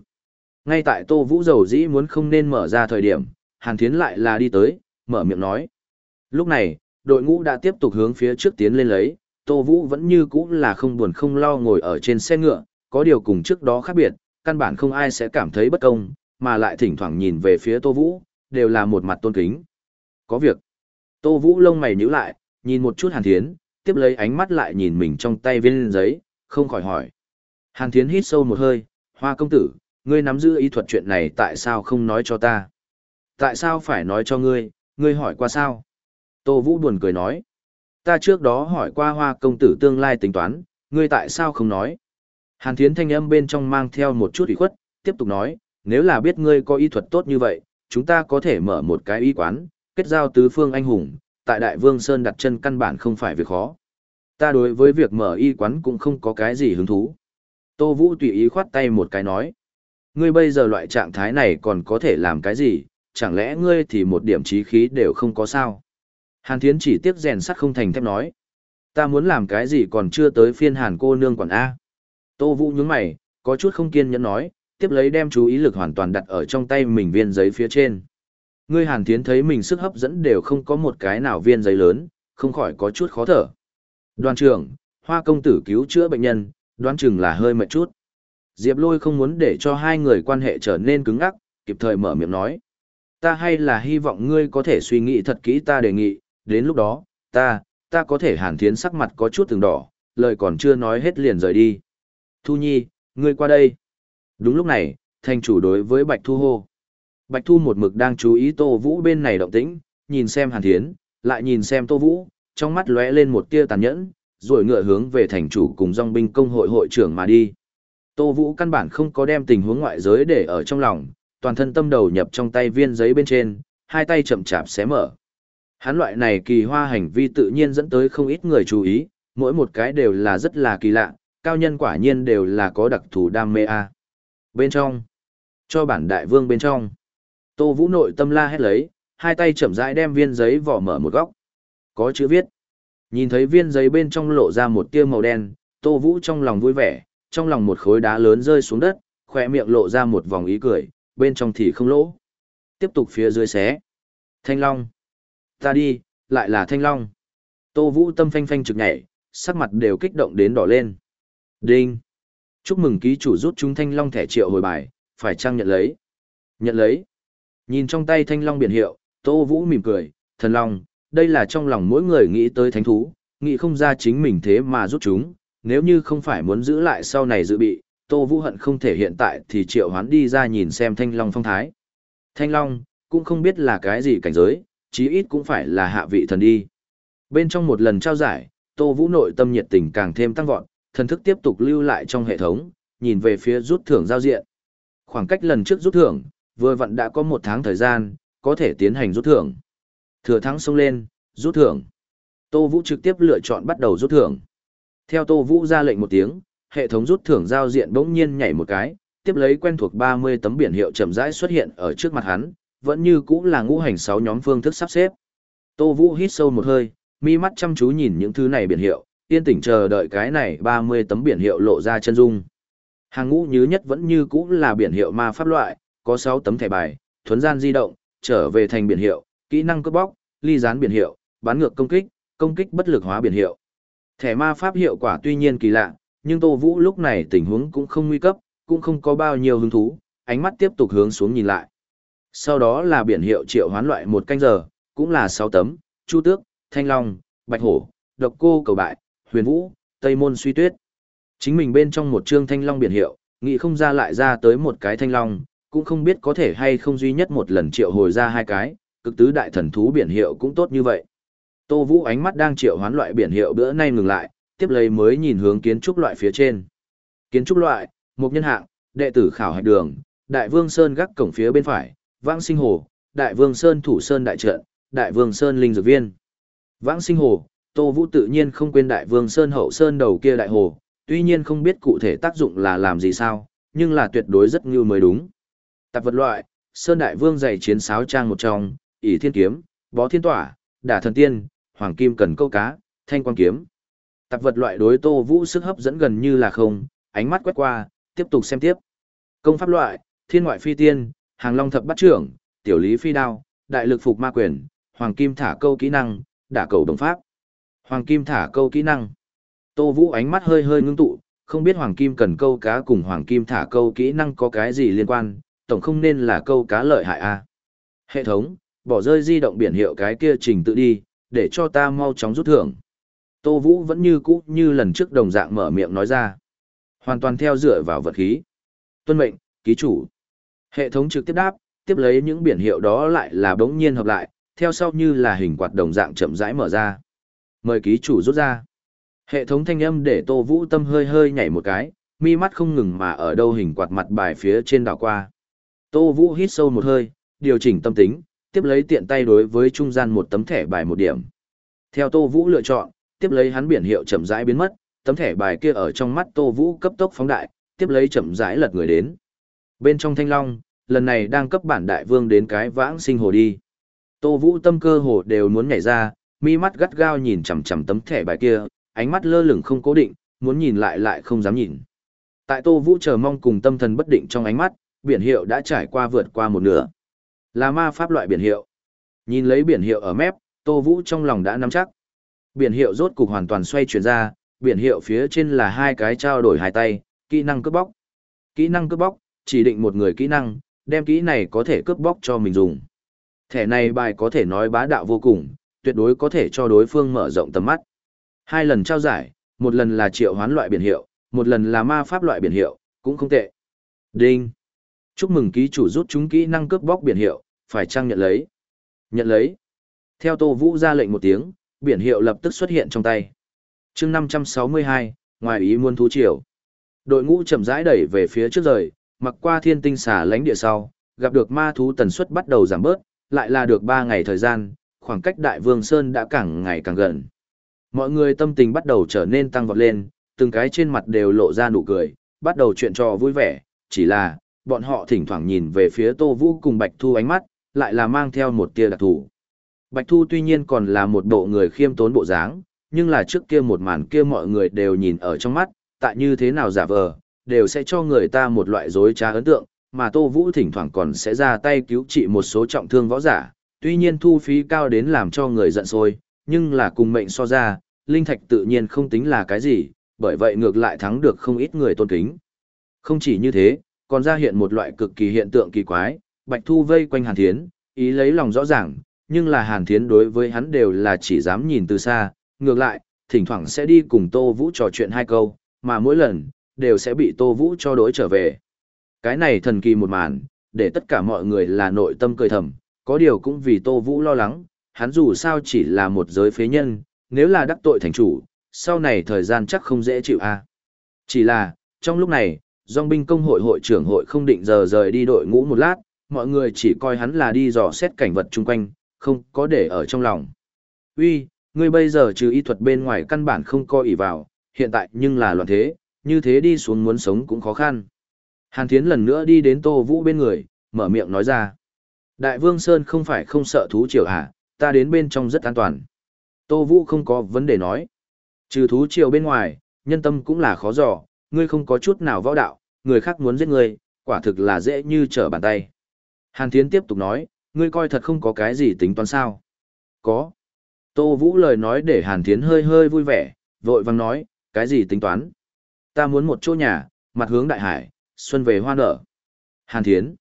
Speaker 1: Ngay tại Tô Vũ dầu dĩ muốn không nên mở ra thời điểm, Hàn Thiến lại là đi tới, mở miệng nói. Lúc này, đội ngũ đã tiếp tục hướng phía trước tiến lên lấy, Tô Vũ vẫn như cũ là không buồn không lo ngồi ở trên xe ngựa, có điều cùng trước đó khác biệt, căn bản không ai sẽ cảm thấy bất công, mà lại thỉnh thoảng nhìn về phía Tô Vũ, đều là một mặt tôn kính. Có việc. Tô Vũ lông mày nhíu lại, nhìn một chút Hàn Thiến, tiếp lấy ánh mắt lại nhìn mình trong tay viên giấy, không khỏi hỏi. Hàn Thiến hít sâu một hơi, hoa công tử, ngươi nắm giữ ý thuật chuyện này tại sao không nói cho ta? Tại sao phải nói cho ngươi, ngươi hỏi qua sao? Tô Vũ buồn cười nói. Ta trước đó hỏi qua hoa công tử tương lai tính toán, ngươi tại sao không nói? Hàn Thiến thanh âm bên trong mang theo một chút ủy khuất, tiếp tục nói, nếu là biết ngươi có y thuật tốt như vậy, chúng ta có thể mở một cái y quán, kết giao tứ phương anh hùng, tại Đại Vương Sơn đặt chân căn bản không phải việc khó. Ta đối với việc mở y quán cũng không có cái gì hứng thú. Tô Vũ tùy ý khoát tay một cái nói. Ngươi bây giờ loại trạng thái này còn có thể làm cái gì, chẳng lẽ ngươi thì một điểm trí khí đều không có sao? Hàn Thiến chỉ tiếc rèn sắt không thành thép nói. Ta muốn làm cái gì còn chưa tới phiên Hàn cô nương quản A. Tô Vũ nhướng mày, có chút không kiên nhẫn nói, tiếp lấy đem chú ý lực hoàn toàn đặt ở trong tay mình viên giấy phía trên. Ngươi Hàn Thiến thấy mình sức hấp dẫn đều không có một cái nào viên giấy lớn, không khỏi có chút khó thở. Đoàn trưởng, hoa công tử cứu chữa bệnh nhân, đoán chừng là hơi mệt chút. Diệp lôi không muốn để cho hai người quan hệ trở nên cứng ngắc, kịp thời mở miệng nói. Ta hay là hy vọng ngươi có thể suy nghĩ thật kỹ ta đề nghị, đến lúc đó, ta, ta có thể hàn thiến sắc mặt có chút từng đỏ, lời còn chưa nói hết liền rời đi. Thu Nhi, ngươi qua đây. Đúng lúc này, thành chủ đối với Bạch Thu hô. Bạch Thu một mực đang chú ý Tô Vũ bên này động tĩnh, nhìn xem Hàn Thiến, lại nhìn xem Tô Vũ, trong mắt lóe lên một tia tàn nhẫn, rồi ngựa hướng về thành chủ cùng dòng binh công hội hội trưởng mà đi. Tô Vũ căn bản không có đem tình huống ngoại giới để ở trong lòng, toàn thân tâm đầu nhập trong tay viên giấy bên trên, hai tay chậm chạp xé mở. Hắn loại này kỳ hoa hành vi tự nhiên dẫn tới không ít người chú ý, mỗi một cái đều là rất là kỳ lạ, cao nhân quả nhiên đều là có đặc thù đam mê a. Bên trong, cho bản đại vương bên trong. Tô Vũ nội tâm la hét lấy, hai tay chậm rãi đem viên giấy vỏ mở một góc. Có chữ viết. Nhìn thấy viên giấy bên trong lộ ra một tia màu đen, Tô Vũ trong lòng vui vẻ, trong lòng một khối đá lớn rơi xuống đất, khỏe miệng lộ ra một vòng ý cười, bên trong thì không lỗ. Tiếp tục phía dưới xé. Thanh Long. Ta đi, lại là Thanh Long. Tô Vũ tâm phanh phanh trực nhảy, sắc mặt đều kích động đến đỏ lên. Đinh. Chúc mừng ký chủ rút chúng Thanh Long thẻ triệu hồi bài, phải chăng nhận lấy? Nhận lấy. Nhìn trong tay Thanh Long biển hiệu, Tô Vũ mỉm cười, thần Long, đây là trong lòng mỗi người nghĩ tới thánh thú, nghĩ không ra chính mình thế mà rút chúng, nếu như không phải muốn giữ lại sau này dự bị, Tô Vũ hận không thể hiện tại thì triệu hoán đi ra nhìn xem Thanh Long phong thái. Thanh Long, cũng không biết là cái gì cảnh giới, chí ít cũng phải là hạ vị thần đi. Bên trong một lần trao giải, Tô Vũ nội tâm nhiệt tình càng thêm tăng vọt, thần thức tiếp tục lưu lại trong hệ thống, nhìn về phía rút thưởng giao diện. Khoảng cách lần trước rút thưởng, vừa vặn đã có một tháng thời gian, có thể tiến hành rút thưởng. Thừa thắng xông lên, rút thưởng. Tô Vũ trực tiếp lựa chọn bắt đầu rút thưởng. Theo Tô Vũ ra lệnh một tiếng, hệ thống rút thưởng giao diện bỗng nhiên nhảy một cái, tiếp lấy quen thuộc 30 tấm biển hiệu chậm rãi xuất hiện ở trước mặt hắn, vẫn như cũng là ngũ hành sáu nhóm phương thức sắp xếp. Tô Vũ hít sâu một hơi, mi mắt chăm chú nhìn những thứ này biển hiệu, yên tĩnh chờ đợi cái này 30 tấm biển hiệu lộ ra chân dung. Hàng ngũ như nhất vẫn như cũ là biển hiệu ma pháp loại, có 6 tấm thẻ bài, thuấn gian di động, trở về thành biển hiệu, kỹ năng cướp bóc, ly gián biển hiệu, bán ngược công kích, công kích bất lực hóa biển hiệu. Thẻ ma pháp hiệu quả tuy nhiên kỳ lạ, nhưng Tô Vũ lúc này tình huống cũng không nguy cấp, cũng không có bao nhiêu hứng thú, ánh mắt tiếp tục hướng xuống nhìn lại. Sau đó là biển hiệu triệu hoán loại một canh giờ, cũng là 6 tấm, Chu Tước, Thanh Long, Bạch Hổ, Độc Cô Cầu Bại, Huyền Vũ, Tây Môn Suy Tuyết. Chính mình bên trong một chương Thanh Long biển hiệu, nghĩ không ra lại ra tới một cái Thanh Long, cũng không biết có thể hay không duy nhất một lần triệu hồi ra hai cái, cực tứ đại thần thú biển hiệu cũng tốt như vậy. Tô Vũ ánh mắt đang triệu hoán loại biển hiệu bữa nay ngừng lại, tiếp lấy mới nhìn hướng kiến trúc loại phía trên. Kiến trúc loại, một nhân hạng, đệ tử khảo hạch đường, Đại Vương Sơn gác cổng phía bên phải, Vãng Sinh Hồ, Đại Vương Sơn thủ sơn đại trận, Đại Vương Sơn linh dược viên. Vãng Sinh Hồ, Tô Vũ tự nhiên không quên Đại Vương Sơn hậu sơn đầu kia đại hồ, tuy nhiên không biết cụ thể tác dụng là làm gì sao, nhưng là tuyệt đối rất như mới đúng. Tạp vật loại, Sơn Đại Vương dạy chiến sáo trang một trong, ỷ thiên kiếm, bó thiên tỏa, đả thần tiên, hoàng kim cần câu cá, thanh quang kiếm. Tạp vật loại đối Tô Vũ sức hấp dẫn gần như là không, ánh mắt quét qua, tiếp tục xem tiếp. Công pháp loại, thiên ngoại phi tiên, hàng long thập bắt trưởng, tiểu lý phi đao, đại lực phục ma quyền, hoàng kim thả câu kỹ năng, đả cầu đồng pháp. Hoàng kim thả câu kỹ năng. Tô Vũ ánh mắt hơi hơi ngưng tụ, không biết hoàng kim cần câu cá cùng hoàng kim thả câu kỹ năng có cái gì liên quan, tổng không nên là câu cá lợi hại a. À. Hệ thống, bỏ rơi di động biển hiệu cái kia trình tự đi, để cho ta mau chóng rút thưởng. Tô Vũ vẫn như cũ như lần trước đồng dạng mở miệng nói ra. Hoàn toàn theo dựa vào vật khí. Tuân mệnh, ký chủ. Hệ thống trực tiếp đáp, tiếp lấy những biển hiệu đó lại là bỗng nhiên hợp lại, theo sau như là hình quạt đồng dạng chậm rãi mở ra. Mời ký chủ rút ra. Hệ thống thanh âm để Tô Vũ tâm hơi hơi nhảy một cái, mi mắt không ngừng mà ở đâu hình quạt mặt bài phía trên đảo qua. Tô Vũ hít sâu một hơi, điều chỉnh tâm tính, tiếp lấy tiện tay đối với trung gian một tấm thẻ bài một điểm. Theo Tô Vũ lựa chọn, tiếp lấy hắn biển hiệu chậm rãi biến mất, tấm thẻ bài kia ở trong mắt Tô Vũ cấp tốc phóng đại, tiếp lấy chậm rãi lật người đến. Bên trong thanh long, lần này đang cấp bản đại vương đến cái vãng sinh hồ đi. Tô Vũ tâm cơ hồ đều muốn nhảy ra, mi mắt gắt gao nhìn chằm chằm tấm thẻ bài kia, ánh mắt lơ lửng không cố định, muốn nhìn lại lại không dám nhìn. Tại Tô Vũ chờ mong cùng tâm thần bất định trong ánh mắt, biển hiệu đã trải qua vượt qua một nửa. Là ma pháp loại biển hiệu. Nhìn lấy biển hiệu ở mép, Tô Vũ trong lòng đã nắm chắc. Biển hiệu rốt cục hoàn toàn xoay chuyển ra, biển hiệu phía trên là hai cái trao đổi hai tay, kỹ năng cướp bóc. Kỹ năng cướp bóc, chỉ định một người kỹ năng, đem kỹ này có thể cướp bóc cho mình dùng. Thẻ này bài có thể nói bá đạo vô cùng, tuyệt đối có thể cho đối phương mở rộng tầm mắt. Hai lần trao giải, một lần là triệu hoán loại biển hiệu, một lần là ma pháp loại biển hiệu, cũng không tệ. Đinh. Chúc mừng ký chủ rút chúng kỹ năng cướp bóc biển hiệu, phải chăng nhận lấy? Nhận lấy. Theo Tô Vũ ra lệnh một tiếng, biển hiệu lập tức xuất hiện trong tay. chương 562, ngoài ý muôn thú triều. Đội ngũ chậm rãi đẩy về phía trước rời, mặc qua thiên tinh xả lánh địa sau, gặp được ma thú tần suất bắt đầu giảm bớt, lại là được 3 ngày thời gian, khoảng cách Đại Vương Sơn đã càng ngày càng gần. Mọi người tâm tình bắt đầu trở nên tăng vọt lên, từng cái trên mặt đều lộ ra nụ cười, bắt đầu chuyện trò vui vẻ, chỉ là, bọn họ thỉnh thoảng nhìn về phía Tô Vũ cùng Bạch Thu ánh mắt, lại là mang theo một tia đặc thủ. Bạch Thu tuy nhiên còn là một bộ người khiêm tốn bộ dáng, nhưng là trước kia một màn kia mọi người đều nhìn ở trong mắt, tại như thế nào giả vờ, đều sẽ cho người ta một loại dối trá ấn tượng, mà Tô Vũ thỉnh thoảng còn sẽ ra tay cứu trị một số trọng thương võ giả, tuy nhiên thu phí cao đến làm cho người giận sôi nhưng là cùng mệnh so ra, linh thạch tự nhiên không tính là cái gì, bởi vậy ngược lại thắng được không ít người tôn kính. Không chỉ như thế, còn ra hiện một loại cực kỳ hiện tượng kỳ quái, Bạch Thu vây quanh Hàn Thiến, ý lấy lòng rõ ràng, nhưng là Hàn Thiến đối với hắn đều là chỉ dám nhìn từ xa, ngược lại, thỉnh thoảng sẽ đi cùng Tô Vũ trò chuyện hai câu, mà mỗi lần, đều sẽ bị Tô Vũ cho đối trở về. Cái này thần kỳ một màn, để tất cả mọi người là nội tâm cười thầm, có điều cũng vì Tô Vũ lo lắng, hắn dù sao chỉ là một giới phế nhân, nếu là đắc tội thành chủ, sau này thời gian chắc không dễ chịu a Chỉ là, trong lúc này, dòng binh công hội hội trưởng hội không định giờ rời đi đội ngũ một lát, mọi người chỉ coi hắn là đi dò xét cảnh vật chung quanh, không có để ở trong lòng. Uy, ngươi bây giờ trừ y thuật bên ngoài căn bản không coi ỷ vào, hiện tại nhưng là loạn thế, như thế đi xuống muốn sống cũng khó khăn. Hàn Thiến lần nữa đi đến Tô Vũ bên người, mở miệng nói ra. Đại Vương Sơn không phải không sợ thú triều hả, ta đến bên trong rất an toàn. Tô Vũ không có vấn đề nói. Trừ thú triều bên ngoài, nhân tâm cũng là khó dò, ngươi không có chút nào võ đạo, người khác muốn giết ngươi, quả thực là dễ như trở bàn tay. Hàn Thiến tiếp tục nói, ngươi coi thật không có cái gì tính toán sao? Có. Tô Vũ lời nói để Hàn Thiến hơi hơi vui vẻ, vội vang nói, cái gì tính toán? Ta muốn một chỗ nhà, mặt hướng đại hải, xuân về hoa nở. Hàn Thiến.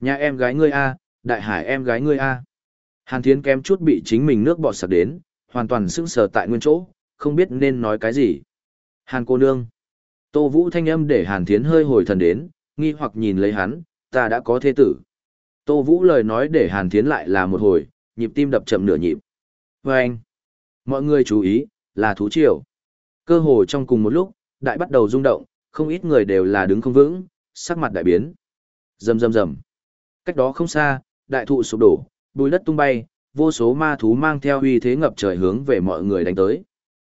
Speaker 1: Nhà em gái ngươi A, đại hải em gái ngươi A. Hàn Thiến kém chút bị chính mình nước bọt sặc đến, hoàn toàn sững sờ tại nguyên chỗ, không biết nên nói cái gì. Hàn cô nương. Tô Vũ thanh âm để Hàn Thiến hơi hồi thần đến, nghi hoặc nhìn lấy hắn, ta đã có thế tử. Tô Vũ lời nói để Hàn Thiến lại là một hồi, nhịp tim đập chậm nửa nhịp. Và anh, mọi người chú ý, là thú triều. Cơ hồ trong cùng một lúc, đại bắt đầu rung động, không ít người đều là đứng không vững, sắc mặt đại biến. Rầm rầm rầm. Cách đó không xa, đại thụ sụp đổ, bùi đất tung bay, vô số ma thú mang theo uy thế ngập trời hướng về mọi người đánh tới.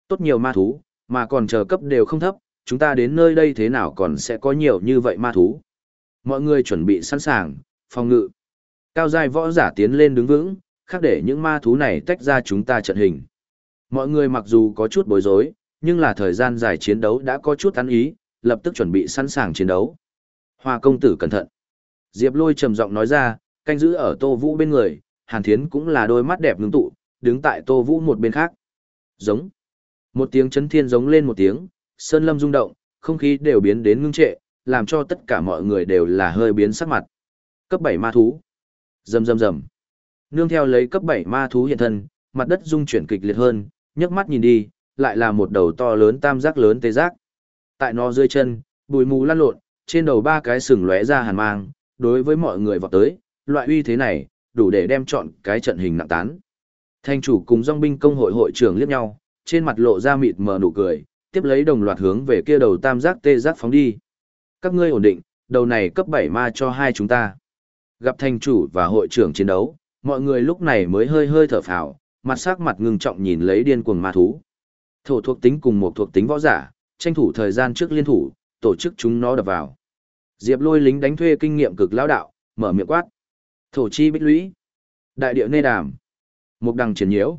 Speaker 1: Tốt nhiều ma thú, mà còn chờ cấp đều không thấp, chúng ta đến nơi đây thế nào còn sẽ có nhiều như vậy ma thú. Mọi người chuẩn bị sẵn sàng, phòng ngự. Cao giai võ giả tiến lên đứng vững, khác để những ma thú này tách ra chúng ta trận hình. Mọi người mặc dù có chút bối rối, nhưng là thời gian dài chiến đấu đã có chút tán ý, lập tức chuẩn bị sẵn sàng chiến đấu. Hoa công tử cẩn thận. Diệp lôi trầm giọng nói ra, canh giữ ở tô vũ bên người, hàn thiến cũng là đôi mắt đẹp ngưng tụ, đứng tại tô vũ một bên khác. Giống. Một tiếng chấn thiên giống lên một tiếng, sơn lâm rung động, không khí đều biến đến ngưng trệ, làm cho tất cả mọi người đều là hơi biến sắc mặt. Cấp 7 ma thú. Rầm rầm rầm. Nương theo lấy cấp 7 ma thú hiện thân, mặt đất rung chuyển kịch liệt hơn, nhấc mắt nhìn đi, lại là một đầu to lớn tam giác lớn tê giác. Tại nó dưới chân, bụi mù lăn lộn, trên đầu ba cái sừng lóe ra hàn mang, đối với mọi người vọt tới, loại uy thế này, đủ để đem chọn cái trận hình nặng tán. Thanh chủ cùng dòng binh công hội hội trưởng liếc nhau, trên mặt lộ ra mịt mờ nụ cười, tiếp lấy đồng loạt hướng về kia đầu tam giác tê giác phóng đi. Các ngươi ổn định, đầu này cấp 7 ma cho hai chúng ta. Gặp thanh chủ và hội trưởng chiến đấu, mọi người lúc này mới hơi hơi thở phào, mặt sắc mặt ngưng trọng nhìn lấy điên cuồng ma thú. Thổ thuộc tính cùng một thuộc tính võ giả, tranh thủ thời gian trước liên thủ, tổ chức chúng nó đập vào. Diệp lôi lính đánh thuê kinh nghiệm cực lão đạo, mở miệng quát. Thổ chi bích lũy. Đại điệu nê đàm. Mục đằng triển nhiễu.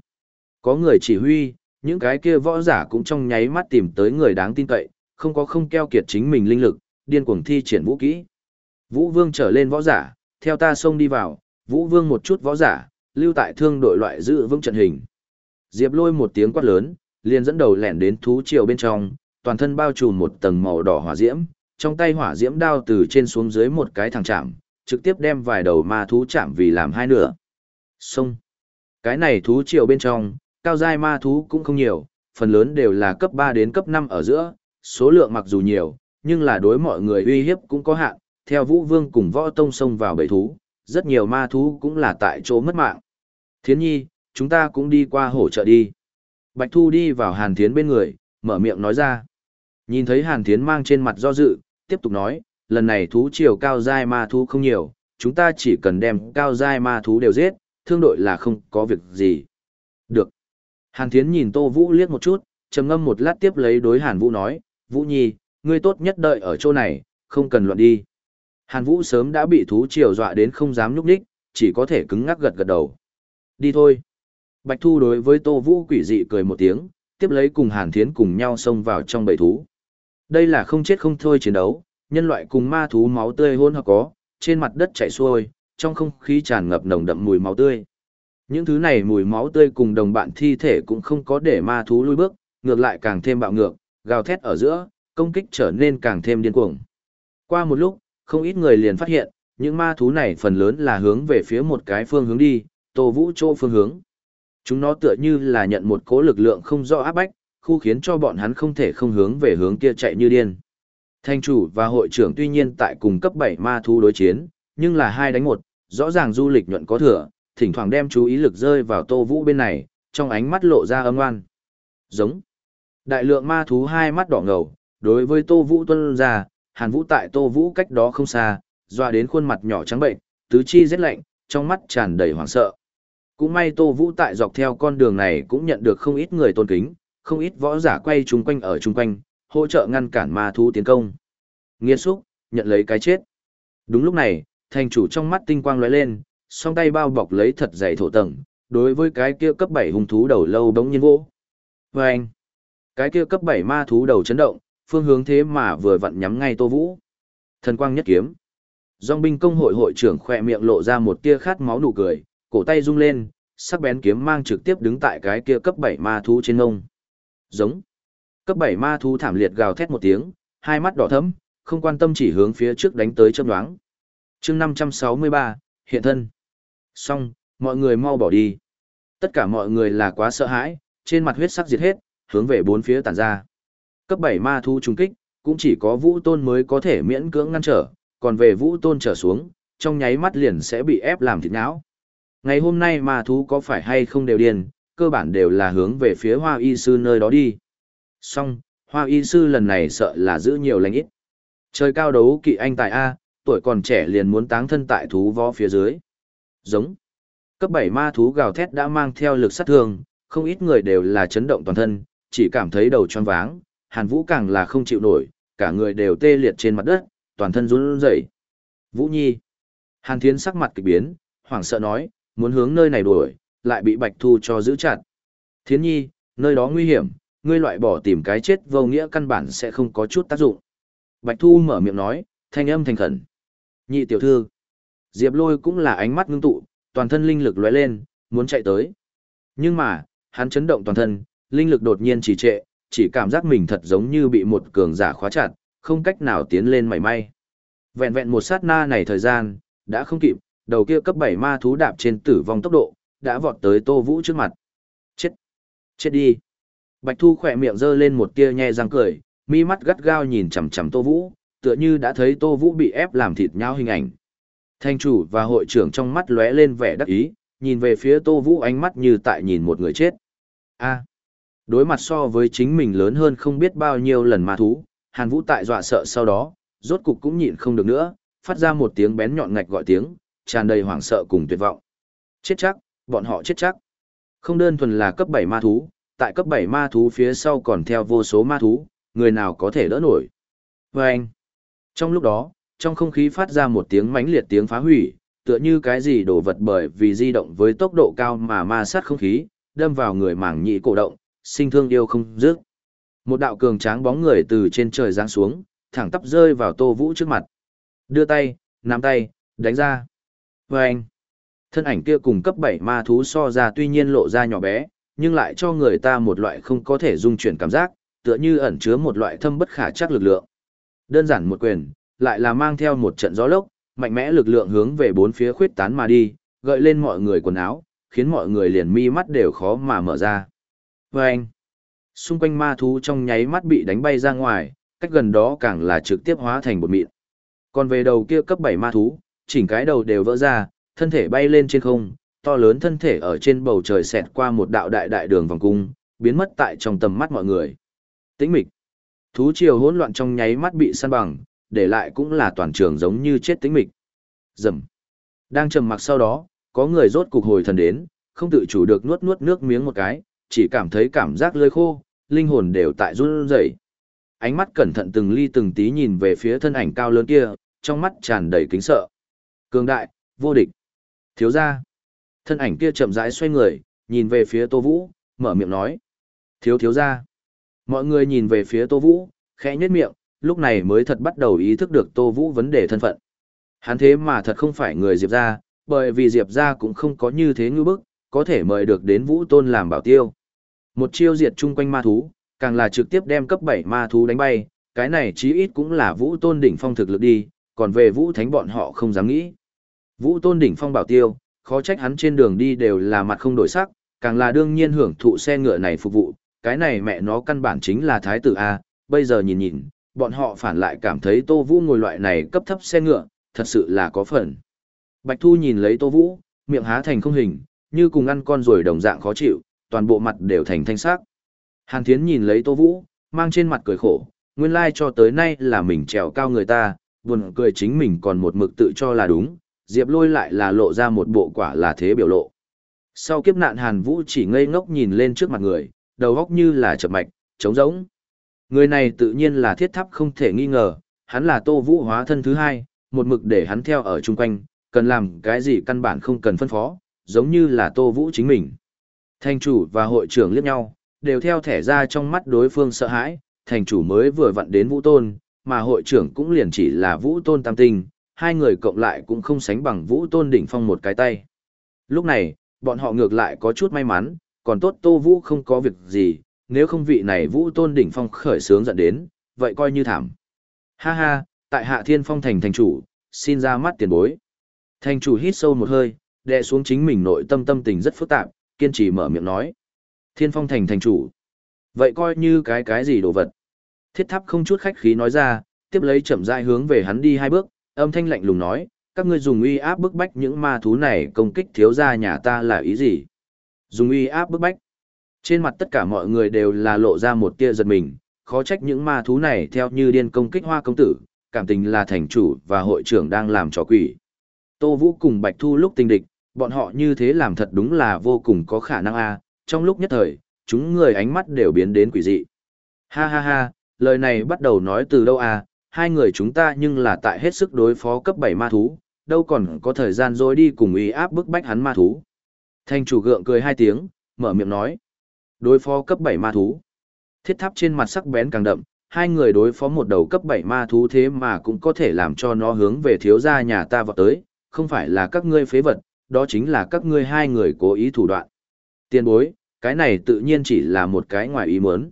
Speaker 1: Có người chỉ huy, những cái kia võ giả cũng trong nháy mắt tìm tới người đáng tin cậy, không có không keo kiệt chính mình linh lực, điên cuồng thi triển vũ kỹ. Vũ Vương trở lên võ giả, theo ta xông đi vào, Vũ Vương một chút võ giả, lưu tại thương đội loại giữ vững trận hình. Diệp lôi một tiếng quát lớn, liền dẫn đầu lẻn đến thú triều bên trong, toàn thân bao trùm một tầng màu đỏ hỏa diễm, trong tay hỏa diễm đao từ trên xuống dưới một cái thẳng chạm, trực tiếp đem vài đầu ma thú chạm vì làm hai nửa. Xong. Cái này thú triều bên trong, cao giai ma thú cũng không nhiều, phần lớn đều là cấp 3 đến cấp 5 ở giữa, số lượng mặc dù nhiều, nhưng là đối mọi người uy hiếp cũng có hạn, theo Vũ Vương cùng Võ Tông xông vào bầy thú, rất nhiều ma thú cũng là tại chỗ mất mạng. Thiến nhi, chúng ta cũng đi qua hỗ trợ đi. Bạch Thu đi vào Hàn Thiến bên người, mở miệng nói ra. Nhìn thấy Hàn Thiến mang trên mặt do dự, tiếp tục nói, lần này thú chiều cao giai ma thú không nhiều, chúng ta chỉ cần đem cao giai ma thú đều giết, thương đội là không có việc gì. Được. Hàn Thiến nhìn Tô Vũ liếc một chút, trầm ngâm một lát tiếp lấy đối Hàn Vũ nói, Vũ Nhi, ngươi tốt nhất đợi ở chỗ này, không cần luận đi. Hàn Vũ sớm đã bị thú triều dọa đến không dám nhúc nhích, chỉ có thể cứng ngắc gật gật đầu. Đi thôi. Bạch Thu đối với Tô Vũ quỷ dị cười một tiếng, tiếp lấy cùng Hàn Thiến cùng nhau xông vào trong bầy thú. Đây là không chết không thôi chiến đấu, nhân loại cùng ma thú máu tươi hôn hợp có, trên mặt đất chảy xuôi, trong không khí tràn ngập nồng đậm mùi máu tươi. Những thứ này mùi máu tươi cùng đồng bạn thi thể cũng không có để ma thú lui bước, ngược lại càng thêm bạo ngược, gào thét ở giữa, công kích trở nên càng thêm điên cuồng. Qua một lúc, không ít người liền phát hiện, những ma thú này phần lớn là hướng về phía một cái phương hướng đi, Tô Vũ chỗ phương hướng. Chúng nó tựa như là nhận một cố lực lượng không rõ áp bách, khu khiến cho bọn hắn không thể không hướng về hướng kia chạy như điên. Thanh chủ và hội trưởng tuy nhiên tại cùng cấp 7 ma thú đối chiến, nhưng là hai đánh một, rõ ràng du lịch nhuận có thừa, thỉnh thoảng đem chú ý lực rơi vào Tô Vũ bên này, trong ánh mắt lộ ra âm ngoan. Giống. Đại lượng ma thú hai mắt đỏ ngầu, đối với Tô Vũ tuân ra, Hàn Vũ tại Tô Vũ cách đó không xa, doa đến khuôn mặt nhỏ trắng bệnh, tứ chi rét lạnh, trong mắt tràn đầy hoảng sợ. Cũng may Tô Vũ tại dọc theo con đường này cũng nhận được không ít người tôn kính, không ít võ giả quay chung quanh ở chung quanh, hỗ trợ ngăn cản ma thú tiến công. Nghiên xúc, nhận lấy cái chết. Đúng lúc này, thành chủ trong mắt tinh quang lóe lên, song tay bao bọc lấy thật dày thổ tầng, đối với cái kia cấp 7 hung thú đầu lâu đống nhiên vô. Và anh, Cái kia cấp 7 ma thú đầu chấn động, phương hướng thế mà vừa vặn nhắm ngay Tô Vũ. Thần quang nhất kiếm. Dòng binh công hội hội trưởng khỏe miệng lộ ra một tia khát máu nụ cười, cổ tay rung lên, sắc bén kiếm mang trực tiếp đứng tại cái kia cấp 7 ma thú trên ngông. Giống. Cấp 7 ma thú thảm liệt gào thét một tiếng, hai mắt đỏ thẫm, không quan tâm chỉ hướng phía trước đánh tới chớp nhoáng. Chương 563, hiện thân. Xong, mọi người mau bỏ đi. Tất cả mọi người là quá sợ hãi, trên mặt huyết sắc diệt hết, hướng về bốn phía tản ra. Cấp 7 ma thú trùng kích, cũng chỉ có vũ tôn mới có thể miễn cưỡng ngăn trở, còn về vũ tôn trở xuống, trong nháy mắt liền sẽ bị ép làm thịt não. Ngày hôm nay ma thú có phải hay không đều điên, cơ bản đều là hướng về phía hoa y sư nơi đó đi. Xong, hoa y sư lần này sợ là giữ nhiều lành ít. Trời cao đấu kỵ anh tại A, tuổi còn trẻ liền muốn táng thân tại thú võ phía dưới. Giống. Cấp 7 ma thú gào thét đã mang theo lực sát thương, không ít người đều là chấn động toàn thân, chỉ cảm thấy đầu tròn váng, Hàn Vũ càng là không chịu nổi, cả người đều tê liệt trên mặt đất, toàn thân run rẩy. Vũ Nhi. Hàn Thiến sắc mặt kỳ biến, hoảng sợ nói, muốn hướng nơi này đuổi, lại bị Bạch Thu cho giữ chặt. Thiến Nhi, nơi đó nguy hiểm, ngươi loại bỏ tìm cái chết vô nghĩa căn bản sẽ không có chút tác dụng. Bạch Thu mở miệng nói, thanh âm thành khẩn. Nhị tiểu thư. Diệp lôi cũng là ánh mắt ngưng tụ, toàn thân linh lực lóe lên, muốn chạy tới. Nhưng mà, hắn chấn động toàn thân, linh lực đột nhiên trì trệ, chỉ cảm giác mình thật giống như bị một cường giả khóa chặt, không cách nào tiến lên mảy may. Vẹn vẹn một sát na này thời gian, đã không kịp, đầu kia cấp 7 ma thú đạp trên tử vong tốc độ, đã vọt tới Tô Vũ trước mặt. Chết! Chết đi! Bạch Thu khỏe miệng giơ lên một tia nhe răng cười, mi mắt gắt gao nhìn chằm chằm Tô Vũ, tựa như đã thấy Tô Vũ bị ép làm thịt nhau hình ảnh. Thanh chủ và hội trưởng trong mắt lóe lên vẻ đắc ý, nhìn về phía Tô Vũ ánh mắt như tại nhìn một người chết. A. đối mặt so với chính mình lớn hơn không biết bao nhiêu lần ma thú, Hàn Vũ tại dọa sợ sau đó, rốt cục cũng nhịn không được nữa, phát ra một tiếng bén nhọn ngạch gọi tiếng, tràn đầy hoảng sợ cùng tuyệt vọng. Chết chắc, bọn họ chết chắc. Không đơn thuần là cấp 7 ma thú, tại cấp 7 ma thú phía sau còn theo vô số ma thú, người nào có thể đỡ nổi. Và anh, trong lúc đó, trong không khí phát ra một tiếng mãnh liệt tiếng phá hủy, tựa như cái gì đổ vật bởi vì di động với tốc độ cao mà ma sát không khí, đâm vào người mảng nhị cổ động, sinh thương yêu không dứt. Một đạo cường tráng bóng người từ trên trời giáng xuống, thẳng tắp rơi vào Tô Vũ trước mặt. Đưa tay, nắm tay, đánh ra. Và anh, thân ảnh kia cùng cấp 7 ma thú so ra tuy nhiên lộ ra nhỏ bé, nhưng lại cho người ta một loại không có thể dung chuyển cảm giác, tựa như ẩn chứa một loại thâm bất khả chắc lực lượng. Đơn giản một quyền, lại là mang theo một trận gió lốc, mạnh mẽ lực lượng hướng về bốn phía khuyết tán mà đi, gợi lên mọi người quần áo, khiến mọi người liền mi mắt đều khó mà mở ra. Và anh, xung quanh ma thú trong nháy mắt bị đánh bay ra ngoài, cách gần đó càng là trực tiếp hóa thành một mịn. Còn về đầu kia cấp 7 ma thú, chỉnh cái đầu đều vỡ ra, thân thể bay lên trên không, to lớn thân thể ở trên bầu trời xẹt qua một đạo đại đại đường vòng cung, biến mất tại trong tầm mắt mọi người. Tĩnh mịch. Thú triều hỗn loạn trong nháy mắt bị săn bằng, để lại cũng là toàn trường giống như chết tĩnh mịch. Rầm. Đang trầm mặc sau đó, có người rốt cục hồi thần đến, không tự chủ được nuốt nuốt nước miếng một cái, chỉ cảm thấy cảm giác lơi khô, linh hồn đều tại run rẩy. Ánh mắt cẩn thận từng ly từng tí nhìn về phía thân ảnh cao lớn kia, trong mắt tràn đầy kính sợ. Cường đại, vô địch. Thiếu gia. Thân ảnh kia chậm rãi xoay người, nhìn về phía Tô Vũ, mở miệng nói. Thiếu thiếu gia. Mọi người nhìn về phía Tô Vũ, khẽ nhếch miệng, lúc này mới thật bắt đầu ý thức được Tô Vũ vấn đề thân phận. Hắn thế mà thật không phải người Diệp gia, bởi vì Diệp gia cũng không có như thế ngưỡng bức, có thể mời được đến Vũ Tôn làm bảo tiêu. Một chiêu diệt chung quanh ma thú, càng là trực tiếp đem cấp 7 ma thú đánh bay, cái này chí ít cũng là Vũ Tôn đỉnh phong thực lực đi, còn về Vũ Thánh bọn họ không dám nghĩ. Vũ Tôn đỉnh phong bảo tiêu, khó trách hắn trên đường đi đều là mặt không đổi sắc, càng là đương nhiên hưởng thụ xe ngựa này phục vụ, cái này mẹ nó căn bản chính là thái tử A, bây giờ nhìn nhìn, bọn họ phản lại cảm thấy Tô Vũ ngồi loại này cấp thấp xe ngựa, thật sự là có phần. Bạch Thu nhìn lấy Tô Vũ, miệng há thành không hình, như cùng ăn con rồi đồng dạng khó chịu, toàn bộ mặt đều thành thanh sắc. Hàn Thiến nhìn lấy Tô Vũ, mang trên mặt cười khổ, nguyên lai cho tới nay là mình trèo cao người ta, buồn cười chính mình còn một mực tự cho là đúng, Diệp Lôi lại là lộ ra một bộ quả là thế biểu lộ. Sau kiếp nạn Hàn Vũ chỉ ngây ngốc nhìn lên trước mặt người, đầu góc như là chập mạch, trống rỗng. Người này tự nhiên là thiết thắp không thể nghi ngờ, hắn là Tô Vũ hóa thân thứ hai, một mực để hắn theo ở chung quanh, cần làm cái gì căn bản không cần phân phó, giống như là Tô Vũ chính mình. Thành chủ và hội trưởng liếc nhau, đều theo thẻ ra trong mắt đối phương sợ hãi, thành chủ mới vừa vặn đến vũ tôn, mà hội trưởng cũng liền chỉ là vũ tôn tam tinh, hai người cộng lại cũng không sánh bằng vũ tôn đỉnh phong một cái tay. Lúc này, bọn họ ngược lại có chút may mắn, còn tốt tô vũ không có việc gì, nếu không vị này vũ tôn đỉnh phong khởi sướng dẫn đến, vậy coi như thảm. Ha ha, tại hạ thiên phong thành thành chủ, xin ra mắt tiền bối. Thành chủ hít sâu một hơi, đè xuống chính mình nội tâm tâm tình rất phức tạp, kiên trì mở miệng nói. Thiên phong thành thành chủ. Vậy coi như cái cái gì đồ vật. Thiết tháp không chút khách khí nói ra, tiếp lấy chậm rãi hướng về hắn đi hai bước, âm thanh lạnh lùng nói, các ngươi dùng uy áp bức bách những ma thú này công kích thiếu gia nhà ta là ý gì? Dùng uy áp bức bách. Trên mặt tất cả mọi người đều là lộ ra một tia giật mình, khó trách những ma thú này theo như điên công kích hoa công tử, cảm tình là thành chủ và hội trưởng đang làm trò quỷ. Tô Vũ cùng Bạch Thu lúc tình địch, bọn họ như thế làm thật đúng là vô cùng có khả năng a trong lúc nhất thời, chúng người ánh mắt đều biến đến quỷ dị. Ha ha ha, lời này bắt đầu nói từ đâu a hai người chúng ta nhưng là tại hết sức đối phó cấp 7 ma thú, đâu còn có thời gian dối đi cùng ý áp bức bách hắn ma thú. Thanh chủ gượng cười hai tiếng, mở miệng nói. Đối phó cấp 7 ma thú. Thiết tháp trên mặt sắc bén càng đậm, hai người đối phó một đầu cấp 7 ma thú thế mà cũng có thể làm cho nó hướng về thiếu gia nhà ta vào tới, không phải là các ngươi phế vật, đó chính là các ngươi hai người cố ý thủ đoạn. Tiên bối, cái này tự nhiên chỉ là một cái ngoài ý muốn.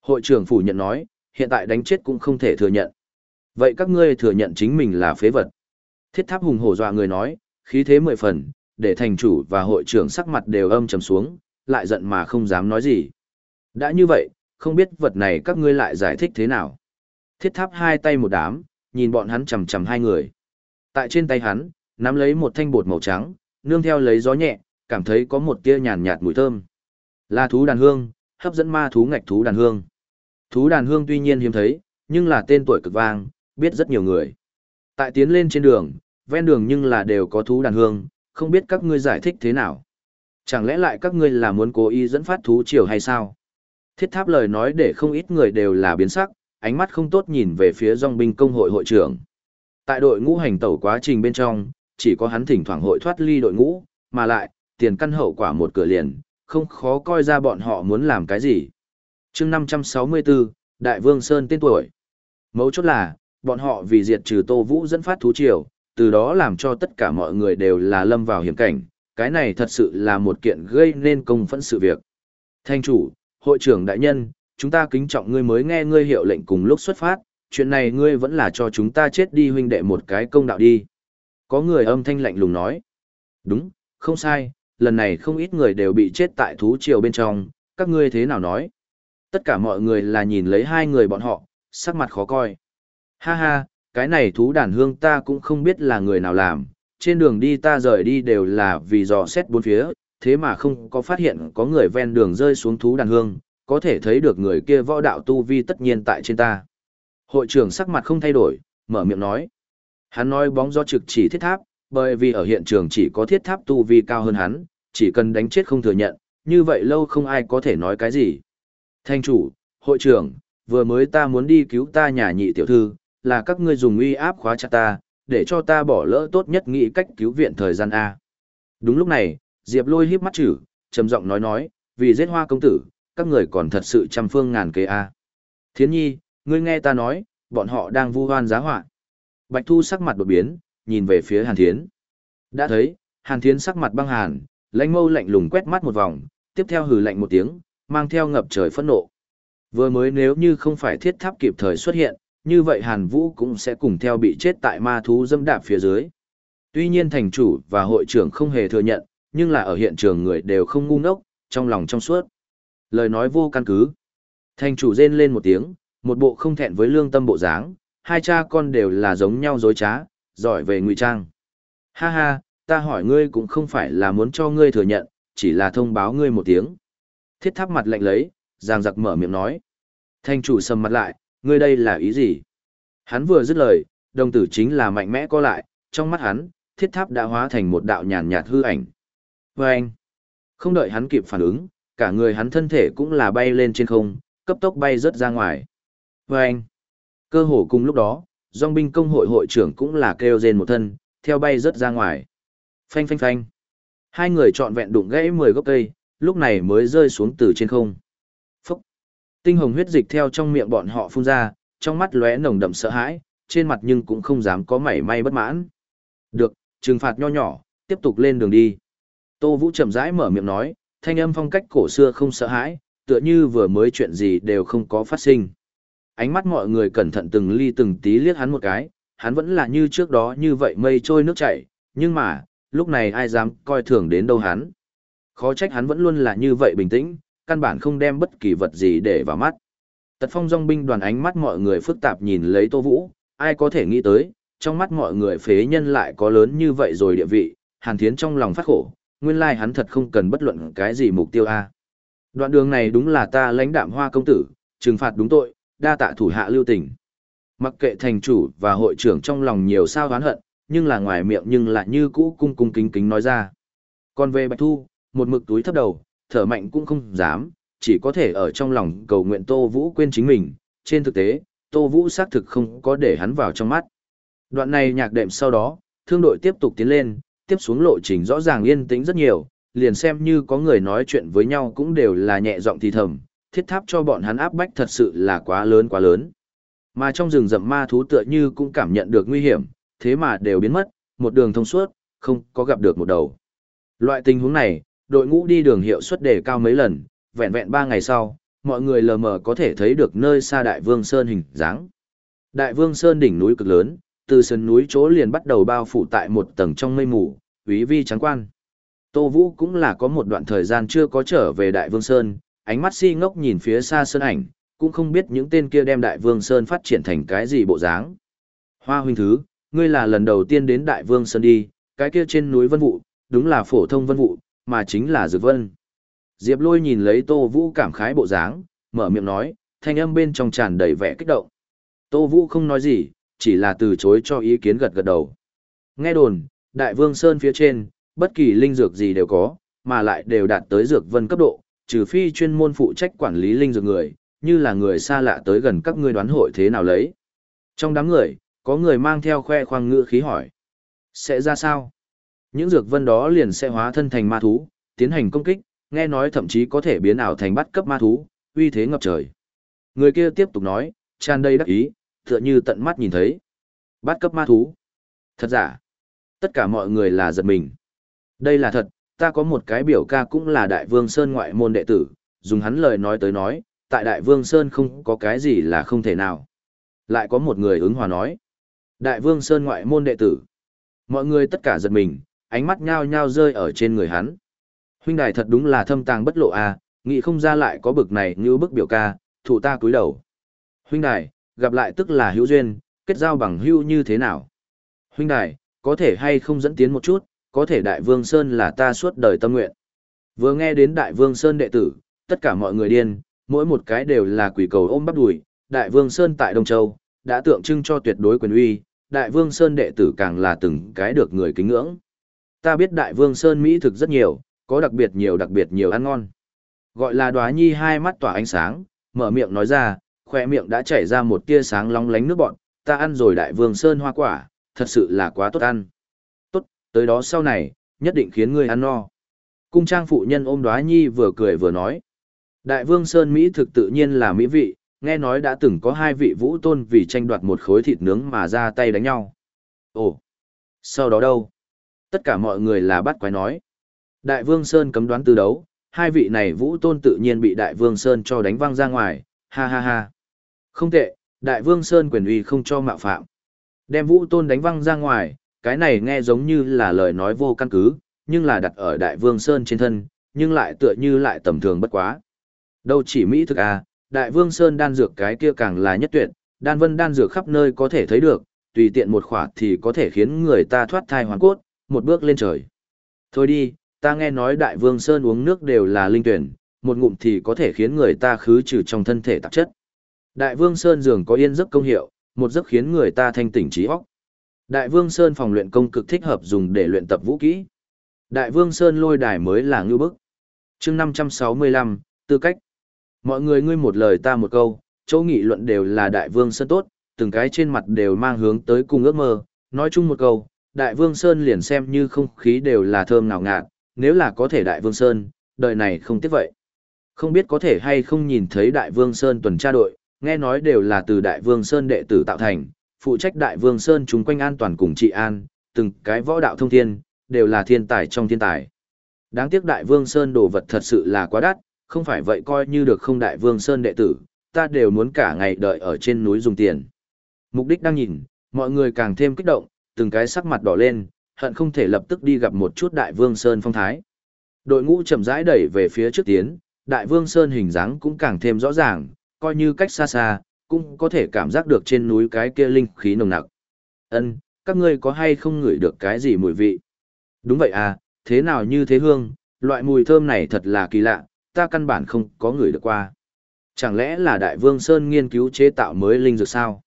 Speaker 1: Hội trưởng phủ nhận nói, hiện tại đánh chết cũng không thể thừa nhận. Vậy các ngươi thừa nhận chính mình là phế vật. Thiết tháp hùng hổ dọa người nói, khí thế mười phần, để thành chủ và hội trưởng sắc mặt đều âm trầm xuống, lại giận mà không dám nói gì. Đã như vậy, không biết vật này các ngươi lại giải thích thế nào. Thiết tháp hai tay một đám, nhìn bọn hắn chầm chầm hai người. Tại trên tay hắn, nắm lấy một thanh bột màu trắng, nương theo lấy gió nhẹ, cảm thấy có một tia nhàn nhạt mùi thơm. Là thú đàn hương, hấp dẫn ma thú ngạch thú đàn hương. Thú đàn hương tuy nhiên hiếm thấy, nhưng là tên tuổi cực vang, biết rất nhiều người. Tại tiến lên trên đường, ven đường nhưng là đều có thú đàn hương, không biết các ngươi giải thích thế nào. Chẳng lẽ lại các ngươi là muốn cố ý dẫn phát thú chiều hay sao? Thiết tháp lời nói để không ít người đều là biến sắc, ánh mắt không tốt nhìn về phía dòng binh công hội hội trưởng. Tại đội ngũ hành tẩu quá trình bên trong, chỉ có hắn thỉnh thoảng hội thoát ly đội ngũ, mà lại, tiền căn hậu quả một cửa liền, không khó coi ra bọn họ muốn làm cái gì. chương 564, Đại Vương Sơn tên tuổi. Mấu chốt là, bọn họ vì diệt trừ Tô Vũ dẫn phát thú triều, từ đó làm cho tất cả mọi người đều là lâm vào hiểm cảnh, cái này thật sự là một kiện gây nên công phẫn sự việc. Thanh chủ, hội trưởng đại nhân, chúng ta kính trọng ngươi mới nghe ngươi hiệu lệnh cùng lúc xuất phát, chuyện này ngươi vẫn là cho chúng ta chết đi huynh đệ một cái công đạo đi. Có người âm thanh lạnh lùng nói. Đúng, không sai, lần này không ít người đều bị chết tại thú triều bên trong, các ngươi thế nào nói? Tất cả mọi người là nhìn lấy hai người bọn họ, sắc mặt khó coi. Ha ha, cái này thú đàn hương ta cũng không biết là người nào làm, trên đường đi ta rời đi đều là vì dò xét bốn phía, thế mà không có phát hiện có người ven đường rơi xuống thú đàn hương, có thể thấy được người kia võ đạo tu vi tất nhiên tại trên ta. Hội trưởng sắc mặt không thay đổi, mở miệng nói. Hắn nói bóng do trực chỉ thiết tháp, bởi vì ở hiện trường chỉ có thiết tháp tu vi cao hơn hắn, chỉ cần đánh chết không thừa nhận, như vậy lâu không ai có thể nói cái gì. Thanh chủ, hội trưởng, vừa mới ta muốn đi cứu ta nhà nhị tiểu thư, là các ngươi dùng uy áp khóa chặt ta, để cho ta bỏ lỡ tốt nhất nghĩ cách cứu viện thời gian A. Đúng lúc này, Diệp lôi híp mắt chữ, trầm giọng nói nói, vì giết hoa công tử, các người còn thật sự trăm phương ngàn kế A. Thiến nhi, ngươi nghe ta nói, bọn họ đang vu hoan giá họa Bạch Thu sắc mặt đột biến, nhìn về phía Hàn Thiến. Đã thấy, Hàn Thiến sắc mặt băng hàn, lãnh mâu lạnh lùng quét mắt một vòng, tiếp theo hừ lạnh một tiếng, mang theo ngập trời phẫn nộ. Vừa mới nếu như không phải thiết tháp kịp thời xuất hiện, như vậy Hàn Vũ cũng sẽ cùng theo bị chết tại ma thú dâm đạp phía dưới. Tuy nhiên thành chủ và hội trưởng không hề thừa nhận, nhưng là ở hiện trường người đều không ngu ngốc, trong lòng trong suốt. Lời nói vô căn cứ. Thành chủ rên lên một tiếng, một bộ không thẹn với lương tâm bộ dáng, hai cha con đều là giống nhau dối trá, giỏi về ngụy trang. Ha ha, ta hỏi ngươi cũng không phải là muốn cho ngươi thừa nhận, chỉ là thông báo ngươi một tiếng. Thiết tháp mặt lạnh lấy, giang giặc mở miệng nói. Thành chủ sầm mặt lại, ngươi đây là ý gì? Hắn vừa dứt lời, đồng tử chính là mạnh mẽ co lại, trong mắt hắn, thiết tháp đã hóa thành một đạo nhàn nhạt hư ảnh. Và anh, không đợi hắn kịp phản ứng, cả người hắn thân thể cũng là bay lên trên không, cấp tốc bay rớt ra ngoài. Và anh, cơ hồ cùng lúc đó, dòng binh công hội hội trưởng cũng là kêu rên một thân, theo bay rớt ra ngoài. Phanh phanh phanh. Hai người trọn vẹn đụng gãy 10 gốc cây, lúc này mới rơi xuống từ trên không. Tinh hồng huyết dịch theo trong miệng bọn họ phun ra, trong mắt lóe nồng đậm sợ hãi, trên mặt nhưng cũng không dám có mảy may bất mãn. Được, trừng phạt nho nhỏ, tiếp tục lên đường đi. Tô Vũ chậm rãi mở miệng nói, thanh âm phong cách cổ xưa không sợ hãi, tựa như vừa mới chuyện gì đều không có phát sinh. Ánh mắt mọi người cẩn thận từng ly từng tí liếc hắn một cái, hắn vẫn là như trước đó như vậy mây trôi nước chảy, nhưng mà, lúc này ai dám coi thường đến đâu hắn. Khó trách hắn vẫn luôn là như vậy bình tĩnh, căn bản không đem bất kỳ vật gì để vào mắt. Tật phong dòng binh đoàn ánh mắt mọi người phức tạp nhìn lấy Tô Vũ, ai có thể nghĩ tới, trong mắt mọi người phế nhân lại có lớn như vậy rồi địa vị, Hàn Thiến trong lòng phát khổ, nguyên lai hắn thật không cần bất luận cái gì mục tiêu a. Đoạn đường này đúng là ta lãnh đạm hoa công tử, trừng phạt đúng tội, đa tạ thủ hạ lưu tình. Mặc kệ thành chủ và hội trưởng trong lòng nhiều sao oán hận, nhưng là ngoài miệng nhưng lại như cũ cung cung kính kính nói ra. Còn về Bạch Thu, một mực túi thấp đầu, thở mạnh cũng không dám, chỉ có thể ở trong lòng cầu nguyện Tô Vũ quên chính mình. Trên thực tế, Tô Vũ xác thực không có để hắn vào trong mắt. Đoạn này nhạc đệm sau đó, thương đội tiếp tục tiến lên, tiếp xuống lộ trình rõ ràng yên tĩnh rất nhiều, liền xem như có người nói chuyện với nhau cũng đều là nhẹ giọng thì thầm, thiết tháp cho bọn hắn áp bách thật sự là quá lớn quá lớn. Mà trong rừng rậm ma thú tựa như cũng cảm nhận được nguy hiểm, thế mà đều biến mất, một đường thông suốt, không có gặp được một đầu. Loại tình huống này, đội ngũ đi đường hiệu suất đề cao mấy lần, vẹn vẹn ba ngày sau, mọi người lờ mờ có thể thấy được nơi xa Đại Vương Sơn hình dáng. Đại Vương Sơn đỉnh núi cực lớn, từ sườn núi chỗ liền bắt đầu bao phủ tại một tầng trong mây mù, quý vi trắng quan. Tô Vũ cũng là có một đoạn thời gian chưa có trở về Đại Vương Sơn, ánh mắt si ngốc nhìn phía xa sơn ảnh, cũng không biết những tên kia đem Đại Vương Sơn phát triển thành cái gì bộ dáng. Hoa huynh thứ, ngươi là lần đầu tiên đến Đại Vương Sơn đi, cái kia trên núi Vân Vụ, đúng là phổ thông Vân Vụ, mà chính là Dược Vân. Diệp Lôi nhìn lấy Tô Vũ cảm khái bộ dáng, mở miệng nói, thanh âm bên trong tràn đầy vẻ kích động. Tô Vũ không nói gì, chỉ là từ chối cho ý kiến gật gật đầu. Nghe đồn, Đại Vương Sơn phía trên, bất kỳ linh dược gì đều có, mà lại đều đạt tới dược vân cấp độ, trừ phi chuyên môn phụ trách quản lý linh dược người, như là người xa lạ tới gần các ngươi đoán hội thế nào lấy. Trong đám người, có người mang theo khoe khoang ngữ khí hỏi. Sẽ ra sao? Những dược vân đó liền sẽ hóa thân thành ma thú, tiến hành công kích, nghe nói thậm chí có thể biến ảo thành bắt cấp ma thú, uy thế ngập trời. Người kia tiếp tục nói, tràn đầy đắc ý, tựa như tận mắt nhìn thấy. Bắt cấp ma thú. Thật giả. Tất cả mọi người là giật mình. Đây là thật, ta có một cái biểu ca cũng là Đại Vương Sơn ngoại môn đệ tử, dùng hắn lời nói tới nói, tại Đại Vương Sơn không có cái gì là không thể nào. Lại có một người ứng hòa nói. Đại Vương Sơn ngoại môn đệ tử. Mọi người tất cả giật mình, ánh mắt nhao nhao rơi ở trên người hắn. Huynh đài thật đúng là thâm tàng bất lộ à, nghĩ không ra lại có bực này như bức biểu ca, Thủ ta cúi đầu. Huynh đài, gặp lại tức là hữu duyên, kết giao bằng hữu như thế nào? Huynh đài, có thể hay không dẫn tiến một chút, có thể Đại Vương Sơn là ta suốt đời tâm nguyện. Vừa nghe đến Đại Vương Sơn đệ tử, tất cả mọi người điên, mỗi một cái đều là quỷ cầu ôm bắp đùi, Đại Vương Sơn tại Đông Châu, đã tượng trưng cho tuyệt đối quyền uy, Đại Vương Sơn đệ tử càng là từng cái được người kính ngưỡng. Ta biết Đại Vương Sơn Mỹ thực rất nhiều, có đặc biệt nhiều đặc biệt nhiều ăn ngon. Gọi là đoá nhi hai mắt tỏa ánh sáng, mở miệng nói ra, khoe miệng đã chảy ra một tia sáng long lánh nước bọn, ta ăn rồi Đại Vương Sơn hoa quả, thật sự là quá tốt ăn. Tốt, tới đó sau này, nhất định khiến ngươi ăn no. Cung trang phụ nhân ôm đoá nhi vừa cười vừa nói. Đại vương Sơn Mỹ thực tự nhiên là mỹ vị, nghe nói đã từng có hai vị vũ tôn vì tranh đoạt một khối thịt nướng mà ra tay đánh nhau. Ồ, sau đó đâu? Tất cả mọi người là bắt quái nói. Đại vương Sơn cấm đoán từ đấu, hai vị này vũ tôn tự nhiên bị đại vương Sơn cho đánh văng ra ngoài, ha ha ha. Không tệ, đại vương Sơn quyền uy không cho mạo phạm. Đem vũ tôn đánh văng ra ngoài, cái này nghe giống như là lời nói vô căn cứ, nhưng là đặt ở đại vương Sơn trên thân, nhưng lại tựa như lại tầm thường bất quá. Đâu chỉ Mỹ thực à, đại vương Sơn đan dược cái kia càng là nhất tuyệt, đan vân đan dược khắp nơi có thể thấy được, tùy tiện một khỏa thì có thể khiến người ta thoát thai hoàn cốt, một bước lên trời. Thôi đi, ta nghe nói đại vương Sơn uống nước đều là linh tuyển, một ngụm thì có thể khiến người ta khứ trừ trong thân thể tạp chất. Đại vương Sơn dường có yên giấc công hiệu, một giấc khiến người ta thanh tỉnh trí óc. Đại Vương Sơn phòng luyện công cực thích hợp dùng để luyện tập vũ kỹ. Đại Vương Sơn lôi đài mới là ngưu bức. chương 565, tư cách. Mọi người ngươi một lời ta một câu, chỗ nghị luận đều là Đại Vương Sơn tốt, từng cái trên mặt đều mang hướng tới cùng ước mơ. Nói chung một câu, Đại Vương Sơn liền xem như không khí đều là thơm ngào ngạt, nếu là có thể Đại Vương Sơn, đời này không tiếc vậy. Không biết có thể hay không nhìn thấy Đại Vương Sơn tuần tra đội, nghe nói đều là từ Đại Vương Sơn đệ tử tạo thành, phụ trách Đại Vương Sơn chúng quanh an toàn cùng trị an, từng cái võ đạo thông thiên, đều là thiên tài trong thiên tài. Đáng tiếc Đại Vương Sơn đồ vật thật sự là quá đắt, không phải vậy coi như được không Đại Vương Sơn đệ tử, ta đều muốn cả ngày đợi ở trên núi dùng tiền. Mục đích đang nhìn, mọi người càng thêm kích động, từng cái sắc mặt đỏ lên, hận không thể lập tức đi gặp một chút Đại Vương Sơn phong thái. Đội ngũ chậm rãi đẩy về phía trước tiến, Đại Vương Sơn hình dáng cũng càng thêm rõ ràng, coi như cách xa xa, cũng có thể cảm giác được trên núi cái kia linh khí nồng nặc. Ân, các ngươi có hay không ngửi được cái gì mùi vị? Đúng vậy à, thế nào như thế hương, loại mùi thơm này thật là kỳ lạ, ta căn bản không có ngửi được qua. Chẳng lẽ là Đại Vương Sơn nghiên cứu chế tạo mới linh dược sao?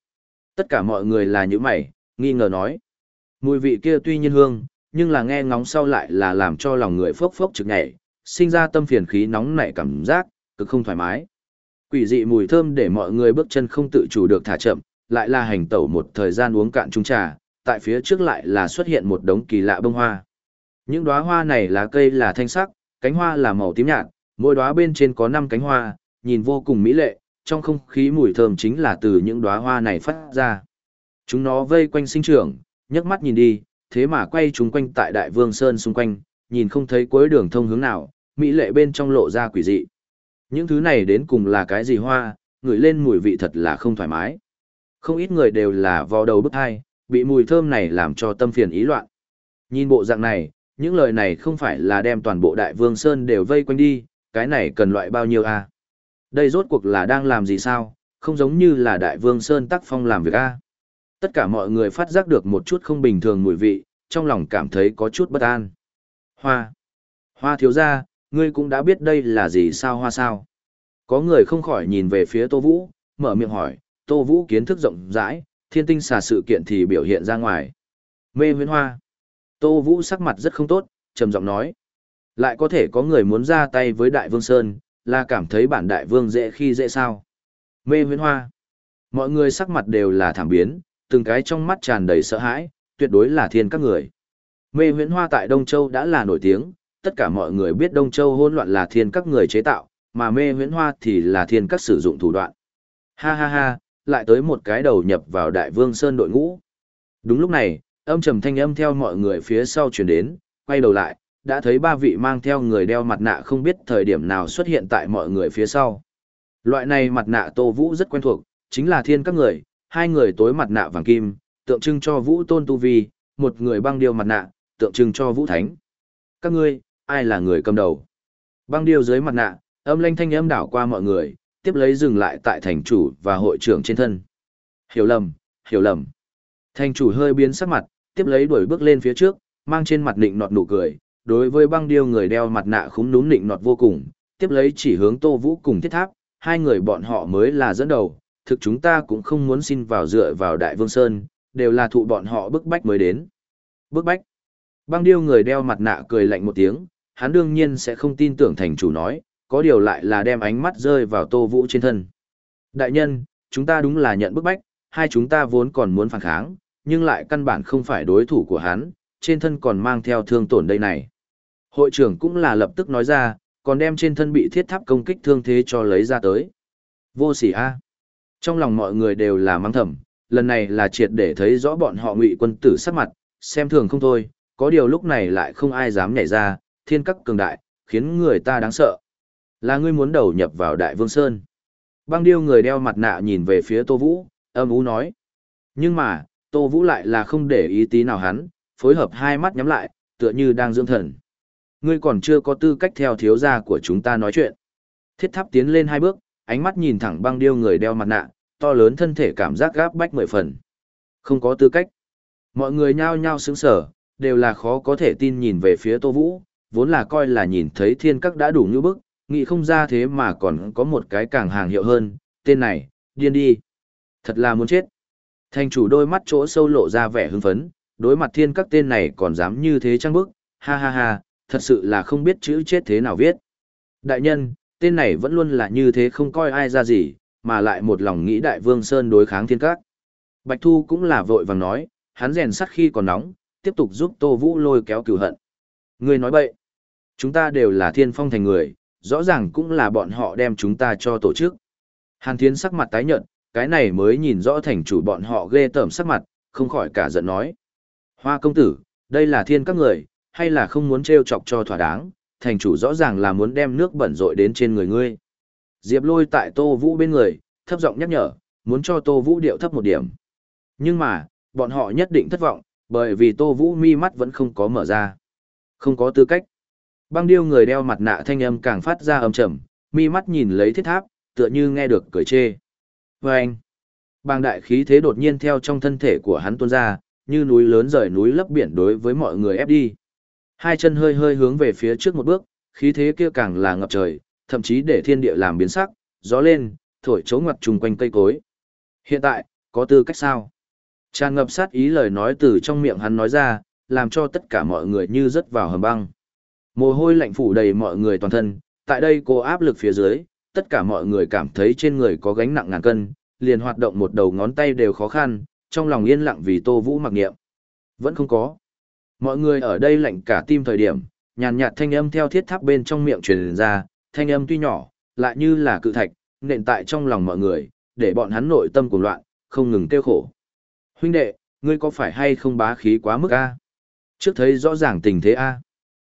Speaker 1: Tất cả mọi người là những mày, nghi ngờ nói. Mùi vị kia tuy nhiên hương, nhưng là nghe ngóng sau lại là làm cho lòng người phốc phốc trực nhảy, sinh ra tâm phiền khí nóng nảy cảm giác, cực không thoải mái. Quỷ dị mùi thơm để mọi người bước chân không tự chủ được thả chậm, lại là hành tẩu một thời gian uống cạn chung trà, tại phía trước lại là xuất hiện một đống kỳ lạ bông hoa. Những đóa hoa này là cây là thanh sắc, cánh hoa là màu tím nhạt, mỗi đóa bên trên có 5 cánh hoa, nhìn vô cùng mỹ lệ, trong không khí mùi thơm chính là từ những đóa hoa này phát ra. Chúng nó vây quanh sinh trưởng, nhấc mắt nhìn đi, thế mà quay chúng quanh tại Đại Vương Sơn xung quanh, nhìn không thấy cuối đường thông hướng nào, mỹ lệ bên trong lộ ra quỷ dị. Những thứ này đến cùng là cái gì hoa, ngửi lên mùi vị thật là không thoải mái. Không ít người đều là vò đầu bức hai, bị mùi thơm này làm cho tâm phiền ý loạn. Nhìn bộ dạng này, những lời này không phải là đem toàn bộ Đại Vương Sơn đều vây quanh đi, cái này cần loại bao nhiêu a? Đây rốt cuộc là đang làm gì sao, không giống như là Đại Vương Sơn tác phong làm việc a. Tất cả mọi người phát giác được một chút không bình thường mùi vị, trong lòng cảm thấy có chút bất an. Hoa. Hoa thiếu gia, ngươi cũng đã biết đây là gì sao hoa sao. Có người không khỏi nhìn về phía Tô Vũ, mở miệng hỏi, Tô Vũ kiến thức rộng rãi, thiên tinh xà sự kiện thì biểu hiện ra ngoài. Mê huyến hoa. Tô Vũ sắc mặt rất không tốt, trầm giọng nói. Lại có thể có người muốn ra tay với Đại Vương Sơn, là cảm thấy bản Đại Vương dễ khi dễ sao. Mê huyến hoa. Mọi người sắc mặt đều là thảm biến, từng cái trong mắt tràn đầy sợ hãi, tuyệt đối là thiên các người. Mê huyễn hoa tại Đông Châu đã là nổi tiếng, tất cả mọi người biết Đông Châu hỗn loạn là thiên các người chế tạo, mà mê huyễn hoa thì là thiên các sử dụng thủ đoạn. Ha ha ha, lại tới một cái đầu nhập vào Đại Vương Sơn đội ngũ. Đúng lúc này, âm trầm thanh âm theo mọi người phía sau chuyển đến, quay đầu lại, đã thấy ba vị mang theo người đeo mặt nạ không biết thời điểm nào xuất hiện tại mọi người phía sau. Loại này mặt nạ Tô Vũ rất quen thuộc, chính là thiên các người, hai người tối mặt nạ vàng kim, tượng trưng cho Vũ Tôn Tu Vi, một người băng điêu mặt nạ, tượng trưng cho Vũ Thánh. Các ngươi, ai là người cầm đầu? Băng điêu dưới mặt nạ, âm lanh thanh âm đảo qua mọi người, tiếp lấy dừng lại tại thành chủ và hội trưởng trên thân. Hiểu lầm, hiểu lầm. Thành chủ hơi biến sắc mặt, tiếp lấy đuổi bước lên phía trước, mang trên mặt nịnh nọt nụ cười, đối với băng điêu người đeo mặt nạ khúm núm nịnh nọt vô cùng, tiếp lấy chỉ hướng Tô Vũ cùng thiết tháp, hai người bọn họ mới là dẫn đầu, thực chúng ta cũng không muốn xin vào dựa vào Đại Vương Sơn, đều là thụ bọn họ bức bách mới đến. Bức bách. Băng điêu người đeo mặt nạ cười lạnh một tiếng, hắn đương nhiên sẽ không tin tưởng thành chủ nói, có điều lại là đem ánh mắt rơi vào Tô Vũ trên thân. Đại nhân, chúng ta đúng là nhận bức bách, hai chúng ta vốn còn muốn phản kháng, nhưng lại căn bản không phải đối thủ của hắn, trên thân còn mang theo thương tổn đây này. Hội trưởng cũng là lập tức nói ra, còn đem trên thân bị thiết tháp công kích thương thế cho lấy ra tới. Vô sỉ A. Trong lòng mọi người đều là mang thầm, lần này là triệt để thấy rõ bọn họ ngụy quân tử sắc mặt, xem thường không thôi, có điều lúc này lại không ai dám nhảy ra, thiên các cường đại, khiến người ta đáng sợ. Là ngươi muốn đầu nhập vào Đại Vương Sơn. Băng điêu người đeo mặt nạ nhìn về phía Tô Vũ, âm ú nói. Nhưng mà, Tô Vũ lại là không để ý tí nào hắn, phối hợp hai mắt nhắm lại, tựa như đang dưỡng thần. Ngươi còn chưa có tư cách theo thiếu gia của chúng ta nói chuyện. Thiết tháp tiến lên hai bước, ánh mắt nhìn thẳng băng điêu người đeo mặt nạ, to lớn thân thể cảm giác gáp bách mười phần. Không có tư cách. Mọi người nhao nhao sững sở, đều là khó có thể tin nhìn về phía Tô Vũ, vốn là coi là nhìn thấy thiên các đã đủ như bức, nghĩ không ra thế mà còn có một cái càng hàng hiệu hơn, tên này, điên đi. Thật là muốn chết. Thành chủ đôi mắt chỗ sâu lộ ra vẻ hưng phấn, đối mặt thiên các tên này còn dám như thế trăng bức, ha ha ha, thật sự là không biết chữ chết thế nào viết. Đại nhân, tên này vẫn luôn là như thế không coi ai ra gì, mà lại một lòng nghĩ đại vương Sơn đối kháng thiên các. Bạch Thu cũng là vội vàng nói, hắn rèn sắt khi còn nóng, tiếp tục giúp Tô Vũ lôi kéo cửu hận. Người nói bậy, chúng ta đều là thiên phong thành người, rõ ràng cũng là bọn họ đem chúng ta cho tổ chức. Hàn Thiến sắc mặt tái nhợt, cái này mới nhìn rõ thành chủ bọn họ ghê tởm sắc mặt, không khỏi cả giận nói. Hoa công tử, đây là thiên các người, hay là không muốn trêu chọc cho thỏa đáng, thành chủ rõ ràng là muốn đem nước bẩn rội đến trên người ngươi. Diệp lôi tại Tô Vũ bên người, thấp giọng nhắc nhở, muốn cho Tô Vũ điệu thấp một điểm. Nhưng mà, bọn họ nhất định thất vọng, bởi vì Tô Vũ mi mắt vẫn không có mở ra. Không có tư cách. Băng điêu người đeo mặt nạ thanh âm càng phát ra âm trầm, mi mắt nhìn lấy thiết tháp, tựa như nghe được cười chê. Và anh, bang đại khí thế đột nhiên theo trong thân thể của hắn tuôn ra, như núi lớn rời núi lấp biển đối với mọi người ép đi. Hai chân hơi hơi hướng về phía trước một bước, khí thế kia càng là ngập trời, thậm chí để thiên địa làm biến sắc, gió lên, thổi chấu ngoặt trùng quanh cây cối. Hiện tại, có tư cách sao? Tràn ngập sát ý lời nói từ trong miệng hắn nói ra, làm cho tất cả mọi người như rớt vào hầm băng. Mồ hôi lạnh phủ đầy mọi người toàn thân, tại đây cô áp lực phía dưới, tất cả mọi người cảm thấy trên người có gánh nặng ngàn cân, liền hoạt động một đầu ngón tay đều khó khăn, trong lòng yên lặng vì Tô Vũ mặc niệm. Vẫn không có. Mọi người ở đây lạnh cả tim thời điểm, nhàn nhạt thanh âm theo thiết tháp bên trong miệng truyền ra, thanh âm tuy nhỏ, lại như là cự thạch, nện tại trong lòng mọi người, để bọn hắn nội tâm cuồng loạn, không ngừng tiêu khổ. Huynh đệ, ngươi có phải hay không bá khí quá mức a? Trước thấy rõ ràng tình thế a.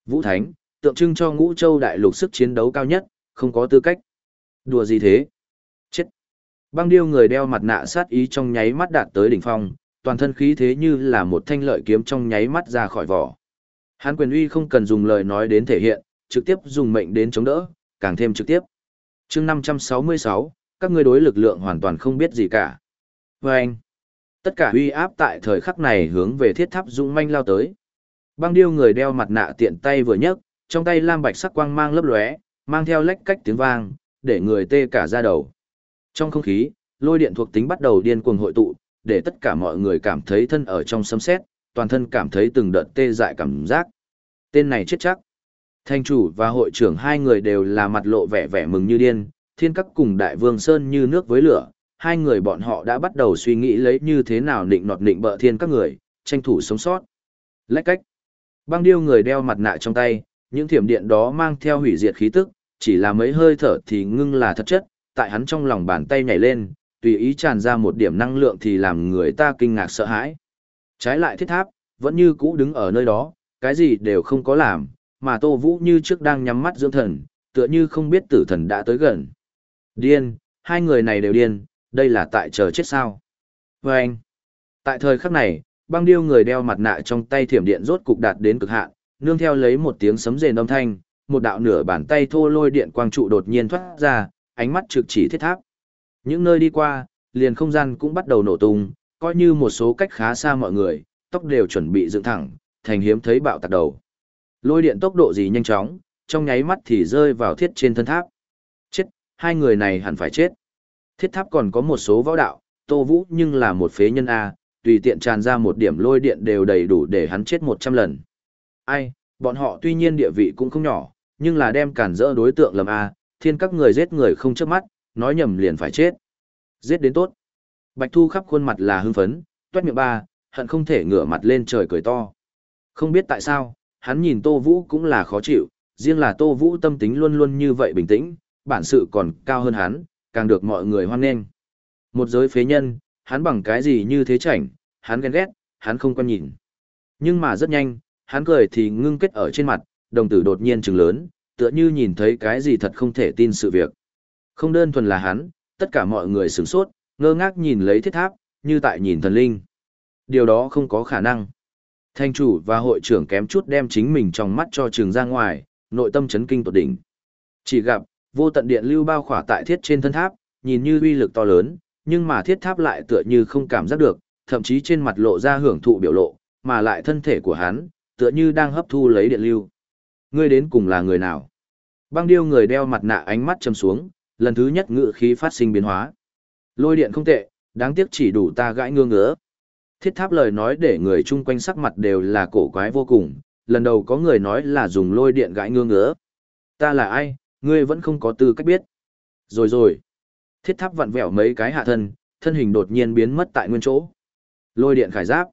Speaker 1: Vũ Thánh, tượng trưng cho ngũ châu đại lục sức chiến đấu cao nhất, không có tư cách. Đùa gì thế? Chết. Băng điêu người đeo mặt nạ sát ý trong nháy mắt đạt tới đỉnh phong, toàn thân khí thế như là một thanh lợi kiếm trong nháy mắt ra khỏi vỏ. Hán quyền uy không cần dùng lời nói đến thể hiện, trực tiếp dùng mệnh đến chống đỡ, càng thêm trực tiếp. chương 566, các ngươi đối lực lượng hoàn toàn không biết gì cả. Và anh, tất cả uy áp tại thời khắc này hướng về thiết tháp dũng manh lao tới. Băng điêu người đeo mặt nạ tiện tay vừa nhấc, trong tay lam bạch sắc quang mang lấp lóe, mang theo lách cách tiếng vang, để người tê cả da đầu. Trong không khí, lôi điện thuộc tính bắt đầu điên cuồng hội tụ, để tất cả mọi người cảm thấy thân ở trong sấm sét, toàn thân cảm thấy từng đợt tê dại cảm giác. Tên này chết chắc. Thanh chủ và hội trưởng hai người đều là mặt lộ vẻ vẻ mừng như điên, thiên các cùng đại vương Sơn như nước với lửa, hai người bọn họ đã bắt đầu suy nghĩ lấy như thế nào định nọt định bợ thiên các người, tranh thủ sống sót. Lách cách. Băng điêu người đeo mặt nạ trong tay, những thiểm điện đó mang theo hủy diệt khí tức, chỉ là mấy hơi thở thì ngưng là thật chất, tại hắn trong lòng bàn tay nhảy lên, tùy ý tràn ra một điểm năng lượng thì làm người ta kinh ngạc sợ hãi. Trái lại thiết tháp, vẫn như cũ đứng ở nơi đó, cái gì đều không có làm, mà Tô Vũ như trước đang nhắm mắt dưỡng thần, tựa như không biết tử thần đã tới gần. Điên, hai người này đều điên, đây là tại chờ chết sao. Và anh, tại thời khắc này, băng điêu người đeo mặt nạ trong tay thiểm điện rốt cục đạt đến cực hạn, nương theo lấy một tiếng sấm rền âm thanh, một đạo nửa bàn tay thô lôi điện quang trụ đột nhiên thoát ra, ánh mắt trực chỉ thiết tháp. Những nơi đi qua, liền không gian cũng bắt đầu nổ tung, coi như một số cách khá xa mọi người, tóc đều chuẩn bị dựng thẳng, thành hiếm thấy bạo tạc đầu. Lôi điện tốc độ gì nhanh chóng, trong nháy mắt thì rơi vào thiết trên thân tháp. Chết, hai người này hẳn phải chết. Thiết tháp còn có một số võ đạo, Tô Vũ nhưng là một phế nhân A, tùy tiện tràn ra một điểm lôi điện đều đầy đủ để hắn chết 100 lần. Ai, bọn họ tuy nhiên địa vị cũng không nhỏ, nhưng là đem cản rỡ đối tượng lầm A, thiên các người giết người không chớp mắt, nói nhầm liền phải chết. Giết đến tốt. Bạch Thu khắp khuôn mặt là hưng phấn, toét miệng ba, hận không thể ngửa mặt lên trời cười to. Không biết tại sao, hắn nhìn Tô Vũ cũng là khó chịu, riêng là Tô Vũ tâm tính luôn luôn như vậy bình tĩnh, bản sự còn cao hơn hắn, càng được mọi người hoan nghênh. Một giới phế nhân, hắn bằng cái gì như thế chảnh, hắn ghen ghét, hắn không quan nhìn. Nhưng mà rất nhanh, hắn cười thì ngưng kết ở trên mặt, đồng tử đột nhiên trừng lớn, tựa như nhìn thấy cái gì thật không thể tin sự việc. Không đơn thuần là hắn, tất cả mọi người sửng sốt, ngơ ngác nhìn lấy thiết tháp, như tại nhìn thần linh. Điều đó không có khả năng. Thanh chủ và hội trưởng kém chút đem chính mình trong mắt cho trường ra ngoài, nội tâm chấn kinh tột đỉnh. Chỉ gặp, vô tận điện lưu bao khỏa tại thiết trên thân tháp, nhìn như uy lực to lớn, nhưng mà thiết tháp lại tựa như không cảm giác được, thậm chí trên mặt lộ ra hưởng thụ biểu lộ, mà lại thân thể của hắn, tựa như đang hấp thu lấy điện lưu. Ngươi đến cùng là người nào? Băng điêu người đeo mặt nạ ánh mắt châm xuống, lần thứ nhất ngự khí phát sinh biến hóa. Lôi điện không tệ, đáng tiếc chỉ đủ ta gãi ngương ngứa. Thiết tháp lời nói để người chung quanh sắc mặt đều là cổ quái vô cùng, lần đầu có người nói là dùng lôi điện gãi ngương ngứa. Ta là ai, ngươi vẫn không có tư cách biết. Rồi rồi. Thiết tháp vặn vẹo mấy cái hạ thân, thân hình đột nhiên biến mất tại nguyên chỗ. Lôi điện khải giáp.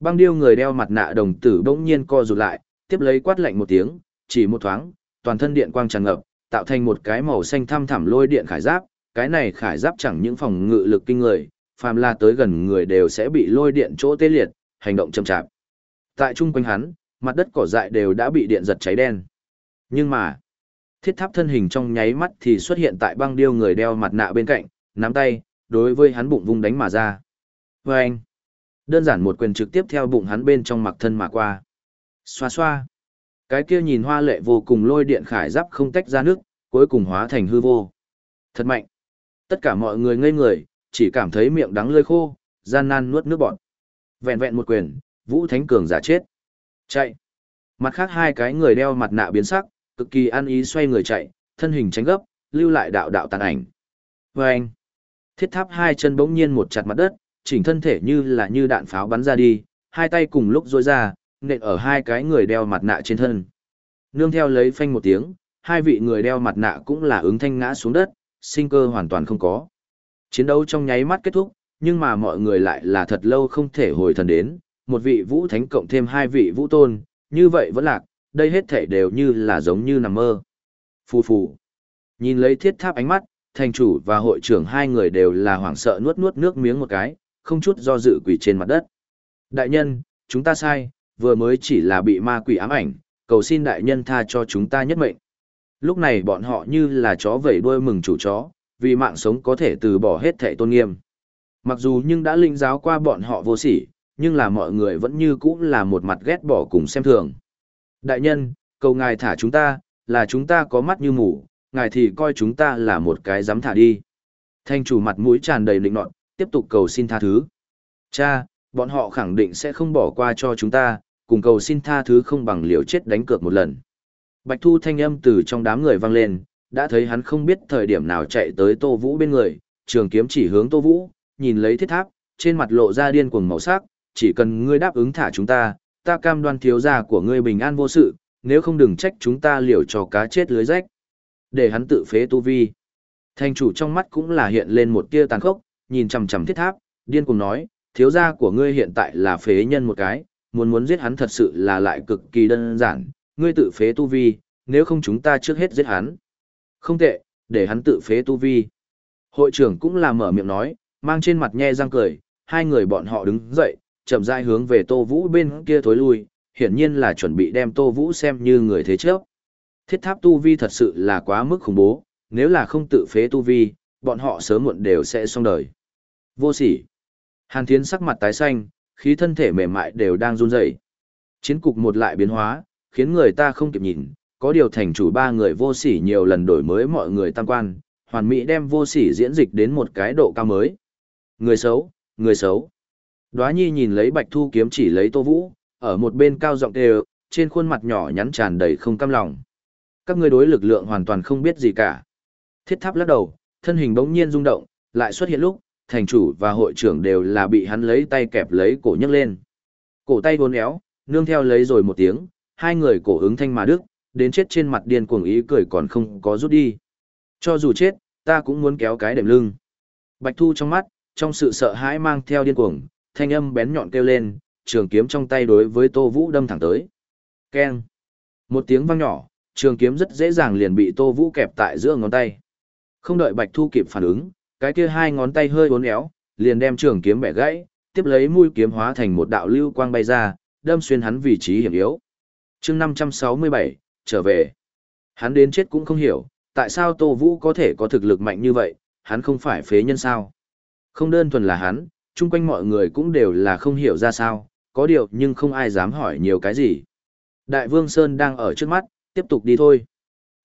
Speaker 1: Băng điêu người đeo mặt nạ đồng tử bỗng nhiên co rụt lại, tiếp lấy quát lạnh một tiếng, chỉ một thoáng, toàn thân điện quang tràn ngập, tạo thành một cái màu xanh thăm thẳm lôi điện khải giáp, cái này khải giáp chẳng những phòng ngự lực kinh người, phàm là tới gần người đều sẽ bị lôi điện chỗ tê liệt, hành động chậm chạp. Tại trung quanh hắn, mặt đất cỏ dại đều đã bị điện giật cháy đen. Nhưng mà, thiết tháp thân hình trong nháy mắt thì xuất hiện tại băng điêu người đeo mặt nạ bên cạnh, nắm tay, đối với hắn bụng vung đánh mà ra. Và anh, đơn giản một quyền trực tiếp theo bụng hắn bên trong mặc thân mà qua. Xoa xoa. Cái kia nhìn hoa lệ vô cùng lôi điện khải giáp không tách ra nước, cuối cùng hóa thành hư vô. Thật mạnh. Tất cả mọi người ngây người, chỉ cảm thấy miệng đắng lơi khô, gian nan nuốt nước bọt. Vẹn vẹn một quyền, Vũ Thánh Cường giả chết. Chạy. Mặt khác hai cái người đeo mặt nạ biến sắc, cực kỳ ăn ý xoay người chạy, thân hình tránh gấp, lưu lại đạo đạo tàn ảnh. Và anh. Thiết tháp hai chân bỗng nhiên một chặt mặt đất, chỉnh thân thể như là như đạn pháo bắn ra đi, hai tay cùng lúc rối ra, nện ở hai cái người đeo mặt nạ trên thân. Nương theo lấy phanh một tiếng, hai vị người đeo mặt nạ cũng là ứng thanh ngã xuống đất, sinh cơ hoàn toàn không có. Chiến đấu trong nháy mắt kết thúc, nhưng mà mọi người lại là thật lâu không thể hồi thần đến, một vị vũ thánh cộng thêm hai vị vũ tôn, như vậy vẫn lạc, đây hết thể đều như là giống như nằm mơ. Phù phù. Nhìn lấy thiết tháp ánh mắt, thành chủ và hội trưởng hai người đều là hoảng sợ nuốt nuốt nước miếng một cái, không chút do dự quỷ trên mặt đất. Đại nhân, chúng ta sai, vừa mới chỉ là bị ma quỷ ám ảnh, cầu xin đại nhân tha cho chúng ta nhất mệnh. Lúc này bọn họ như là chó vẩy đuôi mừng chủ chó, vì mạng sống có thể từ bỏ hết thệ tôn nghiêm. Mặc dù nhưng đã linh giáo qua bọn họ vô sỉ, nhưng là mọi người vẫn như cũ là một mặt ghét bỏ cùng xem thường. Đại nhân, cầu ngài thả chúng ta, là chúng ta có mắt như mù, ngài thì coi chúng ta là một cái dám thả đi. Thanh chủ mặt mũi tràn đầy lịnh nọt, tiếp tục cầu xin tha thứ. Cha, bọn họ khẳng định sẽ không bỏ qua cho chúng ta, cùng cầu xin tha thứ không bằng liều chết đánh cược một lần. Bạch Thu thanh âm từ trong đám người vang lên, đã thấy hắn không biết thời điểm nào chạy tới Tô Vũ bên người, trường kiếm chỉ hướng Tô Vũ, nhìn lấy thiết tháp, trên mặt lộ ra điên cuồng màu sắc, chỉ cần ngươi đáp ứng thả chúng ta, ta cam đoan thiếu gia của ngươi bình an vô sự, nếu không đừng trách chúng ta liều cho cá chết lưới rách. Để hắn tự phế tu vi. Thanh chủ trong mắt cũng là hiện lên một tia tàn khốc, nhìn chằm chằm thiết tháp, điên cuồng nói, thiếu gia của ngươi hiện tại là phế nhân một cái, muốn muốn giết hắn thật sự là lại cực kỳ đơn giản, ngươi tự phế tu vi, nếu không chúng ta trước hết giết hắn. Không tệ, để hắn tự phế tu vi. Hội trưởng cũng là mở miệng nói, mang trên mặt nhe răng cười, hai người bọn họ đứng dậy, chậm rãi hướng về Tô Vũ bên kia thối lui, hiển nhiên là chuẩn bị đem Tô Vũ xem như người thế chấp. Thiết tháp tu vi thật sự là quá mức khủng bố, nếu là không tự phế tu vi, bọn họ sớm muộn đều sẽ xong đời. Vô sỉ. Hàn Thiến sắc mặt tái xanh, khí thân thể mềm mại đều đang run rẩy. Chiến cục một lại biến hóa, khiến người ta không kịp nhìn, có điều thành chủ ba người vô sỉ nhiều lần đổi mới mọi người tam quan, hoàn mỹ đem vô sỉ diễn dịch đến một cái độ cao mới. Người xấu, người xấu. Đóa nhi nhìn lấy bạch thu kiếm chỉ lấy tô vũ, ở một bên cao giọng đều, trên khuôn mặt nhỏ nhắn tràn đầy không cam lòng. Các ngươi đối lực lượng hoàn toàn không biết gì cả. Thiết tháp lắc đầu, thân hình bỗng nhiên rung động, lại xuất hiện lúc, thành chủ và hội trưởng đều là bị hắn lấy tay kẹp lấy cổ nhấc lên. Cổ tay vốn éo, nương theo lấy rồi một tiếng, hai người cổ ứng thanh mà đức, đến chết trên mặt điên cuồng ý cười còn không có rút đi. Cho dù chết, ta cũng muốn kéo cái đệm lưng. Bạch Thu trong mắt, trong sự sợ hãi mang theo điên cuồng, thanh âm bén nhọn kêu lên, trường kiếm trong tay đối với Tô Vũ đâm thẳng tới. Keng. Một tiếng vang nhỏ, trường kiếm rất dễ dàng liền bị Tô Vũ kẹp tại giữa ngón tay. Không đợi Bạch Thu kịp phản ứng, cái kia hai ngón tay hơi uốn éo, liền đem trường kiếm bẻ gãy, tiếp lấy mũi kiếm hóa thành một đạo lưu quang bay ra, đâm xuyên hắn vị trí hiểm yếu. Chương 567, trở về. Hắn đến chết cũng không hiểu, tại sao Tô Vũ có thể có thực lực mạnh như vậy, hắn không phải phế nhân sao? Không đơn thuần là hắn, chung quanh mọi người cũng đều là không hiểu ra sao, có điều nhưng không ai dám hỏi nhiều cái gì. Đại Vương Sơn đang ở trước mắt, tiếp tục đi thôi.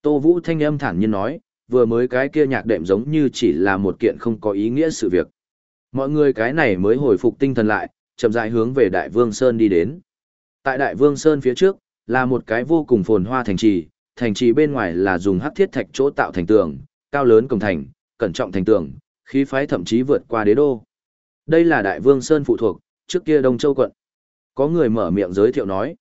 Speaker 1: Tô Vũ thanh âm thản nhiên nói, vừa mới cái kia nhạc đệm giống như chỉ là một kiện không có ý nghĩa sự việc. Mọi người cái này mới hồi phục tinh thần lại, chậm rãi hướng về Đại Vương Sơn đi đến. Tại Đại Vương Sơn phía trước, là một cái vô cùng phồn hoa thành trì, thành trì bên ngoài là dùng hắc thiết thạch chỗ tạo thành tường, cao lớn cổng thành, cẩn trọng thành tường, khí phái thậm chí vượt qua đế đô. Đây là Đại Vương Sơn phụ thuộc, trước kia Đông Châu quận. Có người mở miệng giới thiệu nói.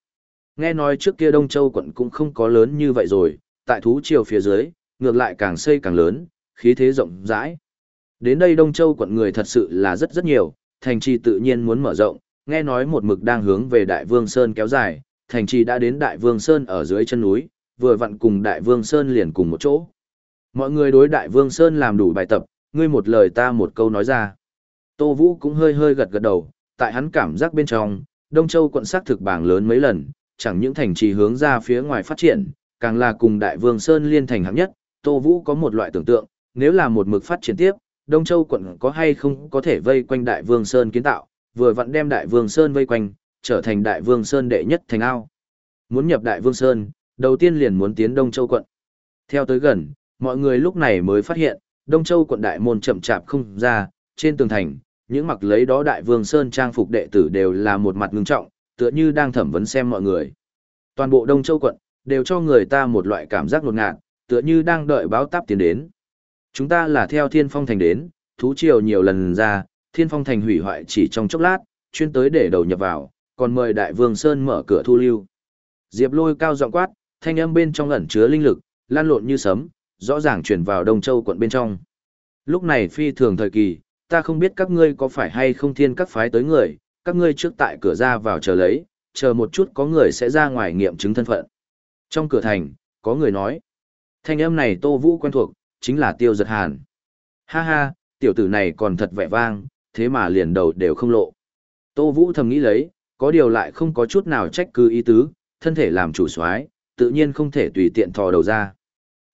Speaker 1: Nghe nói trước kia Đông Châu quận cũng không có lớn như vậy rồi, tại thú triều phía dưới, ngược lại càng xây càng lớn, khí thế rộng rãi. Đến đây Đông Châu quận người thật sự là rất rất nhiều, thành trì tự nhiên muốn mở rộng, nghe nói một mực đang hướng về Đại Vương Sơn kéo dài, thành trì đã đến Đại Vương Sơn ở dưới chân núi, vừa vặn cùng Đại Vương Sơn liền cùng một chỗ. Mọi người đối Đại Vương Sơn làm đủ bài tập, ngươi một lời ta một câu nói ra. Tô Vũ cũng hơi hơi gật gật đầu, tại hắn cảm giác bên trong, Đông Châu quận sắc thực bảng lớn mấy lần, chẳng những thành trì hướng ra phía ngoài phát triển, càng là cùng Đại Vương Sơn liên thành hạng nhất, Tô Vũ có một loại tưởng tượng, nếu là một mực phát triển tiếp, Đông Châu quận có hay không có thể vây quanh Đại Vương Sơn kiến tạo, vừa vặn đem Đại Vương Sơn vây quanh, trở thành Đại Vương Sơn đệ nhất thành ao. Muốn nhập Đại Vương Sơn, đầu tiên liền muốn tiến Đông Châu quận. Theo tới gần, mọi người lúc này mới phát hiện, Đông Châu quận đại môn chậm chạp không ra, trên tường thành, những mặc lấy đó Đại Vương Sơn trang phục đệ tử đều là một mặt ngưng trọng, tựa như đang thẩm vấn xem mọi người. Toàn bộ Đông Châu quận, đều cho người ta một loại cảm giác ngột ngạt, tựa như đang đợi báo táp tiến đến. Chúng ta là theo Thiên Phong Thành đến, thú triều nhiều lần ra, Thiên Phong Thành hủy hoại chỉ trong chốc lát, chuyên tới để đầu nhập vào, còn mời Đại Vương Sơn mở cửa thu lưu. Diệp Lôi cao giọng quát, thanh âm bên trong ẩn chứa linh lực, lan lộn như sấm, rõ ràng truyền vào Đông Châu quận bên trong. Lúc này phi thường thời kỳ, ta không biết các ngươi có phải hay không thiên các phái tới người, các ngươi trước tại cửa ra vào chờ lấy, chờ một chút có người sẽ ra ngoài nghiệm chứng thân phận. Trong cửa thành, có người nói, thanh âm này Tô Vũ quen thuộc, chính là Tiêu Giật Hàn. Ha ha, tiểu tử này còn thật vẻ vang, thế mà liền đầu đều không lộ. Tô Vũ thầm nghĩ lấy, có điều lại không có chút nào trách cứ ý tứ, thân thể làm chủ soái tự nhiên không thể tùy tiện thò đầu ra.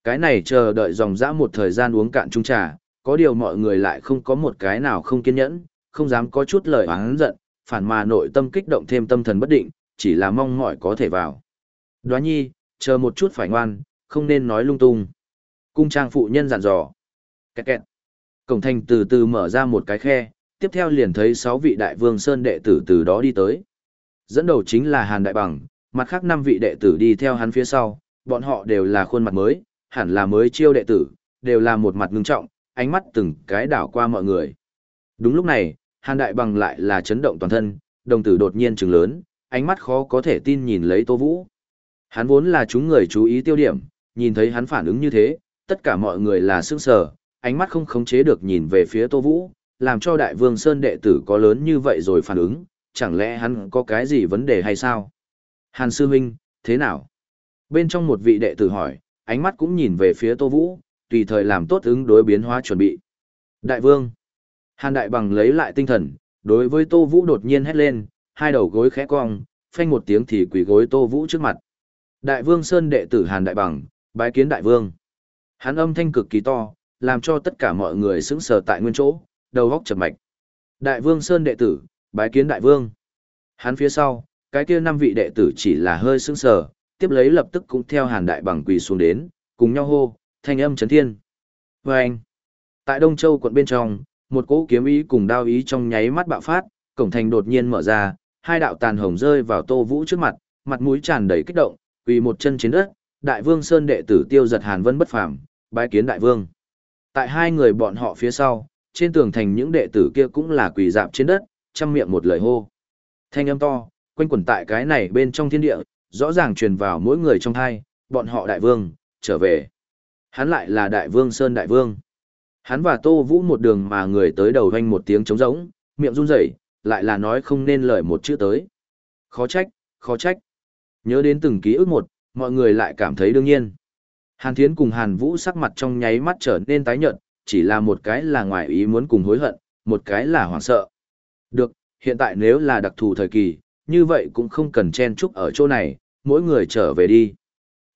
Speaker 1: Cái này chờ đợi dòng dã một thời gian uống cạn chung trà, có điều mọi người lại không có một cái nào không kiên nhẫn, không dám có chút lời oán giận, phản mà nội tâm kích động thêm tâm thần bất định, chỉ là mong mỏi có thể vào. Đoá nhi, chờ một chút phải ngoan, không nên nói lung tung. Cung trang phụ nhân dặn dò. Kẹt kẹt. Cổng thành từ từ mở ra một cái khe, tiếp theo liền thấy sáu vị đại vương sơn đệ tử từ đó đi tới. Dẫn đầu chính là Hàn Đại Bằng, mặt khác năm vị đệ tử đi theo hắn phía sau, bọn họ đều là khuôn mặt mới, hẳn là mới chiêu đệ tử, đều là một mặt ngưng trọng, ánh mắt từng cái đảo qua mọi người. Đúng lúc này, Hàn Đại Bằng lại là chấn động toàn thân, đồng tử đột nhiên trừng lớn, ánh mắt khó có thể tin nhìn lấy Tô Vũ. Hắn vốn là chúng người chú ý tiêu điểm, nhìn thấy hắn phản ứng như thế, tất cả mọi người là sững sờ, ánh mắt không khống chế được nhìn về phía Tô Vũ, làm cho Đại Vương Sơn đệ tử có lớn như vậy rồi phản ứng, chẳng lẽ hắn có cái gì vấn đề hay sao? Hàn Sư Minh, thế nào? Bên trong một vị đệ tử hỏi, ánh mắt cũng nhìn về phía Tô Vũ, tùy thời làm tốt ứng đối biến hóa chuẩn bị. Đại Vương. Hàn Đại Bằng lấy lại tinh thần, đối với Tô Vũ đột nhiên hét lên, hai đầu gối khẽ cong, phanh một tiếng thì quỳ gối Tô Vũ trước mặt. Đại Vương Sơn đệ tử Hàn Đại Bằng, bái kiến Đại Vương. Hắn âm thanh cực kỳ to, làm cho tất cả mọi người sững sờ tại nguyên chỗ, đầu góc chập mạch. Đại Vương Sơn đệ tử, bái kiến Đại Vương. Hắn phía sau, cái kia năm vị đệ tử chỉ là hơi sững sờ, tiếp lấy lập tức cũng theo Hàn Đại Bằng quỳ xuống đến, cùng nhau hô, thanh âm chấn thiên. Và anh, tại Đông Châu quận bên trong, một cỗ kiếm ý cùng đao ý trong nháy mắt bạo phát, cổng thành đột nhiên mở ra, hai đạo tàn hồng rơi vào Tô Vũ trước mặt, mặt mũi tràn đầy kích động, quỳ một chân trên đất, Đại Vương Sơn đệ tử Tiêu Giật Hàn Vân bất phàm, bái kiến Đại Vương. Tại hai người bọn họ phía sau, trên tường thành những đệ tử kia cũng là quỳ dạp trên đất, chăm miệng một lời hô. Thanh âm to, quanh quẩn tại cái này bên trong thiên địa, rõ ràng truyền vào mỗi người trong hai, bọn họ Đại Vương, trở về. Hắn lại là Đại Vương Sơn Đại Vương. Hắn và Tô Vũ một đường mà người tới đầu hoanh một tiếng trống rỗng, miệng run rẩy, lại là nói không nên lời một chữ tới. Khó trách, khó trách. Nhớ đến từng ký ức một, mọi người lại cảm thấy đương nhiên. Hàn Thiến cùng Hàn Vũ sắc mặt trong nháy mắt trở nên tái nhợt, chỉ là một cái là ngoài ý muốn cùng hối hận, một cái là hoảng sợ. Được, hiện tại nếu là đặc thù thời kỳ, như vậy cũng không cần chen chúc ở chỗ này, mỗi người trở về đi.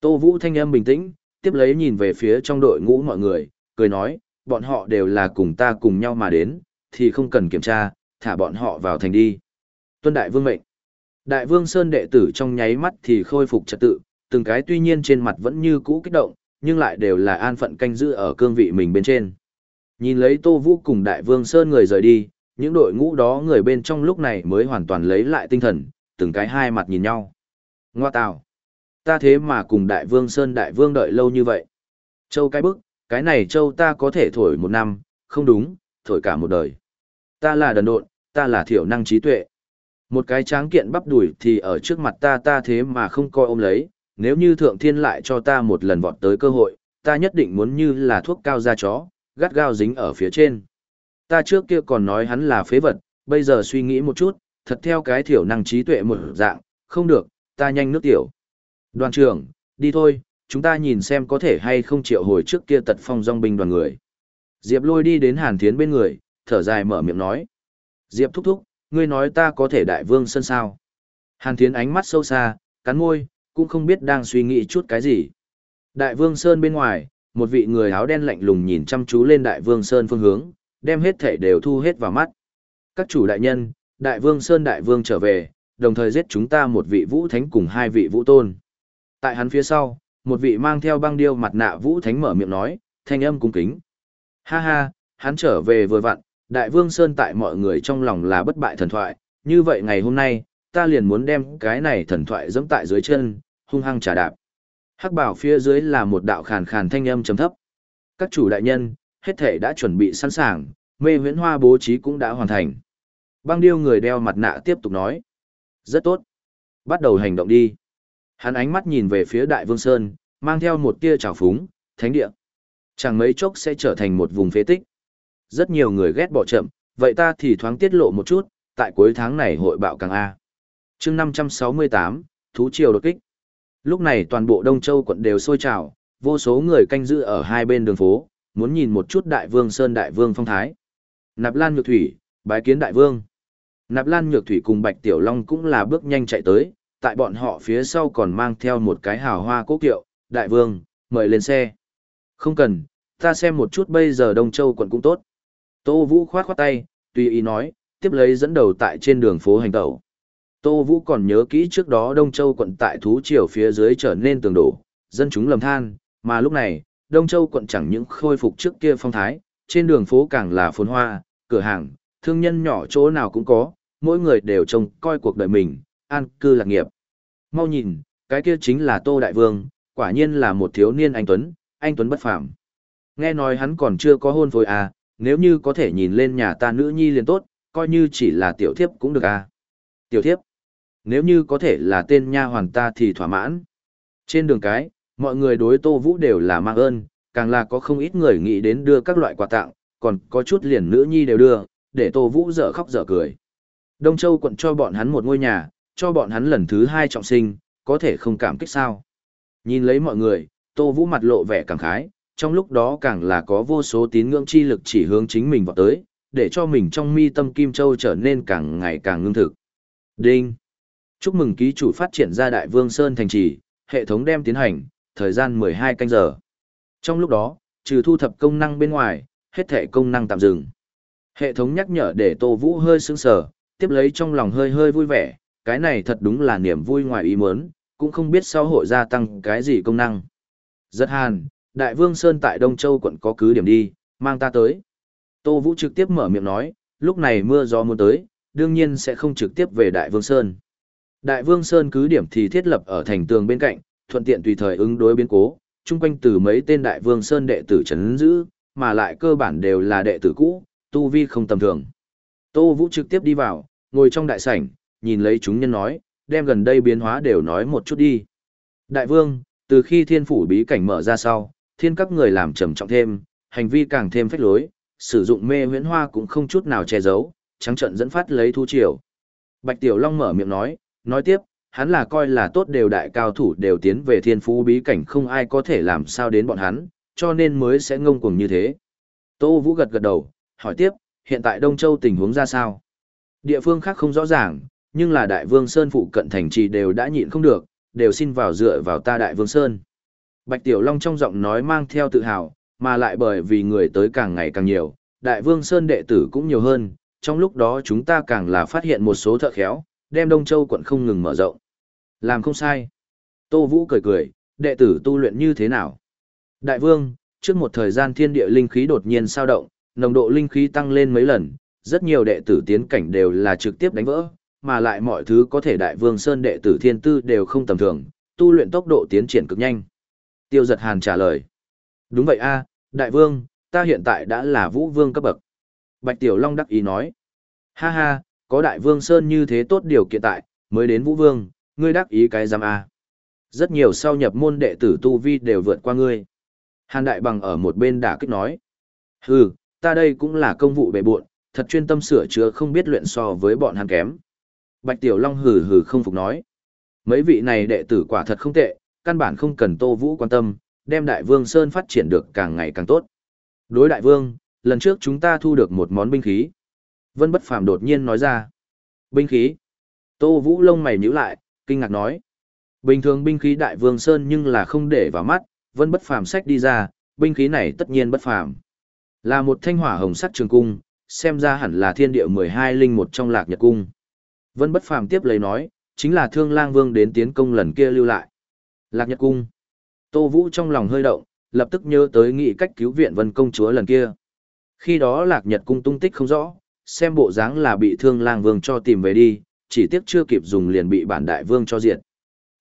Speaker 1: Tô Vũ thanh âm bình tĩnh, tiếp lấy nhìn về phía trong đội ngũ mọi người, cười nói, bọn họ đều là cùng ta cùng nhau mà đến, thì không cần kiểm tra, thả bọn họ vào thành đi. Tuân Đại Vương mệnh. Đại Vương Sơn đệ tử trong nháy mắt thì khôi phục trật tự, từng cái tuy nhiên trên mặt vẫn như cũ kích động, nhưng lại đều là an phận canh giữ ở cương vị mình bên trên. Nhìn lấy Tô Vũ cùng Đại Vương Sơn người rời đi, những đội ngũ đó người bên trong lúc này mới hoàn toàn lấy lại tinh thần, từng cái hai mặt nhìn nhau. Ngoa tào. Ta thế mà cùng Đại Vương Sơn Đại Vương đợi lâu như vậy. Châu cái bức, cái này châu ta có thể thổi một năm, không đúng, thổi cả một đời. Ta là đần độn, ta là thiểu năng trí tuệ. Một cái tráng kiện bắp đuổi thì ở trước mặt ta ta thế mà không coi ôm lấy, nếu như thượng thiên lại cho ta một lần vọt tới cơ hội, ta nhất định muốn như là thuốc cao da chó, gắt gao dính ở phía trên. Ta trước kia còn nói hắn là phế vật, bây giờ suy nghĩ một chút, thật theo cái thiểu năng trí tuệ một dạng, không được, ta nhanh nước tiểu. Đoàn trưởng, đi thôi, chúng ta nhìn xem có thể hay không triệu hồi trước kia tật phong dòng binh đoàn người. Diệp lôi đi đến Hàn Thiến bên người, thở dài mở miệng nói. Diệp thúc thúc, ngươi nói ta có thể đại vương sân sao. Hàn Thiến ánh mắt sâu xa, cắn môi, cũng không biết đang suy nghĩ chút cái gì. Đại vương Sơn bên ngoài, một vị người áo đen lạnh lùng nhìn chăm chú lên đại vương Sơn phương hướng, đem hết thể đều thu hết vào mắt. Các chủ đại nhân, đại vương Sơn đại vương trở về, đồng thời giết chúng ta một vị vũ thánh cùng hai vị vũ tôn. Tại hắn phía sau, một vị mang theo băng điêu mặt nạ vũ thánh mở miệng nói, thanh âm cung kính. Ha ha, hắn trở về vừa vặn, đại vương Sơn tại mọi người trong lòng là bất bại thần thoại, như vậy ngày hôm nay, ta liền muốn đem cái này thần thoại dẫm tại dưới chân, hung hăng trả đạp. Hắc bảo phía dưới là một đạo khàn khàn thanh âm trầm thấp. Các chủ đại nhân, hết thể đã chuẩn bị sẵn sàng, mê huyễn hoa bố trí cũng đã hoàn thành. Băng điêu người đeo mặt nạ tiếp tục nói. Rất tốt. Bắt đầu hành động đi. Hắn ánh mắt nhìn về phía Đại Vương Sơn, mang theo một tia trào phúng, thánh địa. Chẳng mấy chốc sẽ trở thành một vùng phế tích. Rất nhiều người ghét bỏ chậm, vậy ta thì thoáng tiết lộ một chút, tại cuối tháng này hội bạo càng A chương 568, Thú Triều đột kích. Lúc này toàn bộ Đông Châu quận đều sôi trào, vô số người canh giữ ở hai bên đường phố, muốn nhìn một chút Đại Vương Sơn Đại Vương phong thái. Nạp Lan Nhược Thủy, bái kiến Đại Vương. Nạp Lan Nhược Thủy cùng Bạch Tiểu Long cũng là bước nhanh chạy tới, tại bọn họ phía sau còn mang theo một cái hào hoa cố kiệu, Đại Vương, mời lên xe. Không cần, ta xem một chút bây giờ Đông Châu quận cũng tốt. Tô Vũ khoát khoát tay, tùy ý nói, tiếp lấy dẫn đầu tại trên đường phố hành tẩu. Tô Vũ còn nhớ kỹ trước đó Đông Châu quận tại thú triều phía dưới trở nên tường đổ, dân chúng lầm than, mà lúc này, Đông Châu quận chẳng những khôi phục trước kia phong thái, trên đường phố càng là phồn hoa, cửa hàng, thương nhân nhỏ chỗ nào cũng có, mỗi người đều trông coi cuộc đời mình, an cư lạc nghiệp. Mau nhìn, cái kia chính là Tô Đại Vương, quả nhiên là một thiếu niên anh Tuấn, anh Tuấn bất phàm. Nghe nói hắn còn chưa có hôn phối à, nếu như có thể nhìn lên nhà ta nữ nhi liền tốt, coi như chỉ là tiểu thiếp cũng được à. Tiểu thiếp, nếu như có thể là tên nha hoàn ta thì thỏa mãn. Trên đường cái, mọi người đối Tô Vũ đều là mang ơn, càng là có không ít người nghĩ đến đưa các loại quà tặng, còn có chút liền nữ nhi đều đưa, để Tô Vũ dở khóc dở cười. Đông Châu quận cho bọn hắn một ngôi nhà, cho bọn hắn lần thứ hai trọng sinh, có thể không cảm kích sao. Nhìn lấy mọi người, Tô Vũ mặt lộ vẻ cảm khái, trong lúc đó càng là có vô số tín ngưỡng chi lực chỉ hướng chính mình vào tới, để cho mình trong mi tâm Kim Châu trở nên càng ngày càng ngưng thực. Đinh! Chúc mừng ký chủ phát triển ra Đại Vương Sơn thành trì, hệ thống đem tiến hành, thời gian 12 canh giờ. Trong lúc đó, trừ thu thập công năng bên ngoài, hết thể công năng tạm dừng. Hệ thống nhắc nhở để Tô Vũ hơi sững sờ, tiếp lấy trong lòng hơi hơi vui vẻ, cái này thật đúng là niềm vui ngoài ý muốn, cũng không biết sau hội gia tăng cái gì công năng. Rất hàn, Đại Vương Sơn tại Đông Châu quận có cứ điểm đi, mang ta tới. Tô Vũ trực tiếp mở miệng nói, lúc này mưa gió muốn tới, đương nhiên sẽ không trực tiếp về Đại Vương Sơn. Đại Vương Sơn cứ điểm thì thiết lập ở thành tường bên cạnh, thuận tiện tùy thời ứng đối biến cố, chung quanh từ mấy tên Đại Vương Sơn đệ tử chấn giữ, mà lại cơ bản đều là đệ tử cũ, tu vi không tầm thường. Tô Vũ trực tiếp đi vào, ngồi trong đại sảnh, nhìn lấy chúng nhân nói, đem gần đây biến hóa đều nói một chút đi. Đại vương, từ khi thiên phủ bí cảnh mở ra sau, thiên các người làm trầm trọng thêm, hành vi càng thêm phách lối, sử dụng mê huyễn hoa cũng không chút nào che giấu, trắng trận dẫn phát lấy thu triều. Bạch Tiểu Long mở miệng nói, nói tiếp, hắn là coi là tốt đều đại cao thủ đều tiến về thiên phú bí cảnh không ai có thể làm sao đến bọn hắn, cho nên mới sẽ ngông cuồng như thế. Tô Vũ gật gật đầu, hỏi tiếp, hiện tại Đông Châu tình huống ra sao? Địa phương khác không rõ ràng, nhưng là Đại Vương Sơn phụ cận thành trì đều đã nhịn không được, đều xin vào dựa vào ta Đại Vương Sơn. Bạch Tiểu Long trong giọng nói mang theo tự hào, mà lại bởi vì người tới càng ngày càng nhiều, Đại Vương Sơn đệ tử cũng nhiều hơn, trong lúc đó chúng ta càng là phát hiện một số thợ khéo, đem Đông Châu quận không ngừng mở rộng. Làm không sai. Tô Vũ cười cười, đệ tử tu luyện như thế nào? Đại Vương, trước một thời gian thiên địa linh khí đột nhiên sao động, nồng độ linh khí tăng lên mấy lần, rất nhiều đệ tử tiến cảnh đều là trực tiếp đánh vỡ, mà lại mọi thứ có thể đại vương sơn đệ tử thiên tư đều không tầm thường, tu luyện tốc độ tiến triển cực nhanh. Tiêu giật hàn trả lời. Đúng vậy a, đại vương, ta hiện tại đã là vũ vương cấp bậc. Bạch Tiểu Long đắc ý nói. Ha ha, có đại vương sơn như thế tốt điều kiện tại, mới đến vũ vương, ngươi đắc ý cái giam a. Rất nhiều sau nhập môn đệ tử tu vi đều vượt qua ngươi. Hàn đại bằng ở một bên đả kích nói. Hừ, ta đây cũng là công vụ bệ bộn, thật chuyên tâm sửa chữa không biết luyện so với bọn hàn kém. Bạch Tiểu Long hừ hừ không phục nói. Mấy vị này đệ tử quả thật không tệ, căn bản không cần Tô Vũ quan tâm, đem Đại Vương Sơn phát triển được càng ngày càng tốt. Đối Đại Vương, lần trước chúng ta thu được một món binh khí. Vân Bất Phàm đột nhiên nói ra. Binh khí? Tô Vũ lông mày nhíu lại, kinh ngạc nói. Bình thường binh khí Đại Vương Sơn nhưng là không để vào mắt, Vân Bất Phàm sách đi ra, binh khí này tất nhiên bất phàm. Là một thanh hỏa hồng sắc trường cung, xem ra hẳn là thiên địa 12 linh một trong lạc nhật cung. Vân Bất Phàm tiếp lấy nói, chính là Thương Lang Vương đến tiến công lần kia lưu lại. Lạc Nhật Cung. Tô Vũ trong lòng hơi động, lập tức nhớ tới nghị cách cứu viện Vân Công Chúa lần kia. Khi đó Lạc Nhật Cung tung tích không rõ, xem bộ dáng là bị Thương Lang Vương cho tìm về đi, chỉ tiếc chưa kịp dùng liền bị bản đại vương cho diệt.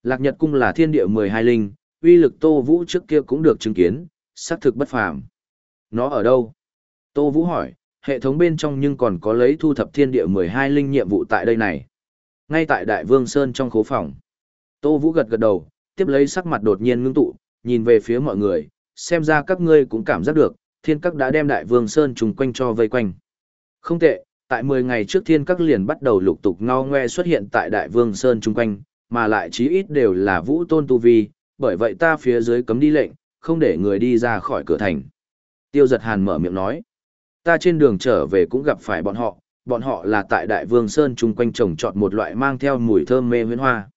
Speaker 1: Lạc Nhật Cung là thiên địa 12 linh, uy lực Tô Vũ trước kia cũng được chứng kiến, xác thực bất phàm. Nó ở đâu? Tô Vũ hỏi, hệ thống bên trong nhưng còn có lấy thu thập thiên địa 12 linh nhiệm vụ tại đây này. Ngay tại Đại Vương Sơn trong khố phòng. Tô Vũ gật gật đầu, tiếp lấy sắc mặt đột nhiên ngưng tụ, nhìn về phía mọi người, xem ra các ngươi cũng cảm giác được, thiên các đã đem Đại Vương Sơn trùng quanh cho vây quanh. Không tệ, tại 10 ngày trước thiên các liền bắt đầu lục tục ngao ngoe xuất hiện tại Đại Vương Sơn chung quanh, mà lại chí ít đều là vũ tôn tu vi, bởi vậy ta phía dưới cấm đi lệnh, không để người đi ra khỏi cửa thành. Tiêu giật hàn mở miệng nói. Ta trên đường trở về cũng gặp phải bọn họ, bọn họ là tại Đại Vương Sơn chung quanh trồng trọt một loại mang theo mùi thơm mê huyễn hoa.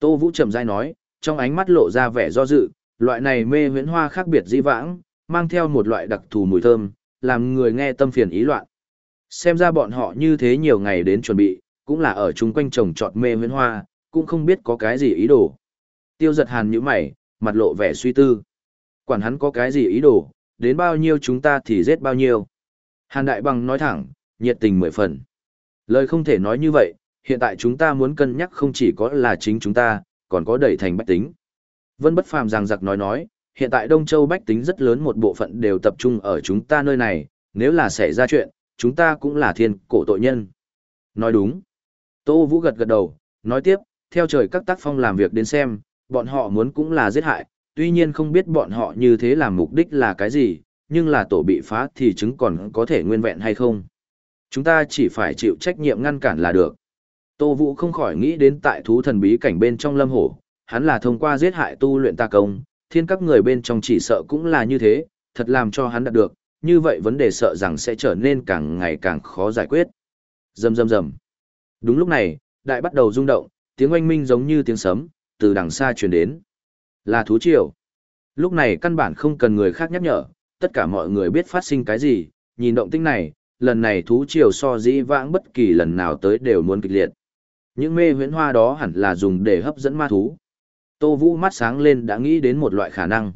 Speaker 1: Tô Vũ trầm dai nói, trong ánh mắt lộ ra vẻ do dự, loại này mê huyễn hoa khác biệt di vãng, mang theo một loại đặc thù mùi thơm, làm người nghe tâm phiền ý loạn. Xem ra bọn họ như thế nhiều ngày đến chuẩn bị, cũng là ở chung quanh trồng trọt mê huyễn hoa, cũng không biết có cái gì ý đồ. Tiêu giật hàn như mày, mặt lộ vẻ suy tư. Quản hắn có cái gì ý đồ, đến bao nhiêu chúng ta thì giết bao nhiêu. Hàn Đại Bằng nói thẳng, nhiệt tình mười phần. Lời không thể nói như vậy, hiện tại chúng ta muốn cân nhắc không chỉ có là chính chúng ta, còn có đẩy thành bách tính. Vân Bất Phàm giằng giặc nói nói, hiện tại Đông Châu bách tính rất lớn một bộ phận đều tập trung ở chúng ta nơi này, nếu là xảy ra chuyện, chúng ta cũng là thiên cổ tội nhân. Nói đúng. Tô Vũ gật gật đầu, nói tiếp, theo trời các tác phong làm việc đến xem, bọn họ muốn cũng là giết hại, tuy nhiên không biết bọn họ như thế làm mục đích là cái gì, nhưng là tổ bị phá thì chứng còn có thể nguyên vẹn hay không. Chúng ta chỉ phải chịu trách nhiệm ngăn cản là được. Tô Vũ không khỏi nghĩ đến tại thú thần bí cảnh bên trong lâm hổ, hắn là thông qua giết hại tu luyện ta công, thiên các người bên trong chỉ sợ cũng là như thế, thật làm cho hắn đạt được, như vậy vấn đề sợ rằng sẽ trở nên càng ngày càng khó giải quyết. Rầm rầm rầm. Đúng lúc này, đại bắt đầu rung động, tiếng oanh minh giống như tiếng sấm, từ đằng xa truyền đến. Là thú triều. Lúc này căn bản không cần người khác nhắc nhở, tất cả mọi người biết phát sinh cái gì, nhìn động tĩnh này, lần này thú triều so dĩ vãng bất kỳ lần nào tới đều muốn kịch liệt. Những mê huyễn hoa đó hẳn là dùng để hấp dẫn ma thú. Tô Vũ mắt sáng lên đã nghĩ đến một loại khả năng.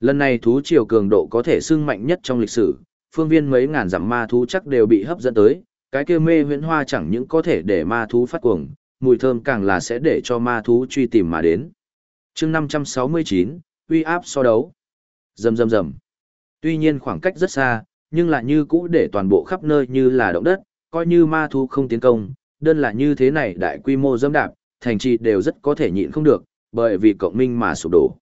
Speaker 1: Lần này thú triều cường độ có thể xưng mạnh nhất trong lịch sử, phương viên mấy ngàn dặm ma thú chắc đều bị hấp dẫn tới, cái kia mê huyễn hoa chẳng những có thể để ma thú phát cuồng, mùi thơm càng là sẽ để cho ma thú truy tìm mà đến. chương 569, uy áp so đấu. Rầm rầm rầm. Tuy nhiên khoảng cách rất xa, nhưng lại như cũ để toàn bộ khắp nơi như là động đất, coi như ma thú không tiến công, đơn là như thế này đại quy mô dâm đạp, thành trì đều rất có thể nhịn không được, bởi vì cộng minh mà sụp đổ.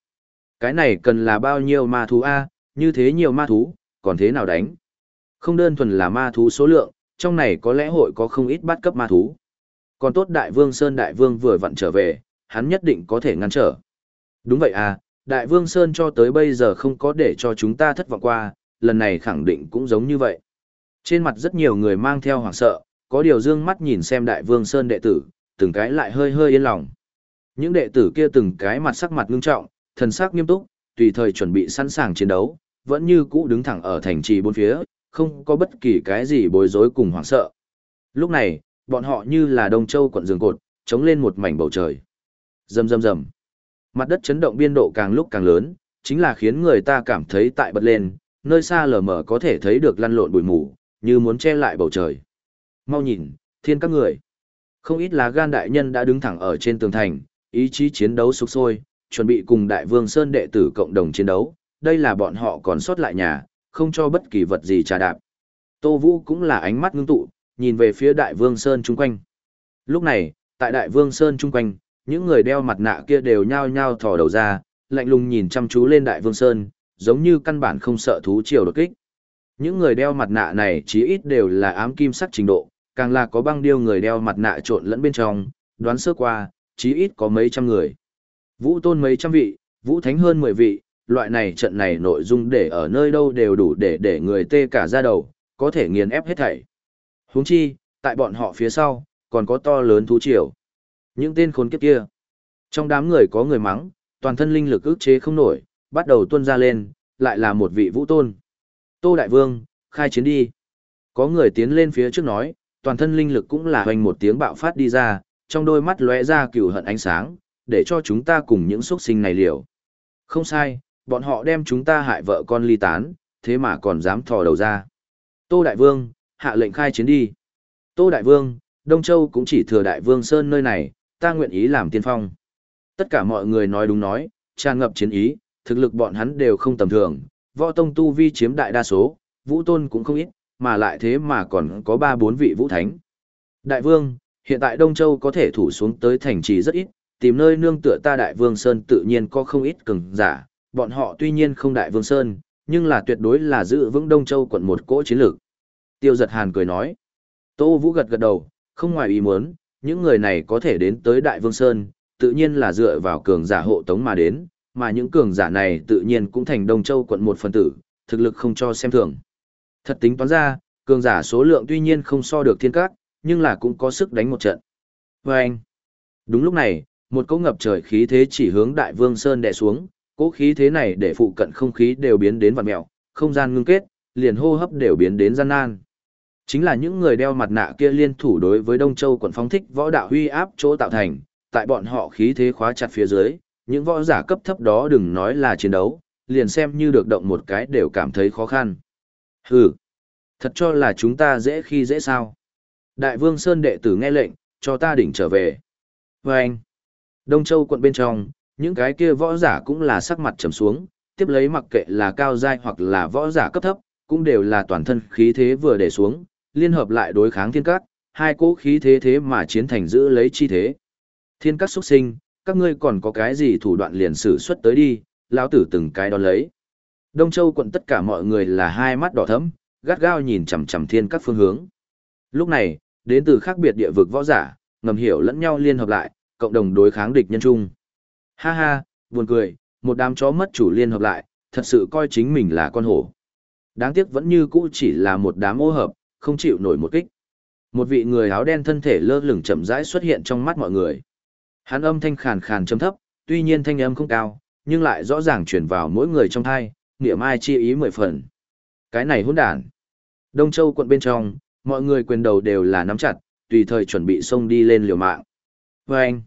Speaker 1: Cái này cần là bao nhiêu ma thú A, như thế nhiều ma thú, còn thế nào đánh? Không đơn thuần là ma thú số lượng, trong này có lẽ hội có không ít bắt cấp ma thú. Còn tốt Đại Vương Sơn Đại Vương vừa vặn trở về, hắn nhất định có thể ngăn trở. Đúng vậy à, Đại Vương Sơn cho tới bây giờ không có để cho chúng ta thất vọng qua, lần này khẳng định cũng giống như vậy. Trên mặt rất nhiều người mang theo hoảng sợ, có điều dương mắt nhìn xem Đại Vương Sơn đệ tử, từng cái lại hơi hơi yên lòng. Những đệ tử kia từng cái mặt sắc mặt ngưng trọng, thần sắc nghiêm túc, tùy thời chuẩn bị sẵn sàng chiến đấu, vẫn như cũ đứng thẳng ở thành trì bốn phía, không có bất kỳ cái gì bối rối cùng hoảng sợ. Lúc này, bọn họ như là Đông Châu quận rừng cột, chống lên một mảnh bầu trời. Rầm rầm rầm. Mặt đất chấn động biên độ càng lúc càng lớn, chính là khiến người ta cảm thấy tại bật lên, nơi xa lờ mờ có thể thấy được lăn lộn bụi mù, như muốn che lại bầu trời. Mau nhìn, thiên các người. Không ít là gan đại nhân đã đứng thẳng ở trên tường thành, ý chí chiến đấu sục sôi, chuẩn bị cùng đại vương Sơn đệ tử cộng đồng chiến đấu. Đây là bọn họ còn sót lại nhà, không cho bất kỳ vật gì trà đạp. Tô Vũ cũng là ánh mắt ngưng tụ, nhìn về phía đại vương Sơn chung quanh. Lúc này, tại đại vương Sơn chung quanh, những người đeo mặt nạ kia đều nhao nhao thò đầu ra, lạnh lùng nhìn chăm chú lên Đại Vương Sơn, giống như căn bản không sợ thú triều đột kích. Những người đeo mặt nạ này chí ít đều là ám kim sắc trình độ, càng là có băng điêu người đeo mặt nạ trộn lẫn bên trong, đoán sơ qua, chí ít có mấy trăm người. Vũ tôn mấy trăm vị, vũ thánh hơn 10 vị, loại này trận này nội dung để ở nơi đâu đều đủ để để người tê cả ra đầu, có thể nghiền ép hết thảy. Huống chi, tại bọn họ phía sau, còn có to lớn thú triều. Những tên khốn kiếp kia. Trong đám người có người mắng, toàn thân linh lực ức chế không nổi, bắt đầu tuôn ra lên, lại là một vị vũ tôn. Tô Đại Vương, khai chiến đi. Có người tiến lên phía trước nói, toàn thân linh lực cũng là hoành một tiếng bạo phát đi ra, trong đôi mắt lóe ra cửu hận ánh sáng, để cho chúng ta cùng những xuất sinh này liều. Không sai, bọn họ đem chúng ta hại vợ con ly tán, thế mà còn dám thò đầu ra. Tô Đại Vương, hạ lệnh khai chiến đi. Tô Đại Vương, Đông Châu cũng chỉ thừa Đại Vương Sơn nơi này, ta nguyện ý làm tiên phong. Tất cả mọi người nói đúng nói, tràn ngập chiến ý, thực lực bọn hắn đều không tầm thường, võ tông tu vi chiếm đại đa số, vũ tôn cũng không ít, mà lại thế mà còn có ba bốn vị vũ thánh. Đại vương, hiện tại Đông Châu có thể thủ xuống tới thành trì rất ít, tìm nơi nương tựa ta Đại Vương Sơn tự nhiên có không ít cường giả, bọn họ tuy nhiên không Đại Vương Sơn, nhưng là tuyệt đối là giữ vững Đông Châu quận một cỗ chiến lược. Tiêu giật hàn cười nói. Tô Vũ gật gật đầu, không ngoài ý muốn, những người này có thể đến tới Đại Vương Sơn, tự nhiên là dựa vào cường giả hộ tống mà đến, mà những cường giả này tự nhiên cũng thành Đông Châu quận một phần tử, thực lực không cho xem thường. Thật tính toán ra, cường giả số lượng tuy nhiên không so được thiên cát, nhưng là cũng có sức đánh một trận. Và anh, đúng lúc này, một cỗ ngập trời khí thế chỉ hướng Đại Vương Sơn đè xuống, cỗ khí thế này để phụ cận không khí đều biến đến vặn mèo, không gian ngưng kết, liền hô hấp đều biến đến gian nan. Chính là những người đeo mặt nạ kia liên thủ đối với Đông Châu quận phóng thích võ đạo huy áp chỗ tạo thành, tại bọn họ khí thế khóa chặt phía dưới, những võ giả cấp thấp đó đừng nói là chiến đấu, liền xem như được động một cái đều cảm thấy khó khăn. Hừ, thật cho là chúng ta dễ khi dễ sao. Đại vương Sơn đệ tử nghe lệnh, cho ta đỉnh trở về. vê anh, Đông Châu quận bên trong, những cái kia võ giả cũng là sắc mặt trầm xuống, tiếp lấy mặc kệ là cao giai hoặc là võ giả cấp thấp, cũng đều là toàn thân khí thế vừa để xuống, liên hợp lại đối kháng thiên cát, hai cỗ khí thế thế mà chiến thành giữ lấy chi thế. Thiên cát xuất sinh, các ngươi còn có cái gì thủ đoạn liền sử xuất tới đi, lão tử từng cái đón lấy. Đông Châu quận tất cả mọi người là hai mắt đỏ thẫm, gắt gao nhìn chằm chằm thiên các phương hướng. Lúc này, đến từ khác biệt địa vực võ giả, ngầm hiểu lẫn nhau liên hợp lại, cộng đồng đối kháng địch nhân chung. Ha ha, buồn cười, một đám chó mất chủ liên hợp lại, thật sự coi chính mình là con hổ. Đáng tiếc vẫn như cũ chỉ là một đám ô hợp, không chịu nổi một kích. Một vị người áo đen thân thể lơ lửng chậm rãi xuất hiện trong mắt mọi người. Hắn âm thanh khàn khàn trầm thấp, tuy nhiên thanh âm không cao, nhưng lại rõ ràng truyền vào mỗi người trong thai, niệm ai chi ý mười phần. Cái này hỗn đản. Đông Châu quận bên trong, mọi người quyền đầu đều là nắm chặt, tùy thời chuẩn bị xông đi lên liều mạng. Và anh,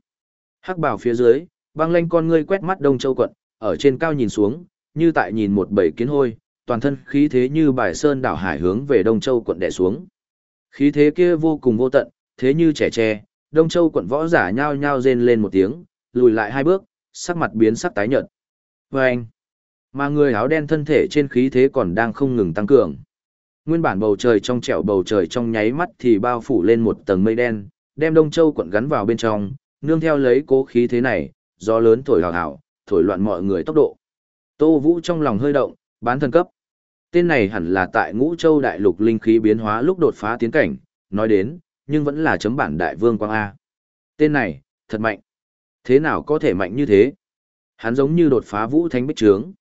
Speaker 1: hắc bảo phía dưới, băng lanh con ngươi quét mắt Đông Châu quận, ở trên cao nhìn xuống, như tại nhìn một bầy kiến hôi, toàn thân khí thế như bài sơn đảo hải hướng về Đông Châu quận đè xuống. Khí thế kia vô cùng vô tận, thế như trẻ tre, Đông Châu quận võ giả nhao nhao rên lên một tiếng, lùi lại hai bước, sắc mặt biến sắc tái nhợt. Và anh, mà người áo đen thân thể trên khí thế còn đang không ngừng tăng cường. Nguyên bản bầu trời trong trẻo bầu trời trong nháy mắt thì bao phủ lên một tầng mây đen, đem Đông Châu quận gắn vào bên trong, nương theo lấy cố khí thế này, gió lớn thổi hào hào, thổi loạn mọi người tốc độ. Tô Vũ trong lòng hơi động, bán thân cấp. Tên này hẳn là tại Ngũ Châu đại lục linh khí biến hóa lúc đột phá tiến cảnh, nói đến, nhưng vẫn là chấm bản đại vương quang A. Tên này, thật mạnh. Thế nào có thể mạnh như thế? Hắn giống như đột phá vũ thánh bích trướng.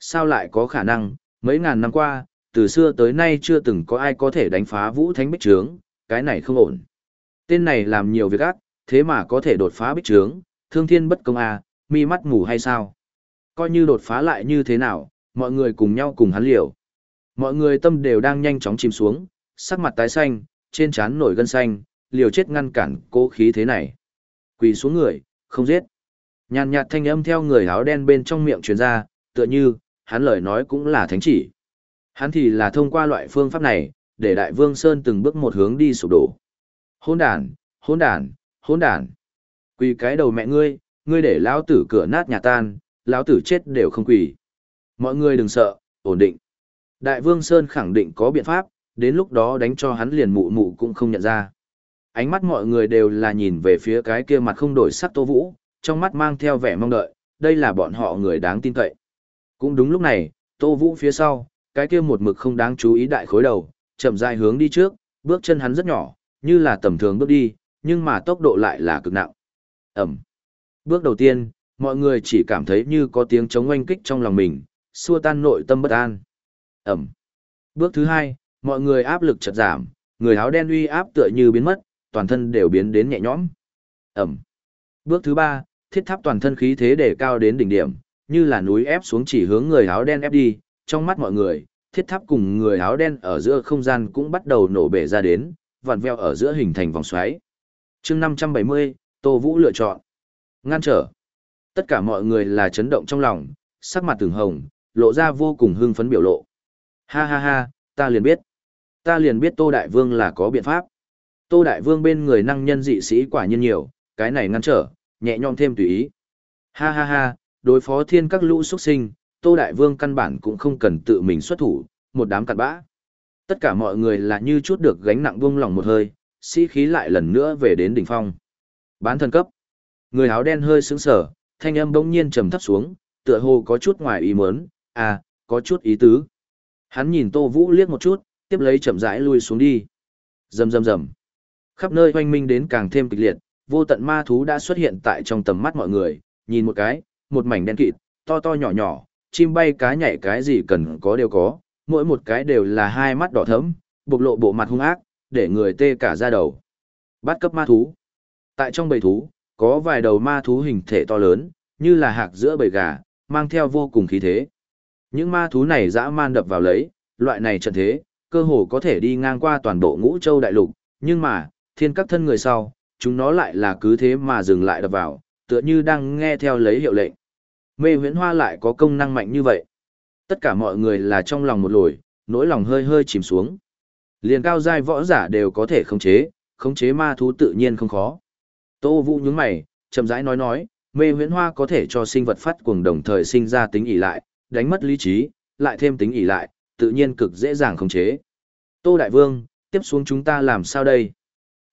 Speaker 1: Sao lại có khả năng, mấy ngàn năm qua, từ xưa tới nay chưa từng có ai có thể đánh phá vũ thánh bích trướng, cái này không ổn. Tên này làm nhiều việc ác, thế mà có thể đột phá bích trướng, thương thiên bất công à, mi mắt mù hay sao? Coi như đột phá lại như thế nào, mọi người cùng nhau cùng hắn liều. Mọi người tâm đều đang nhanh chóng chìm xuống, sắc mặt tái xanh, trên trán nổi gân xanh, liều chết ngăn cản cố khí thế này. Quỳ xuống người, không giết. Nhàn nhạt thanh âm theo người áo đen bên trong miệng truyền ra, tựa như, hắn lời nói cũng là thánh chỉ. Hắn thì là thông qua loại phương pháp này, để Đại Vương Sơn từng bước một hướng đi sụp đổ. Hôn đàn, hôn đàn, hôn đàn. Quỳ cái đầu mẹ ngươi, ngươi để lão tử cửa nát nhà tan, lão tử chết đều không quỳ. Mọi người đừng sợ, ổn định. Đại Vương Sơn khẳng định có biện pháp, đến lúc đó đánh cho hắn liền mụ mụ cũng không nhận ra. Ánh mắt mọi người đều là nhìn về phía cái kia mặt không đổi sắc Tô Vũ, trong mắt mang theo vẻ mong đợi, đây là bọn họ người đáng tin cậy. Cũng đúng lúc này, Tô Vũ phía sau, cái kia một mực không đáng chú ý đại khối đầu, chậm rãi hướng đi trước, bước chân hắn rất nhỏ, như là tầm thường bước đi, nhưng mà tốc độ lại là cực nặng. Ẩm. Bước đầu tiên, Mọi người chỉ cảm thấy như có tiếng chống oanh kích trong lòng mình, xua tan nội tâm bất an. Ẩm. Bước thứ hai, mọi người áp lực chợt giảm, người áo đen uy áp tựa như biến mất, toàn thân đều biến đến nhẹ nhõm. Ẩm. Bước thứ ba, thiết tháp toàn thân khí thế để cao đến đỉnh điểm, như là núi ép xuống chỉ hướng người áo đen ép đi, trong mắt mọi người, thiết tháp cùng người áo đen ở giữa không gian cũng bắt đầu nổ bể ra đến, vặn veo ở giữa hình thành vòng xoáy. chương 570, Tô Vũ lựa chọn. Ngăn trở. Tất cả mọi người là chấn động trong lòng, sắc mặt từng hồng, lộ ra vô cùng hưng phấn biểu lộ. Ha ha ha, ta liền biết. Ta liền biết Tô Đại Vương là có biện pháp. Tô Đại Vương bên người năng nhân dị sĩ quả nhiên nhiều, cái này ngăn trở, nhẹ nhõm thêm tùy ý. Ha ha ha, đối phó thiên các lũ xuất sinh, Tô Đại Vương căn bản cũng không cần tự mình xuất thủ, một đám cặn bã. Tất cả mọi người là như chút được gánh nặng buông lòng một hơi, sĩ khí lại lần nữa về đến đỉnh phong. Bán thần cấp. Người áo đen hơi sững sờ, thanh âm bỗng nhiên trầm thấp xuống, tựa hồ có chút ngoài ý muốn, à, có chút ý tứ. Hắn nhìn Tô Vũ liếc một chút, tiếp lấy chậm rãi lui xuống đi. Rầm rầm rầm. Khắp nơi hoanh minh đến càng thêm kịch liệt, vô tận ma thú đã xuất hiện tại trong tầm mắt mọi người, nhìn một cái, một mảnh đen kịt, to to nhỏ nhỏ, chim bay cá nhảy cái gì cần có đều có, mỗi một cái đều là hai mắt đỏ thẫm, bộc lộ bộ mặt hung ác, để người tê cả da đầu. Bắt cấp ma thú. Tại trong bầy thú, có vài đầu ma thú hình thể to lớn, như là hạc giữa bầy gà, mang theo vô cùng khí thế. Những ma thú này dã man đập vào lấy, loại này trận thế, cơ hồ có thể đi ngang qua toàn bộ ngũ châu đại lục, nhưng mà, thiên các thân người sau, chúng nó lại là cứ thế mà dừng lại đập vào, tựa như đang nghe theo lấy hiệu lệnh. Mê huyễn hoa lại có công năng mạnh như vậy. Tất cả mọi người là trong lòng một lồi, nỗi lòng hơi hơi chìm xuống. Liền cao giai võ giả đều có thể khống chế, khống chế ma thú tự nhiên không khó. Tô Vũ nhướng mày, chậm rãi nói nói, mê huyễn hoa có thể cho sinh vật phát cuồng đồng thời sinh ra tính ỉ lại, đánh mất lý trí, lại thêm tính ỉ lại, tự nhiên cực dễ dàng khống chế. Tô Đại Vương, tiếp xuống chúng ta làm sao đây?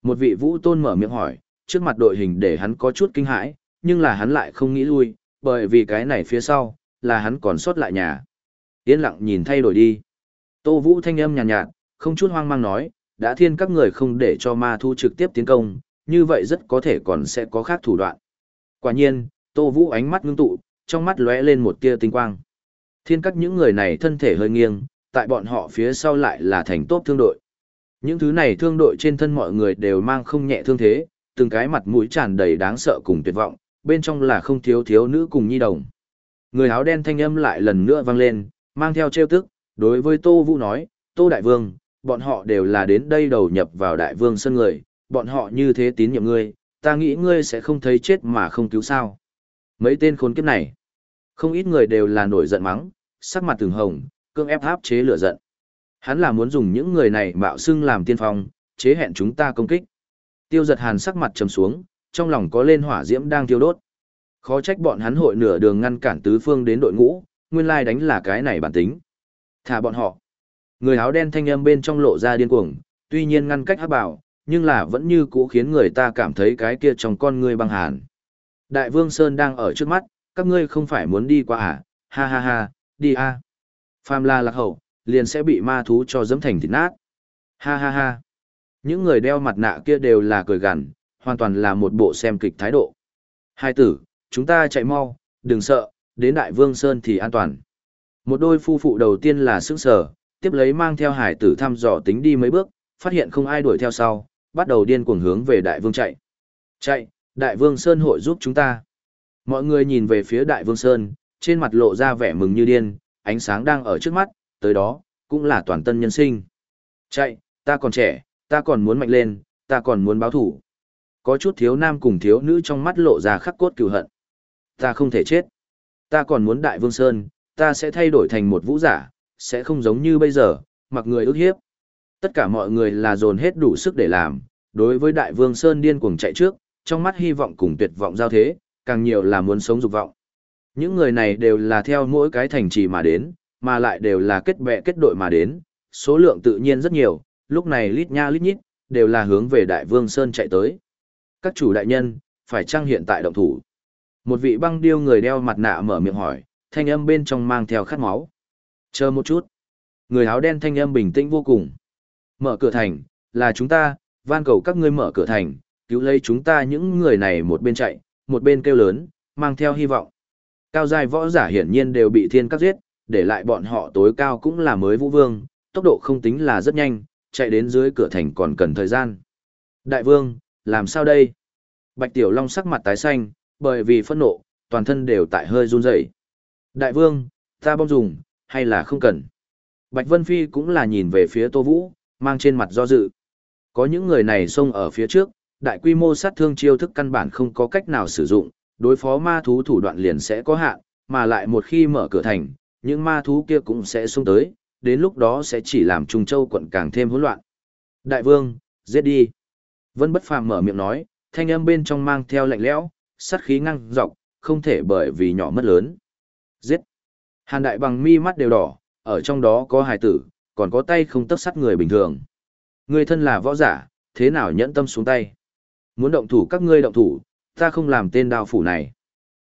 Speaker 1: Một vị vũ tôn mở miệng hỏi, trước mặt đội hình để hắn có chút kinh hãi, nhưng là hắn lại không nghĩ lui, bởi vì cái này phía sau, là hắn còn sót lại nhà. Yên lặng nhìn thay đổi đi. Tô Vũ thanh âm nhàn nhạt, nhạt, không chút hoang mang nói, đã thiên các người không để cho ma thu trực tiếp tiến công, như vậy rất có thể còn sẽ có khác thủ đoạn. Quả nhiên, Tô Vũ ánh mắt ngưng tụ, trong mắt lóe lên một tia tinh quang. Thiên các những người này thân thể hơi nghiêng, tại bọn họ phía sau lại là thành tốt thương đội. Những thứ này thương đội trên thân mọi người đều mang không nhẹ thương thế, từng cái mặt mũi tràn đầy đáng sợ cùng tuyệt vọng, bên trong là không thiếu thiếu nữ cùng nhi đồng. Người áo đen thanh âm lại lần nữa vang lên, mang theo trêu tức, đối với Tô Vũ nói, Tô Đại Vương, bọn họ đều là đến đây đầu nhập vào Đại Vương sân người, bọn họ như thế tín nhiệm ngươi, ta nghĩ ngươi sẽ không thấy chết mà không cứu sao. Mấy tên khốn kiếp này, không ít người đều là nổi giận mắng, sắc mặt từng hồng, cương ép áp chế lửa giận. Hắn là muốn dùng những người này mạo xưng làm tiên phong, chế hẹn chúng ta công kích. Tiêu giật hàn sắc mặt trầm xuống, trong lòng có lên hỏa diễm đang tiêu đốt. Khó trách bọn hắn hội nửa đường ngăn cản tứ phương đến đội ngũ, nguyên lai đánh là cái này bản tính. Thả bọn họ. Người áo đen thanh âm bên trong lộ ra điên cuồng, tuy nhiên ngăn cách hắc bảo, nhưng là vẫn như cũ khiến người ta cảm thấy cái kia trong con ngươi băng hàn. Đại vương Sơn đang ở trước mắt, các ngươi không phải muốn đi qua à, ha ha ha, đi a. À. Phàm la lạc hậu, liền sẽ bị ma thú cho dẫm thành thịt nát. Ha ha ha. Những người đeo mặt nạ kia đều là cười gằn, hoàn toàn là một bộ xem kịch thái độ. Hai tử, chúng ta chạy mau, đừng sợ, đến Đại Vương Sơn thì an toàn. Một đôi phu phụ đầu tiên là sững sở, tiếp lấy mang theo hải tử thăm dò tính đi mấy bước, phát hiện không ai đuổi theo sau, bắt đầu điên cuồng hướng về Đại Vương chạy. Chạy, Đại Vương Sơn hội giúp chúng ta. Mọi người nhìn về phía Đại Vương Sơn, trên mặt lộ ra vẻ mừng như điên, ánh sáng đang ở trước mắt, tới đó, cũng là toàn tân nhân sinh. Chạy, ta còn trẻ, ta còn muốn mạnh lên, ta còn muốn báo thủ. Có chút thiếu nam cùng thiếu nữ trong mắt lộ ra khắc cốt cừu hận. Ta không thể chết. Ta còn muốn đại vương sơn, ta sẽ thay đổi thành một vũ giả, sẽ không giống như bây giờ, mặc người ức hiếp. Tất cả mọi người là dồn hết đủ sức để làm, đối với đại vương sơn điên cuồng chạy trước, trong mắt hy vọng cùng tuyệt vọng giao thế, càng nhiều là muốn sống dục vọng. Những người này đều là theo mỗi cái thành trì mà đến, mà lại đều là kết bè kết đội mà đến, số lượng tự nhiên rất nhiều, lúc này lít nha lít nhít, đều là hướng về Đại Vương Sơn chạy tới. Các chủ đại nhân, phải trang hiện tại động thủ. Một vị băng điêu người đeo mặt nạ mở miệng hỏi, thanh âm bên trong mang theo khát máu. Chờ một chút. Người áo đen thanh âm bình tĩnh vô cùng. Mở cửa thành, là chúng ta, van cầu các ngươi mở cửa thành, cứu lấy chúng ta những người này một bên chạy, một bên kêu lớn, mang theo hy vọng. Cao dài võ giả hiển nhiên đều bị thiên cắt giết, để lại bọn họ tối cao cũng là mới vũ vương, tốc độ không tính là rất nhanh, chạy đến dưới cửa thành còn cần thời gian. Đại vương, làm sao đây? Bạch Tiểu Long sắc mặt tái xanh, bởi vì phẫn nộ, toàn thân đều tại hơi run rẩy. Đại vương, ta bom dùng, hay là không cần? Bạch Vân Phi cũng là nhìn về phía Tô Vũ, mang trên mặt do dự. Có những người này xông ở phía trước, đại quy mô sát thương chiêu thức căn bản không có cách nào sử dụng, đối phó ma thú thủ đoạn liền sẽ có hạn, mà lại một khi mở cửa thành, những ma thú kia cũng sẽ xông tới, đến lúc đó sẽ chỉ làm Trung Châu quận càng thêm hỗn loạn. Đại vương, giết đi. Vân Bất Phàm mở miệng nói, thanh âm bên trong mang theo lạnh lẽo, sát khí ngăng dọc, không thể bởi vì nhỏ mất lớn. Giết. Hàn đại bằng mi mắt đều đỏ, ở trong đó có hài tử, còn có tay không tấc sắt người bình thường. Người thân là võ giả, thế nào nhẫn tâm xuống tay? Muốn động thủ các ngươi động thủ, ta không làm tên đao phủ này.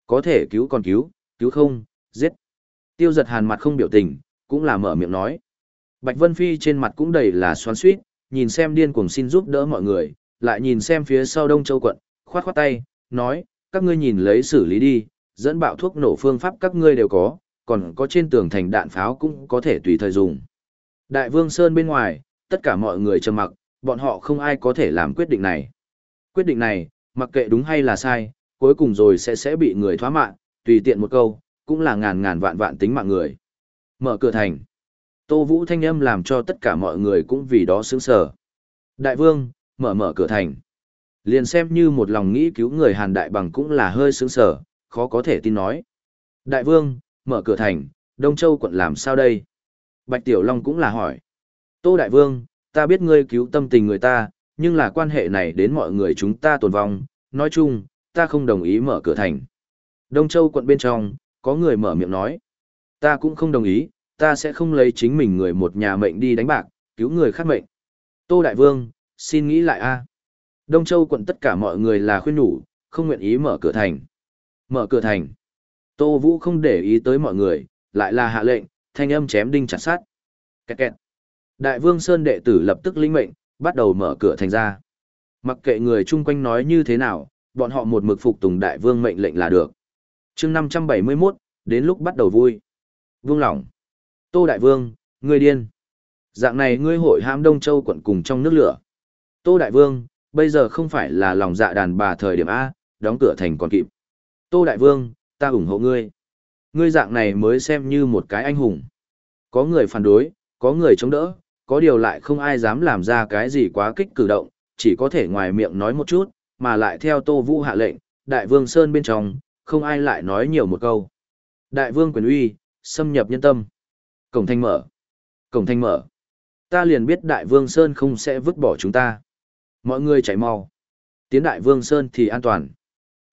Speaker 1: Có thể cứu còn cứu, cứu không, giết. Tiêu giật hàn mặt không biểu tình, cũng là mở miệng nói. Bạch Vân Phi trên mặt cũng đầy là xoắn suýt, nhìn xem điên cuồng xin giúp đỡ mọi người, lại nhìn xem phía sau Đông Châu quận, khoát khoát tay, nói, các ngươi nhìn lấy xử lý đi, dẫn bạo thuốc nổ phương pháp các ngươi đều có, còn có trên tường thành đạn pháo cũng có thể tùy thời dùng. Đại Vương Sơn bên ngoài, tất cả mọi người trầm mặc, bọn họ không ai có thể làm quyết định này. Quyết định này, mặc kệ đúng hay là sai, cuối cùng rồi sẽ sẽ bị người thoá mạng, tùy tiện một câu, cũng là ngàn ngàn vạn vạn tính mạng người. Mở cửa thành. Tô Vũ thanh âm làm cho tất cả mọi người cũng vì đó sướng sở. Đại vương, mở mở cửa thành. Liền xem như một lòng nghĩ cứu người Hàn Đại Bằng cũng là hơi sướng sở, khó có thể tin nói. Đại vương, mở cửa thành, Đông Châu quận làm sao đây? Bạch Tiểu Long cũng là hỏi. Tô Đại Vương, ta biết ngươi cứu tâm tình người ta, nhưng là quan hệ này đến mọi người chúng ta tồn vong, nói chung, ta không đồng ý mở cửa thành. Đông Châu quận bên trong, có người mở miệng nói. Ta cũng không đồng ý, ta sẽ không lấy chính mình người một nhà mệnh đi đánh bạc, cứu người khác mệnh. Tô Đại Vương, xin nghĩ lại a. Đông Châu quận tất cả mọi người là khuyên nhủ, không nguyện ý mở cửa thành. Mở cửa thành. Tô Vũ không để ý tới mọi người, lại là hạ lệnh, thanh âm chém đinh chặt sát. Kẹt kẹt. Đại Vương Sơn đệ tử lập tức linh mệnh, bắt đầu mở cửa thành ra. Mặc kệ người chung quanh nói như thế nào, bọn họ một mực phục tùng Đại Vương mệnh lệnh là được. chương 571, đến lúc bắt đầu vui. Vương lỏng. Tô Đại Vương, ngươi điên. Dạng này ngươi hội hãm Đông Châu quận cùng trong nước lửa. Tô Đại Vương, bây giờ không phải là lòng dạ đàn bà thời điểm A, đóng cửa thành còn kịp. Tô Đại Vương, ta ủng hộ ngươi. Ngươi dạng này mới xem như một cái anh hùng. Có người phản đối, có người chống đỡ, có điều lại không ai dám làm ra cái gì quá kích cử động, chỉ có thể ngoài miệng nói một chút, mà lại theo Tô Vũ hạ lệnh, Đại Vương Sơn bên trong, không ai lại nói nhiều một câu. Đại Vương quyền uy, xâm nhập nhân tâm. Cổng thanh mở. Cổng thanh mở. Ta liền biết Đại Vương Sơn không sẽ vứt bỏ chúng ta. Mọi người chạy mau. Tiến Đại Vương Sơn thì an toàn.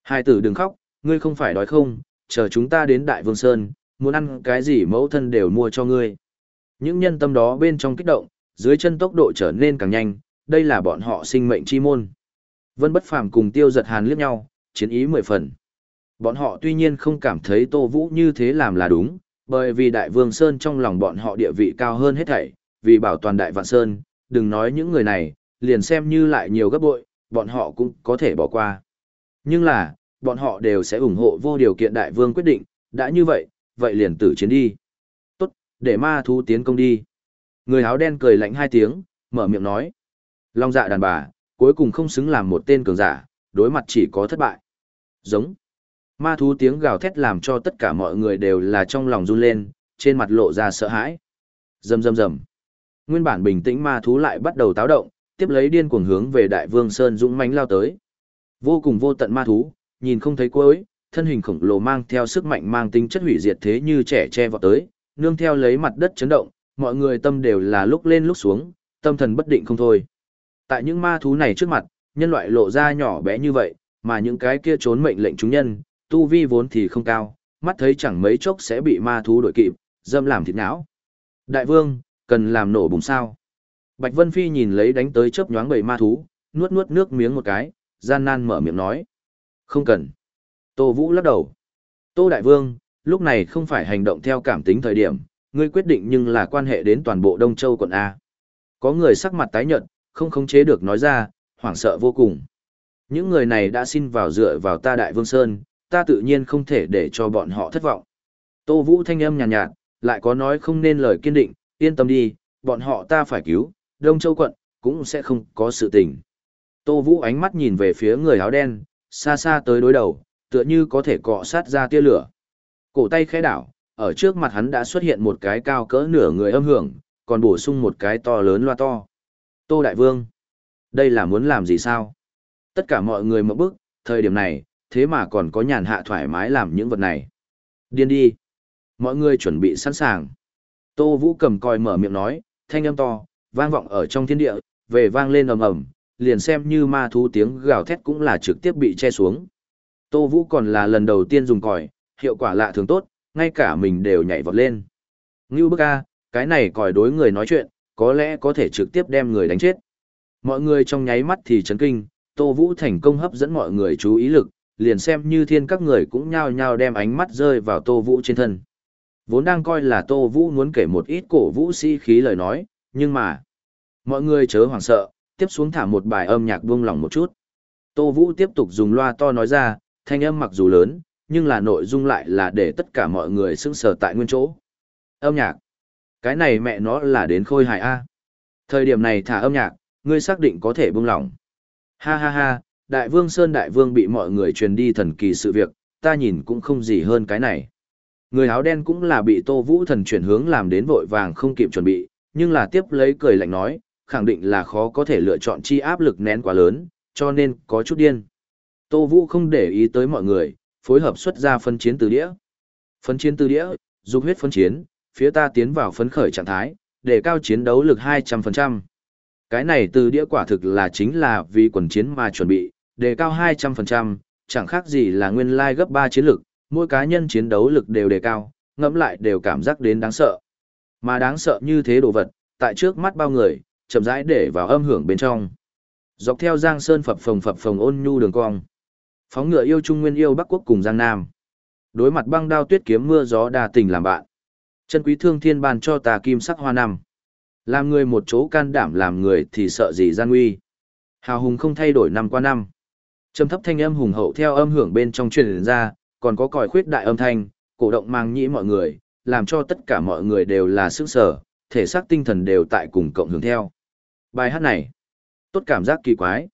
Speaker 1: Hai tử đừng khóc, ngươi không phải đói không, chờ chúng ta đến Đại Vương Sơn, muốn ăn cái gì mẫu thân đều mua cho ngươi. Những nhân tâm đó bên trong kích động, dưới chân tốc độ trở nên càng nhanh, đây là bọn họ sinh mệnh chi môn. Vân Bất Phàm cùng Tiêu Giật Hàn liếc nhau, chiến ý mười phần. Bọn họ tuy nhiên không cảm thấy Tô Vũ như thế làm là đúng, bởi vì Đại Vương Sơn trong lòng bọn họ địa vị cao hơn hết thảy, vì bảo toàn Đại Vạn Sơn, đừng nói những người này, liền xem như lại nhiều gấp bội, bọn họ cũng có thể bỏ qua. Nhưng là, bọn họ đều sẽ ủng hộ vô điều kiện đại vương quyết định, đã như vậy, vậy liền tử chiến đi. Tốt, để ma thú tiến công đi. Người áo đen cười lạnh hai tiếng, mở miệng nói. Long dạ đàn bà, cuối cùng không xứng làm một tên cường giả, đối mặt chỉ có thất bại. Giống. Ma thú tiếng gào thét làm cho tất cả mọi người đều là trong lòng run lên, trên mặt lộ ra sợ hãi. Rầm rầm rầm. Nguyên bản bình tĩnh ma thú lại bắt đầu táo động, tiếp lấy điên cuồng hướng về Đại Vương Sơn dũng mãnh lao tới. Vô cùng vô tận ma thú, nhìn không thấy cuối, thân hình khổng lồ mang theo sức mạnh mang tính chất hủy diệt thế như trẻ che vọt tới, nương theo lấy mặt đất chấn động, mọi người tâm đều là lúc lên lúc xuống, tâm thần bất định không thôi. Tại những ma thú này trước mặt, nhân loại lộ ra nhỏ bé như vậy, mà những cái kia trốn mệnh lệnh chúng nhân, tu vi vốn thì không cao, mắt thấy chẳng mấy chốc sẽ bị ma thú đuổi kịp, dâm làm thịt não. Đại vương, cần làm nổ bùng sao. Bạch Vân Phi nhìn lấy đánh tới chớp nhoáng bầy ma thú, nuốt nuốt nước miếng một cái, gian nan mở miệng nói. Không cần. Tô Vũ lắc đầu. Tô Đại Vương, lúc này không phải hành động theo cảm tính thời điểm, ngươi quyết định nhưng là quan hệ đến toàn bộ Đông Châu quận A. Có người sắc mặt tái nhợt, không khống chế được nói ra, hoảng sợ vô cùng. Những người này đã xin vào dựa vào ta Đại Vương Sơn, ta tự nhiên không thể để cho bọn họ thất vọng. Tô Vũ thanh âm nhàn nhạt, nhạt, lại có nói không nên lời kiên định, yên tâm đi, bọn họ ta phải cứu, Đông Châu quận, cũng sẽ không có sự tình. Tô Vũ ánh mắt nhìn về phía người áo đen, xa xa tới đối đầu, tựa như có thể cọ sát ra tia lửa. Cổ tay khẽ đảo, ở trước mặt hắn đã xuất hiện một cái cao cỡ nửa người âm hưởng, còn bổ sung một cái to lớn loa to. Tô Đại Vương, đây là muốn làm gì sao? Tất cả mọi người mở bức, thời điểm này, thế mà còn có nhàn hạ thoải mái làm những vật này. Điên đi. Mọi người chuẩn bị sẵn sàng. Tô Vũ cầm coi mở miệng nói, thanh âm to, vang vọng ở trong thiên địa, về vang lên ầm ầm, liền xem như ma thú tiếng gào thét cũng là trực tiếp bị che xuống. Tô Vũ còn là lần đầu tiên dùng còi, hiệu quả lạ thường tốt, ngay cả mình đều nhảy vọt lên. Ngưu bức a, cái này còi đối người nói chuyện, có lẽ có thể trực tiếp đem người đánh chết. Mọi người trong nháy mắt thì chấn kinh, Tô Vũ thành công hấp dẫn mọi người chú ý lực, liền xem như thiên các người cũng nhao nhao đem ánh mắt rơi vào Tô Vũ trên thân. Vốn đang coi là Tô Vũ muốn kể một ít cổ vũ sĩ khí lời nói, nhưng mà, mọi người chớ hoảng sợ, tiếp xuống thả một bài âm nhạc buông lòng một chút. Tô Vũ tiếp tục dùng loa to nói ra, thanh âm mặc dù lớn, nhưng là nội dung lại là để tất cả mọi người sững sờ tại nguyên chỗ. Âm nhạc. Cái này mẹ nó là đến khôi hài A. Thời điểm này thả âm nhạc, ngươi xác định có thể buông lỏng. Ha ha ha, Đại Vương Sơn Đại Vương bị mọi người truyền đi thần kỳ sự việc, ta nhìn cũng không gì hơn cái này. Người áo đen cũng là bị Tô Vũ thần chuyển hướng làm đến vội vàng không kịp chuẩn bị, nhưng là tiếp lấy cười lạnh nói, khẳng định là khó có thể lựa chọn chi áp lực nén quá lớn, cho nên có chút điên. Tô Vũ không để ý tới mọi người, phối hợp xuất ra phân chiến từ đĩa. Phân chiến từ đĩa, dục huyết phân chiến, phía ta tiến vào phấn khởi trạng thái, để cao chiến đấu lực 200%. Cái này từ đĩa quả thực là chính là vì quần chiến mà chuẩn bị, đề cao 200%, chẳng khác gì là nguyên lai gấp 3 chiến lực, mỗi cá nhân chiến đấu lực đều đề cao, ngẫm lại đều cảm giác đến đáng sợ. Mà đáng sợ như thế đồ vật, tại trước mắt bao người, chậm rãi để vào âm hưởng bên trong. Dọc theo Giang Sơn phập phồng phập phồng ôn nhu đường cong. Phóng ngựa yêu Trung Nguyên yêu Bắc Quốc cùng Giang Nam. Đối mặt băng đao tuyết kiếm mưa gió đà tình làm bạn. Chân quý thương thiên bàn cho tà kim sắc hoa năm. Làm người một chỗ can đảm làm người thì sợ gì gian nguy. Hào hùng không thay đổi năm qua năm. Trầm thấp thanh âm hùng hậu theo âm hưởng bên trong truyền ra, còn có còi khuyết đại âm thanh, cổ động mang nhĩ mọi người, làm cho tất cả mọi người đều là sức sở, thể xác tinh thần đều tại cùng cộng hưởng theo. Bài hát này, tốt cảm giác kỳ quái.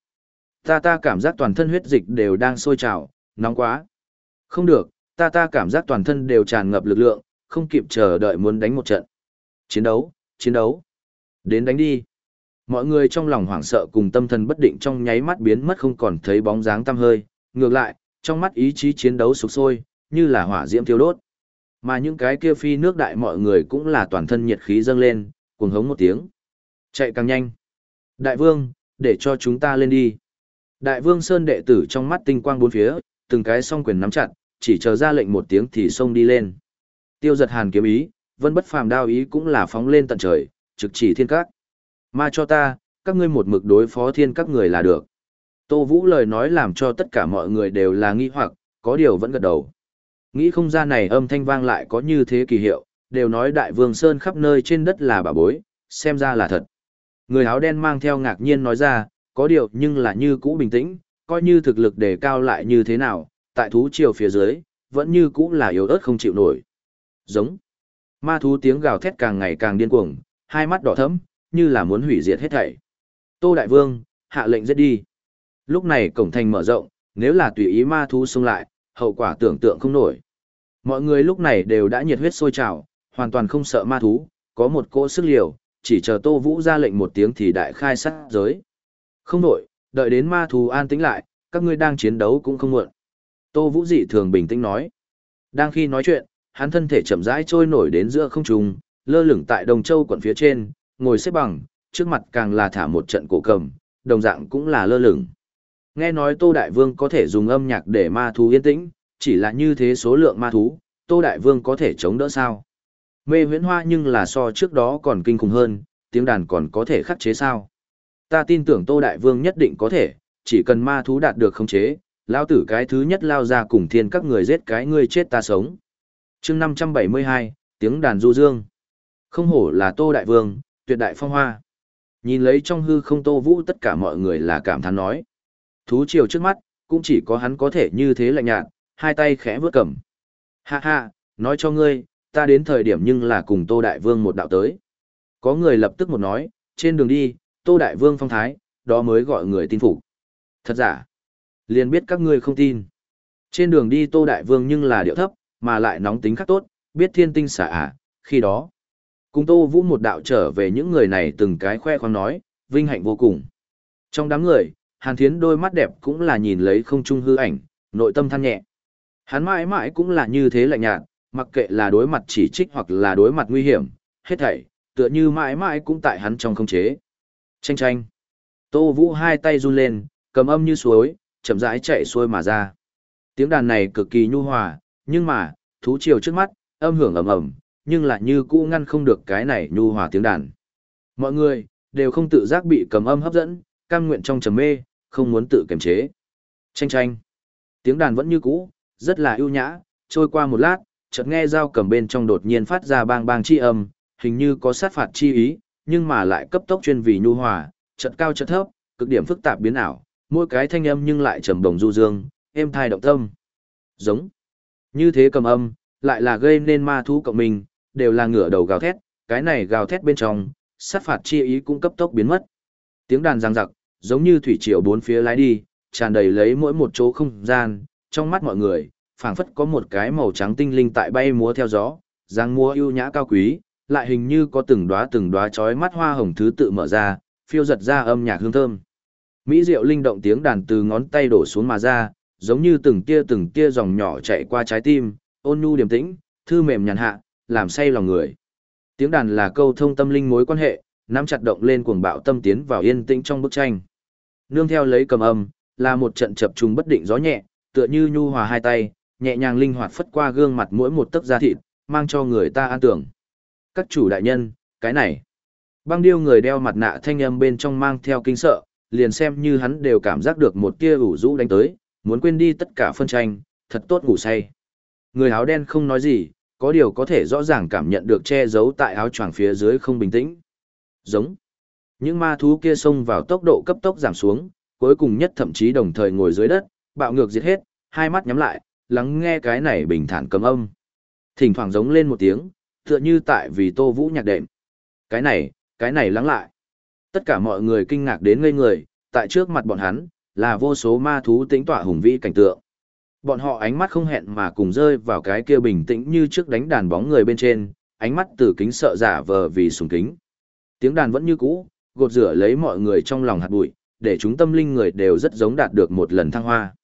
Speaker 1: Ta ta cảm giác toàn thân huyết dịch đều đang sôi trào, nóng quá. Không được, ta ta cảm giác toàn thân đều tràn ngập lực lượng, không kịp chờ đợi muốn đánh một trận. Chiến đấu, chiến đấu. Đến đánh đi. Mọi người trong lòng hoảng sợ cùng tâm thần bất định trong nháy mắt biến mất không còn thấy bóng dáng tăm hơi, ngược lại, trong mắt ý chí chiến đấu sục sôi, như là hỏa diễm thiêu đốt. Mà những cái kia phi nước đại mọi người cũng là toàn thân nhiệt khí dâng lên, cuồng hống một tiếng. Chạy càng nhanh. Đại vương, để cho chúng ta lên đi. Đại vương Sơn đệ tử trong mắt tinh quang bốn phía, từng cái song quyền nắm chặt, chỉ chờ ra lệnh một tiếng thì xông đi lên. Tiêu giật hàn kiếm ý, vân bất phàm đao ý cũng là phóng lên tận trời, trực chỉ thiên các. Ma cho ta, các ngươi một mực đối phó thiên các người là được. Tô Vũ lời nói làm cho tất cả mọi người đều là nghi hoặc, có điều vẫn gật đầu. Nghĩ không ra này âm thanh vang lại có như thế kỳ hiệu, đều nói đại vương Sơn khắp nơi trên đất là bà bối, xem ra là thật. Người áo đen mang theo ngạc nhiên nói ra, có điều nhưng là như cũ bình tĩnh, coi như thực lực đề cao lại như thế nào, tại thú triều phía dưới, vẫn như cũ là yếu ớt không chịu nổi. Giống. Ma thú tiếng gào thét càng ngày càng điên cuồng, hai mắt đỏ thẫm, như là muốn hủy diệt hết thảy. Tô Đại Vương, hạ lệnh giết đi. Lúc này cổng thành mở rộng, nếu là tùy ý ma thú xông lại, hậu quả tưởng tượng không nổi. Mọi người lúc này đều đã nhiệt huyết sôi trào, hoàn toàn không sợ ma thú, có một cỗ sức liều, chỉ chờ Tô Vũ ra lệnh một tiếng thì đại khai sát giới. Không đổi, đợi đến ma thú an tĩnh lại, các ngươi đang chiến đấu cũng không muộn. Tô Vũ dị thường bình tĩnh nói. Đang khi nói chuyện, hắn thân thể chậm rãi trôi nổi đến giữa không trung, lơ lửng tại Đồng Châu quận phía trên, ngồi xếp bằng, trước mặt càng là thả một trận cổ cầm, đồng dạng cũng là lơ lửng. Nghe nói Tô Đại Vương có thể dùng âm nhạc để ma thú yên tĩnh, chỉ là như thế số lượng ma thú, Tô Đại Vương có thể chống đỡ sao? Mê huyễn hoa nhưng là so trước đó còn kinh khủng hơn, tiếng đàn còn có thể khắc chế sao? Ta tin tưởng Tô Đại Vương nhất định có thể, chỉ cần ma thú đạt được khống chế, lao tử cái thứ nhất lao ra cùng thiên các người giết cái ngươi chết ta sống. chương 572, tiếng đàn du dương. Không hổ là Tô Đại Vương, tuyệt đại phong hoa. Nhìn lấy trong hư không Tô Vũ tất cả mọi người là cảm thán nói. Thú triều trước mắt, cũng chỉ có hắn có thể như thế lạnh nhạt, hai tay khẽ vớt cầm. Ha ha, nói cho ngươi, ta đến thời điểm nhưng là cùng Tô Đại Vương một đạo tới. Có người lập tức một nói, trên đường đi, Tô Đại Vương phong thái, đó mới gọi người tin phục. Thật giả, liền biết các ngươi không tin. Trên đường đi Tô Đại Vương nhưng là điệu thấp, mà lại nóng tính khắc tốt, biết thiên tinh xả ạ, khi đó. Cùng Tô Vũ một đạo trở về những người này từng cái khoe khoang nói, vinh hạnh vô cùng. Trong đám người, Hàn Thiến đôi mắt đẹp cũng là nhìn lấy không trung hư ảnh, nội tâm than nhẹ. Hắn mãi mãi cũng là như thế lạnh nhạt, mặc kệ là đối mặt chỉ trích hoặc là đối mặt nguy hiểm, hết thảy, tựa như mãi mãi cũng tại hắn trong không chế. Chanh chanh. Tô Vũ hai tay run lên, cầm âm như suối, chậm rãi chạy xuôi mà ra. Tiếng đàn này cực kỳ nhu hòa, nhưng mà, thú chiều trước mắt, âm hưởng ầm ầm, nhưng lại như cũ ngăn không được cái này nhu hòa tiếng đàn. Mọi người đều không tự giác bị cầm âm hấp dẫn, cam nguyện trong trầm mê, không muốn tự kiềm chế. Chanh chanh. Tiếng đàn vẫn như cũ, rất là ưu nhã, trôi qua một lát, chợt nghe dao cầm bên trong đột nhiên phát ra bang bang chi âm, hình như có sát phạt chi ý, nhưng mà lại cấp tốc chuyên vì nhu hòa, chợt cao chợt thấp, cực điểm phức tạp biến ảo, mỗi cái thanh âm nhưng lại trầm đồng du dương, êm thai động tâm. Giống. Như thế cầm âm, lại là gây nên ma thú cộng mình, đều là ngửa đầu gào thét, cái này gào thét bên trong, sát phạt chi ý cũng cấp tốc biến mất. Tiếng đàn giang giặc, giống như thủy triều bốn phía lái đi, tràn đầy lấy mỗi một chỗ không gian, trong mắt mọi người, phảng phất có một cái màu trắng tinh linh tại bay múa theo gió, giang múa ưu nhã cao quý, lại hình như có từng đóa từng đóa chói mắt hoa hồng thứ tự mở ra, phiêu giật ra âm nhạc hương thơm. Mỹ diệu linh động tiếng đàn từ ngón tay đổ xuống mà ra, giống như từng tia từng tia dòng nhỏ chạy qua trái tim, ôn nhu điềm tĩnh, thư mềm nhàn hạ, làm say lòng người. Tiếng đàn là câu thông tâm linh mối quan hệ, nắm chặt động lên cuồng bạo tâm tiến vào yên tĩnh trong bức tranh. Nương theo lấy cầm âm, là một trận chập trùng bất định gió nhẹ, tựa như nhu hòa hai tay, nhẹ nhàng linh hoạt phất qua gương mặt mỗi một tấc da thịt, mang cho người ta an tưởng. Các chủ đại nhân, cái này. Băng điêu người đeo mặt nạ thanh âm bên trong mang theo kinh sợ, liền xem như hắn đều cảm giác được một tia ủ rũ đánh tới, muốn quên đi tất cả phân tranh, thật tốt ngủ say. Người áo đen không nói gì, có điều có thể rõ ràng cảm nhận được che giấu tại áo choàng phía dưới không bình tĩnh. Giống. Những ma thú kia xông vào tốc độ cấp tốc giảm xuống, cuối cùng nhất thậm chí đồng thời ngồi dưới đất, bạo ngược giết hết, hai mắt nhắm lại, lắng nghe cái này bình thản cầm âm. Thỉnh thoảng giống lên một tiếng, tựa như tại vì Tô Vũ nhạc đệm. Cái này, cái này lắng lại. Tất cả mọi người kinh ngạc đến ngây người, tại trước mặt bọn hắn, là vô số ma thú tính tỏa hùng vĩ cảnh tượng. Bọn họ ánh mắt không hẹn mà cùng rơi vào cái kia bình tĩnh như trước đánh đàn bóng người bên trên, ánh mắt từ kính sợ giả vờ vì sùng kính. Tiếng đàn vẫn như cũ, gột rửa lấy mọi người trong lòng hạt bụi, để chúng tâm linh người đều rất giống đạt được một lần thăng hoa.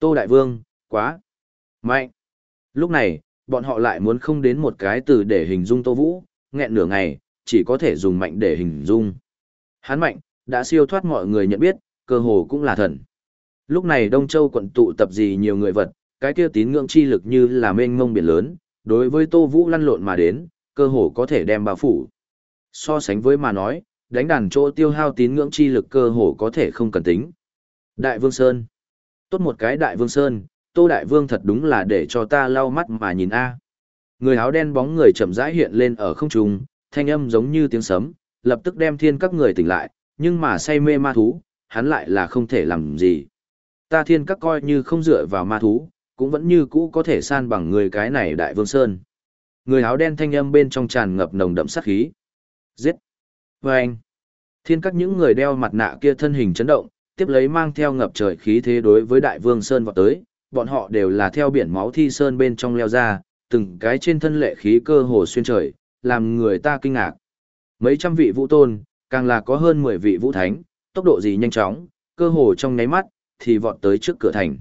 Speaker 1: Tô Đại Vương, quá mạnh. Lúc này, bọn họ lại muốn không đến một cái từ để hình dung Tô Vũ, nghẹn nửa ngày, chỉ có thể dùng mạnh để hình dung. Hắn mạnh, đã siêu thoát mọi người nhận biết, cơ hồ cũng là thần. Lúc này Đông Châu quận tụ tập gì nhiều người vật, cái kia tín ngưỡng chi lực như là mênh mông biển lớn, đối với Tô Vũ lăn lộn mà đến, cơ hồ có thể đem bao phủ. So sánh với mà nói, đánh đàn chỗ tiêu hao tín ngưỡng chi lực cơ hồ có thể không cần tính. Đại Vương Sơn. Tốt một cái Đại Vương Sơn, Tô Đại Vương thật đúng là để cho ta lau mắt mà nhìn a. Người áo đen bóng người chậm rãi hiện lên ở không trung, thanh âm giống như tiếng sấm, lập tức đem thiên các người tỉnh lại, nhưng mà say mê ma thú, hắn lại là không thể làm gì. Ta thiên các coi như không dựa vào ma thú, cũng vẫn như cũ có thể san bằng người cái này đại vương sơn. Người áo đen thanh âm bên trong tràn ngập nồng đậm sát khí. Giết! Và anh! Thiên các những người đeo mặt nạ kia thân hình chấn động, tiếp lấy mang theo ngập trời khí thế đối với đại vương sơn vọt tới, bọn họ đều là theo biển máu thi sơn bên trong leo ra, từng cái trên thân lệ khí cơ hồ xuyên trời, làm người ta kinh ngạc. Mấy trăm vị vũ tôn, càng là có hơn 10 vị vũ thánh, tốc độ gì nhanh chóng, cơ hồ trong nháy mắt, thì vọt tới trước cửa thành.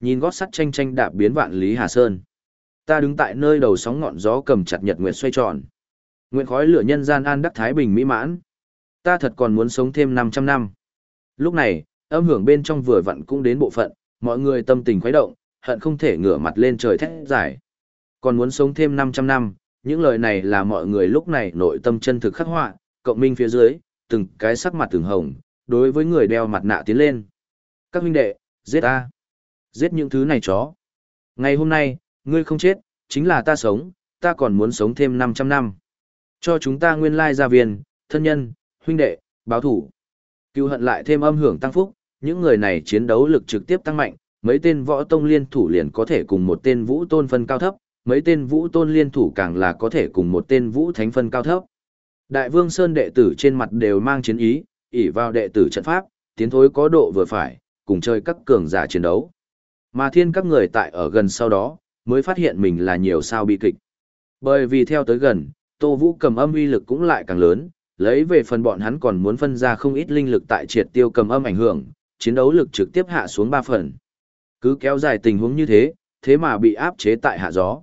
Speaker 1: Nhìn gót sắt tranh tranh đạp biến vạn lý Hà Sơn. Ta đứng tại nơi đầu sóng ngọn gió cầm chặt nhật nguyệt xoay tròn. Nguyện khói lửa nhân gian an đắc thái bình mỹ mãn. Ta thật còn muốn sống thêm 500 năm. Lúc này, âm hưởng bên trong vừa vặn cũng đến bộ phận, mọi người tâm tình khuấy động, hận không thể ngửa mặt lên trời thét giải. Còn muốn sống thêm 500 năm, những lời này là mọi người lúc này nội tâm chân thực khắc họa, cộng minh phía dưới, từng cái sắc mặt từng hồng, đối với người đeo mặt nạ tiến lên. Các huynh đệ, giết ta. Giết những thứ này chó. Ngày hôm nay, ngươi không chết, chính là ta sống, ta còn muốn sống thêm 500 năm. Cho chúng ta nguyên lai gia viên, thân nhân, huynh đệ, báo thủ. Cựu hận lại thêm âm hưởng tăng phúc, những người này chiến đấu lực trực tiếp tăng mạnh, mấy tên võ tông liên thủ liền có thể cùng một tên vũ tôn phân cao thấp, mấy tên vũ tôn liên thủ càng là có thể cùng một tên vũ thánh phân cao thấp. Đại vương Sơn đệ tử trên mặt đều mang chiến ý, ỷ vào đệ tử trận pháp, tiến thối có độ vừa phải, cùng chơi các cường giả chiến đấu. Mà thiên các người tại ở gần sau đó, mới phát hiện mình là nhiều sao bi kịch. Bởi vì theo tới gần, Tô Vũ cầm âm uy lực cũng lại càng lớn, lấy về phần bọn hắn còn muốn phân ra không ít linh lực tại triệt tiêu cầm âm ảnh hưởng, chiến đấu lực trực tiếp hạ xuống 3 phần. Cứ kéo dài tình huống như thế, thế mà bị áp chế tại hạ gió.